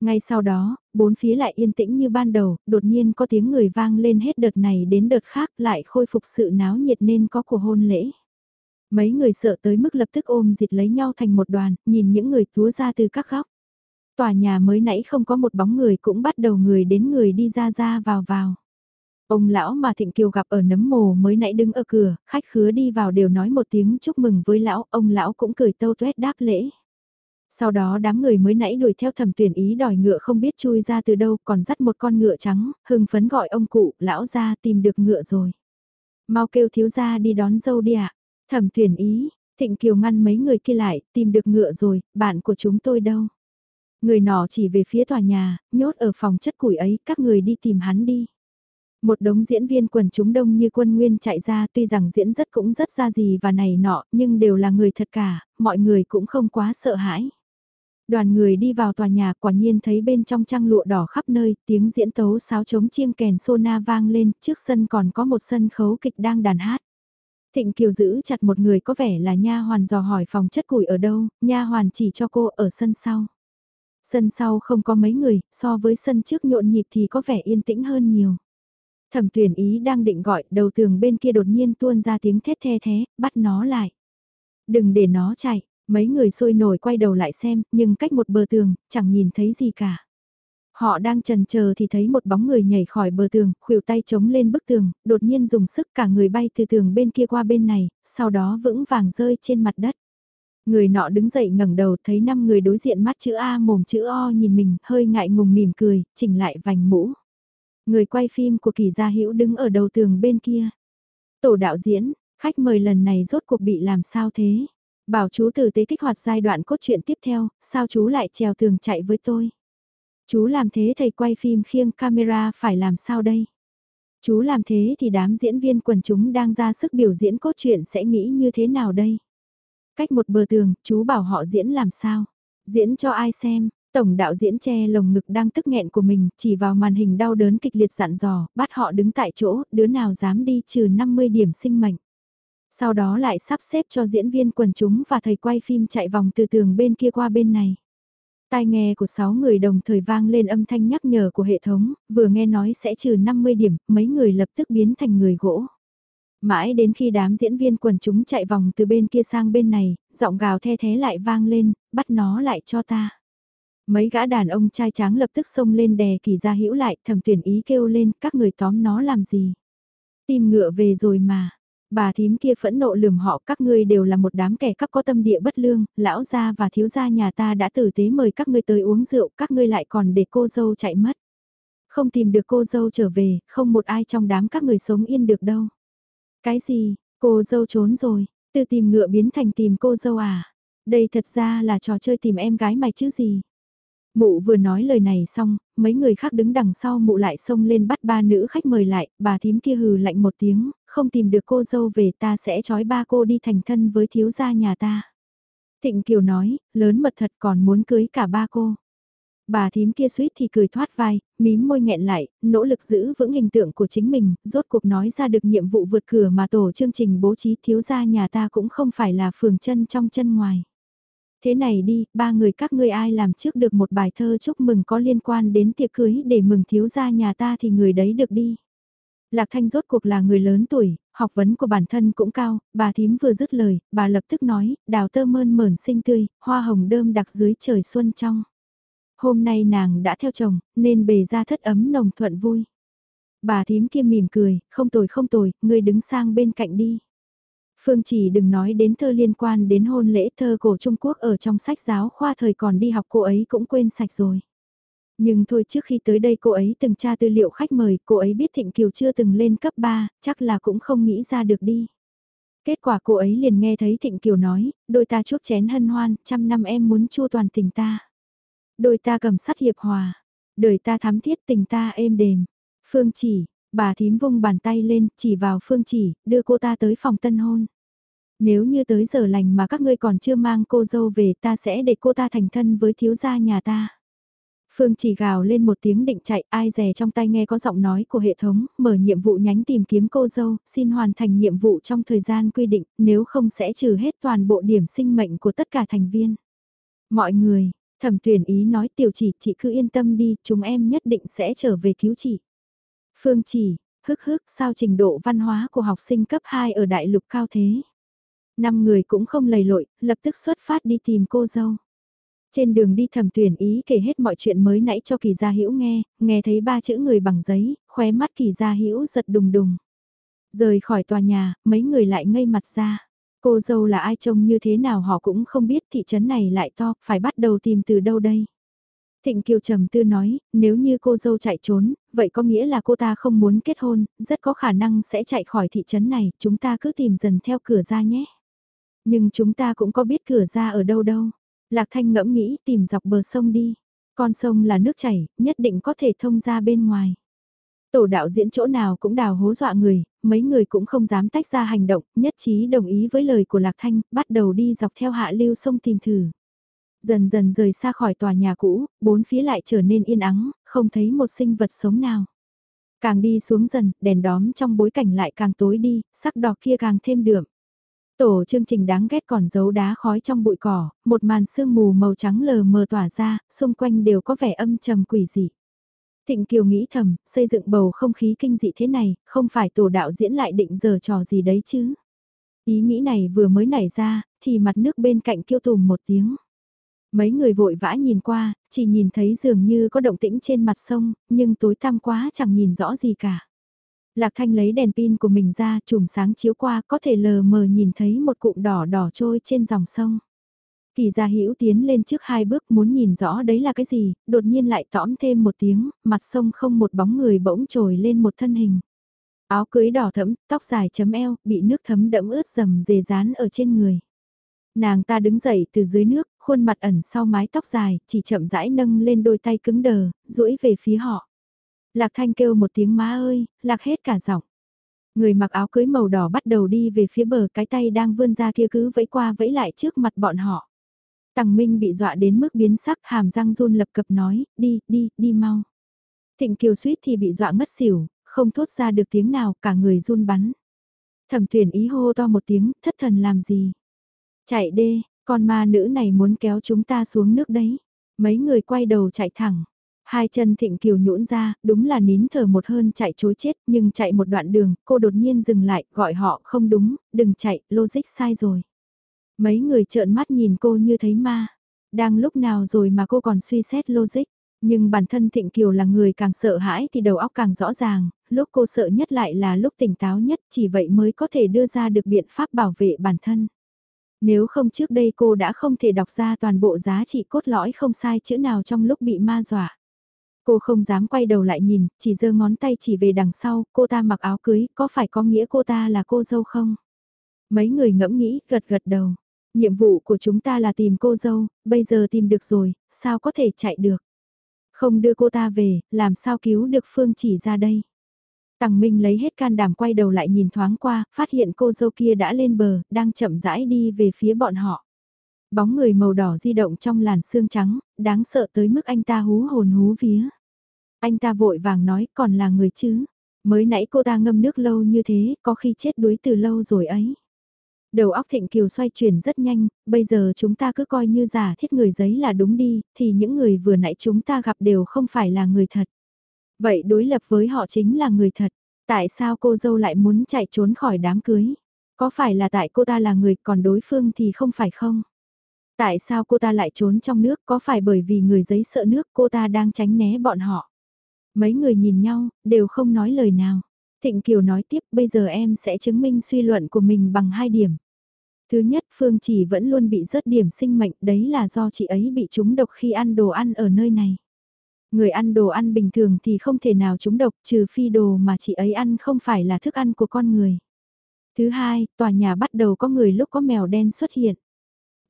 Ngay sau đó, bốn phía lại yên tĩnh như ban đầu, đột nhiên có tiếng người vang lên hết đợt này đến đợt khác lại khôi phục sự náo nhiệt nên có của hôn lễ. Mấy người sợ tới mức lập tức ôm dịt lấy nhau thành một đoàn, nhìn những người túa ra từ các góc. Tòa nhà mới nãy không có một bóng người cũng bắt đầu người đến người đi ra ra vào vào. Ông lão mà Thịnh Kiều gặp ở nấm mồ mới nãy đứng ở cửa, khách khứa đi vào đều nói một tiếng chúc mừng với lão, ông lão cũng cười tâu tuét đáp lễ. Sau đó đám người mới nãy đuổi theo thẩm tuyển ý đòi ngựa không biết chui ra từ đâu còn dắt một con ngựa trắng, hưng phấn gọi ông cụ, lão ra tìm được ngựa rồi. Mau kêu thiếu gia đi đón dâu đi ạ. Thẩm tuyển ý, Thịnh Kiều ngăn mấy người kia lại, tìm được ngựa rồi, bạn của chúng tôi đâu. Người nọ chỉ về phía tòa nhà, nhốt ở phòng chất củi ấy, các người đi tìm hắn đi. Một đống diễn viên quần chúng đông như quân nguyên chạy ra tuy rằng diễn rất cũng rất ra gì và này nọ, nhưng đều là người thật cả, mọi người cũng không quá sợ hãi. Đoàn người đi vào tòa nhà quả nhiên thấy bên trong trang lụa đỏ khắp nơi, tiếng diễn tấu sáo trống chiêng kèn sô na vang lên, trước sân còn có một sân khấu kịch đang đàn hát. Thịnh Kiều giữ chặt một người có vẻ là nha hoàn dò hỏi phòng chất củi ở đâu, nha hoàn chỉ cho cô ở sân sau. Sân sau không có mấy người, so với sân trước nhộn nhịp thì có vẻ yên tĩnh hơn nhiều. Thẩm tuyển ý đang định gọi, đầu tường bên kia đột nhiên tuôn ra tiếng thét the thế, bắt nó lại. Đừng để nó chạy, mấy người sôi nổi quay đầu lại xem, nhưng cách một bờ tường, chẳng nhìn thấy gì cả. Họ đang trần chờ thì thấy một bóng người nhảy khỏi bờ tường, khuỷu tay chống lên bức tường, đột nhiên dùng sức cả người bay từ tường bên kia qua bên này, sau đó vững vàng rơi trên mặt đất. Người nọ đứng dậy ngẩng đầu thấy năm người đối diện mắt chữ A mồm chữ O nhìn mình, hơi ngại ngùng mỉm cười, chỉnh lại vành mũ. Người quay phim của kỳ gia hữu đứng ở đầu tường bên kia. Tổ đạo diễn, khách mời lần này rốt cuộc bị làm sao thế? Bảo chú tử tế kích hoạt giai đoạn cốt truyện tiếp theo, sao chú lại trèo tường chạy với tôi? Chú làm thế thầy quay phim khiêng camera phải làm sao đây? Chú làm thế thì đám diễn viên quần chúng đang ra sức biểu diễn cốt truyện sẽ nghĩ như thế nào đây? Cách một bờ tường, chú bảo họ diễn làm sao? Diễn cho ai xem? Tổng đạo diễn che lồng ngực đang tức nghẹn của mình, chỉ vào màn hình đau đớn kịch liệt dặn dò, bắt họ đứng tại chỗ, đứa nào dám đi trừ 50 điểm sinh mệnh. Sau đó lại sắp xếp cho diễn viên quần chúng và thầy quay phim chạy vòng từ tường bên kia qua bên này. Tai nghe của 6 người đồng thời vang lên âm thanh nhắc nhở của hệ thống, vừa nghe nói sẽ trừ 50 điểm, mấy người lập tức biến thành người gỗ. Mãi đến khi đám diễn viên quần chúng chạy vòng từ bên kia sang bên này, giọng gào the thế lại vang lên, bắt nó lại cho ta. Mấy gã đàn ông trai tráng lập tức xông lên đè kỳ ra hữu lại, thầm tuyển ý kêu lên, các người tóm nó làm gì. Tìm ngựa về rồi mà, Bà thím kia phẫn nộ lườm họ các ngươi đều là một đám kẻ cắp có tâm địa bất lương, lão gia và thiếu gia nhà ta đã tử tế mời các ngươi tới uống rượu, các ngươi lại còn để cô dâu chạy mất. Không tìm được cô dâu trở về, không một ai trong đám các người sống yên được đâu. Cái gì, cô dâu trốn rồi, từ tìm ngựa biến thành tìm cô dâu à? Đây thật ra là trò chơi tìm em gái mày chứ gì? Mụ vừa nói lời này xong, mấy người khác đứng đằng sau mụ lại xông lên bắt ba nữ khách mời lại, bà thím kia hừ lạnh một tiếng, không tìm được cô dâu về ta sẽ trói ba cô đi thành thân với thiếu gia nhà ta. Thịnh Kiều nói, lớn mật thật còn muốn cưới cả ba cô. Bà thím kia suýt thì cười thoát vai, mím môi nghẹn lại, nỗ lực giữ vững hình tượng của chính mình, rốt cuộc nói ra được nhiệm vụ vượt cửa mà tổ chương trình bố trí thiếu gia nhà ta cũng không phải là phường chân trong chân ngoài. Thế này đi, ba người các ngươi ai làm trước được một bài thơ chúc mừng có liên quan đến tiệc cưới để mừng thiếu gia nhà ta thì người đấy được đi. Lạc Thanh rốt cuộc là người lớn tuổi, học vấn của bản thân cũng cao, bà thím vừa dứt lời, bà lập tức nói, đào tơ mơn mởn xinh tươi, hoa hồng đơm đặc dưới trời xuân trong. Hôm nay nàng đã theo chồng, nên bề ra thất ấm nồng thuận vui. Bà thím kia mỉm cười, không tồi không tồi, ngươi đứng sang bên cạnh đi. Phương chỉ đừng nói đến thơ liên quan đến hôn lễ thơ cổ Trung Quốc ở trong sách giáo khoa thời còn đi học cô ấy cũng quên sạch rồi. Nhưng thôi trước khi tới đây cô ấy từng tra tư liệu khách mời, cô ấy biết Thịnh Kiều chưa từng lên cấp 3, chắc là cũng không nghĩ ra được đi. Kết quả cô ấy liền nghe thấy Thịnh Kiều nói, đôi ta chuốc chén hân hoan, trăm năm em muốn chu toàn tình ta. Đôi ta cầm sắt hiệp hòa, đời ta thắm thiết tình ta êm đềm. Phương chỉ, bà thím vung bàn tay lên, chỉ vào Phương chỉ, đưa cô ta tới phòng tân hôn. Nếu như tới giờ lành mà các ngươi còn chưa mang cô dâu về ta sẽ để cô ta thành thân với thiếu gia nhà ta. Phương chỉ gào lên một tiếng định chạy, ai rè trong tay nghe có giọng nói của hệ thống, mở nhiệm vụ nhánh tìm kiếm cô dâu, xin hoàn thành nhiệm vụ trong thời gian quy định, nếu không sẽ trừ hết toàn bộ điểm sinh mệnh của tất cả thành viên. Mọi người, thẩm tuyển ý nói tiểu chỉ, chị cứ yên tâm đi, chúng em nhất định sẽ trở về cứu chị. Phương chỉ, hức hức sao trình độ văn hóa của học sinh cấp 2 ở đại lục cao thế. Năm người cũng không lầy lội, lập tức xuất phát đi tìm cô dâu. Trên đường đi thẩm tuyển ý kể hết mọi chuyện mới nãy cho kỳ gia hữu nghe, nghe thấy ba chữ người bằng giấy, khóe mắt kỳ gia hữu giật đùng đùng. Rời khỏi tòa nhà, mấy người lại ngây mặt ra. Cô dâu là ai trông như thế nào họ cũng không biết thị trấn này lại to, phải bắt đầu tìm từ đâu đây. Thịnh Kiều trầm tư nói, nếu như cô dâu chạy trốn, vậy có nghĩa là cô ta không muốn kết hôn, rất có khả năng sẽ chạy khỏi thị trấn này, chúng ta cứ tìm dần theo cửa ra nhé. Nhưng chúng ta cũng có biết cửa ra ở đâu đâu. Lạc Thanh ngẫm nghĩ tìm dọc bờ sông đi. Con sông là nước chảy, nhất định có thể thông ra bên ngoài. Tổ đạo diễn chỗ nào cũng đào hố dọa người, mấy người cũng không dám tách ra hành động, nhất trí đồng ý với lời của Lạc Thanh, bắt đầu đi dọc theo hạ lưu sông tìm thử. Dần dần rời xa khỏi tòa nhà cũ, bốn phía lại trở nên yên ắng, không thấy một sinh vật sống nào. Càng đi xuống dần, đèn đóm trong bối cảnh lại càng tối đi, sắc đỏ kia càng thêm đượm. Tổ chương trình đáng ghét còn giấu đá khói trong bụi cỏ, một màn sương mù màu trắng lờ mờ tỏa ra, xung quanh đều có vẻ âm trầm quỷ dị. Thịnh Kiều nghĩ thầm, xây dựng bầu không khí kinh dị thế này, không phải tổ đạo diễn lại định giờ trò gì đấy chứ. Ý nghĩ này vừa mới nảy ra, thì mặt nước bên cạnh kêu tùm một tiếng. Mấy người vội vã nhìn qua, chỉ nhìn thấy dường như có động tĩnh trên mặt sông, nhưng tối tăm quá chẳng nhìn rõ gì cả. Lạc Thanh lấy đèn pin của mình ra, chùm sáng chiếu qua có thể lờ mờ nhìn thấy một cụm đỏ đỏ trôi trên dòng sông. Kỳ gia hữu tiến lên trước hai bước muốn nhìn rõ đấy là cái gì, đột nhiên lại tõm thêm một tiếng, mặt sông không một bóng người bỗng trồi lên một thân hình. Áo cưới đỏ thẫm, tóc dài chấm eo, bị nước thấm đẫm ướt dầm dề dán ở trên người. Nàng ta đứng dậy từ dưới nước, khuôn mặt ẩn sau mái tóc dài, chỉ chậm rãi nâng lên đôi tay cứng đờ, duỗi về phía họ. Lạc Thanh kêu một tiếng má ơi, lạc hết cả giọng. Người mặc áo cưới màu đỏ bắt đầu đi về phía bờ cái tay đang vươn ra kia cứ vẫy qua vẫy lại trước mặt bọn họ. Tằng Minh bị dọa đến mức biến sắc hàm răng run lập cập nói, đi, đi, đi mau. Thịnh Kiều suýt thì bị dọa ngất xỉu, không thốt ra được tiếng nào cả người run bắn. Thẩm tuyển ý hô to một tiếng, thất thần làm gì? Chạy đê, con ma nữ này muốn kéo chúng ta xuống nước đấy. Mấy người quay đầu chạy thẳng. Hai chân thịnh kiều nhũn ra, đúng là nín thở một hơn chạy chối chết, nhưng chạy một đoạn đường, cô đột nhiên dừng lại, gọi họ không đúng, đừng chạy, logic sai rồi. Mấy người trợn mắt nhìn cô như thấy ma. Đang lúc nào rồi mà cô còn suy xét logic. Nhưng bản thân Thịnh Kiều là người càng sợ hãi thì đầu óc càng rõ ràng, lúc cô sợ nhất lại là lúc tỉnh táo nhất, chỉ vậy mới có thể đưa ra được biện pháp bảo vệ bản thân. Nếu không trước đây cô đã không thể đọc ra toàn bộ giá trị cốt lõi không sai chữ nào trong lúc bị ma dọa. Cô không dám quay đầu lại nhìn, chỉ giơ ngón tay chỉ về đằng sau, cô ta mặc áo cưới, có phải có nghĩa cô ta là cô dâu không? Mấy người ngẫm nghĩ, gật gật đầu. Nhiệm vụ của chúng ta là tìm cô dâu, bây giờ tìm được rồi, sao có thể chạy được? Không đưa cô ta về, làm sao cứu được Phương chỉ ra đây? Tằng Minh lấy hết can đảm quay đầu lại nhìn thoáng qua, phát hiện cô dâu kia đã lên bờ, đang chậm rãi đi về phía bọn họ. Bóng người màu đỏ di động trong làn xương trắng, đáng sợ tới mức anh ta hú hồn hú vía. Anh ta vội vàng nói còn là người chứ. Mới nãy cô ta ngâm nước lâu như thế, có khi chết đuối từ lâu rồi ấy. Đầu óc Thịnh Kiều xoay chuyển rất nhanh, bây giờ chúng ta cứ coi như giả thiết người giấy là đúng đi, thì những người vừa nãy chúng ta gặp đều không phải là người thật. Vậy đối lập với họ chính là người thật. Tại sao cô dâu lại muốn chạy trốn khỏi đám cưới? Có phải là tại cô ta là người còn đối phương thì không phải không? Tại sao cô ta lại trốn trong nước có phải bởi vì người giấy sợ nước cô ta đang tránh né bọn họ? Mấy người nhìn nhau, đều không nói lời nào. Thịnh Kiều nói tiếp bây giờ em sẽ chứng minh suy luận của mình bằng hai điểm. Thứ nhất Phương chỉ vẫn luôn bị rớt điểm sinh mệnh đấy là do chị ấy bị trúng độc khi ăn đồ ăn ở nơi này. Người ăn đồ ăn bình thường thì không thể nào trúng độc trừ phi đồ mà chị ấy ăn không phải là thức ăn của con người. Thứ hai, tòa nhà bắt đầu có người lúc có mèo đen xuất hiện.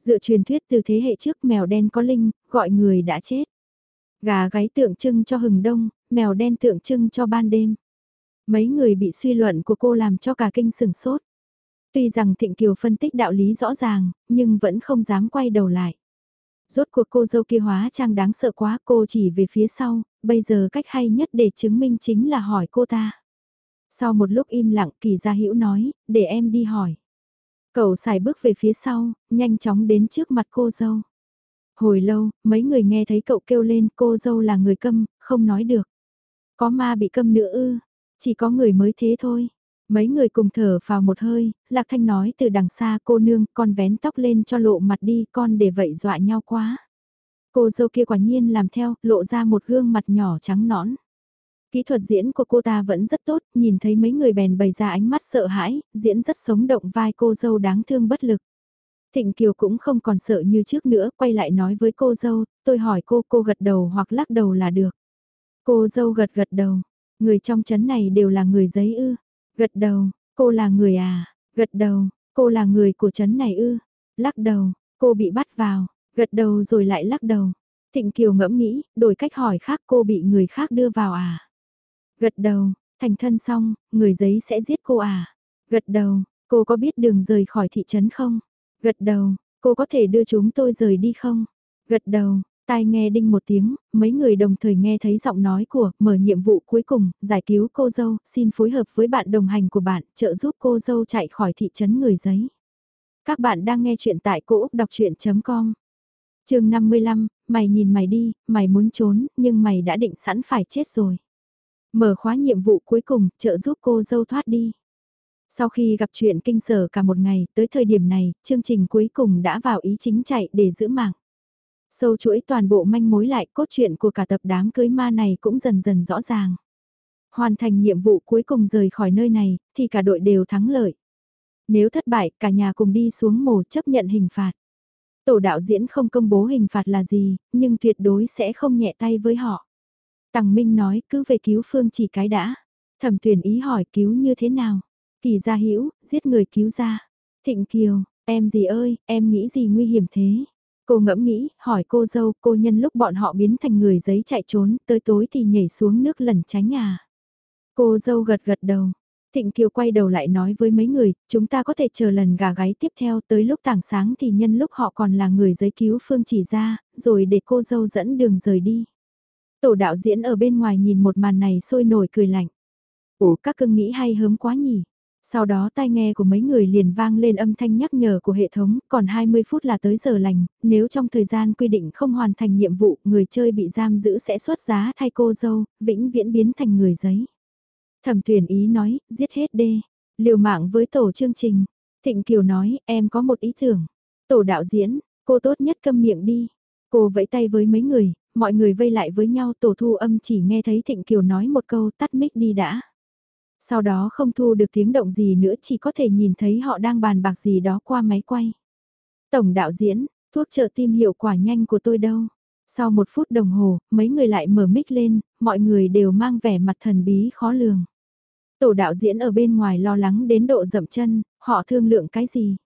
Dựa truyền thuyết từ thế hệ trước mèo đen có linh, gọi người đã chết. Gà gáy tượng trưng cho hừng đông, mèo đen tượng trưng cho ban đêm. Mấy người bị suy luận của cô làm cho cả kinh sừng sốt. Tuy rằng Thịnh Kiều phân tích đạo lý rõ ràng, nhưng vẫn không dám quay đầu lại. Rốt cuộc cô dâu kia hóa trang đáng sợ quá cô chỉ về phía sau, bây giờ cách hay nhất để chứng minh chính là hỏi cô ta. Sau một lúc im lặng kỳ gia hữu nói, để em đi hỏi. Cậu xài bước về phía sau, nhanh chóng đến trước mặt cô dâu. Hồi lâu, mấy người nghe thấy cậu kêu lên cô dâu là người câm, không nói được. Có ma bị câm nữa ư, chỉ có người mới thế thôi. Mấy người cùng thở vào một hơi, Lạc Thanh nói từ đằng xa cô nương con vén tóc lên cho lộ mặt đi con để vậy dọa nhau quá. Cô dâu kia quả nhiên làm theo, lộ ra một gương mặt nhỏ trắng nõn. Kỹ thuật diễn của cô ta vẫn rất tốt, nhìn thấy mấy người bèn bày ra ánh mắt sợ hãi, diễn rất sống động vai cô dâu đáng thương bất lực. Thịnh Kiều cũng không còn sợ như trước nữa, quay lại nói với cô dâu, tôi hỏi cô, cô gật đầu hoặc lắc đầu là được. Cô dâu gật gật đầu, người trong chấn này đều là người giấy ư, Gật đầu, cô là người à, gật đầu, cô là người của trấn này ư, lắc đầu, cô bị bắt vào, gật đầu rồi lại lắc đầu. Thịnh Kiều ngẫm nghĩ, đổi cách hỏi khác cô bị người khác đưa vào à. Gật đầu, thành thân xong, người giấy sẽ giết cô à. Gật đầu, cô có biết đường rời khỏi thị trấn không? Gật đầu, cô có thể đưa chúng tôi rời đi không? Gật đầu, Tai nghe đinh một tiếng, mấy người đồng thời nghe thấy giọng nói của, mở nhiệm vụ cuối cùng, giải cứu cô dâu, xin phối hợp với bạn đồng hành của bạn, trợ giúp cô dâu chạy khỏi thị trấn người giấy. Các bạn đang nghe chuyện tại cỗ đọc chuyện.com Trường 55, mày nhìn mày đi, mày muốn trốn, nhưng mày đã định sẵn phải chết rồi. Mở khóa nhiệm vụ cuối cùng, trợ giúp cô dâu thoát đi. Sau khi gặp chuyện kinh sở cả một ngày, tới thời điểm này, chương trình cuối cùng đã vào ý chính chạy để giữ mạng. Sâu chuỗi toàn bộ manh mối lại cốt truyện của cả tập đám cưới ma này cũng dần dần rõ ràng. Hoàn thành nhiệm vụ cuối cùng rời khỏi nơi này, thì cả đội đều thắng lợi. Nếu thất bại, cả nhà cùng đi xuống mồ chấp nhận hình phạt. Tổ đạo diễn không công bố hình phạt là gì, nhưng tuyệt đối sẽ không nhẹ tay với họ. Tằng Minh nói cứ về cứu Phương chỉ cái đã. Thẩm tuyển ý hỏi cứu như thế nào? Kỳ gia hữu giết người cứu ra. Thịnh Kiều, em gì ơi, em nghĩ gì nguy hiểm thế? Cô ngẫm nghĩ, hỏi cô dâu, cô nhân lúc bọn họ biến thành người giấy chạy trốn, tới tối thì nhảy xuống nước lẩn tránh à. Cô dâu gật gật đầu. Thịnh Kiều quay đầu lại nói với mấy người, chúng ta có thể chờ lần gà gáy tiếp theo tới lúc tảng sáng thì nhân lúc họ còn là người giấy cứu Phương chỉ ra, rồi để cô dâu dẫn đường rời đi. Tổ đạo diễn ở bên ngoài nhìn một màn này sôi nổi cười lạnh. Ủa các cưng nghĩ hay hớm quá nhỉ? Sau đó tai nghe của mấy người liền vang lên âm thanh nhắc nhở của hệ thống, còn 20 phút là tới giờ lành, nếu trong thời gian quy định không hoàn thành nhiệm vụ, người chơi bị giam giữ sẽ xuất giá thay cô dâu, vĩnh viễn biến thành người giấy. Thẩm tuyển ý nói, giết hết đê, liều mạng với tổ chương trình. Thịnh Kiều nói, em có một ý tưởng. Tổ đạo diễn, cô tốt nhất câm miệng đi. Cô vẫy tay với mấy người, mọi người vây lại với nhau tổ thu âm chỉ nghe thấy Thịnh Kiều nói một câu tắt mic đi đã. Sau đó không thu được tiếng động gì nữa chỉ có thể nhìn thấy họ đang bàn bạc gì đó qua máy quay. Tổng đạo diễn, thuốc trợ tim hiệu quả nhanh của tôi đâu? Sau một phút đồng hồ, mấy người lại mở mic lên, mọi người đều mang vẻ mặt thần bí khó lường. Tổ đạo diễn ở bên ngoài lo lắng đến độ dậm chân, họ thương lượng cái gì?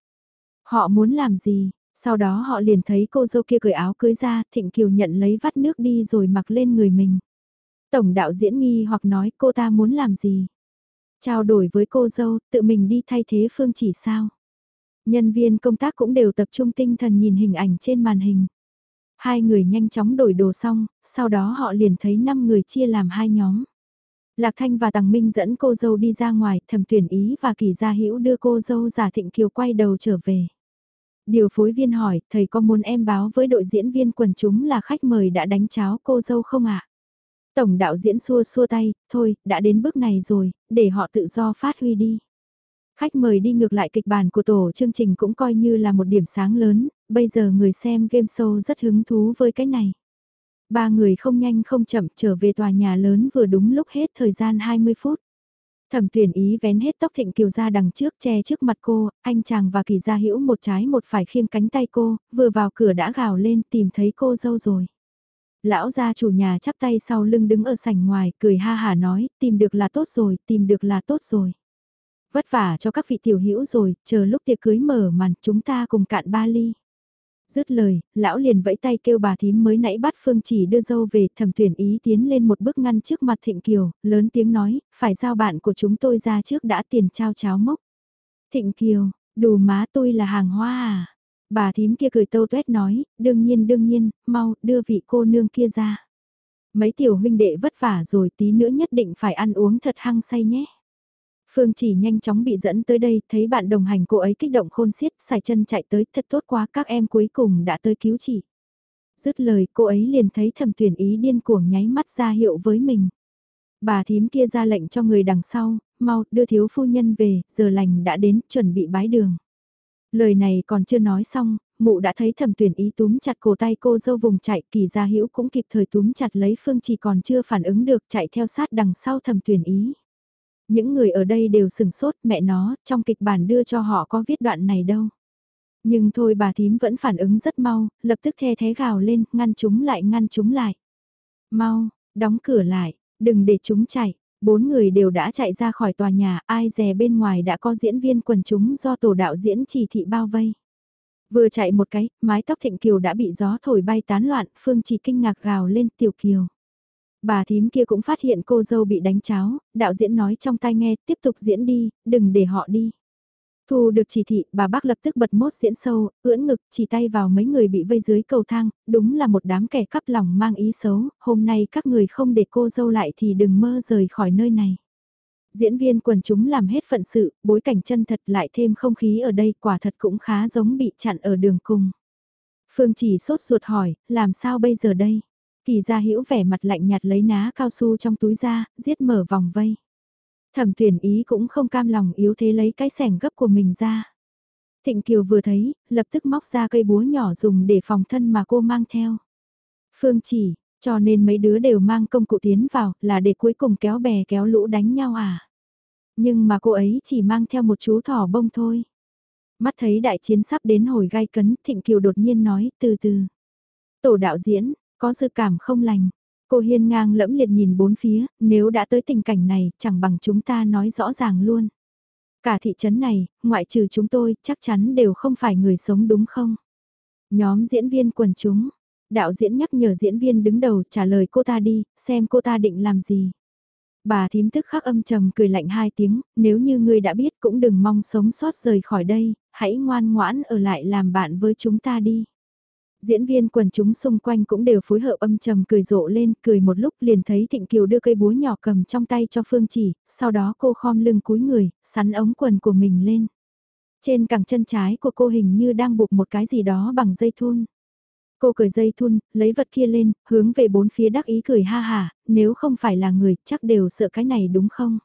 Họ muốn làm gì? Sau đó họ liền thấy cô dâu kia cởi áo cưới ra, Thịnh Kiều nhận lấy vắt nước đi rồi mặc lên người mình. Tổng đạo diễn nghi hoặc nói cô ta muốn làm gì? Trao đổi với cô dâu, tự mình đi thay thế Phương chỉ sao? Nhân viên công tác cũng đều tập trung tinh thần nhìn hình ảnh trên màn hình. Hai người nhanh chóng đổi đồ xong, sau đó họ liền thấy năm người chia làm hai nhóm. Lạc Thanh và Tằng Minh dẫn cô dâu đi ra ngoài, thẩm tuyển ý và kỳ gia hữu đưa cô dâu giả thịnh kiều quay đầu trở về. Điều phối viên hỏi, thầy có muốn em báo với đội diễn viên quần chúng là khách mời đã đánh cháo cô dâu không ạ? Tổng đạo diễn xua xua tay, thôi, đã đến bước này rồi, để họ tự do phát huy đi. Khách mời đi ngược lại kịch bản của tổ chương trình cũng coi như là một điểm sáng lớn, bây giờ người xem game show rất hứng thú với cái này. Ba người không nhanh không chậm trở về tòa nhà lớn vừa đúng lúc hết thời gian 20 phút. Thẩm tuyển ý vén hết tóc thịnh kiều ra đằng trước che trước mặt cô, anh chàng và kỳ gia hữu một trái một phải khiêng cánh tay cô, vừa vào cửa đã gào lên tìm thấy cô dâu rồi. Lão gia chủ nhà chắp tay sau lưng đứng ở sảnh ngoài, cười ha hà nói, tìm được là tốt rồi, tìm được là tốt rồi. Vất vả cho các vị tiểu hữu rồi, chờ lúc tiệc cưới mở màn, chúng ta cùng cạn ba ly. Dứt lời, lão liền vẫy tay kêu bà thím mới nãy bắt Phương chỉ đưa dâu về thẩm tuyển ý tiến lên một bước ngăn trước mặt Thịnh Kiều, lớn tiếng nói, phải giao bạn của chúng tôi ra trước đã tiền trao cháo mốc. Thịnh Kiều, đủ má tôi là hàng hoa à? Bà thím kia cười tâu tuét nói, đương nhiên đương nhiên, mau, đưa vị cô nương kia ra. Mấy tiểu huynh đệ vất vả rồi tí nữa nhất định phải ăn uống thật hăng say nhé. Phương chỉ nhanh chóng bị dẫn tới đây, thấy bạn đồng hành cô ấy kích động khôn xiết, xài chân chạy tới, thật tốt quá, các em cuối cùng đã tới cứu chị. Dứt lời, cô ấy liền thấy thầm tuyển ý điên cuồng nháy mắt ra hiệu với mình. Bà thím kia ra lệnh cho người đằng sau, mau, đưa thiếu phu nhân về, giờ lành đã đến, chuẩn bị bái đường. Lời này còn chưa nói xong, mụ đã thấy thẩm tuyển ý túm chặt cổ tay cô dâu vùng chạy, kỳ gia hữu cũng kịp thời túm chặt lấy phương chỉ còn chưa phản ứng được chạy theo sát đằng sau thẩm tuyển ý. Những người ở đây đều sừng sốt mẹ nó, trong kịch bản đưa cho họ có viết đoạn này đâu. Nhưng thôi bà thím vẫn phản ứng rất mau, lập tức the thế gào lên, ngăn chúng lại ngăn chúng lại. Mau, đóng cửa lại, đừng để chúng chạy. Bốn người đều đã chạy ra khỏi tòa nhà, ai dè bên ngoài đã có diễn viên quần chúng do tổ đạo diễn chỉ thị bao vây. Vừa chạy một cái, mái tóc thịnh kiều đã bị gió thổi bay tán loạn, Phương chỉ kinh ngạc gào lên tiểu kiều. Bà thím kia cũng phát hiện cô dâu bị đánh cháo, đạo diễn nói trong tai nghe tiếp tục diễn đi, đừng để họ đi. Thu được chỉ thị, bà bác lập tức bật mốt diễn sâu, ưỡn ngực, chỉ tay vào mấy người bị vây dưới cầu thang, đúng là một đám kẻ cắp lòng mang ý xấu, hôm nay các người không để cô dâu lại thì đừng mơ rời khỏi nơi này. Diễn viên quần chúng làm hết phận sự, bối cảnh chân thật lại thêm không khí ở đây quả thật cũng khá giống bị chặn ở đường cùng. Phương chỉ sốt ruột hỏi, làm sao bây giờ đây? Kỳ gia hữu vẻ mặt lạnh nhạt lấy ná cao su trong túi ra, giết mở vòng vây. Thẩm tuyển ý cũng không cam lòng yếu thế lấy cái sẻng gấp của mình ra. Thịnh Kiều vừa thấy, lập tức móc ra cây búa nhỏ dùng để phòng thân mà cô mang theo. Phương chỉ, cho nên mấy đứa đều mang công cụ tiến vào là để cuối cùng kéo bè kéo lũ đánh nhau à. Nhưng mà cô ấy chỉ mang theo một chú thỏ bông thôi. Mắt thấy đại chiến sắp đến hồi gai cấn, Thịnh Kiều đột nhiên nói, từ từ. Tổ đạo diễn, có dự cảm không lành. Cô hiên ngang lẫm liệt nhìn bốn phía, nếu đã tới tình cảnh này, chẳng bằng chúng ta nói rõ ràng luôn. Cả thị trấn này, ngoại trừ chúng tôi, chắc chắn đều không phải người sống đúng không? Nhóm diễn viên quần chúng, đạo diễn nhắc nhở diễn viên đứng đầu trả lời cô ta đi, xem cô ta định làm gì. Bà thím tức khắc âm trầm cười lạnh hai tiếng, nếu như ngươi đã biết cũng đừng mong sống sót rời khỏi đây, hãy ngoan ngoãn ở lại làm bạn với chúng ta đi. Diễn viên quần chúng xung quanh cũng đều phối hợp âm trầm cười rộ lên, cười một lúc liền thấy Thịnh Kiều đưa cây búa nhỏ cầm trong tay cho Phương Chỉ, sau đó cô khom lưng cúi người, sắn ống quần của mình lên. Trên cẳng chân trái của cô hình như đang buộc một cái gì đó bằng dây thun. Cô cởi dây thun, lấy vật kia lên, hướng về bốn phía đắc ý cười ha hà, nếu không phải là người chắc đều sợ cái này đúng không?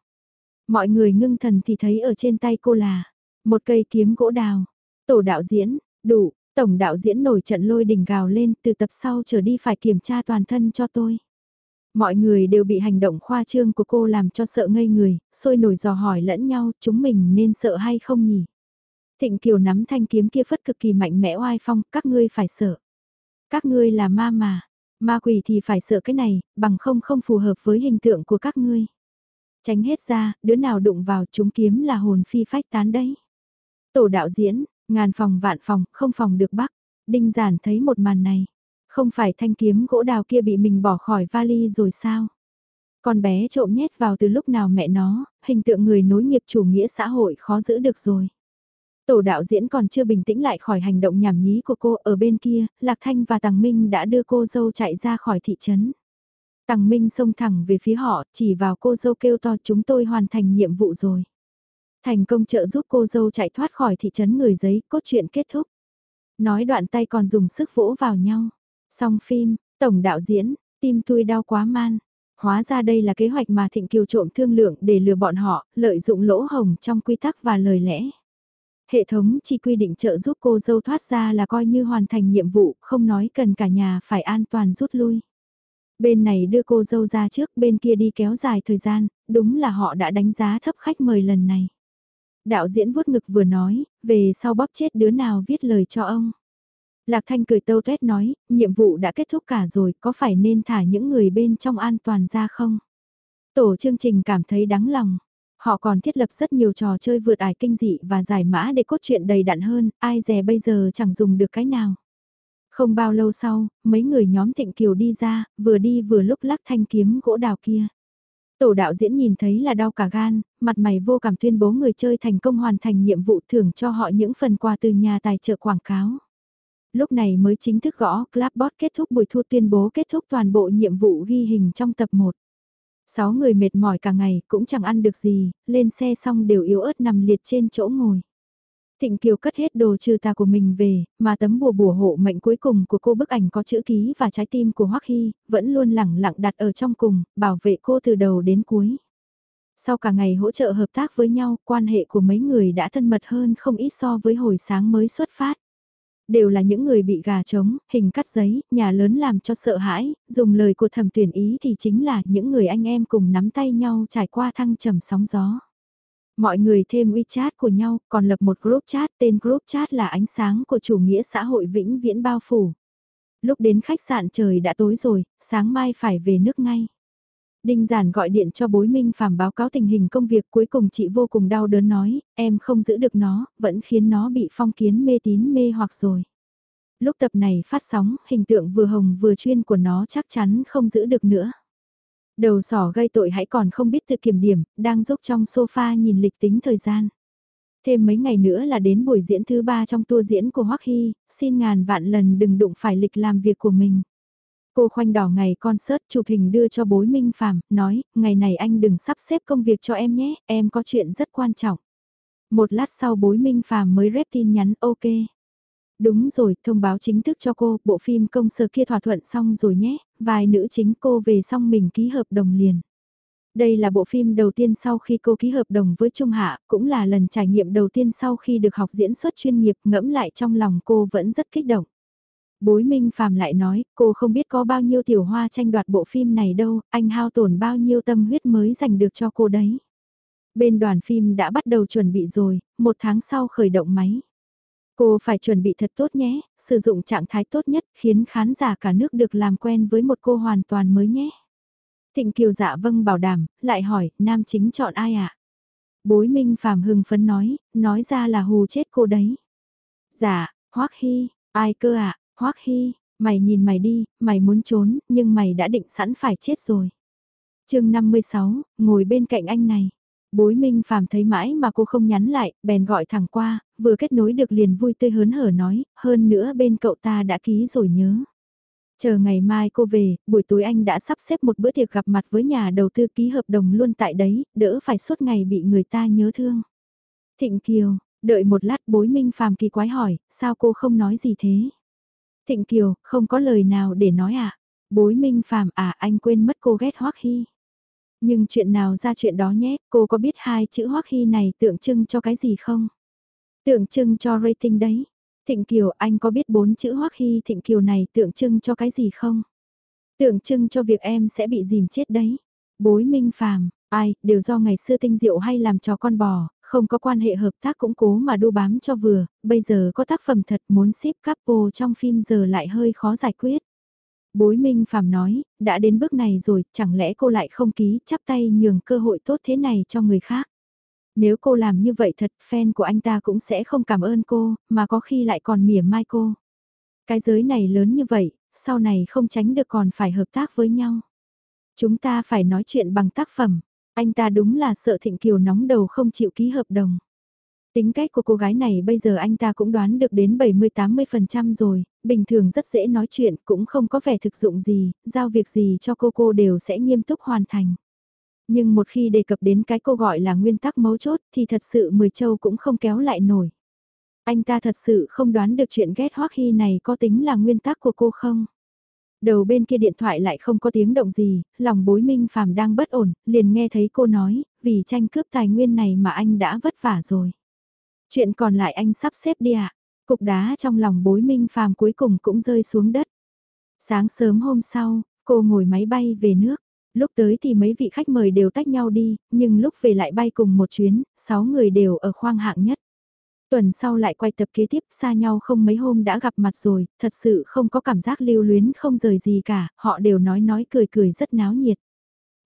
Mọi người ngưng thần thì thấy ở trên tay cô là một cây kiếm gỗ đào. Tổ đạo diễn, đủ, tổng đạo diễn nổi trận lôi đình gào lên từ tập sau trở đi phải kiểm tra toàn thân cho tôi. Mọi người đều bị hành động khoa trương của cô làm cho sợ ngây người, sôi nổi dò hỏi lẫn nhau chúng mình nên sợ hay không nhỉ? Thịnh Kiều nắm thanh kiếm kia phất cực kỳ mạnh mẽ oai phong, các ngươi phải sợ. Các ngươi là ma mà, ma quỷ thì phải sợ cái này, bằng không không phù hợp với hình tượng của các ngươi. Tránh hết ra, đứa nào đụng vào chúng kiếm là hồn phi phách tán đấy. Tổ đạo diễn, ngàn phòng vạn phòng, không phòng được bắc. Đinh giản thấy một màn này. Không phải thanh kiếm gỗ đào kia bị mình bỏ khỏi vali rồi sao? Con bé trộm nhét vào từ lúc nào mẹ nó, hình tượng người nối nghiệp chủ nghĩa xã hội khó giữ được rồi. Tổ đạo diễn còn chưa bình tĩnh lại khỏi hành động nhảm nhí của cô ở bên kia, Lạc Thanh và Tằng Minh đã đưa cô dâu chạy ra khỏi thị trấn. Tằng Minh xông thẳng về phía họ, chỉ vào cô dâu kêu to chúng tôi hoàn thành nhiệm vụ rồi. Thành công trợ giúp cô dâu chạy thoát khỏi thị trấn người giấy, cốt truyện kết thúc. Nói đoạn tay còn dùng sức vỗ vào nhau. Xong phim, tổng đạo diễn, tim tôi đau quá man. Hóa ra đây là kế hoạch mà Thịnh Kiều trộm thương lượng để lừa bọn họ, lợi dụng lỗ hồng trong quy tắc và lời lẽ. Hệ thống chỉ quy định trợ giúp cô dâu thoát ra là coi như hoàn thành nhiệm vụ, không nói cần cả nhà phải an toàn rút lui. Bên này đưa cô dâu ra trước, bên kia đi kéo dài thời gian, đúng là họ đã đánh giá thấp khách mời lần này. Đạo diễn vuốt ngực vừa nói, về sau bóp chết đứa nào viết lời cho ông. Lạc Thanh cười tâu tuét nói, nhiệm vụ đã kết thúc cả rồi, có phải nên thả những người bên trong an toàn ra không? Tổ chương trình cảm thấy đáng lòng. Họ còn thiết lập rất nhiều trò chơi vượt ải kinh dị và giải mã để cốt truyện đầy đặn hơn, ai dè bây giờ chẳng dùng được cái nào. Không bao lâu sau, mấy người nhóm Thịnh Kiều đi ra, vừa đi vừa lúc lắc thanh kiếm gỗ đào kia. Tổ đạo diễn nhìn thấy là đau cả gan, mặt mày vô cảm tuyên bố người chơi thành công hoàn thành nhiệm vụ thưởng cho họ những phần quà từ nhà tài trợ quảng cáo. Lúc này mới chính thức gõ Clapbot kết thúc buổi thu tuyên bố kết thúc toàn bộ nhiệm vụ ghi hình trong tập 1. Sáu người mệt mỏi cả ngày cũng chẳng ăn được gì, lên xe xong đều yếu ớt nằm liệt trên chỗ ngồi. Thịnh Kiều cất hết đồ trừ tà của mình về, mà tấm bùa bùa hộ mệnh cuối cùng của cô bức ảnh có chữ ký và trái tim của Hoắc Hy, vẫn luôn lẳng lặng đặt ở trong cùng, bảo vệ cô từ đầu đến cuối. Sau cả ngày hỗ trợ hợp tác với nhau, quan hệ của mấy người đã thân mật hơn không ít so với hồi sáng mới xuất phát. Đều là những người bị gà trống, hình cắt giấy, nhà lớn làm cho sợ hãi, dùng lời của thẩm tuyển ý thì chính là những người anh em cùng nắm tay nhau trải qua thăng trầm sóng gió. Mọi người thêm WeChat của nhau, còn lập một group chat, tên group chat là ánh sáng của chủ nghĩa xã hội vĩnh viễn bao phủ. Lúc đến khách sạn trời đã tối rồi, sáng mai phải về nước ngay. Đinh Giản gọi điện cho bối minh phàm báo cáo tình hình công việc cuối cùng chị vô cùng đau đớn nói, em không giữ được nó, vẫn khiến nó bị phong kiến mê tín mê hoặc rồi. Lúc tập này phát sóng, hình tượng vừa hồng vừa chuyên của nó chắc chắn không giữ được nữa. Đầu sỏ gây tội hãy còn không biết tự kiểm điểm, đang giúp trong sofa nhìn lịch tính thời gian. Thêm mấy ngày nữa là đến buổi diễn thứ ba trong tour diễn của Hoắc Hy, xin ngàn vạn lần đừng đụng phải lịch làm việc của mình. Cô khoanh đỏ ngày concert chụp hình đưa cho bối minh phàm, nói, ngày này anh đừng sắp xếp công việc cho em nhé, em có chuyện rất quan trọng. Một lát sau bối minh phàm mới rep tin nhắn ok. Đúng rồi, thông báo chính thức cho cô, bộ phim công sở kia thỏa thuận xong rồi nhé, vài nữ chính cô về xong mình ký hợp đồng liền. Đây là bộ phim đầu tiên sau khi cô ký hợp đồng với Trung Hạ, cũng là lần trải nghiệm đầu tiên sau khi được học diễn xuất chuyên nghiệp ngẫm lại trong lòng cô vẫn rất kích động. Bối Minh Phạm lại nói, cô không biết có bao nhiêu tiểu hoa tranh đoạt bộ phim này đâu, anh hao tổn bao nhiêu tâm huyết mới giành được cho cô đấy. Bên đoàn phim đã bắt đầu chuẩn bị rồi, một tháng sau khởi động máy. Cô phải chuẩn bị thật tốt nhé, sử dụng trạng thái tốt nhất khiến khán giả cả nước được làm quen với một cô hoàn toàn mới nhé. Thịnh Kiều dạ vâng bảo đảm, lại hỏi, nam chính chọn ai ạ? À? Bối Minh Phạm hưng phấn nói, nói ra là hù chết cô đấy. Dạ, Hoắc Hy, ai cơ ạ, à? Hoắc Hy, mày nhìn mày đi, mày muốn trốn, nhưng mày đã định sẵn phải chết rồi. chương 56, ngồi bên cạnh anh này. Bối Minh Phạm thấy mãi mà cô không nhắn lại, bèn gọi thẳng qua, vừa kết nối được liền vui tươi hớn hở nói, hơn nữa bên cậu ta đã ký rồi nhớ. Chờ ngày mai cô về, buổi tối anh đã sắp xếp một bữa tiệc gặp mặt với nhà đầu tư ký hợp đồng luôn tại đấy, đỡ phải suốt ngày bị người ta nhớ thương. Thịnh Kiều, đợi một lát bối Minh Phạm kỳ quái hỏi, sao cô không nói gì thế? Thịnh Kiều, không có lời nào để nói à? Bối Minh Phạm à anh quên mất cô ghét Hoắc Hy. Nhưng chuyện nào ra chuyện đó nhé, cô có biết hai chữ Hoắc Hy này tượng trưng cho cái gì không? Tượng trưng cho rating đấy. Thịnh Kiều anh có biết bốn chữ Hoắc Hy Thịnh Kiều này tượng trưng cho cái gì không? Tượng trưng cho việc em sẽ bị dìm chết đấy. Bối Minh Phàm, ai, đều do ngày xưa tinh diệu hay làm cho con bò, không có quan hệ hợp tác cũng cố mà đu bám cho vừa, bây giờ có tác phẩm thật muốn ship couple trong phim giờ lại hơi khó giải quyết. Bối Minh Phạm nói, đã đến bước này rồi, chẳng lẽ cô lại không ký chắp tay nhường cơ hội tốt thế này cho người khác. Nếu cô làm như vậy thật, fan của anh ta cũng sẽ không cảm ơn cô, mà có khi lại còn mỉa mai cô. Cái giới này lớn như vậy, sau này không tránh được còn phải hợp tác với nhau. Chúng ta phải nói chuyện bằng tác phẩm, anh ta đúng là sợ Thịnh Kiều nóng đầu không chịu ký hợp đồng. Tính cách của cô gái này bây giờ anh ta cũng đoán được đến 70-80% rồi, bình thường rất dễ nói chuyện, cũng không có vẻ thực dụng gì, giao việc gì cho cô cô đều sẽ nghiêm túc hoàn thành. Nhưng một khi đề cập đến cái cô gọi là nguyên tắc mấu chốt thì thật sự Mười Châu cũng không kéo lại nổi. Anh ta thật sự không đoán được chuyện ghét Hoắc Hy này có tính là nguyên tắc của cô không? Đầu bên kia điện thoại lại không có tiếng động gì, lòng bối minh phàm đang bất ổn, liền nghe thấy cô nói, vì tranh cướp tài nguyên này mà anh đã vất vả rồi. Chuyện còn lại anh sắp xếp đi ạ. À? Cục đá trong lòng bối minh phàm cuối cùng cũng rơi xuống đất. Sáng sớm hôm sau, cô ngồi máy bay về nước. Lúc tới thì mấy vị khách mời đều tách nhau đi, nhưng lúc về lại bay cùng một chuyến, sáu người đều ở khoang hạng nhất. Tuần sau lại quay tập kế tiếp xa nhau không mấy hôm đã gặp mặt rồi, thật sự không có cảm giác lưu luyến không rời gì cả, họ đều nói nói cười cười rất náo nhiệt.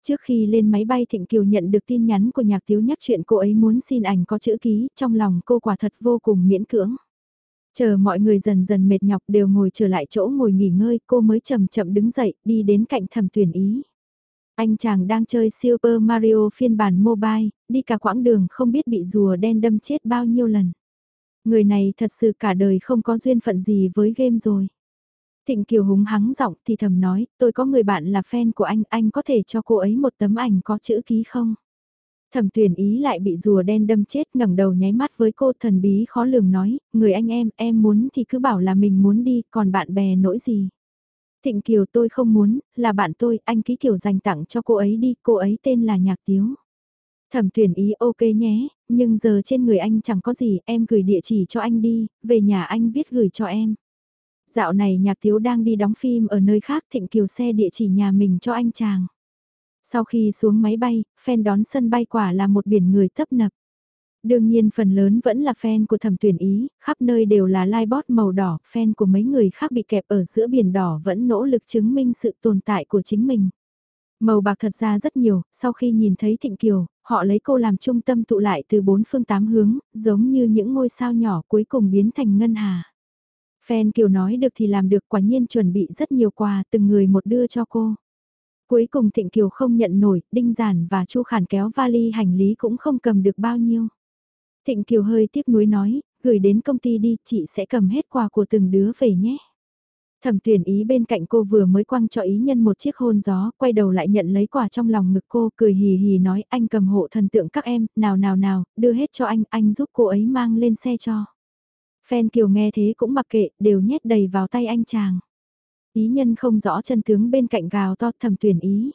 Trước khi lên máy bay Thịnh Kiều nhận được tin nhắn của nhạc thiếu nhắc chuyện cô ấy muốn xin ảnh có chữ ký, trong lòng cô quả thật vô cùng miễn cưỡng. Chờ mọi người dần dần mệt nhọc đều ngồi trở lại chỗ ngồi nghỉ ngơi, cô mới chậm chậm đứng dậy, đi đến cạnh thẩm tuyển ý. Anh chàng đang chơi Super Mario phiên bản mobile, đi cả quãng đường không biết bị rùa đen đâm chết bao nhiêu lần. Người này thật sự cả đời không có duyên phận gì với game rồi. Thịnh Kiều húng hắng giọng thì thầm nói, tôi có người bạn là fan của anh, anh có thể cho cô ấy một tấm ảnh có chữ ký không? Thẩm tuyển ý lại bị rùa đen đâm chết ngẩng đầu nháy mắt với cô thần bí khó lường nói, người anh em, em muốn thì cứ bảo là mình muốn đi, còn bạn bè nỗi gì? Thịnh Kiều tôi không muốn, là bạn tôi, anh ký kiểu dành tặng cho cô ấy đi, cô ấy tên là Nhạc Tiếu. Thẩm tuyển ý ok nhé, nhưng giờ trên người anh chẳng có gì, em gửi địa chỉ cho anh đi, về nhà anh viết gửi cho em. Dạo này nhạc thiếu đang đi đóng phim ở nơi khác thịnh kiều xe địa chỉ nhà mình cho anh chàng. Sau khi xuống máy bay, fan đón sân bay quả là một biển người tấp nập. Đương nhiên phần lớn vẫn là fan của thẩm tuyển ý, khắp nơi đều là livebot màu đỏ, fan của mấy người khác bị kẹp ở giữa biển đỏ vẫn nỗ lực chứng minh sự tồn tại của chính mình. Màu bạc thật ra rất nhiều, sau khi nhìn thấy Thịnh Kiều, họ lấy cô làm trung tâm tụ lại từ bốn phương tám hướng, giống như những ngôi sao nhỏ cuối cùng biến thành ngân hà. Phen Kiều nói được thì làm được quả nhiên chuẩn bị rất nhiều quà từng người một đưa cho cô. Cuối cùng Thịnh Kiều không nhận nổi, Đinh Giản và Chu Khản kéo vali hành lý cũng không cầm được bao nhiêu. Thịnh Kiều hơi tiếc nuối nói, gửi đến công ty đi, chị sẽ cầm hết quà của từng đứa về nhé. Thẩm tuyển ý bên cạnh cô vừa mới quăng cho ý nhân một chiếc hôn gió, quay đầu lại nhận lấy quà trong lòng ngực cô, cười hì hì nói anh cầm hộ thần tượng các em, nào nào nào, đưa hết cho anh, anh giúp cô ấy mang lên xe cho. Phen Kiều nghe thế cũng mặc kệ, đều nhét đầy vào tay anh chàng. Ý nhân không rõ chân tướng bên cạnh gào to thầm tuyển ý.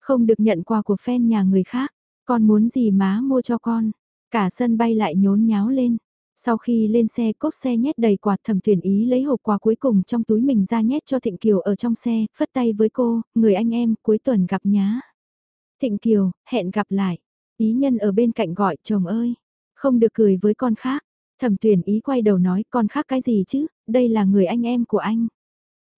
Không được nhận quà của phen nhà người khác, con muốn gì má mua cho con. Cả sân bay lại nhốn nháo lên. Sau khi lên xe cốt xe nhét đầy quà thầm tuyển ý lấy hộp quà cuối cùng trong túi mình ra nhét cho Thịnh Kiều ở trong xe, phất tay với cô, người anh em cuối tuần gặp nhá. Thịnh Kiều, hẹn gặp lại. Ý nhân ở bên cạnh gọi chồng ơi, không được cười với con khác. Thẩm tuyển ý quay đầu nói con khác cái gì chứ, đây là người anh em của anh.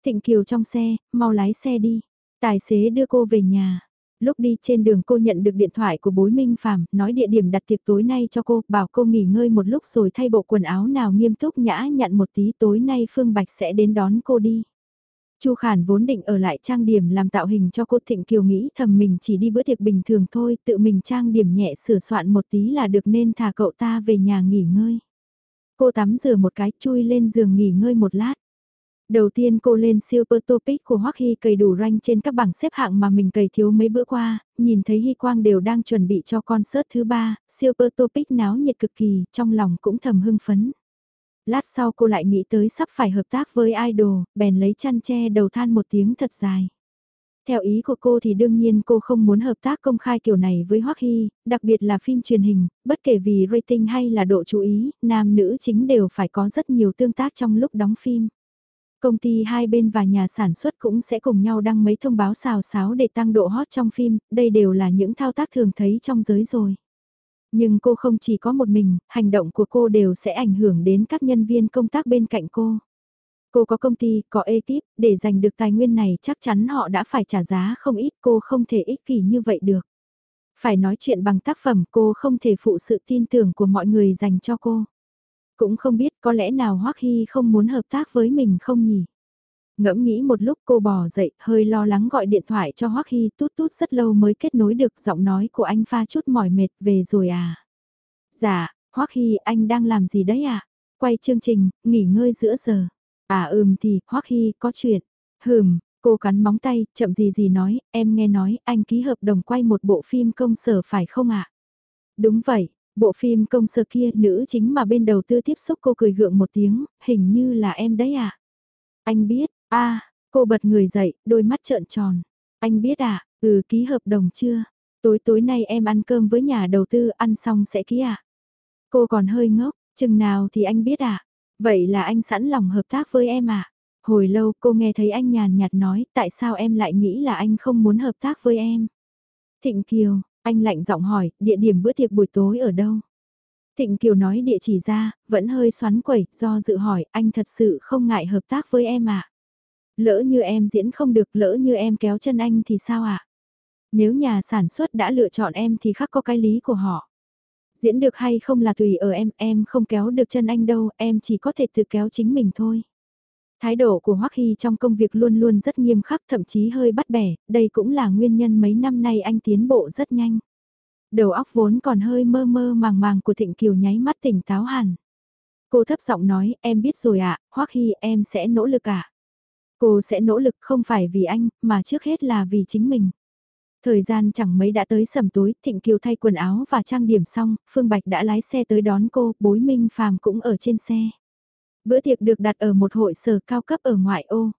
Thịnh Kiều trong xe, mau lái xe đi. Tài xế đưa cô về nhà. Lúc đi trên đường cô nhận được điện thoại của bối Minh Phạm, nói địa điểm đặt tiệc tối nay cho cô, bảo cô nghỉ ngơi một lúc rồi thay bộ quần áo nào nghiêm túc nhã nhặn một tí tối nay Phương Bạch sẽ đến đón cô đi. Chu Khản vốn định ở lại trang điểm làm tạo hình cho cô Thịnh Kiều nghĩ thầm mình chỉ đi bữa tiệc bình thường thôi, tự mình trang điểm nhẹ sửa soạn một tí là được nên thả cậu ta về nhà nghỉ ngơi. Cô tắm rửa một cái chui lên giường nghỉ ngơi một lát. Đầu tiên cô lên Super Topic của Hoắc Hy cầy đủ rank trên các bảng xếp hạng mà mình cầy thiếu mấy bữa qua, nhìn thấy Hy Quang đều đang chuẩn bị cho concert thứ ba, Super Topic náo nhiệt cực kỳ, trong lòng cũng thầm hưng phấn. Lát sau cô lại nghĩ tới sắp phải hợp tác với idol, bèn lấy chăn che đầu than một tiếng thật dài. Theo ý của cô thì đương nhiên cô không muốn hợp tác công khai kiểu này với Hoắc Hy, đặc biệt là phim truyền hình, bất kể vì rating hay là độ chú ý, nam nữ chính đều phải có rất nhiều tương tác trong lúc đóng phim. Công ty hai bên và nhà sản xuất cũng sẽ cùng nhau đăng mấy thông báo xào xáo để tăng độ hot trong phim, đây đều là những thao tác thường thấy trong giới rồi. Nhưng cô không chỉ có một mình, hành động của cô đều sẽ ảnh hưởng đến các nhân viên công tác bên cạnh cô. Cô có công ty, có ekip, để giành được tài nguyên này chắc chắn họ đã phải trả giá không ít, cô không thể ích kỷ như vậy được. Phải nói chuyện bằng tác phẩm cô không thể phụ sự tin tưởng của mọi người dành cho cô. Cũng không biết có lẽ nào Hoắc Hy không muốn hợp tác với mình không nhỉ? Ngẫm nghĩ một lúc cô bò dậy, hơi lo lắng gọi điện thoại cho Hoắc Hy tút tút rất lâu mới kết nối được giọng nói của anh pha chút mỏi mệt về rồi à? Dạ, Hoắc Hy anh đang làm gì đấy à? Quay chương trình, nghỉ ngơi giữa giờ. À ừm thì, Hoắc Hy có chuyện. Hừm, cô cắn móng tay, chậm gì gì nói, em nghe nói anh ký hợp đồng quay một bộ phim công sở phải không ạ? Đúng vậy, bộ phim công sở kia nữ chính mà bên đầu tư tiếp xúc cô cười gượng một tiếng, hình như là em đấy à? Anh biết, a cô bật người dậy, đôi mắt trợn tròn. Anh biết à, ừ ký hợp đồng chưa? Tối tối nay em ăn cơm với nhà đầu tư, ăn xong sẽ ký à? Cô còn hơi ngốc, chừng nào thì anh biết à? Vậy là anh sẵn lòng hợp tác với em à? Hồi lâu cô nghe thấy anh nhàn nhạt nói tại sao em lại nghĩ là anh không muốn hợp tác với em. Thịnh Kiều, anh lạnh giọng hỏi, địa điểm bữa tiệc buổi tối ở đâu? Thịnh Kiều nói địa chỉ ra, vẫn hơi xoắn quẩy, do dự hỏi, anh thật sự không ngại hợp tác với em à? Lỡ như em diễn không được, lỡ như em kéo chân anh thì sao ạ? À? Nếu nhà sản xuất đã lựa chọn em thì khắc có cái lý của họ. Diễn được hay không là tùy ở em, em không kéo được chân anh đâu, em chỉ có thể tự kéo chính mình thôi. Thái độ của Hoắc Hy trong công việc luôn luôn rất nghiêm khắc thậm chí hơi bắt bẻ, đây cũng là nguyên nhân mấy năm nay anh tiến bộ rất nhanh. Đầu óc vốn còn hơi mơ mơ màng màng của Thịnh Kiều nháy mắt tỉnh táo hẳn. Cô thấp giọng nói, em biết rồi ạ, à, Hoắc Hy em sẽ nỗ lực ạ. À? Cô sẽ nỗ lực không phải vì anh, mà trước hết là vì chính mình. Thời gian chẳng mấy đã tới sầm tối, Thịnh Kiều thay quần áo và trang điểm xong, Phương Bạch đã lái xe tới đón cô, bối minh phàm cũng ở trên xe. Bữa tiệc được đặt ở một hội sở cao cấp ở ngoại ô.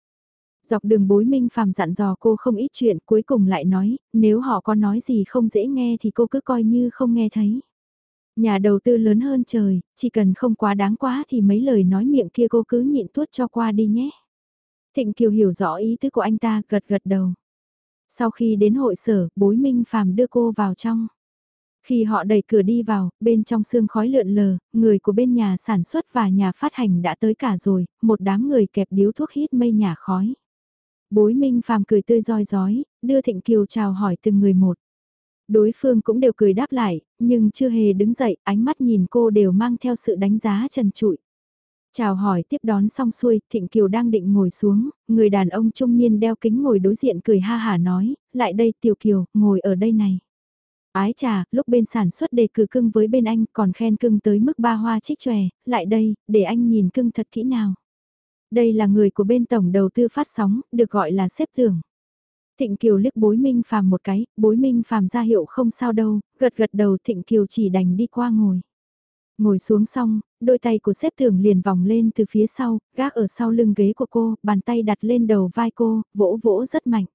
Dọc đường bối minh phàm dặn dò cô không ít chuyện cuối cùng lại nói, nếu họ có nói gì không dễ nghe thì cô cứ coi như không nghe thấy. Nhà đầu tư lớn hơn trời, chỉ cần không quá đáng quá thì mấy lời nói miệng kia cô cứ nhịn tuốt cho qua đi nhé. Thịnh Kiều hiểu rõ ý tứ của anh ta, gật gật đầu. Sau khi đến hội sở, bối minh phàm đưa cô vào trong. Khi họ đẩy cửa đi vào, bên trong sương khói lượn lờ, người của bên nhà sản xuất và nhà phát hành đã tới cả rồi, một đám người kẹp điếu thuốc hít mây nhà khói. Bối minh phàm cười tươi roi rói, đưa Thịnh Kiều chào hỏi từng người một. Đối phương cũng đều cười đáp lại, nhưng chưa hề đứng dậy, ánh mắt nhìn cô đều mang theo sự đánh giá trần trụi. Chào hỏi tiếp đón xong xuôi, Thịnh Kiều đang định ngồi xuống, người đàn ông trung niên đeo kính ngồi đối diện cười ha hả nói, lại đây Tiểu Kiều, ngồi ở đây này. Ái trà, lúc bên sản xuất đề cử cưng với bên anh còn khen cưng tới mức ba hoa trích chòe, lại đây, để anh nhìn cưng thật kỹ nào. Đây là người của bên tổng đầu tư phát sóng, được gọi là xếp tưởng. Thịnh Kiều liếc bối minh phàm một cái, bối minh phàm ra hiệu không sao đâu, gật gật đầu Thịnh Kiều chỉ đành đi qua ngồi. Ngồi xuống xong, đôi tay của xếp thường liền vòng lên từ phía sau, gác ở sau lưng ghế của cô, bàn tay đặt lên đầu vai cô, vỗ vỗ rất mạnh.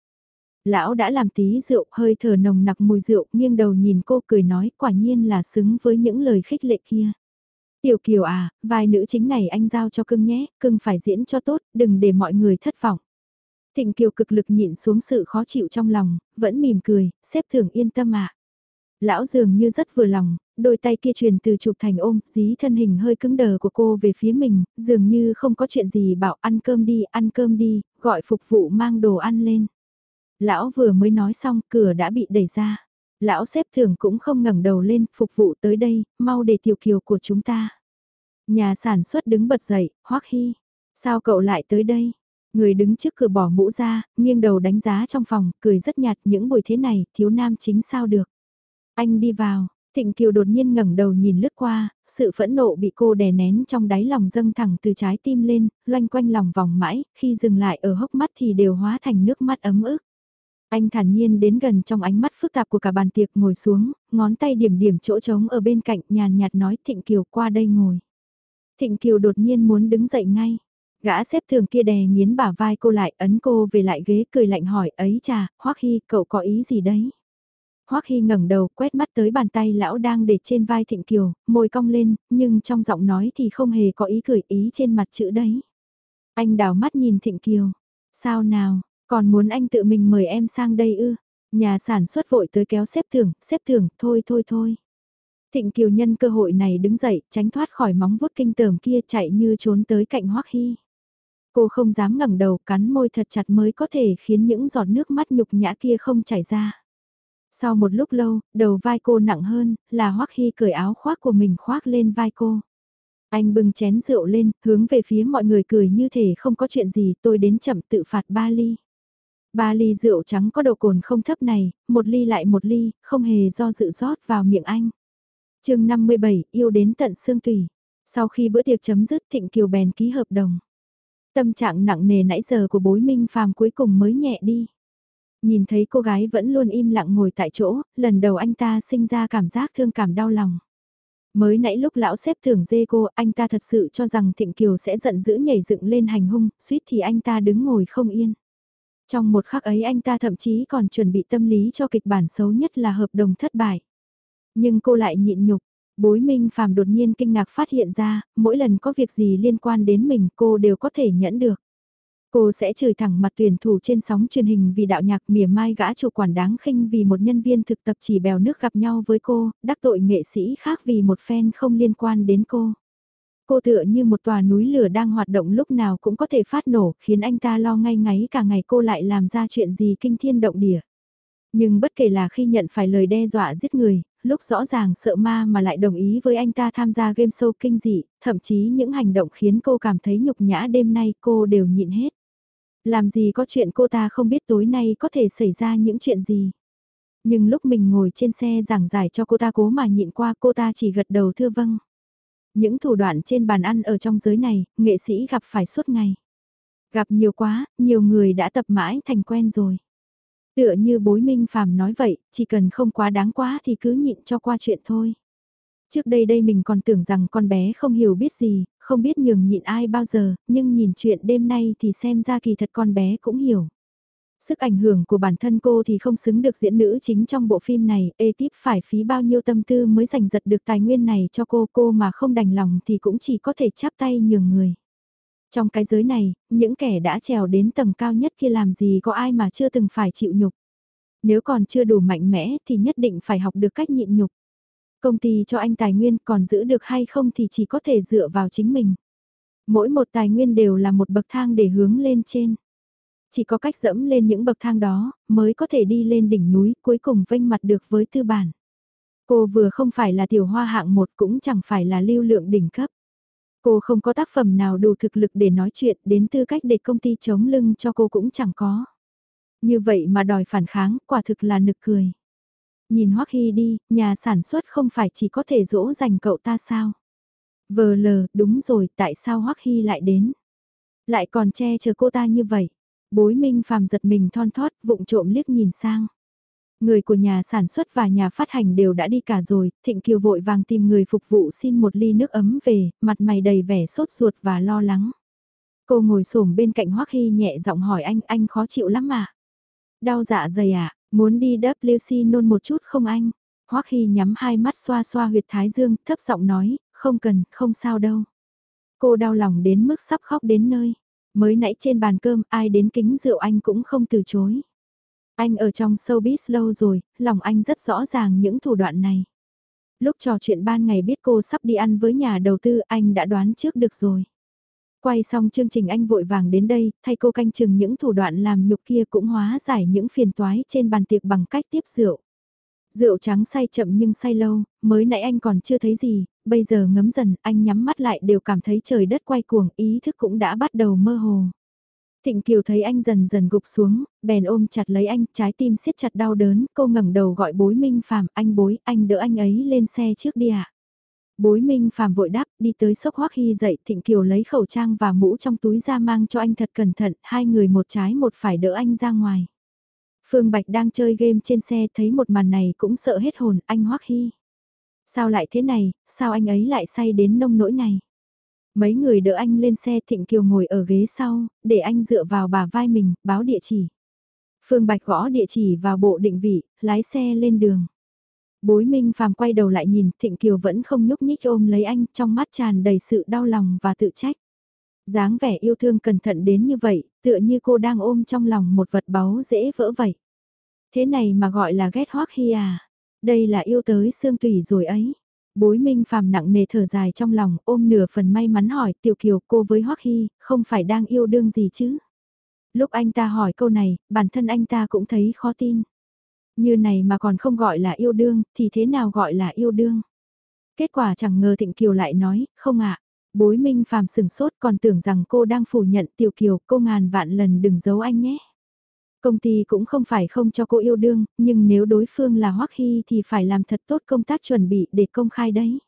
Lão đã làm tí rượu, hơi thở nồng nặc mùi rượu, nghiêng đầu nhìn cô cười nói quả nhiên là xứng với những lời khích lệ kia. Tiểu Kiều à, vai nữ chính này anh giao cho cưng nhé, cưng phải diễn cho tốt, đừng để mọi người thất vọng. Thịnh Kiều cực lực nhịn xuống sự khó chịu trong lòng, vẫn mỉm cười, xếp thường yên tâm ạ. Lão dường như rất vừa lòng, đôi tay kia truyền từ chụp thành ôm, dí thân hình hơi cứng đờ của cô về phía mình, dường như không có chuyện gì bảo ăn cơm đi, ăn cơm đi, gọi phục vụ mang đồ ăn lên. Lão vừa mới nói xong, cửa đã bị đẩy ra. Lão xếp thường cũng không ngẩng đầu lên, phục vụ tới đây, mau để tiểu kiều của chúng ta. Nhà sản xuất đứng bật dậy, hoắc hy. Sao cậu lại tới đây? Người đứng trước cửa bỏ mũ ra, nghiêng đầu đánh giá trong phòng, cười rất nhạt những buổi thế này, thiếu nam chính sao được. Anh đi vào, Thịnh Kiều đột nhiên ngẩng đầu nhìn lướt qua, sự phẫn nộ bị cô đè nén trong đáy lòng dâng thẳng từ trái tim lên, loanh quanh lòng vòng mãi, khi dừng lại ở hốc mắt thì đều hóa thành nước mắt ấm ức. Anh thản nhiên đến gần trong ánh mắt phức tạp của cả bàn tiệc ngồi xuống, ngón tay điểm điểm chỗ trống ở bên cạnh nhàn nhạt nói Thịnh Kiều qua đây ngồi. Thịnh Kiều đột nhiên muốn đứng dậy ngay. Gã xếp thường kia đè nghiến bả vai cô lại, ấn cô về lại ghế cười lạnh hỏi ấy chà, Hoắc Hy, cậu có ý gì đấy? Hoắc Hy ngẩng đầu, quét mắt tới bàn tay lão đang để trên vai Thịnh Kiều, môi cong lên, nhưng trong giọng nói thì không hề có ý cười ý trên mặt chữ đấy. Anh đảo mắt nhìn Thịnh Kiều. Sao nào, còn muốn anh tự mình mời em sang đây ư? Nhà sản xuất vội tới kéo xếp thưởng, xếp thưởng, thôi thôi thôi. Thịnh Kiều nhân cơ hội này đứng dậy, tránh thoát khỏi móng vuốt kinh tởm kia chạy như trốn tới cạnh Hoắc Hy. Cô không dám ngẩng đầu cắn môi thật chặt mới có thể khiến những giọt nước mắt nhục nhã kia không chảy ra. Sau một lúc lâu, đầu vai cô nặng hơn, là Hoắc Hy cởi áo khoác của mình khoác lên vai cô. Anh bưng chén rượu lên, hướng về phía mọi người cười như thể không có chuyện gì, tôi đến chậm tự phạt ba ly. Ba ly rượu trắng có độ cồn không thấp này, một ly lại một ly, không hề do dự rót vào miệng anh. chương 57, yêu đến tận xương tùy. Sau khi bữa tiệc chấm dứt Thịnh Kiều bèn ký hợp đồng. Tâm trạng nặng nề nãy giờ của bối minh phàm cuối cùng mới nhẹ đi. Nhìn thấy cô gái vẫn luôn im lặng ngồi tại chỗ, lần đầu anh ta sinh ra cảm giác thương cảm đau lòng. Mới nãy lúc lão xếp thưởng dê cô, anh ta thật sự cho rằng Thịnh Kiều sẽ giận dữ nhảy dựng lên hành hung, suýt thì anh ta đứng ngồi không yên. Trong một khắc ấy anh ta thậm chí còn chuẩn bị tâm lý cho kịch bản xấu nhất là hợp đồng thất bại. Nhưng cô lại nhịn nhục, bối minh phàm đột nhiên kinh ngạc phát hiện ra, mỗi lần có việc gì liên quan đến mình cô đều có thể nhẫn được. Cô sẽ chửi thẳng mặt tuyển thủ trên sóng truyền hình vì đạo nhạc mỉa mai gã chủ quản đáng khinh vì một nhân viên thực tập chỉ bèo nước gặp nhau với cô, đắc tội nghệ sĩ khác vì một fan không liên quan đến cô. Cô tựa như một tòa núi lửa đang hoạt động lúc nào cũng có thể phát nổ khiến anh ta lo ngay ngáy cả ngày cô lại làm ra chuyện gì kinh thiên động địa. Nhưng bất kể là khi nhận phải lời đe dọa giết người, lúc rõ ràng sợ ma mà lại đồng ý với anh ta tham gia game show kinh dị, thậm chí những hành động khiến cô cảm thấy nhục nhã đêm nay cô đều nhịn hết. Làm gì có chuyện cô ta không biết tối nay có thể xảy ra những chuyện gì. Nhưng lúc mình ngồi trên xe giảng giải cho cô ta cố mà nhịn qua cô ta chỉ gật đầu thưa vâng. Những thủ đoạn trên bàn ăn ở trong giới này, nghệ sĩ gặp phải suốt ngày. Gặp nhiều quá, nhiều người đã tập mãi thành quen rồi. Tựa như bối minh phàm nói vậy, chỉ cần không quá đáng quá thì cứ nhịn cho qua chuyện thôi. Trước đây đây mình còn tưởng rằng con bé không hiểu biết gì, không biết nhường nhịn ai bao giờ, nhưng nhìn chuyện đêm nay thì xem ra kỳ thật con bé cũng hiểu. Sức ảnh hưởng của bản thân cô thì không xứng được diễn nữ chính trong bộ phim này, ekip phải phí bao nhiêu tâm tư mới giành giật được tài nguyên này cho cô, cô mà không đành lòng thì cũng chỉ có thể chắp tay nhường người. Trong cái giới này, những kẻ đã trèo đến tầng cao nhất kia làm gì có ai mà chưa từng phải chịu nhục. Nếu còn chưa đủ mạnh mẽ thì nhất định phải học được cách nhịn nhục. Công ty cho anh tài nguyên còn giữ được hay không thì chỉ có thể dựa vào chính mình. Mỗi một tài nguyên đều là một bậc thang để hướng lên trên. Chỉ có cách dẫm lên những bậc thang đó mới có thể đi lên đỉnh núi cuối cùng vênh mặt được với tư bản. Cô vừa không phải là tiểu hoa hạng một cũng chẳng phải là lưu lượng đỉnh cấp. Cô không có tác phẩm nào đủ thực lực để nói chuyện đến tư cách để công ty chống lưng cho cô cũng chẳng có. Như vậy mà đòi phản kháng quả thực là nực cười. Nhìn Hoắc Hy đi, nhà sản xuất không phải chỉ có thể dỗ dành cậu ta sao? Vờ lờ, đúng rồi, tại sao Hoắc Hy lại đến? Lại còn che chở cô ta như vậy? Bối minh phàm giật mình thon thót, vụng trộm liếc nhìn sang. Người của nhà sản xuất và nhà phát hành đều đã đi cả rồi, Thịnh Kiều vội vàng tìm người phục vụ xin một ly nước ấm về, mặt mày đầy vẻ sốt ruột và lo lắng. Cô ngồi xổm bên cạnh Hoắc Hy nhẹ giọng hỏi anh, anh khó chịu lắm mà. Đau dạ dày à, Muốn đi WC nôn một chút không anh? Hoắc Hy nhắm hai mắt xoa xoa huyệt thái dương, thấp giọng nói, không cần, không sao đâu. Cô đau lòng đến mức sắp khóc đến nơi. Mới nãy trên bàn cơm ai đến kính rượu anh cũng không từ chối. Anh ở trong showbiz lâu rồi, lòng anh rất rõ ràng những thủ đoạn này. Lúc trò chuyện ban ngày biết cô sắp đi ăn với nhà đầu tư anh đã đoán trước được rồi. Quay xong chương trình anh vội vàng đến đây, thay cô canh chừng những thủ đoạn làm nhục kia cũng hóa giải những phiền toái trên bàn tiệc bằng cách tiếp rượu. Rượu trắng say chậm nhưng say lâu, mới nãy anh còn chưa thấy gì, bây giờ ngấm dần, anh nhắm mắt lại đều cảm thấy trời đất quay cuồng, ý thức cũng đã bắt đầu mơ hồ. Thịnh Kiều thấy anh dần dần gục xuống, bèn ôm chặt lấy anh, trái tim siết chặt đau đớn, cô ngẩng đầu gọi bối minh phàm, anh bối, anh đỡ anh ấy lên xe trước đi ạ. À? Bối minh phàm vội đáp, đi tới sốc hoắc hy dậy, Thịnh Kiều lấy khẩu trang và mũ trong túi ra mang cho anh thật cẩn thận, hai người một trái một phải đỡ anh ra ngoài. Phương Bạch đang chơi game trên xe thấy một màn này cũng sợ hết hồn, anh hoắc hy. Sao lại thế này, sao anh ấy lại say đến nông nỗi này? Mấy người đỡ anh lên xe Thịnh Kiều ngồi ở ghế sau, để anh dựa vào bà vai mình, báo địa chỉ. Phương Bạch gõ địa chỉ vào bộ định vị, lái xe lên đường. Bối Minh Phàm quay đầu lại nhìn, Thịnh Kiều vẫn không nhúc nhích ôm lấy anh, trong mắt tràn đầy sự đau lòng và tự trách. dáng vẻ yêu thương cẩn thận đến như vậy, tựa như cô đang ôm trong lòng một vật báu dễ vỡ vậy. Thế này mà gọi là ghét hoắc hi à? Đây là yêu tới xương tủy rồi ấy. Bối Minh Phàm nặng nề thở dài trong lòng, ôm nửa phần may mắn hỏi Tiểu Kiều cô với Hoắc Hi không phải đang yêu đương gì chứ? Lúc anh ta hỏi câu này, bản thân anh ta cũng thấy khó tin. Như này mà còn không gọi là yêu đương, thì thế nào gọi là yêu đương? Kết quả chẳng ngờ Thịnh Kiều lại nói, không ạ. Bối Minh Phàm sừng sốt còn tưởng rằng cô đang phủ nhận Tiểu Kiều, cô ngàn vạn lần đừng giấu anh nhé. Công ty cũng không phải không cho cô yêu đương, nhưng nếu đối phương là Hoắc Hy thì phải làm thật tốt công tác chuẩn bị để công khai đấy.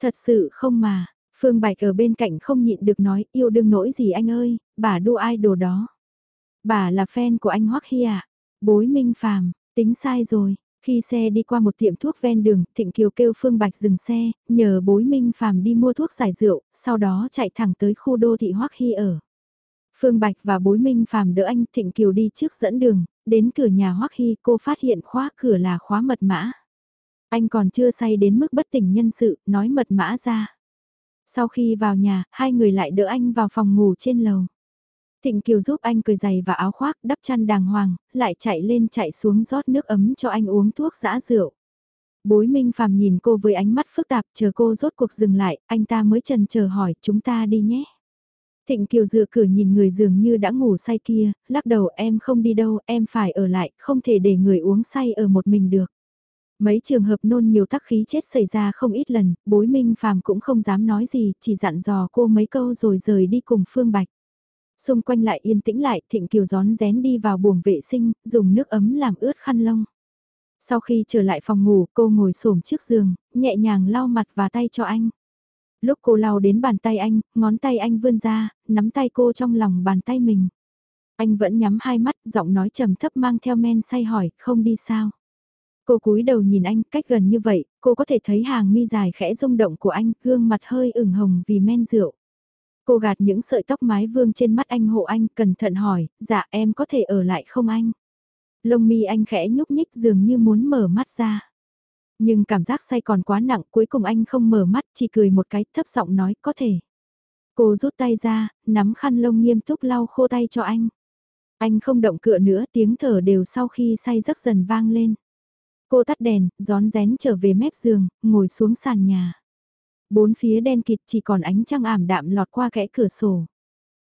Thật sự không mà, Phương Bạch ở bên cạnh không nhịn được nói yêu đương nỗi gì anh ơi, bà đua ai đồ đó. Bà là fan của anh Hoắc Hy à? Bối Minh Phàm, tính sai rồi. Khi xe đi qua một tiệm thuốc ven đường, Thịnh Kiều kêu Phương Bạch dừng xe, nhờ bối Minh Phàm đi mua thuốc giải rượu, sau đó chạy thẳng tới khu đô thị Hoắc Hy ở. Phương Bạch và bối minh phàm đỡ anh Thịnh Kiều đi trước dẫn đường, đến cửa nhà Hoắc Hy cô phát hiện khóa cửa là khóa mật mã. Anh còn chưa say đến mức bất tỉnh nhân sự, nói mật mã ra. Sau khi vào nhà, hai người lại đỡ anh vào phòng ngủ trên lầu. Thịnh Kiều giúp anh cười giày và áo khoác, đắp chăn đàng hoàng, lại chạy lên chạy xuống rót nước ấm cho anh uống thuốc giã rượu. Bối Minh Phàm nhìn cô với ánh mắt phức tạp, chờ cô rốt cuộc dừng lại, anh ta mới trần chờ hỏi, chúng ta đi nhé. Thịnh Kiều dựa cửa nhìn người dường như đã ngủ say kia, lắc đầu em không đi đâu, em phải ở lại, không thể để người uống say ở một mình được. Mấy trường hợp nôn nhiều tắc khí chết xảy ra không ít lần, bối minh phàm cũng không dám nói gì, chỉ dặn dò cô mấy câu rồi rời đi cùng Phương Bạch. Xung quanh lại yên tĩnh lại, Thịnh Kiều gión rén đi vào buồng vệ sinh, dùng nước ấm làm ướt khăn lông. Sau khi trở lại phòng ngủ, cô ngồi xổm trước giường, nhẹ nhàng lau mặt và tay cho anh. Lúc cô lau đến bàn tay anh, ngón tay anh vươn ra, nắm tay cô trong lòng bàn tay mình. Anh vẫn nhắm hai mắt, giọng nói trầm thấp mang theo men say hỏi, không đi sao. Cô cúi đầu nhìn anh, cách gần như vậy, cô có thể thấy hàng mi dài khẽ rung động của anh, gương mặt hơi ửng hồng vì men rượu. Cô gạt những sợi tóc mái vương trên mắt anh hộ anh, cẩn thận hỏi, dạ em có thể ở lại không anh? Lông mi anh khẽ nhúc nhích dường như muốn mở mắt ra. Nhưng cảm giác say còn quá nặng cuối cùng anh không mở mắt chỉ cười một cái thấp giọng nói có thể. Cô rút tay ra, nắm khăn lông nghiêm túc lau khô tay cho anh. Anh không động cựa nữa tiếng thở đều sau khi say giấc dần vang lên. Cô tắt đèn, gión rén trở về mép giường, ngồi xuống sàn nhà. Bốn phía đen kịt chỉ còn ánh trăng ảm đạm lọt qua kẽ cửa sổ.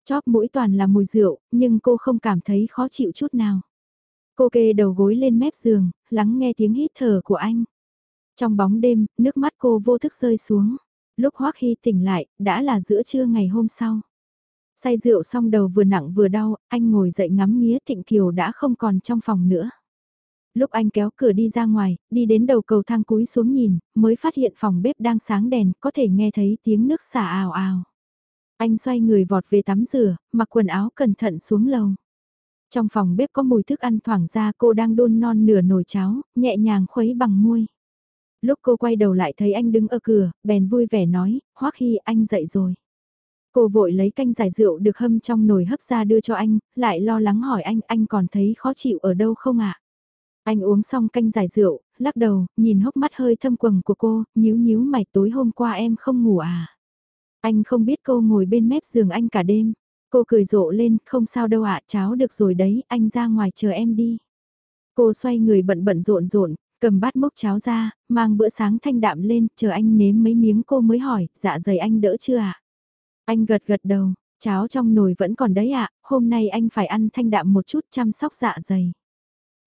Chóp mũi toàn là mùi rượu, nhưng cô không cảm thấy khó chịu chút nào. Cô kê đầu gối lên mép giường, lắng nghe tiếng hít thở của anh. Trong bóng đêm, nước mắt cô vô thức rơi xuống. Lúc Hoắc Hy tỉnh lại, đã là giữa trưa ngày hôm sau. Say rượu xong đầu vừa nặng vừa đau, anh ngồi dậy ngắm nghía Thịnh Kiều đã không còn trong phòng nữa. Lúc anh kéo cửa đi ra ngoài, đi đến đầu cầu thang cúi xuống nhìn, mới phát hiện phòng bếp đang sáng đèn, có thể nghe thấy tiếng nước xả ào ào. Anh xoay người vọt về tắm rửa, mặc quần áo cẩn thận xuống lầu. Trong phòng bếp có mùi thức ăn thoảng ra cô đang đun non nửa nồi cháo, nhẹ nhàng khuấy bằng muôi. Lúc cô quay đầu lại thấy anh đứng ở cửa, bèn vui vẻ nói, Hoắc Hy anh dậy rồi. Cô vội lấy canh giải rượu được hâm trong nồi hấp ra đưa cho anh, lại lo lắng hỏi anh, anh còn thấy khó chịu ở đâu không ạ? Anh uống xong canh giải rượu, lắc đầu, nhìn hốc mắt hơi thâm quầng của cô, nhíu nhíu mày tối hôm qua em không ngủ à? Anh không biết cô ngồi bên mép giường anh cả đêm. Cô cười rộ lên, không sao đâu ạ, à, cháu được rồi đấy, anh ra ngoài chờ em đi. Cô xoay người bận bận rộn rộn, Cầm bát mốc cháo ra, mang bữa sáng thanh đạm lên, chờ anh nếm mấy miếng cô mới hỏi, dạ dày anh đỡ chưa ạ? Anh gật gật đầu, cháo trong nồi vẫn còn đấy ạ, hôm nay anh phải ăn thanh đạm một chút chăm sóc dạ dày.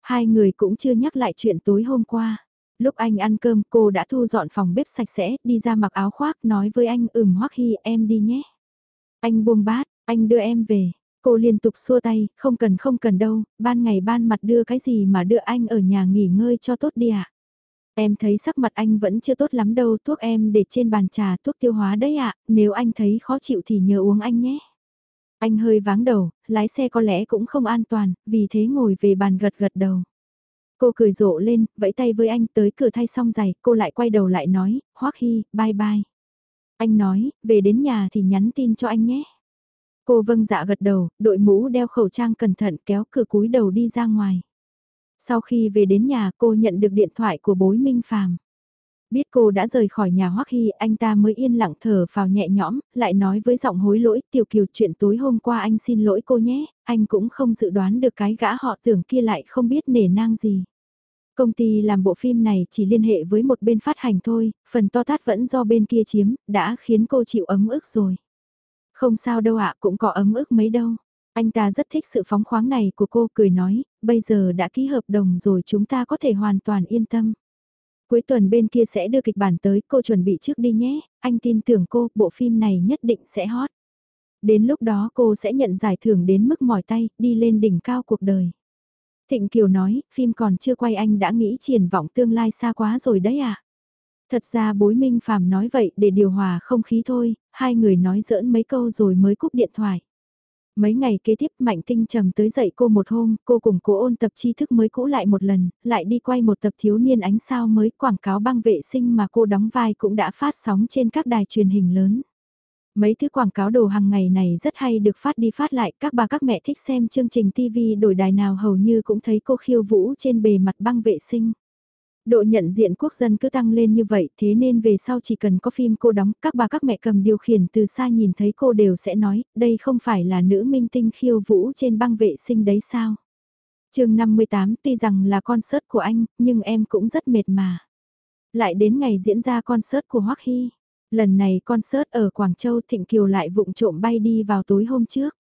Hai người cũng chưa nhắc lại chuyện tối hôm qua. Lúc anh ăn cơm cô đã thu dọn phòng bếp sạch sẽ, đi ra mặc áo khoác nói với anh ừm hoắc hi em đi nhé. Anh buông bát, anh đưa em về. Cô liên tục xua tay, không cần không cần đâu, ban ngày ban mặt đưa cái gì mà đưa anh ở nhà nghỉ ngơi cho tốt đi ạ. À? Em thấy sắc mặt anh vẫn chưa tốt lắm đâu, thuốc em để trên bàn trà thuốc tiêu hóa đấy ạ, nếu anh thấy khó chịu thì nhớ uống anh nhé. Anh hơi váng đầu, lái xe có lẽ cũng không an toàn, vì thế ngồi về bàn gật gật đầu. Cô cười rộ lên, vẫy tay với anh tới cửa thay xong giày, cô lại quay đầu lại nói, Hoắc Hy, bye bye. Anh nói, về đến nhà thì nhắn tin cho anh nhé. Cô vâng dạ gật đầu, đội mũ đeo khẩu trang cẩn thận kéo cửa cúi đầu đi ra ngoài. Sau khi về đến nhà cô nhận được điện thoại của bối Minh Phàm. Biết cô đã rời khỏi nhà Hoắc Hy, anh ta mới yên lặng thở vào nhẹ nhõm, lại nói với giọng hối lỗi, tiểu kiều chuyện tối hôm qua anh xin lỗi cô nhé, anh cũng không dự đoán được cái gã họ tưởng kia lại không biết nể nang gì. Công ty làm bộ phim này chỉ liên hệ với một bên phát hành thôi, phần to tát vẫn do bên kia chiếm, đã khiến cô chịu ấm ức rồi. Không sao đâu ạ, cũng có ấm ức mấy đâu. Anh ta rất thích sự phóng khoáng này của cô cười nói, bây giờ đã ký hợp đồng rồi chúng ta có thể hoàn toàn yên tâm. Cuối tuần bên kia sẽ đưa kịch bản tới, cô chuẩn bị trước đi nhé, anh tin tưởng cô, bộ phim này nhất định sẽ hot. Đến lúc đó cô sẽ nhận giải thưởng đến mức mỏi tay, đi lên đỉnh cao cuộc đời. Thịnh Kiều nói, phim còn chưa quay anh đã nghĩ triển vọng tương lai xa quá rồi đấy à. Thật ra bối minh phàm nói vậy để điều hòa không khí thôi, hai người nói giỡn mấy câu rồi mới cúp điện thoại. Mấy ngày kế tiếp Mạnh Tinh trầm tới dậy cô một hôm, cô cùng cô ôn tập tri thức mới cũ lại một lần, lại đi quay một tập thiếu niên ánh sao mới quảng cáo băng vệ sinh mà cô đóng vai cũng đã phát sóng trên các đài truyền hình lớn. Mấy thứ quảng cáo đồ hàng ngày này rất hay được phát đi phát lại, các bà các mẹ thích xem chương trình TV đổi đài nào hầu như cũng thấy cô khiêu vũ trên bề mặt băng vệ sinh. Độ nhận diện quốc dân cứ tăng lên như vậy thế nên về sau chỉ cần có phim cô đóng, các bà các mẹ cầm điều khiển từ xa nhìn thấy cô đều sẽ nói, đây không phải là nữ minh tinh khiêu vũ trên băng vệ sinh đấy sao. chương 58 tuy rằng là concert của anh, nhưng em cũng rất mệt mà. Lại đến ngày diễn ra concert của Hoắc Hy. Lần này concert ở Quảng Châu Thịnh Kiều lại vụng trộm bay đi vào tối hôm trước.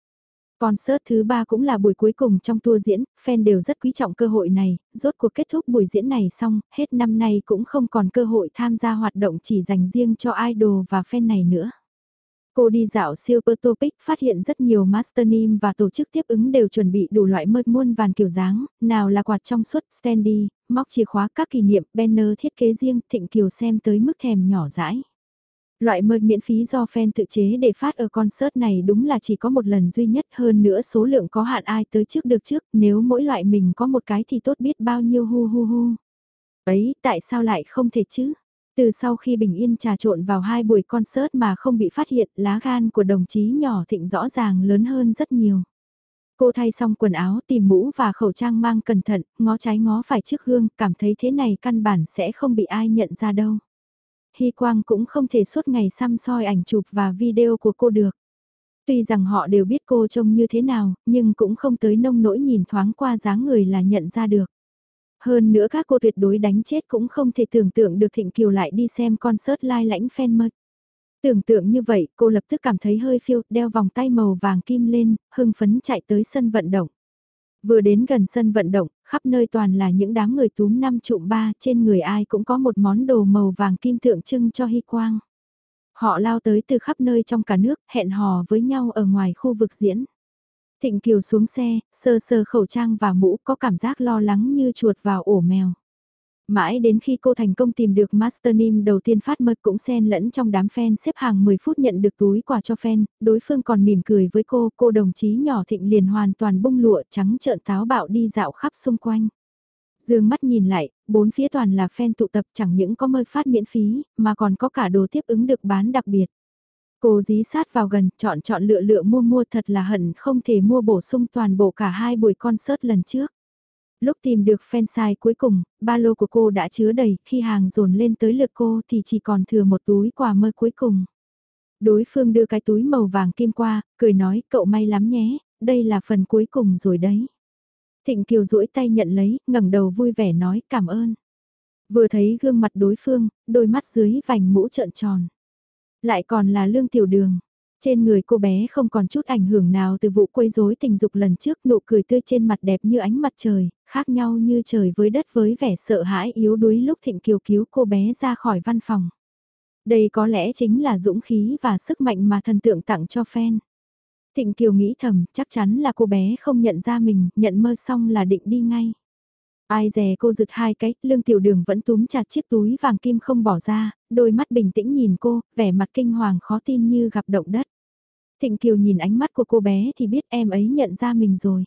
Concert thứ ba cũng là buổi cuối cùng trong tour diễn, fan đều rất quý trọng cơ hội này, rốt cuộc kết thúc buổi diễn này xong, hết năm nay cũng không còn cơ hội tham gia hoạt động chỉ dành riêng cho idol và fan này nữa. Cô đi dạo Super Topic phát hiện rất nhiều master name và tổ chức tiếp ứng đều chuẩn bị đủ loại mơ muôn vàn kiểu dáng, nào là quạt trong suốt, standy, móc chìa khóa các kỷ niệm, banner thiết kế riêng, thịnh kiều xem tới mức thèm nhỏ rãi. Loại mời miễn phí do fan tự chế để phát ở concert này đúng là chỉ có một lần duy nhất hơn nữa số lượng có hạn ai tới trước được trước, nếu mỗi loại mình có một cái thì tốt biết bao nhiêu hu hu hu. Ấy, tại sao lại không thể chứ? Từ sau khi Bình Yên trà trộn vào hai buổi concert mà không bị phát hiện, lá gan của đồng chí nhỏ thịnh rõ ràng lớn hơn rất nhiều. Cô thay xong quần áo tìm mũ và khẩu trang mang cẩn thận, ngó trái ngó phải trước gương, cảm thấy thế này căn bản sẽ không bị ai nhận ra đâu. Hy Quang cũng không thể suốt ngày xăm soi ảnh chụp và video của cô được. Tuy rằng họ đều biết cô trông như thế nào, nhưng cũng không tới nông nỗi nhìn thoáng qua dáng người là nhận ra được. Hơn nữa các cô tuyệt đối đánh chết cũng không thể tưởng tượng được Thịnh Kiều lại đi xem concert lai lãnh fan mật. Tưởng tượng như vậy, cô lập tức cảm thấy hơi phiêu, đeo vòng tay màu vàng kim lên, hưng phấn chạy tới sân vận động. Vừa đến gần sân vận động, khắp nơi toàn là những đám người túm năm trụm ba, trên người ai cũng có một món đồ màu vàng kim tượng trưng cho hy quang. Họ lao tới từ khắp nơi trong cả nước, hẹn hò với nhau ở ngoài khu vực diễn. Thịnh Kiều xuống xe, sơ sơ khẩu trang và mũ có cảm giác lo lắng như chuột vào ổ mèo. Mãi đến khi cô thành công tìm được Master Nim đầu tiên phát mật cũng xen lẫn trong đám fan xếp hàng 10 phút nhận được túi quà cho fan, đối phương còn mỉm cười với cô, cô đồng chí nhỏ thịnh liền hoàn toàn bung lụa trắng trợn táo bạo đi dạo khắp xung quanh. Dương mắt nhìn lại, bốn phía toàn là fan tụ tập chẳng những có mơ phát miễn phí, mà còn có cả đồ tiếp ứng được bán đặc biệt. Cô dí sát vào gần, chọn chọn lựa lựa mua mua thật là hận không thể mua bổ sung toàn bộ cả hai buổi concert lần trước. Lúc tìm được fan size cuối cùng, ba lô của cô đã chứa đầy, khi hàng dồn lên tới lượt cô thì chỉ còn thừa một túi quà mơ cuối cùng. Đối phương đưa cái túi màu vàng kim qua, cười nói cậu may lắm nhé, đây là phần cuối cùng rồi đấy. Thịnh Kiều duỗi tay nhận lấy, ngẩng đầu vui vẻ nói cảm ơn. Vừa thấy gương mặt đối phương, đôi mắt dưới vành mũ trợn tròn. Lại còn là lương tiểu đường. Trên người cô bé không còn chút ảnh hưởng nào từ vụ quấy rối tình dục lần trước nụ cười tươi trên mặt đẹp như ánh mặt trời, khác nhau như trời với đất với vẻ sợ hãi yếu đuối lúc Thịnh Kiều cứu cô bé ra khỏi văn phòng. Đây có lẽ chính là dũng khí và sức mạnh mà thần tượng tặng cho fan. Thịnh Kiều nghĩ thầm, chắc chắn là cô bé không nhận ra mình, nhận mơ xong là định đi ngay. Ai dè cô giựt hai cái, lương tiểu đường vẫn túm chặt chiếc túi vàng kim không bỏ ra, đôi mắt bình tĩnh nhìn cô, vẻ mặt kinh hoàng khó tin như gặp động đất. Thịnh Kiều nhìn ánh mắt của cô bé thì biết em ấy nhận ra mình rồi.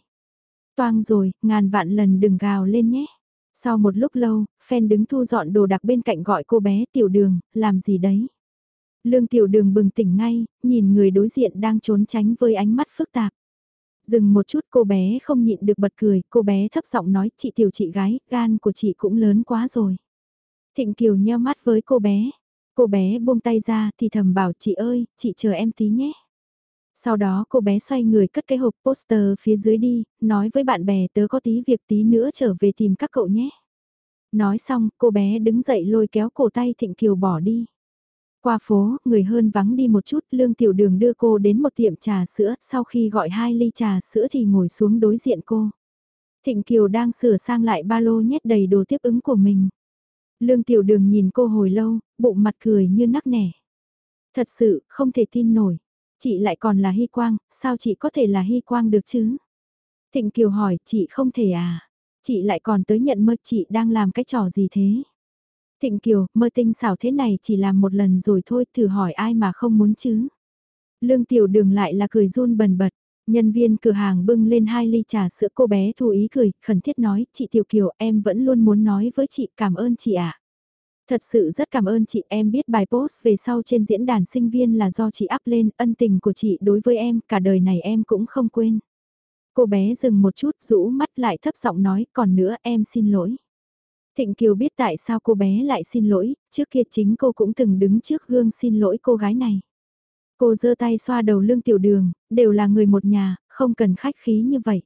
Toang rồi, ngàn vạn lần đừng gào lên nhé. Sau một lúc lâu, Phen đứng thu dọn đồ đạc bên cạnh gọi cô bé tiểu đường, làm gì đấy? Lương tiểu đường bừng tỉnh ngay, nhìn người đối diện đang trốn tránh với ánh mắt phức tạp. Dừng một chút cô bé không nhịn được bật cười, cô bé thấp giọng nói chị tiểu chị gái, gan của chị cũng lớn quá rồi. Thịnh Kiều nheo mắt với cô bé. Cô bé buông tay ra thì thầm bảo chị ơi, chị chờ em tí nhé. Sau đó cô bé xoay người cất cái hộp poster phía dưới đi, nói với bạn bè tớ có tí việc tí nữa trở về tìm các cậu nhé. Nói xong, cô bé đứng dậy lôi kéo cổ tay Thịnh Kiều bỏ đi. Qua phố, người hơn vắng đi một chút, Lương Tiểu Đường đưa cô đến một tiệm trà sữa, sau khi gọi hai ly trà sữa thì ngồi xuống đối diện cô. Thịnh Kiều đang sửa sang lại ba lô nhét đầy đồ tiếp ứng của mình. Lương Tiểu Đường nhìn cô hồi lâu, bụng mặt cười như nắc nẻ. Thật sự, không thể tin nổi. Chị lại còn là Hy Quang, sao chị có thể là Hy Quang được chứ? Thịnh Kiều hỏi, chị không thể à? Chị lại còn tới nhận mơ chị đang làm cái trò gì thế? Thịnh Kiều, mơ tinh xảo thế này chỉ làm một lần rồi thôi, thử hỏi ai mà không muốn chứ? Lương Tiểu Đường lại là cười run bần bật. Nhân viên cửa hàng bưng lên hai ly trà sữa cô bé thu ý cười, khẩn thiết nói, chị Tiểu Kiều em vẫn luôn muốn nói với chị cảm ơn chị ạ. Thật sự rất cảm ơn chị em biết bài post về sau trên diễn đàn sinh viên là do chị up lên, ân tình của chị đối với em, cả đời này em cũng không quên. Cô bé dừng một chút rũ mắt lại thấp giọng nói, còn nữa em xin lỗi. Thịnh Kiều biết tại sao cô bé lại xin lỗi, trước kia chính cô cũng từng đứng trước gương xin lỗi cô gái này. Cô giơ tay xoa đầu lương tiểu đường, đều là người một nhà, không cần khách khí như vậy.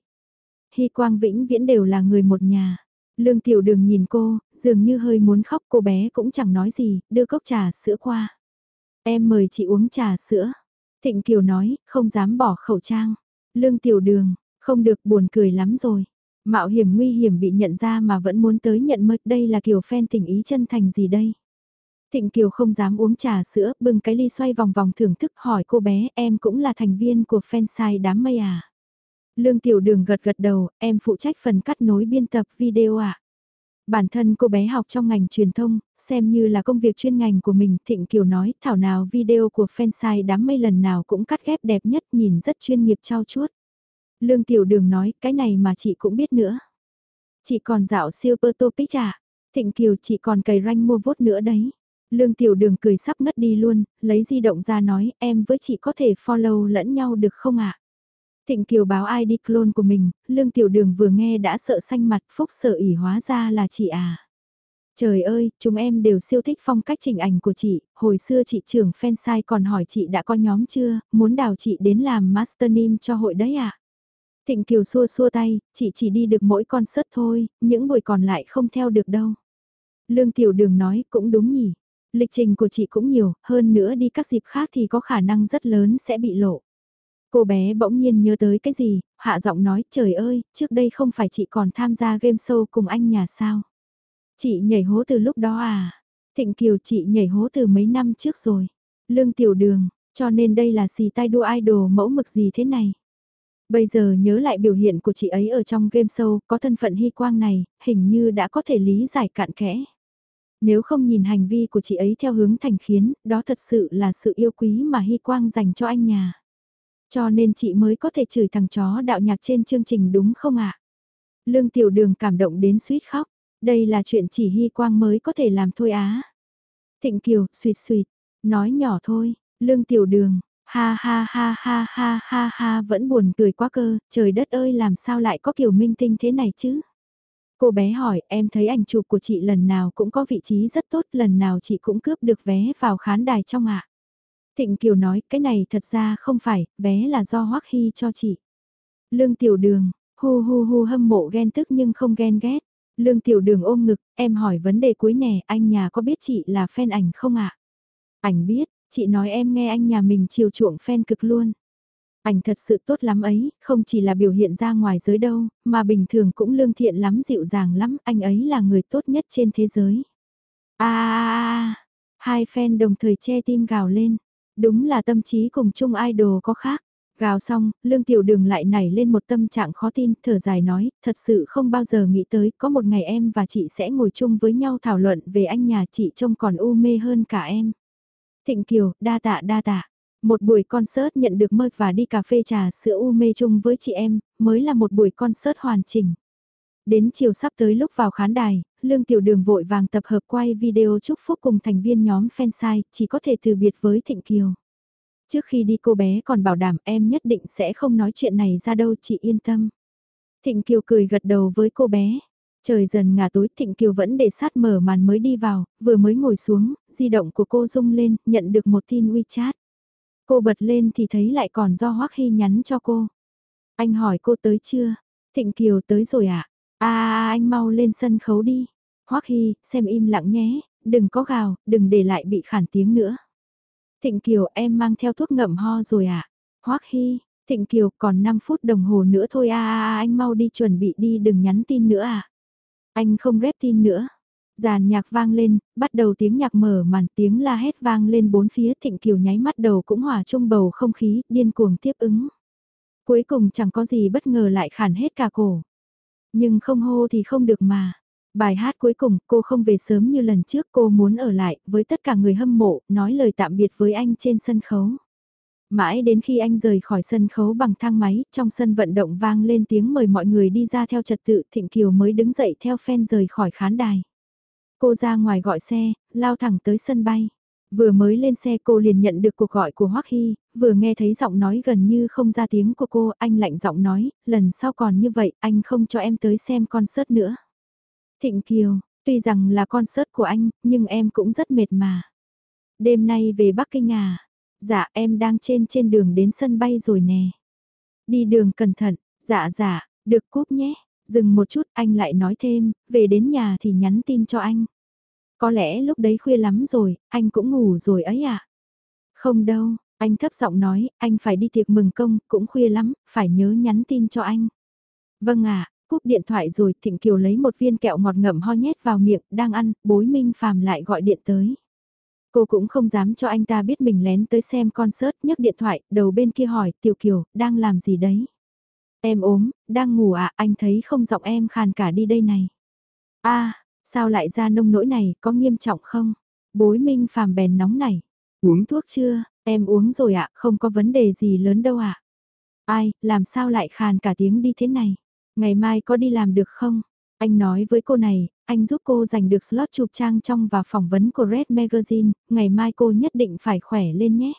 Hy Quang Vĩnh Viễn đều là người một nhà. Lương tiểu đường nhìn cô, dường như hơi muốn khóc cô bé cũng chẳng nói gì, đưa cốc trà sữa qua. Em mời chị uống trà sữa. Thịnh Kiều nói, không dám bỏ khẩu trang. Lương tiểu đường, không được buồn cười lắm rồi. Mạo hiểm nguy hiểm bị nhận ra mà vẫn muốn tới nhận mật đây là kiểu fan tình ý chân thành gì đây. Thịnh Kiều không dám uống trà sữa, bưng cái ly xoay vòng vòng thưởng thức hỏi cô bé em cũng là thành viên của fan sai đám mây à. Lương Tiểu Đường gật gật đầu, em phụ trách phần cắt nối biên tập video ạ. À? Bản thân cô bé học trong ngành truyền thông, xem như là công việc chuyên ngành của mình, Thịnh Kiều nói, thảo nào video của fan sai đám mây lần nào cũng cắt ghép đẹp nhất, nhìn rất chuyên nghiệp trao chuốt. Lương Tiểu Đường nói, cái này mà chị cũng biết nữa. Chị còn dạo siêu bơ tô pích à? Thịnh Kiều chị còn cày ranh mua vốt nữa đấy. Lương Tiểu Đường cười sắp ngất đi luôn, lấy di động ra nói, em với chị có thể follow lẫn nhau được không ạ? Thịnh Kiều báo ID clone của mình, Lương Tiểu Đường vừa nghe đã sợ xanh mặt phúc sợ ỉ hóa ra là chị à. Trời ơi, chúng em đều siêu thích phong cách chỉnh ảnh của chị, hồi xưa chị trưởng fansite còn hỏi chị đã có nhóm chưa, muốn đào chị đến làm master name cho hội đấy à. Thịnh Kiều xua xua tay, chị chỉ đi được mỗi con sớt thôi, những buổi còn lại không theo được đâu. Lương Tiểu Đường nói cũng đúng nhỉ, lịch trình của chị cũng nhiều, hơn nữa đi các dịp khác thì có khả năng rất lớn sẽ bị lộ. Cô bé bỗng nhiên nhớ tới cái gì, hạ giọng nói trời ơi, trước đây không phải chị còn tham gia game show cùng anh nhà sao. Chị nhảy hố từ lúc đó à? Thịnh Kiều chị nhảy hố từ mấy năm trước rồi. Lương Tiểu Đường, cho nên đây là xì tay đua idol mẫu mực gì thế này. Bây giờ nhớ lại biểu hiện của chị ấy ở trong game show, có thân phận hy quang này, hình như đã có thể lý giải cạn kẽ. Nếu không nhìn hành vi của chị ấy theo hướng thành khiến, đó thật sự là sự yêu quý mà hy quang dành cho anh nhà. Cho nên chị mới có thể chửi thằng chó đạo nhạc trên chương trình đúng không ạ? Lương Tiểu Đường cảm động đến suýt khóc. Đây là chuyện chỉ hy quang mới có thể làm thôi á. Thịnh Kiều, suyệt suyệt, nói nhỏ thôi, Lương Tiểu Đường, ha ha ha ha ha ha ha vẫn buồn cười quá cơ, trời đất ơi làm sao lại có kiểu minh tinh thế này chứ? Cô bé hỏi, em thấy ảnh chụp của chị lần nào cũng có vị trí rất tốt, lần nào chị cũng cướp được vé vào khán đài trong ạ. Thịnh Kiều nói, cái này thật ra không phải, vé là do Hoắc Hy cho chị. Lương Tiểu Đường, hu hu hu hâm mộ ghen tức nhưng không ghen ghét. Lương tiểu đường ôm ngực, em hỏi vấn đề cuối nè, anh nhà có biết chị là fan ảnh không ạ? Ảnh biết, chị nói em nghe anh nhà mình chiều chuộng fan cực luôn. Ảnh thật sự tốt lắm ấy, không chỉ là biểu hiện ra ngoài giới đâu, mà bình thường cũng lương thiện lắm dịu dàng lắm, anh ấy là người tốt nhất trên thế giới. À, hai fan đồng thời che tim gào lên, đúng là tâm trí cùng chung idol có khác. Gào xong, lương tiểu đường lại nảy lên một tâm trạng khó tin, thở dài nói, thật sự không bao giờ nghĩ tới, có một ngày em và chị sẽ ngồi chung với nhau thảo luận về anh nhà chị trông còn u mê hơn cả em. Thịnh Kiều, đa tạ đa tạ. Một buổi concert nhận được mơ và đi cà phê trà sữa u mê chung với chị em, mới là một buổi concert hoàn chỉnh. Đến chiều sắp tới lúc vào khán đài, Lương Tiểu Đường vội vàng tập hợp quay video chúc phúc cùng thành viên nhóm fansite, chỉ có thể từ biệt với Thịnh Kiều. Trước khi đi cô bé còn bảo đảm em nhất định sẽ không nói chuyện này ra đâu chị yên tâm. Thịnh Kiều cười gật đầu với cô bé. Trời dần ngả tối Thịnh Kiều vẫn để sát mở màn mới đi vào, vừa mới ngồi xuống, di động của cô rung lên, nhận được một tin WeChat. Cô bật lên thì thấy lại còn do Hoắc Hy nhắn cho cô. Anh hỏi cô tới chưa? Thịnh Kiều tới rồi ạ. À? à, à anh mau lên sân khấu đi. Hoắc Hy, xem im lặng nhé, đừng có gào, đừng để lại bị khản tiếng nữa. Thịnh Kiều em mang theo thuốc ngậm ho rồi ạ. À? Hoắc Hy, Thịnh Kiều còn 5 phút đồng hồ nữa thôi a à, à anh mau đi chuẩn bị đi đừng nhắn tin nữa à. Anh không rep tin nữa. Giàn nhạc vang lên, bắt đầu tiếng nhạc mở màn tiếng la hét vang lên bốn phía Thịnh Kiều nháy mắt đầu cũng hòa chung bầu không khí, điên cuồng tiếp ứng. Cuối cùng chẳng có gì bất ngờ lại khản hết cả cổ. Nhưng không hô thì không được mà. Bài hát cuối cùng cô không về sớm như lần trước cô muốn ở lại với tất cả người hâm mộ, nói lời tạm biệt với anh trên sân khấu. Mãi đến khi anh rời khỏi sân khấu bằng thang máy, trong sân vận động vang lên tiếng mời mọi người đi ra theo trật tự Thịnh Kiều mới đứng dậy theo fan rời khỏi khán đài. Cô ra ngoài gọi xe, lao thẳng tới sân bay. Vừa mới lên xe cô liền nhận được cuộc gọi của Hoắc Hy, vừa nghe thấy giọng nói gần như không ra tiếng của cô, anh lạnh giọng nói, lần sau còn như vậy, anh không cho em tới xem concert nữa. Thịnh Kiều, tuy rằng là concert của anh, nhưng em cũng rất mệt mà. Đêm nay về Bắc Kinh à? Dạ em đang trên trên đường đến sân bay rồi nè. Đi đường cẩn thận, dạ dạ, được cúp nhé. Dừng một chút anh lại nói thêm, về đến nhà thì nhắn tin cho anh. Có lẽ lúc đấy khuya lắm rồi, anh cũng ngủ rồi ấy à? Không đâu, anh thấp giọng nói, anh phải đi tiệc mừng công, cũng khuya lắm, phải nhớ nhắn tin cho anh. Vâng ạ, cúp điện thoại rồi, Thịnh Kiều lấy một viên kẹo ngọt ngậm ho nhét vào miệng, đang ăn, bối minh phàm lại gọi điện tới. Cô cũng không dám cho anh ta biết mình lén tới xem concert, nhấc điện thoại, đầu bên kia hỏi, Tiểu Kiều, đang làm gì đấy? Em ốm, đang ngủ à, anh thấy không giọng em khàn cả đi đây này. a sao lại ra nông nỗi này, có nghiêm trọng không? Bối minh phàm bèn nóng này. Uống thuốc chưa, em uống rồi ạ, không có vấn đề gì lớn đâu ạ. Ai, làm sao lại khàn cả tiếng đi thế này? Ngày mai có đi làm được không? Anh nói với cô này, anh giúp cô giành được slot chụp trang trong và phỏng vấn của Red Magazine, ngày mai cô nhất định phải khỏe lên nhé.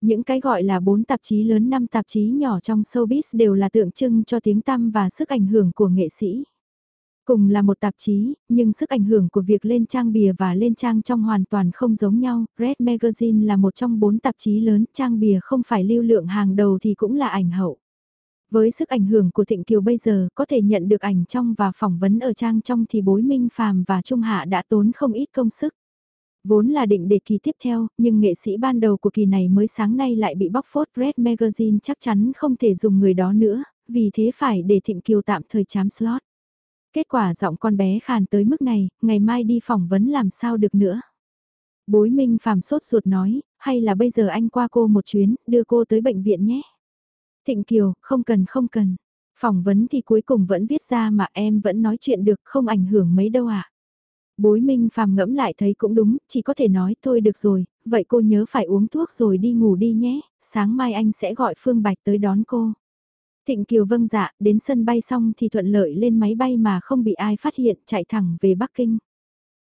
Những cái gọi là bốn tạp chí lớn năm tạp chí nhỏ trong showbiz đều là tượng trưng cho tiếng tăm và sức ảnh hưởng của nghệ sĩ. Cùng là một tạp chí, nhưng sức ảnh hưởng của việc lên trang bìa và lên trang trong hoàn toàn không giống nhau. Red Magazine là một trong bốn tạp chí lớn, trang bìa không phải lưu lượng hàng đầu thì cũng là ảnh hậu. Với sức ảnh hưởng của Thịnh Kiều bây giờ có thể nhận được ảnh trong và phỏng vấn ở trang trong thì bối minh phàm và Trung Hạ đã tốn không ít công sức. Vốn là định để kỳ tiếp theo, nhưng nghệ sĩ ban đầu của kỳ này mới sáng nay lại bị bóc phốt Red Magazine chắc chắn không thể dùng người đó nữa, vì thế phải để Thịnh Kiều tạm thời chám slot. Kết quả giọng con bé khàn tới mức này, ngày mai đi phỏng vấn làm sao được nữa. Bối Minh phàm sốt ruột nói, hay là bây giờ anh qua cô một chuyến, đưa cô tới bệnh viện nhé. Thịnh Kiều, không cần không cần. Phỏng vấn thì cuối cùng vẫn viết ra mà em vẫn nói chuyện được không ảnh hưởng mấy đâu ạ. À. Bối Minh phàm ngẫm lại thấy cũng đúng, chỉ có thể nói thôi được rồi, vậy cô nhớ phải uống thuốc rồi đi ngủ đi nhé, sáng mai anh sẽ gọi Phương Bạch tới đón cô. Thịnh Kiều vâng dạ, đến sân bay xong thì thuận lợi lên máy bay mà không bị ai phát hiện chạy thẳng về Bắc Kinh.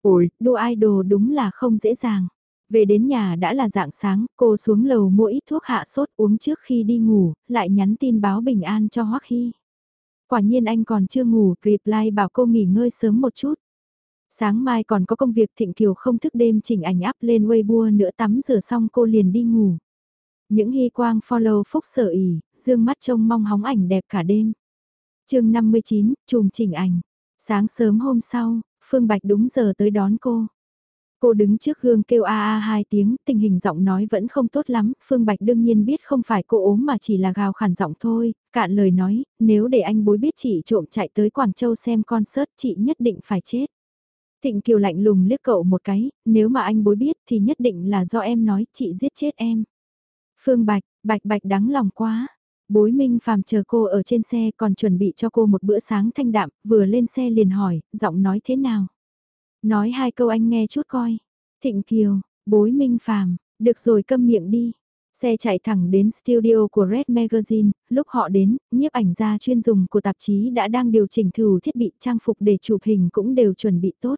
Ôi, đua idol đúng là không dễ dàng. Về đến nhà đã là dạng sáng, cô xuống lầu mua ít thuốc hạ sốt uống trước khi đi ngủ, lại nhắn tin báo bình an cho Hoắc Hy. Quả nhiên anh còn chưa ngủ, reply bảo cô nghỉ ngơi sớm một chút. Sáng mai còn có công việc Thịnh Kiều không thức đêm chỉnh ảnh up lên Weibo nữa tắm rửa xong cô liền đi ngủ. Những hy quang follow phúc sở ỉ, dương mắt trông mong hóng ảnh đẹp cả đêm. chương 59, chùm chỉnh ảnh. Sáng sớm hôm sau, Phương Bạch đúng giờ tới đón cô. Cô đứng trước gương kêu a a hai tiếng, tình hình giọng nói vẫn không tốt lắm, Phương Bạch đương nhiên biết không phải cô ốm mà chỉ là gào khản giọng thôi, cạn lời nói, nếu để anh bối biết chị trộm chạy tới Quảng Châu xem concert chị nhất định phải chết. Thịnh Kiều lạnh lùng liếc cậu một cái, nếu mà anh bối biết thì nhất định là do em nói chị giết chết em. Phương Bạch, Bạch Bạch đắng lòng quá. Bối Minh Phàm chờ cô ở trên xe còn chuẩn bị cho cô một bữa sáng thanh đạm, vừa lên xe liền hỏi, giọng nói thế nào? Nói hai câu anh nghe chút coi. Thịnh Kiều, bối Minh Phàm được rồi câm miệng đi. Xe chạy thẳng đến studio của Red Magazine, lúc họ đến, nhiếp ảnh gia chuyên dùng của tạp chí đã đang điều chỉnh thử thiết bị trang phục để chụp hình cũng đều chuẩn bị tốt.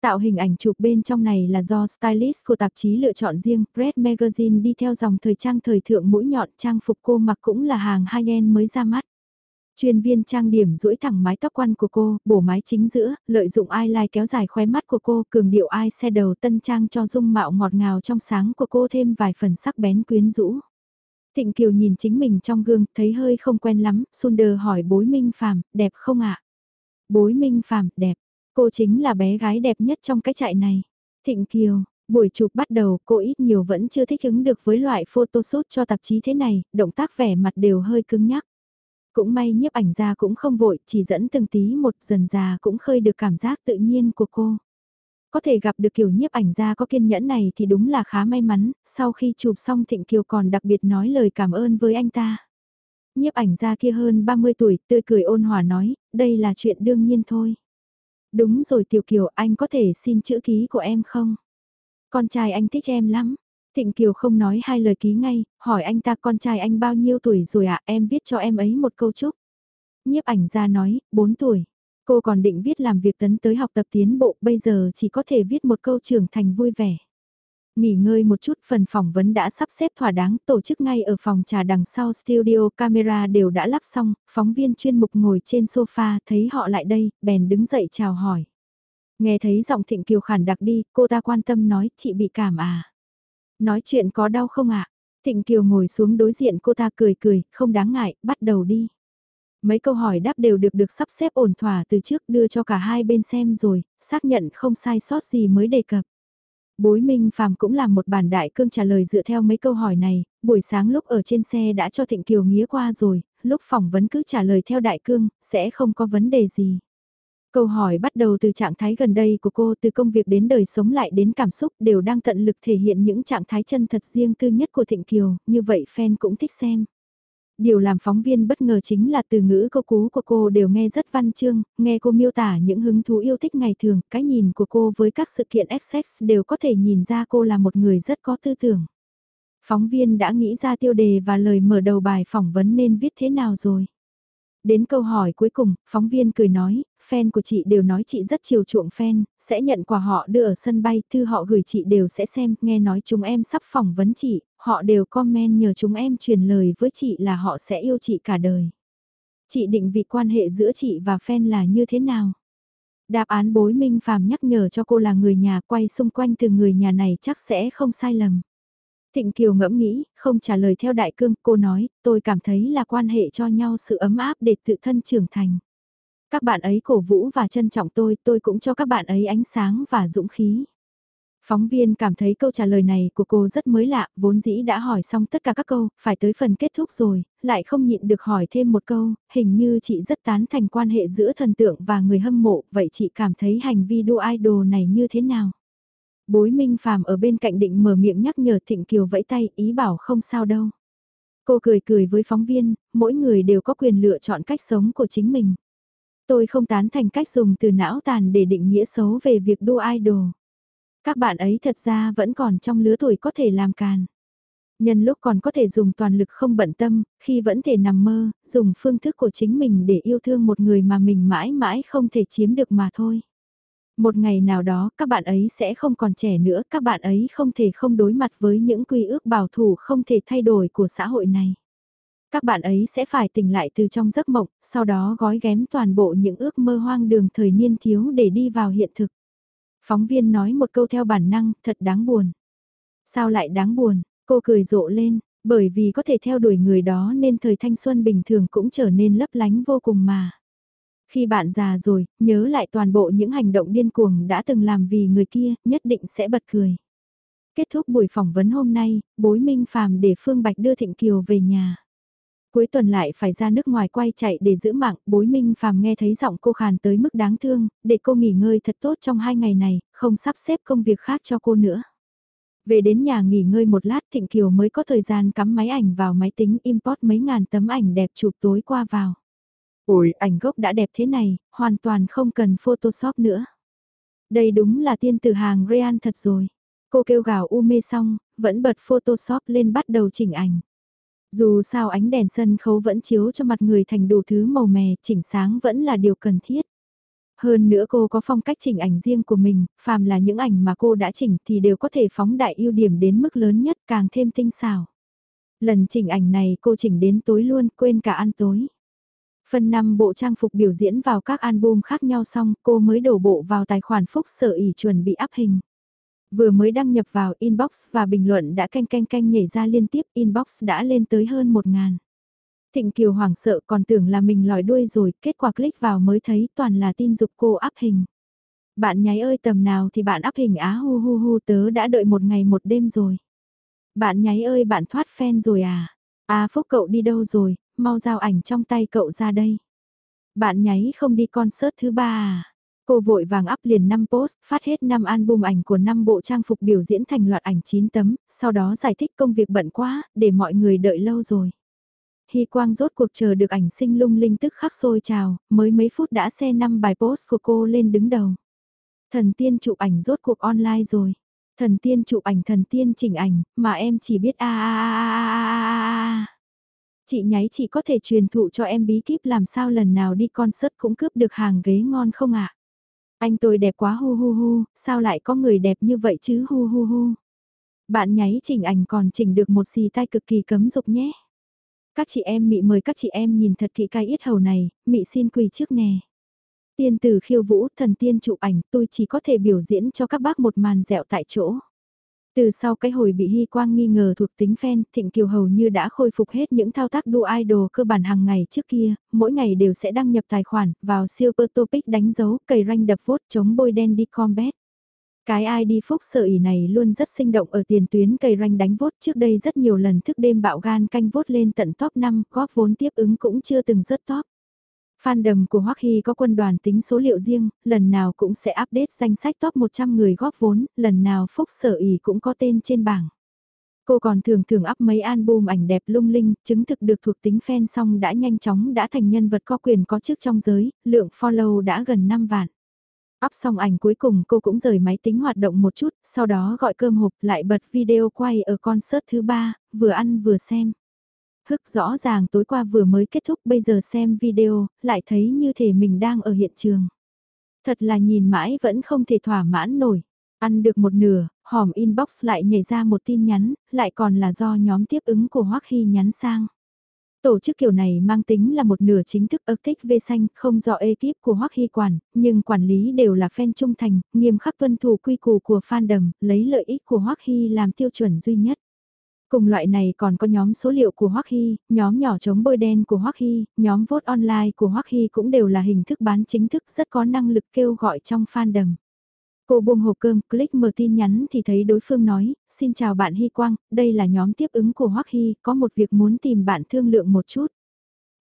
Tạo hình ảnh chụp bên trong này là do stylist của tạp chí lựa chọn riêng, Red Magazine đi theo dòng thời trang thời thượng mũi nhọn trang phục cô mặc cũng là hàng high-end mới ra mắt. Chuyên viên trang điểm duỗi thẳng mái tóc quăn của cô, bổ mái chính giữa, lợi dụng eyeliner kéo dài khóe mắt của cô, cường điệu eyeshadow tân trang cho dung mạo ngọt ngào trong sáng của cô thêm vài phần sắc bén quyến rũ. Thịnh Kiều nhìn chính mình trong gương, thấy hơi không quen lắm, Sunder hỏi bối Minh Phàm, đẹp không ạ? Bối Minh Phàm, đẹp. Cô chính là bé gái đẹp nhất trong cái trại này. Thịnh Kiều, buổi chụp bắt đầu cô ít nhiều vẫn chưa thích ứng được với loại photoshoot cho tạp chí thế này, động tác vẻ mặt đều hơi cứng nhắc. Cũng may nhiếp ảnh ra cũng không vội, chỉ dẫn từng tí một dần già cũng khơi được cảm giác tự nhiên của cô. Có thể gặp được kiểu nhiếp ảnh ra có kiên nhẫn này thì đúng là khá may mắn, sau khi chụp xong Thịnh Kiều còn đặc biệt nói lời cảm ơn với anh ta. Nhiếp ảnh ra kia hơn 30 tuổi, tươi cười ôn hòa nói, đây là chuyện đương nhiên thôi. Đúng rồi Tiểu Kiều, anh có thể xin chữ ký của em không? Con trai anh thích em lắm. Thịnh Kiều không nói hai lời ký ngay, hỏi anh ta con trai anh bao nhiêu tuổi rồi ạ, em viết cho em ấy một câu chúc. Nhiếp ảnh ra nói, 4 tuổi. Cô còn định viết làm việc tấn tới học tập tiến bộ, bây giờ chỉ có thể viết một câu trưởng thành vui vẻ. Nghỉ ngơi một chút phần phỏng vấn đã sắp xếp thỏa đáng tổ chức ngay ở phòng trà đằng sau studio camera đều đã lắp xong, phóng viên chuyên mục ngồi trên sofa thấy họ lại đây, bèn đứng dậy chào hỏi. Nghe thấy giọng thịnh kiều khản đặc đi, cô ta quan tâm nói, chị bị cảm à? Nói chuyện có đau không ạ? Thịnh kiều ngồi xuống đối diện cô ta cười cười, không đáng ngại, bắt đầu đi. Mấy câu hỏi đáp đều được được sắp xếp ổn thỏa từ trước đưa cho cả hai bên xem rồi, xác nhận không sai sót gì mới đề cập. Bối Minh Phạm cũng làm một bản đại cương trả lời dựa theo mấy câu hỏi này, buổi sáng lúc ở trên xe đã cho Thịnh Kiều nghĩa qua rồi, lúc phỏng vấn cứ trả lời theo đại cương, sẽ không có vấn đề gì. Câu hỏi bắt đầu từ trạng thái gần đây của cô từ công việc đến đời sống lại đến cảm xúc đều đang tận lực thể hiện những trạng thái chân thật riêng tư nhất của Thịnh Kiều, như vậy fan cũng thích xem. Điều làm phóng viên bất ngờ chính là từ ngữ câu cú của cô đều nghe rất văn chương, nghe cô miêu tả những hứng thú yêu thích ngày thường, cái nhìn của cô với các sự kiện XX đều có thể nhìn ra cô là một người rất có tư tưởng. Phóng viên đã nghĩ ra tiêu đề và lời mở đầu bài phỏng vấn nên viết thế nào rồi. Đến câu hỏi cuối cùng, phóng viên cười nói, fan của chị đều nói chị rất chiều chuộng fan, sẽ nhận quà họ đưa ở sân bay, thư họ gửi chị đều sẽ xem, nghe nói chúng em sắp phỏng vấn chị, họ đều comment nhờ chúng em truyền lời với chị là họ sẽ yêu chị cả đời. Chị định vị quan hệ giữa chị và fan là như thế nào? Đáp án bối minh phàm nhắc nhở cho cô là người nhà quay xung quanh từ người nhà này chắc sẽ không sai lầm. Thịnh Kiều ngẫm nghĩ, không trả lời theo đại cương, cô nói, tôi cảm thấy là quan hệ cho nhau sự ấm áp để tự thân trưởng thành. Các bạn ấy cổ vũ và trân trọng tôi, tôi cũng cho các bạn ấy ánh sáng và dũng khí. Phóng viên cảm thấy câu trả lời này của cô rất mới lạ, vốn dĩ đã hỏi xong tất cả các câu, phải tới phần kết thúc rồi, lại không nhịn được hỏi thêm một câu, hình như chị rất tán thành quan hệ giữa thần tượng và người hâm mộ, vậy chị cảm thấy hành vi đua idol này như thế nào? Bối Minh Phàm ở bên cạnh định mở miệng nhắc nhở Thịnh Kiều vẫy tay, ý bảo không sao đâu. Cô cười cười với phóng viên, mỗi người đều có quyền lựa chọn cách sống của chính mình. Tôi không tán thành cách dùng từ não tàn để định nghĩa xấu về việc đua idol. Các bạn ấy thật ra vẫn còn trong lứa tuổi có thể làm càn. Nhân lúc còn có thể dùng toàn lực không bận tâm, khi vẫn thể nằm mơ, dùng phương thức của chính mình để yêu thương một người mà mình mãi mãi không thể chiếm được mà thôi. Một ngày nào đó các bạn ấy sẽ không còn trẻ nữa, các bạn ấy không thể không đối mặt với những quy ước bảo thủ không thể thay đổi của xã hội này. Các bạn ấy sẽ phải tỉnh lại từ trong giấc mộng, sau đó gói ghém toàn bộ những ước mơ hoang đường thời niên thiếu để đi vào hiện thực. Phóng viên nói một câu theo bản năng, thật đáng buồn. Sao lại đáng buồn, cô cười rộ lên, bởi vì có thể theo đuổi người đó nên thời thanh xuân bình thường cũng trở nên lấp lánh vô cùng mà. Khi bạn già rồi, nhớ lại toàn bộ những hành động điên cuồng đã từng làm vì người kia, nhất định sẽ bật cười. Kết thúc buổi phỏng vấn hôm nay, bối Minh Phàm để Phương Bạch đưa Thịnh Kiều về nhà. Cuối tuần lại phải ra nước ngoài quay chạy để giữ mạng, bối Minh Phàm nghe thấy giọng cô khàn tới mức đáng thương, để cô nghỉ ngơi thật tốt trong hai ngày này, không sắp xếp công việc khác cho cô nữa. Về đến nhà nghỉ ngơi một lát Thịnh Kiều mới có thời gian cắm máy ảnh vào máy tính import mấy ngàn tấm ảnh đẹp chụp tối qua vào. Ôi, ảnh gốc đã đẹp thế này, hoàn toàn không cần Photoshop nữa. Đây đúng là tiên từ hàng Real thật rồi. Cô kêu gào u mê xong, vẫn bật Photoshop lên bắt đầu chỉnh ảnh. Dù sao ánh đèn sân khấu vẫn chiếu cho mặt người thành đủ thứ màu mè, chỉnh sáng vẫn là điều cần thiết. Hơn nữa cô có phong cách chỉnh ảnh riêng của mình, phàm là những ảnh mà cô đã chỉnh thì đều có thể phóng đại ưu điểm đến mức lớn nhất càng thêm tinh xảo. Lần chỉnh ảnh này cô chỉnh đến tối luôn, quên cả ăn tối. Phần 5 bộ trang phục biểu diễn vào các album khác nhau xong cô mới đổ bộ vào tài khoản phúc sở ỉ chuẩn bị áp hình. Vừa mới đăng nhập vào inbox và bình luận đã canh canh canh nhảy ra liên tiếp inbox đã lên tới hơn 1 ngàn. Thịnh Kiều hoảng sợ còn tưởng là mình lòi đuôi rồi, kết quả click vào mới thấy toàn là tin dục cô áp hình. Bạn nháy ơi tầm nào thì bạn áp hình á hu hu hu tớ đã đợi một ngày một đêm rồi. Bạn nháy ơi bạn thoát fan rồi à? À Phúc cậu đi đâu rồi, mau giao ảnh trong tay cậu ra đây. Bạn nháy không đi concert thứ ba à? Cô vội vàng up liền 5 post, phát hết 5 album ảnh của 5 bộ trang phục biểu diễn thành loạt ảnh 9 tấm, sau đó giải thích công việc bận quá, để mọi người đợi lâu rồi. Hy Quang rốt cuộc chờ được ảnh sinh lung linh tức khắc sôi trào, mới mấy phút đã xe 5 bài post của cô lên đứng đầu. Thần tiên chụp ảnh rốt cuộc online rồi. Thần tiên chụp ảnh thần tiên chỉnh ảnh, mà em chỉ biết a a a a a a a a a. Chị nháy chị có thể truyền thụ cho em bí kíp làm sao lần nào đi concert cũng cướp được hàng ghế ngon không ạ? Anh tôi đẹp quá hu hu hu, sao lại có người đẹp như vậy chứ hu hu hu. Bạn nháy chỉnh ảnh còn chỉnh được một xì tai cực kỳ cấm dục nhé. Các chị em mị mời các chị em nhìn thật kỹ cái ít hầu này, mị xin quỳ trước nè. Tiên tử khiêu vũ, thần tiên chụp ảnh, tôi chỉ có thể biểu diễn cho các bác một màn dẹo tại chỗ. Từ sau cái hồi bị Hy Quang nghi ngờ thuộc tính fan, Thịnh Kiều hầu như đã khôi phục hết những thao tác đua idol cơ bản hàng ngày trước kia, mỗi ngày đều sẽ đăng nhập tài khoản, vào Super Topic đánh dấu, cầy ranh đập vốt chống bôi đen đi combat. Cái ID phúc sở ỉ này luôn rất sinh động ở tiền tuyến cầy ranh đánh vốt trước đây rất nhiều lần thức đêm bạo gan canh vốt lên tận top 5, góp vốn tiếp ứng cũng chưa từng rất top. Fandom của Hoắc Hy có quân đoàn tính số liệu riêng, lần nào cũng sẽ update danh sách top 100 người góp vốn, lần nào Phúc Sở ỉ cũng có tên trên bảng. Cô còn thường thường up mấy album ảnh đẹp lung linh, chứng thực được thuộc tính fan xong đã nhanh chóng đã thành nhân vật có quyền có chức trong giới, lượng follow đã gần 5 vạn. Up xong ảnh cuối cùng cô cũng rời máy tính hoạt động một chút, sau đó gọi cơm hộp lại bật video quay ở concert thứ ba, vừa ăn vừa xem. Hức rõ ràng tối qua vừa mới kết thúc bây giờ xem video, lại thấy như thể mình đang ở hiện trường. Thật là nhìn mãi vẫn không thể thỏa mãn nổi. Ăn được một nửa, hòm inbox lại nhảy ra một tin nhắn, lại còn là do nhóm tiếp ứng của Hoắc Hy nhắn sang. Tổ chức kiểu này mang tính là một nửa chính thức ức thích vê xanh, không do ekip của Hoắc Hy quản, nhưng quản lý đều là fan trung thành, nghiêm khắc tuân thủ quy củ của fandom, lấy lợi ích của Hoắc Hy làm tiêu chuẩn duy nhất. Cùng loại này còn có nhóm số liệu của Hoắc Hy, nhóm nhỏ chống bôi đen của Hoắc Hy, nhóm vote online của Hoắc Hy cũng đều là hình thức bán chính thức rất có năng lực kêu gọi trong fandom. Cô buông hộp cơm, click mở tin nhắn thì thấy đối phương nói, xin chào bạn Hy Quang, đây là nhóm tiếp ứng của Hoắc Hy, có một việc muốn tìm bạn thương lượng một chút.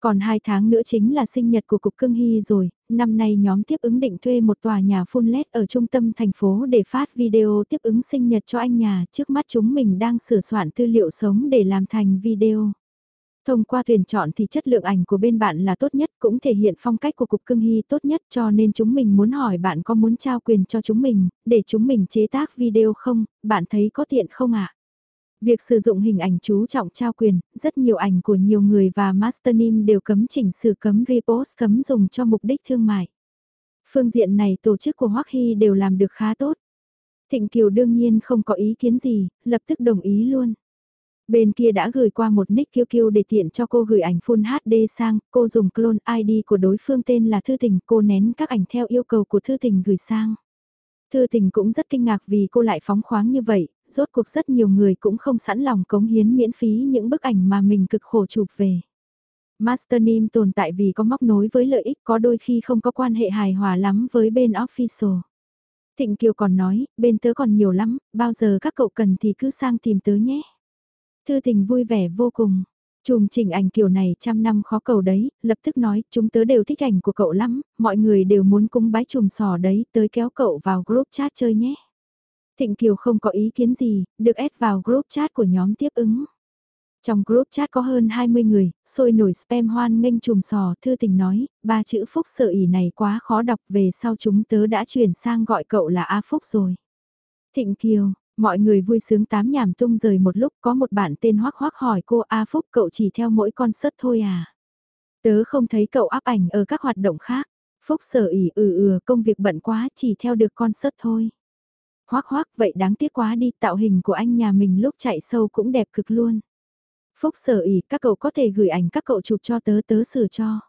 Còn hai tháng nữa chính là sinh nhật của Cục Cưng Hy rồi, năm nay nhóm tiếp ứng định thuê một tòa nhà full LED ở trung tâm thành phố để phát video tiếp ứng sinh nhật cho anh nhà, trước mắt chúng mình đang sửa soạn tư liệu sống để làm thành video. Thông qua tuyển chọn thì chất lượng ảnh của bên bạn là tốt nhất cũng thể hiện phong cách của Cục Cưng Hy tốt nhất cho nên chúng mình muốn hỏi bạn có muốn trao quyền cho chúng mình, để chúng mình chế tác video không, bạn thấy có tiện không ạ? Việc sử dụng hình ảnh chú trọng trao quyền, rất nhiều ảnh của nhiều người và Masternim đều cấm chỉnh sửa cấm repost cấm dùng cho mục đích thương mại. Phương diện này tổ chức của Hoắc Hy đều làm được khá tốt. Thịnh Kiều đương nhiên không có ý kiến gì, lập tức đồng ý luôn. Bên kia đã gửi qua một nick kiêu kiêu để tiện cho cô gửi ảnh full HD sang, cô dùng clone ID của đối phương tên là Thư Tình, cô nén các ảnh theo yêu cầu của Thư Tình gửi sang. Thư tình cũng rất kinh ngạc vì cô lại phóng khoáng như vậy, rốt cuộc rất nhiều người cũng không sẵn lòng cống hiến miễn phí những bức ảnh mà mình cực khổ chụp về. Masternim tồn tại vì có móc nối với lợi ích có đôi khi không có quan hệ hài hòa lắm với bên official. Thịnh Kiều còn nói, bên tớ còn nhiều lắm, bao giờ các cậu cần thì cứ sang tìm tớ nhé. Thư tình vui vẻ vô cùng. Chùm chỉnh ảnh kiểu này trăm năm khó cầu đấy, lập tức nói, chúng tớ đều thích ảnh của cậu lắm, mọi người đều muốn cung bái chùm sò đấy, tới kéo cậu vào group chat chơi nhé. Thịnh Kiều không có ý kiến gì, được ép vào group chat của nhóm tiếp ứng. Trong group chat có hơn 20 người, sôi nổi spam hoan nghênh chùm sò, thư tình nói, ba chữ phúc sợ ỉ này quá khó đọc về sau chúng tớ đã chuyển sang gọi cậu là A Phúc rồi. Thịnh Kiều, mọi người vui sướng tám nhảm tung rời một lúc, có một bạn tên Hoác Hoác hỏi cô, A Phúc, cậu chỉ theo mỗi con sớt thôi à? Tớ không thấy cậu áp ảnh ở các hoạt động khác. Phúc sở ỉ ừ ừ công việc bận quá, chỉ theo được con sớt thôi. Hoác hoác vậy đáng tiếc quá đi, tạo hình của anh nhà mình lúc chạy sâu cũng đẹp cực luôn. Phúc sở ỉ, các cậu có thể gửi ảnh các cậu chụp cho tớ tớ sửa cho.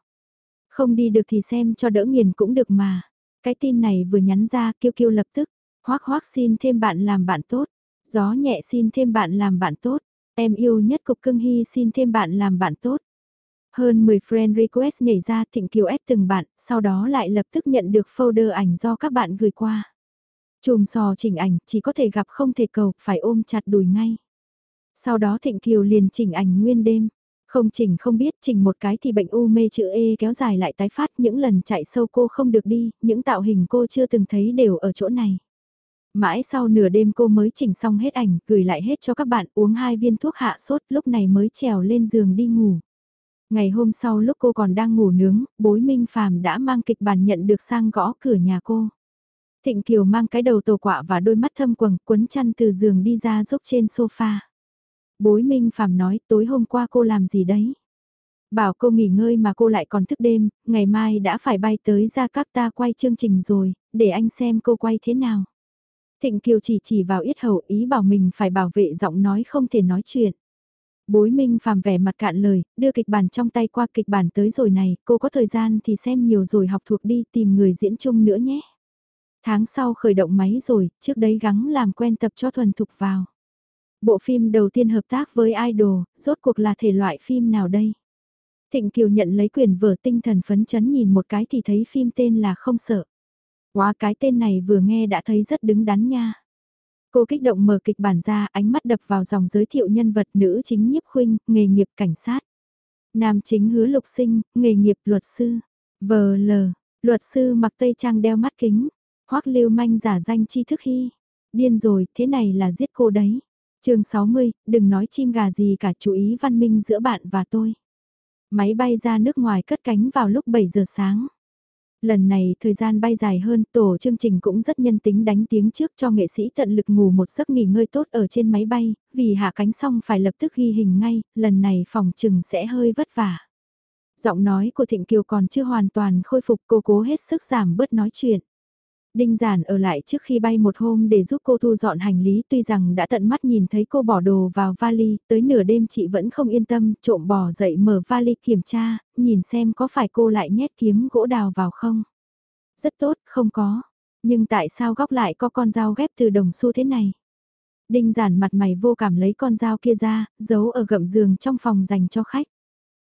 Không đi được thì xem cho đỡ nghiền cũng được mà. Cái tin này vừa nhắn ra kêu kêu lập tức. Hoác hoác xin thêm bạn làm bạn tốt. Gió nhẹ xin thêm bạn làm bạn tốt. Em yêu nhất cục cưng hy xin thêm bạn làm bạn tốt. Hơn 10 friend request nhảy ra thịnh kiều ép từng bạn, sau đó lại lập tức nhận được folder ảnh do các bạn gửi qua. Chùm sò chỉnh ảnh, chỉ có thể gặp không thể cầu, phải ôm chặt đùi ngay. Sau đó Thịnh Kiều liền chỉnh ảnh nguyên đêm. Không chỉnh không biết chỉnh một cái thì bệnh u mê chữ E kéo dài lại tái phát những lần chạy sâu cô không được đi, những tạo hình cô chưa từng thấy đều ở chỗ này. Mãi sau nửa đêm cô mới chỉnh xong hết ảnh, gửi lại hết cho các bạn uống hai viên thuốc hạ sốt lúc này mới trèo lên giường đi ngủ. Ngày hôm sau lúc cô còn đang ngủ nướng, bối minh phàm đã mang kịch bản nhận được sang gõ cửa nhà cô. Thịnh Kiều mang cái đầu tổ quạ và đôi mắt thâm quầng quấn chăn từ giường đi ra giúp trên sofa. Bối Minh Phạm nói tối hôm qua cô làm gì đấy? Bảo cô nghỉ ngơi mà cô lại còn thức đêm, ngày mai đã phải bay tới Jakarta quay chương trình rồi, để anh xem cô quay thế nào. Thịnh Kiều chỉ chỉ vào yết hầu ý bảo mình phải bảo vệ giọng nói không thể nói chuyện. Bối Minh phàm vẻ mặt cạn lời, đưa kịch bản trong tay qua kịch bản tới rồi này, cô có thời gian thì xem nhiều rồi học thuộc đi tìm người diễn chung nữa nhé. Tháng sau khởi động máy rồi, trước đấy gắng làm quen tập cho thuần thục vào. Bộ phim đầu tiên hợp tác với idol, rốt cuộc là thể loại phim nào đây? Thịnh Kiều nhận lấy quyền vở tinh thần phấn chấn nhìn một cái thì thấy phim tên là Không Sợ. Quá cái tên này vừa nghe đã thấy rất đứng đắn nha. Cô kích động mở kịch bản ra ánh mắt đập vào dòng giới thiệu nhân vật nữ chính nhiếp khuynh, nghề nghiệp cảnh sát. Nam chính hứa lục sinh, nghề nghiệp luật sư. Vờ lờ, luật sư mặc tây trang đeo mắt kính. Hoắc lưu manh giả danh chi thức hy. Điên rồi, thế này là giết cô đấy chương 60, đừng nói chim gà gì cả chú ý văn minh giữa bạn và tôi. Máy bay ra nước ngoài cất cánh vào lúc 7 giờ sáng. Lần này thời gian bay dài hơn, tổ chương trình cũng rất nhân tính đánh tiếng trước cho nghệ sĩ tận lực ngủ một giấc nghỉ ngơi tốt ở trên máy bay, vì hạ cánh xong phải lập tức ghi hình ngay, lần này phòng trừng sẽ hơi vất vả. Giọng nói của Thịnh Kiều còn chưa hoàn toàn khôi phục cô cố hết sức giảm bớt nói chuyện. Đinh giản ở lại trước khi bay một hôm để giúp cô thu dọn hành lý tuy rằng đã tận mắt nhìn thấy cô bỏ đồ vào vali, tới nửa đêm chị vẫn không yên tâm, trộm bò dậy mở vali kiểm tra, nhìn xem có phải cô lại nhét kiếm gỗ đào vào không. Rất tốt, không có. Nhưng tại sao góc lại có con dao ghép từ đồng xu thế này? Đinh giản mặt mày vô cảm lấy con dao kia ra, giấu ở gậm giường trong phòng dành cho khách.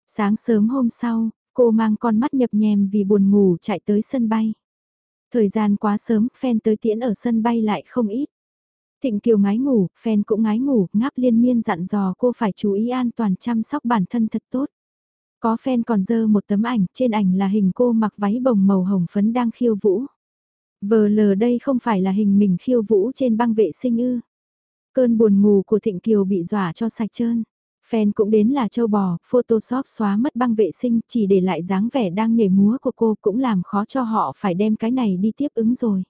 Sáng sớm hôm sau, cô mang con mắt nhập nhèm vì buồn ngủ chạy tới sân bay. Thời gian quá sớm, fan tới tiễn ở sân bay lại không ít. Thịnh Kiều ngái ngủ, fan cũng ngái ngủ, ngáp liên miên dặn dò cô phải chú ý an toàn chăm sóc bản thân thật tốt. Có fan còn dơ một tấm ảnh, trên ảnh là hình cô mặc váy bồng màu hồng phấn đang khiêu vũ. Vờ lờ đây không phải là hình mình khiêu vũ trên băng vệ sinh ư. Cơn buồn ngủ của Thịnh Kiều bị dọa cho sạch trơn. Fan cũng đến là châu bò, Photoshop xóa mất băng vệ sinh chỉ để lại dáng vẻ đang nhảy múa của cô cũng làm khó cho họ phải đem cái này đi tiếp ứng rồi.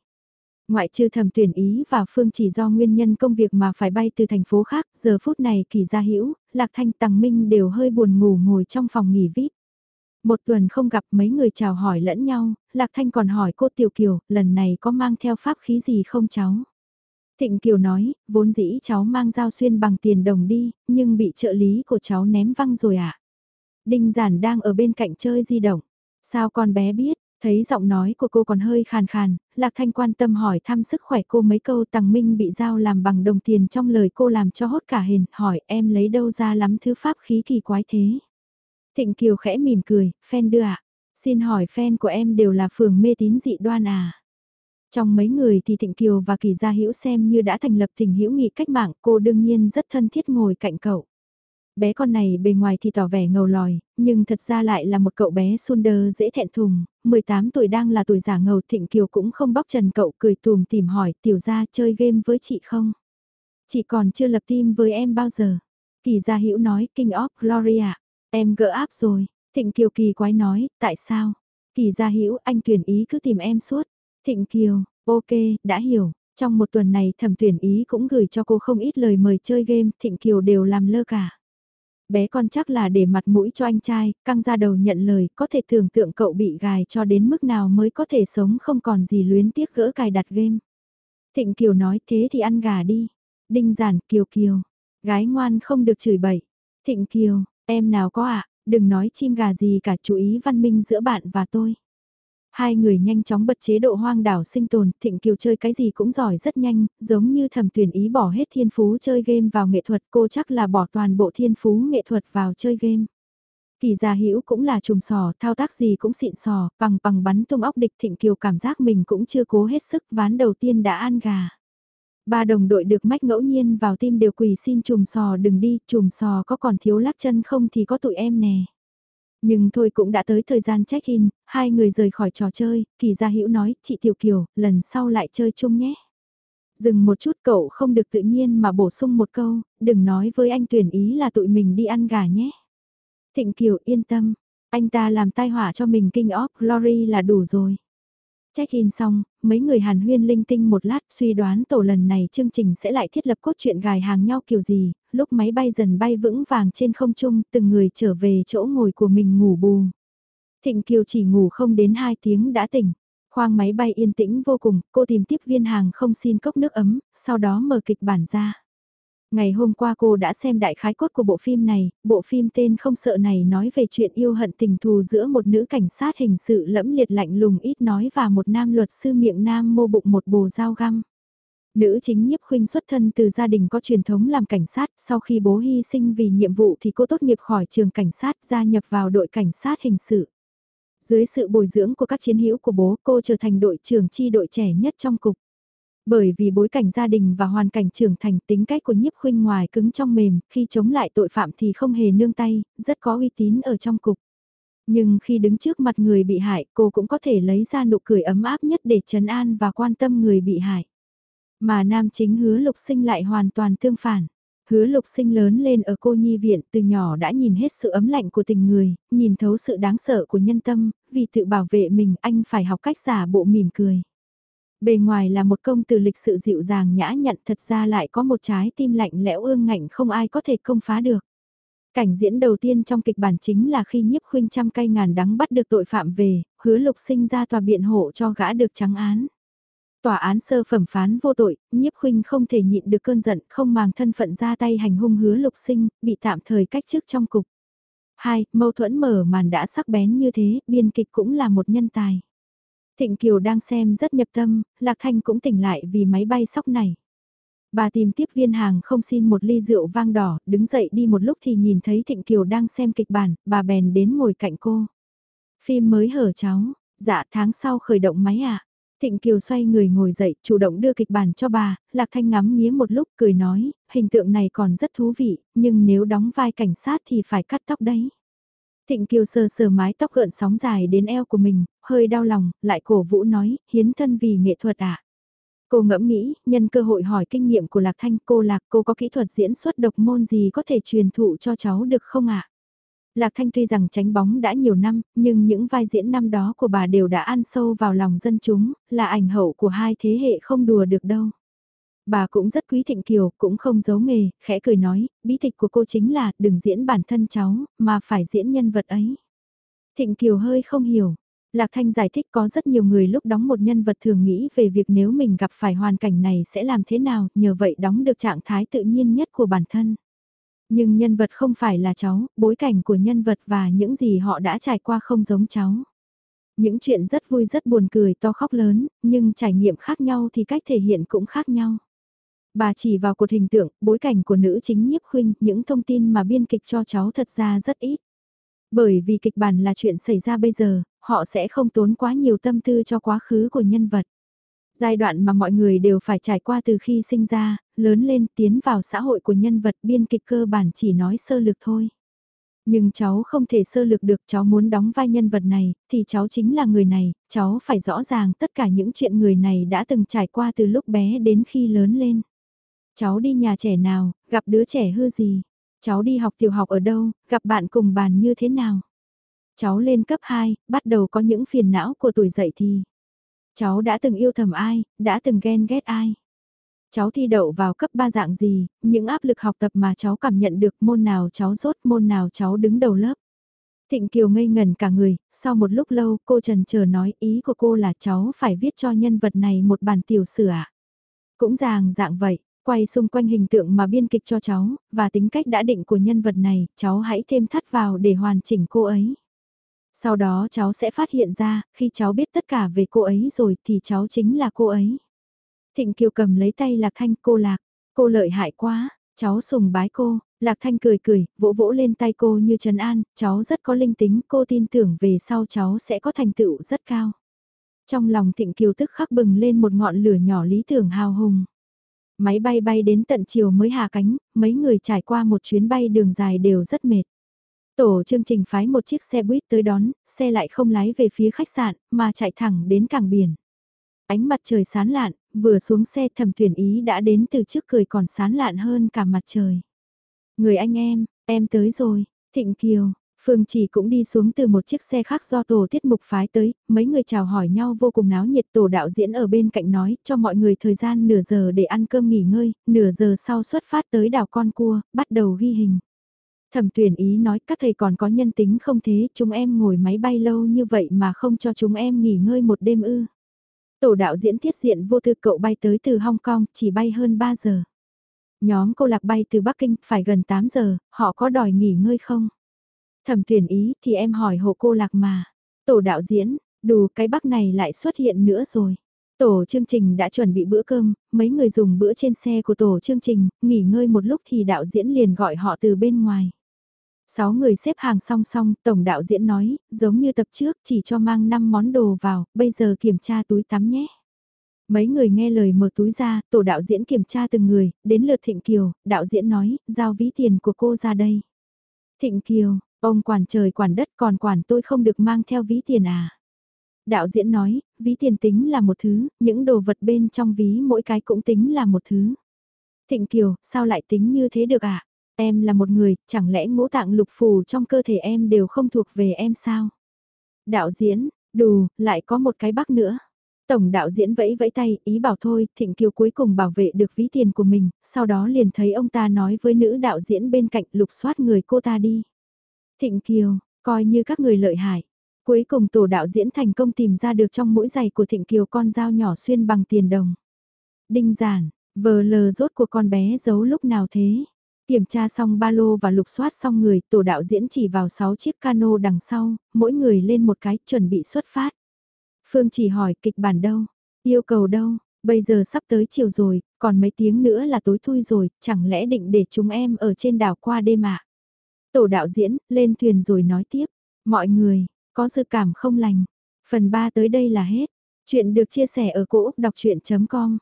Ngoại trừ thẩm tuyển ý và Phương chỉ do nguyên nhân công việc mà phải bay từ thành phố khác, giờ phút này kỳ gia hữu Lạc Thanh Tằng Minh đều hơi buồn ngủ ngồi trong phòng nghỉ VIP. Một tuần không gặp mấy người chào hỏi lẫn nhau, Lạc Thanh còn hỏi cô Tiểu Kiều, lần này có mang theo pháp khí gì không cháu? Thịnh Kiều nói, vốn dĩ cháu mang dao xuyên bằng tiền đồng đi, nhưng bị trợ lý của cháu ném văng rồi ạ. À? Đinh Giản đang ở bên cạnh chơi di động. Sao con bé biết, thấy giọng nói của cô còn hơi khàn khàn, Lạc Thanh quan tâm hỏi thăm sức khỏe cô mấy câu Tằng Minh bị dao làm bằng đồng tiền trong lời cô làm cho hốt cả hình, hỏi em lấy đâu ra lắm thứ pháp khí kỳ quái thế. Thịnh Kiều khẽ mỉm cười, fan đưa ạ. Xin hỏi fan của em đều là phường mê tín dị đoan à? Trong mấy người thì Thịnh Kiều và Kỳ Gia Hữu xem như đã thành lập tình hữu nghị cách mạng, cô đương nhiên rất thân thiết ngồi cạnh cậu. Bé con này bề ngoài thì tỏ vẻ ngầu lòi, nhưng thật ra lại là một cậu bé sunder dễ thẹn thùng, 18 tuổi đang là tuổi giả ngầu Thịnh Kiều cũng không bóc trần cậu cười tùm tìm hỏi tiểu gia chơi game với chị không? Chị còn chưa lập team với em bao giờ? Kỳ Gia Hữu nói King of Gloria, em gỡ áp rồi, Thịnh Kiều kỳ quái nói, tại sao? Kỳ Gia Hữu anh tuyển ý cứ tìm em suốt. Thịnh Kiều, ok, đã hiểu. Trong một tuần này thẩm tuyển ý cũng gửi cho cô không ít lời mời chơi game, Thịnh Kiều đều làm lơ cả. Bé con chắc là để mặt mũi cho anh trai, căng ra đầu nhận lời, có thể tưởng tượng cậu bị gài cho đến mức nào mới có thể sống không còn gì luyến tiếc gỡ cài đặt game. Thịnh Kiều nói thế thì ăn gà đi. Đinh giản Kiều Kiều, gái ngoan không được chửi bậy. Thịnh Kiều, em nào có ạ, đừng nói chim gà gì cả chú ý văn minh giữa bạn và tôi. Hai người nhanh chóng bật chế độ hoang đảo sinh tồn, Thịnh Kiều chơi cái gì cũng giỏi rất nhanh, giống như thầm tuyển ý bỏ hết thiên phú chơi game vào nghệ thuật cô chắc là bỏ toàn bộ thiên phú nghệ thuật vào chơi game. Kỳ gia hữu cũng là trùm sò, thao tác gì cũng xịn sò, bằng bằng bắn tung óc địch Thịnh Kiều cảm giác mình cũng chưa cố hết sức, ván đầu tiên đã ăn gà. Ba đồng đội được mách ngẫu nhiên vào tim đều quỳ xin chùm sò đừng đi, chùm sò có còn thiếu lắc chân không thì có tụi em nè. Nhưng thôi cũng đã tới thời gian check-in, hai người rời khỏi trò chơi, kỳ gia hữu nói, chị Tiểu Kiều, lần sau lại chơi chung nhé. Dừng một chút cậu không được tự nhiên mà bổ sung một câu, đừng nói với anh tuyển ý là tụi mình đi ăn gà nhé. Thịnh Kiều yên tâm, anh ta làm tai họa cho mình King of Glory là đủ rồi. Check-in xong, mấy người hàn huyên linh tinh một lát suy đoán tổ lần này chương trình sẽ lại thiết lập cốt truyện gài hàng nhau kiểu gì, lúc máy bay dần bay vững vàng trên không trung từng người trở về chỗ ngồi của mình ngủ bù. Thịnh Kiều chỉ ngủ không đến 2 tiếng đã tỉnh. Khoang máy bay yên tĩnh vô cùng, cô tìm tiếp viên hàng không xin cốc nước ấm, sau đó mở kịch bản ra. Ngày hôm qua cô đã xem đại khái cốt của bộ phim này, bộ phim tên không sợ này nói về chuyện yêu hận tình thù giữa một nữ cảnh sát hình sự lẫm liệt lạnh lùng ít nói và một nam luật sư miệng nam mô bụng một bồ dao găm. Nữ chính nhiếp khuynh xuất thân từ gia đình có truyền thống làm cảnh sát, sau khi bố hy sinh vì nhiệm vụ thì cô tốt nghiệp khỏi trường cảnh sát gia nhập vào đội cảnh sát hình sự. Dưới sự bồi dưỡng của các chiến hữu của bố cô trở thành đội trưởng chi đội trẻ nhất trong cục. Bởi vì bối cảnh gia đình và hoàn cảnh trưởng thành tính cách của nhiếp khuynh ngoài cứng trong mềm, khi chống lại tội phạm thì không hề nương tay, rất có uy tín ở trong cục. Nhưng khi đứng trước mặt người bị hại cô cũng có thể lấy ra nụ cười ấm áp nhất để trấn an và quan tâm người bị hại. Mà nam chính hứa lục sinh lại hoàn toàn tương phản. Hứa lục sinh lớn lên ở cô nhi viện từ nhỏ đã nhìn hết sự ấm lạnh của tình người, nhìn thấu sự đáng sợ của nhân tâm, vì tự bảo vệ mình anh phải học cách giả bộ mỉm cười. Bề ngoài là một công từ lịch sự dịu dàng nhã nhặn thật ra lại có một trái tim lạnh lẽo ương ngạnh không ai có thể công phá được. Cảnh diễn đầu tiên trong kịch bản chính là khi nhiếp khuynh trăm cây ngàn đắng bắt được tội phạm về, hứa lục sinh ra tòa biện hộ cho gã được trắng án. Tòa án sơ phẩm phán vô tội, nhiếp khuynh không thể nhịn được cơn giận, không màng thân phận ra tay hành hung hứa lục sinh, bị tạm thời cách chức trong cục. 2. Mâu thuẫn mở màn đã sắc bén như thế, biên kịch cũng là một nhân tài. Thịnh Kiều đang xem rất nhập tâm, Lạc Thanh cũng tỉnh lại vì máy bay sóc này. Bà tìm tiếp viên hàng không xin một ly rượu vang đỏ, đứng dậy đi một lúc thì nhìn thấy Thịnh Kiều đang xem kịch bản, bà bèn đến ngồi cạnh cô. Phim mới hở cháu, dạ tháng sau khởi động máy à. Thịnh Kiều xoay người ngồi dậy, chủ động đưa kịch bản cho bà, Lạc Thanh ngắm nghía một lúc cười nói, hình tượng này còn rất thú vị, nhưng nếu đóng vai cảnh sát thì phải cắt tóc đấy. Thịnh Kiều sờ sờ mái tóc gợn sóng dài đến eo của mình, hơi đau lòng, lại cổ vũ nói, hiến thân vì nghệ thuật ạ. À? Cô ngẫm nghĩ, nhân cơ hội hỏi kinh nghiệm của Lạc Thanh cô Lạc cô có kỹ thuật diễn xuất độc môn gì có thể truyền thụ cho cháu được không ạ? Lạc Thanh tuy rằng tránh bóng đã nhiều năm, nhưng những vai diễn năm đó của bà đều đã ăn sâu vào lòng dân chúng, là ảnh hậu của hai thế hệ không đùa được đâu. Bà cũng rất quý Thịnh Kiều, cũng không giấu nghề, khẽ cười nói, bí tịch của cô chính là đừng diễn bản thân cháu, mà phải diễn nhân vật ấy. Thịnh Kiều hơi không hiểu. Lạc Thanh giải thích có rất nhiều người lúc đóng một nhân vật thường nghĩ về việc nếu mình gặp phải hoàn cảnh này sẽ làm thế nào, nhờ vậy đóng được trạng thái tự nhiên nhất của bản thân. Nhưng nhân vật không phải là cháu, bối cảnh của nhân vật và những gì họ đã trải qua không giống cháu. Những chuyện rất vui rất buồn cười to khóc lớn, nhưng trải nghiệm khác nhau thì cách thể hiện cũng khác nhau. Bà chỉ vào cột hình tượng, bối cảnh của nữ chính nhiếp khuynh, những thông tin mà biên kịch cho cháu thật ra rất ít. Bởi vì kịch bản là chuyện xảy ra bây giờ, họ sẽ không tốn quá nhiều tâm tư cho quá khứ của nhân vật. Giai đoạn mà mọi người đều phải trải qua từ khi sinh ra, lớn lên tiến vào xã hội của nhân vật biên kịch cơ bản chỉ nói sơ lược thôi. Nhưng cháu không thể sơ lược được cháu muốn đóng vai nhân vật này, thì cháu chính là người này, cháu phải rõ ràng tất cả những chuyện người này đã từng trải qua từ lúc bé đến khi lớn lên. Cháu đi nhà trẻ nào, gặp đứa trẻ hư gì? Cháu đi học tiểu học ở đâu, gặp bạn cùng bàn như thế nào? Cháu lên cấp 2, bắt đầu có những phiền não của tuổi dậy thì. Cháu đã từng yêu thầm ai, đã từng ghen ghét ai? Cháu thi đậu vào cấp 3 dạng gì, những áp lực học tập mà cháu cảm nhận được môn nào cháu rốt môn nào cháu đứng đầu lớp. Thịnh Kiều ngây ngần cả người, sau một lúc lâu cô trần chờ nói ý của cô là cháu phải viết cho nhân vật này một bản tiểu sử ạ. Cũng ràng dạng vậy, quay xung quanh hình tượng mà biên kịch cho cháu, và tính cách đã định của nhân vật này, cháu hãy thêm thắt vào để hoàn chỉnh cô ấy. Sau đó cháu sẽ phát hiện ra, khi cháu biết tất cả về cô ấy rồi thì cháu chính là cô ấy. Thịnh Kiều cầm lấy tay Lạc Thanh cô Lạc, cô lợi hại quá, cháu sùng bái cô, Lạc Thanh cười cười, vỗ vỗ lên tay cô như trấn an, cháu rất có linh tính, cô tin tưởng về sau cháu sẽ có thành tựu rất cao. Trong lòng Thịnh Kiều tức khắc bừng lên một ngọn lửa nhỏ lý tưởng hào hùng. Máy bay bay đến tận chiều mới hạ cánh, mấy người trải qua một chuyến bay đường dài đều rất mệt. Tổ chương trình phái một chiếc xe buýt tới đón, xe lại không lái về phía khách sạn, mà chạy thẳng đến cảng biển. Ánh mặt trời sán lạn, vừa xuống xe thẩm tuyển ý đã đến từ trước cười còn sán lạn hơn cả mặt trời. Người anh em, em tới rồi, Thịnh Kiều, Phương Chỉ cũng đi xuống từ một chiếc xe khác do tổ tiết mục phái tới, mấy người chào hỏi nhau vô cùng náo nhiệt tổ đạo diễn ở bên cạnh nói cho mọi người thời gian nửa giờ để ăn cơm nghỉ ngơi, nửa giờ sau xuất phát tới đảo Con Cua, bắt đầu ghi hình. Thẩm tuyển ý nói các thầy còn có nhân tính không thế, chúng em ngồi máy bay lâu như vậy mà không cho chúng em nghỉ ngơi một đêm ư. Tổ đạo diễn tiết diện vô tư cậu bay tới từ Hong Kong, chỉ bay hơn 3 giờ. Nhóm cô lạc bay từ Bắc Kinh, phải gần 8 giờ, họ có đòi nghỉ ngơi không? Thẩm tuyển ý thì em hỏi hộ cô lạc mà. Tổ đạo diễn, đủ cái bắc này lại xuất hiện nữa rồi. Tổ chương trình đã chuẩn bị bữa cơm, mấy người dùng bữa trên xe của tổ chương trình, nghỉ ngơi một lúc thì đạo diễn liền gọi họ từ bên ngoài. Sáu người xếp hàng song song, tổng đạo diễn nói, giống như tập trước chỉ cho mang 5 món đồ vào, bây giờ kiểm tra túi tắm nhé. Mấy người nghe lời mở túi ra, tổ đạo diễn kiểm tra từng người, đến lượt Thịnh Kiều, đạo diễn nói, giao ví tiền của cô ra đây. Thịnh Kiều, ông quản trời quản đất còn quản tôi không được mang theo ví tiền à. Đạo diễn nói, ví tiền tính là một thứ, những đồ vật bên trong ví mỗi cái cũng tính là một thứ. Thịnh Kiều, sao lại tính như thế được ạ? À? Em là một người, chẳng lẽ ngũ tạng lục phù trong cơ thể em đều không thuộc về em sao? Đạo diễn, đù, lại có một cái bắc nữa. Tổng đạo diễn vẫy vẫy tay, ý bảo thôi, Thịnh Kiều cuối cùng bảo vệ được ví tiền của mình, sau đó liền thấy ông ta nói với nữ đạo diễn bên cạnh lục soát người cô ta đi. Thịnh Kiều, coi như các người lợi hại. Cuối cùng tổ đạo diễn thành công tìm ra được trong mũi giày của Thịnh Kiều con dao nhỏ xuyên bằng tiền đồng. Đinh giản, vờ lờ rốt của con bé giấu lúc nào thế? Kiểm tra xong ba lô và lục soát xong người, tổ đạo diễn chỉ vào 6 chiếc cano đằng sau, mỗi người lên một cái, chuẩn bị xuất phát. Phương chỉ hỏi kịch bản đâu, yêu cầu đâu, bây giờ sắp tới chiều rồi, còn mấy tiếng nữa là tối thui rồi, chẳng lẽ định để chúng em ở trên đảo qua đêm ạ? Tổ đạo diễn, lên thuyền rồi nói tiếp, mọi người, có dự cảm không lành. Phần 3 tới đây là hết. Chuyện được chia sẻ ở cỗ đọc chuyện.com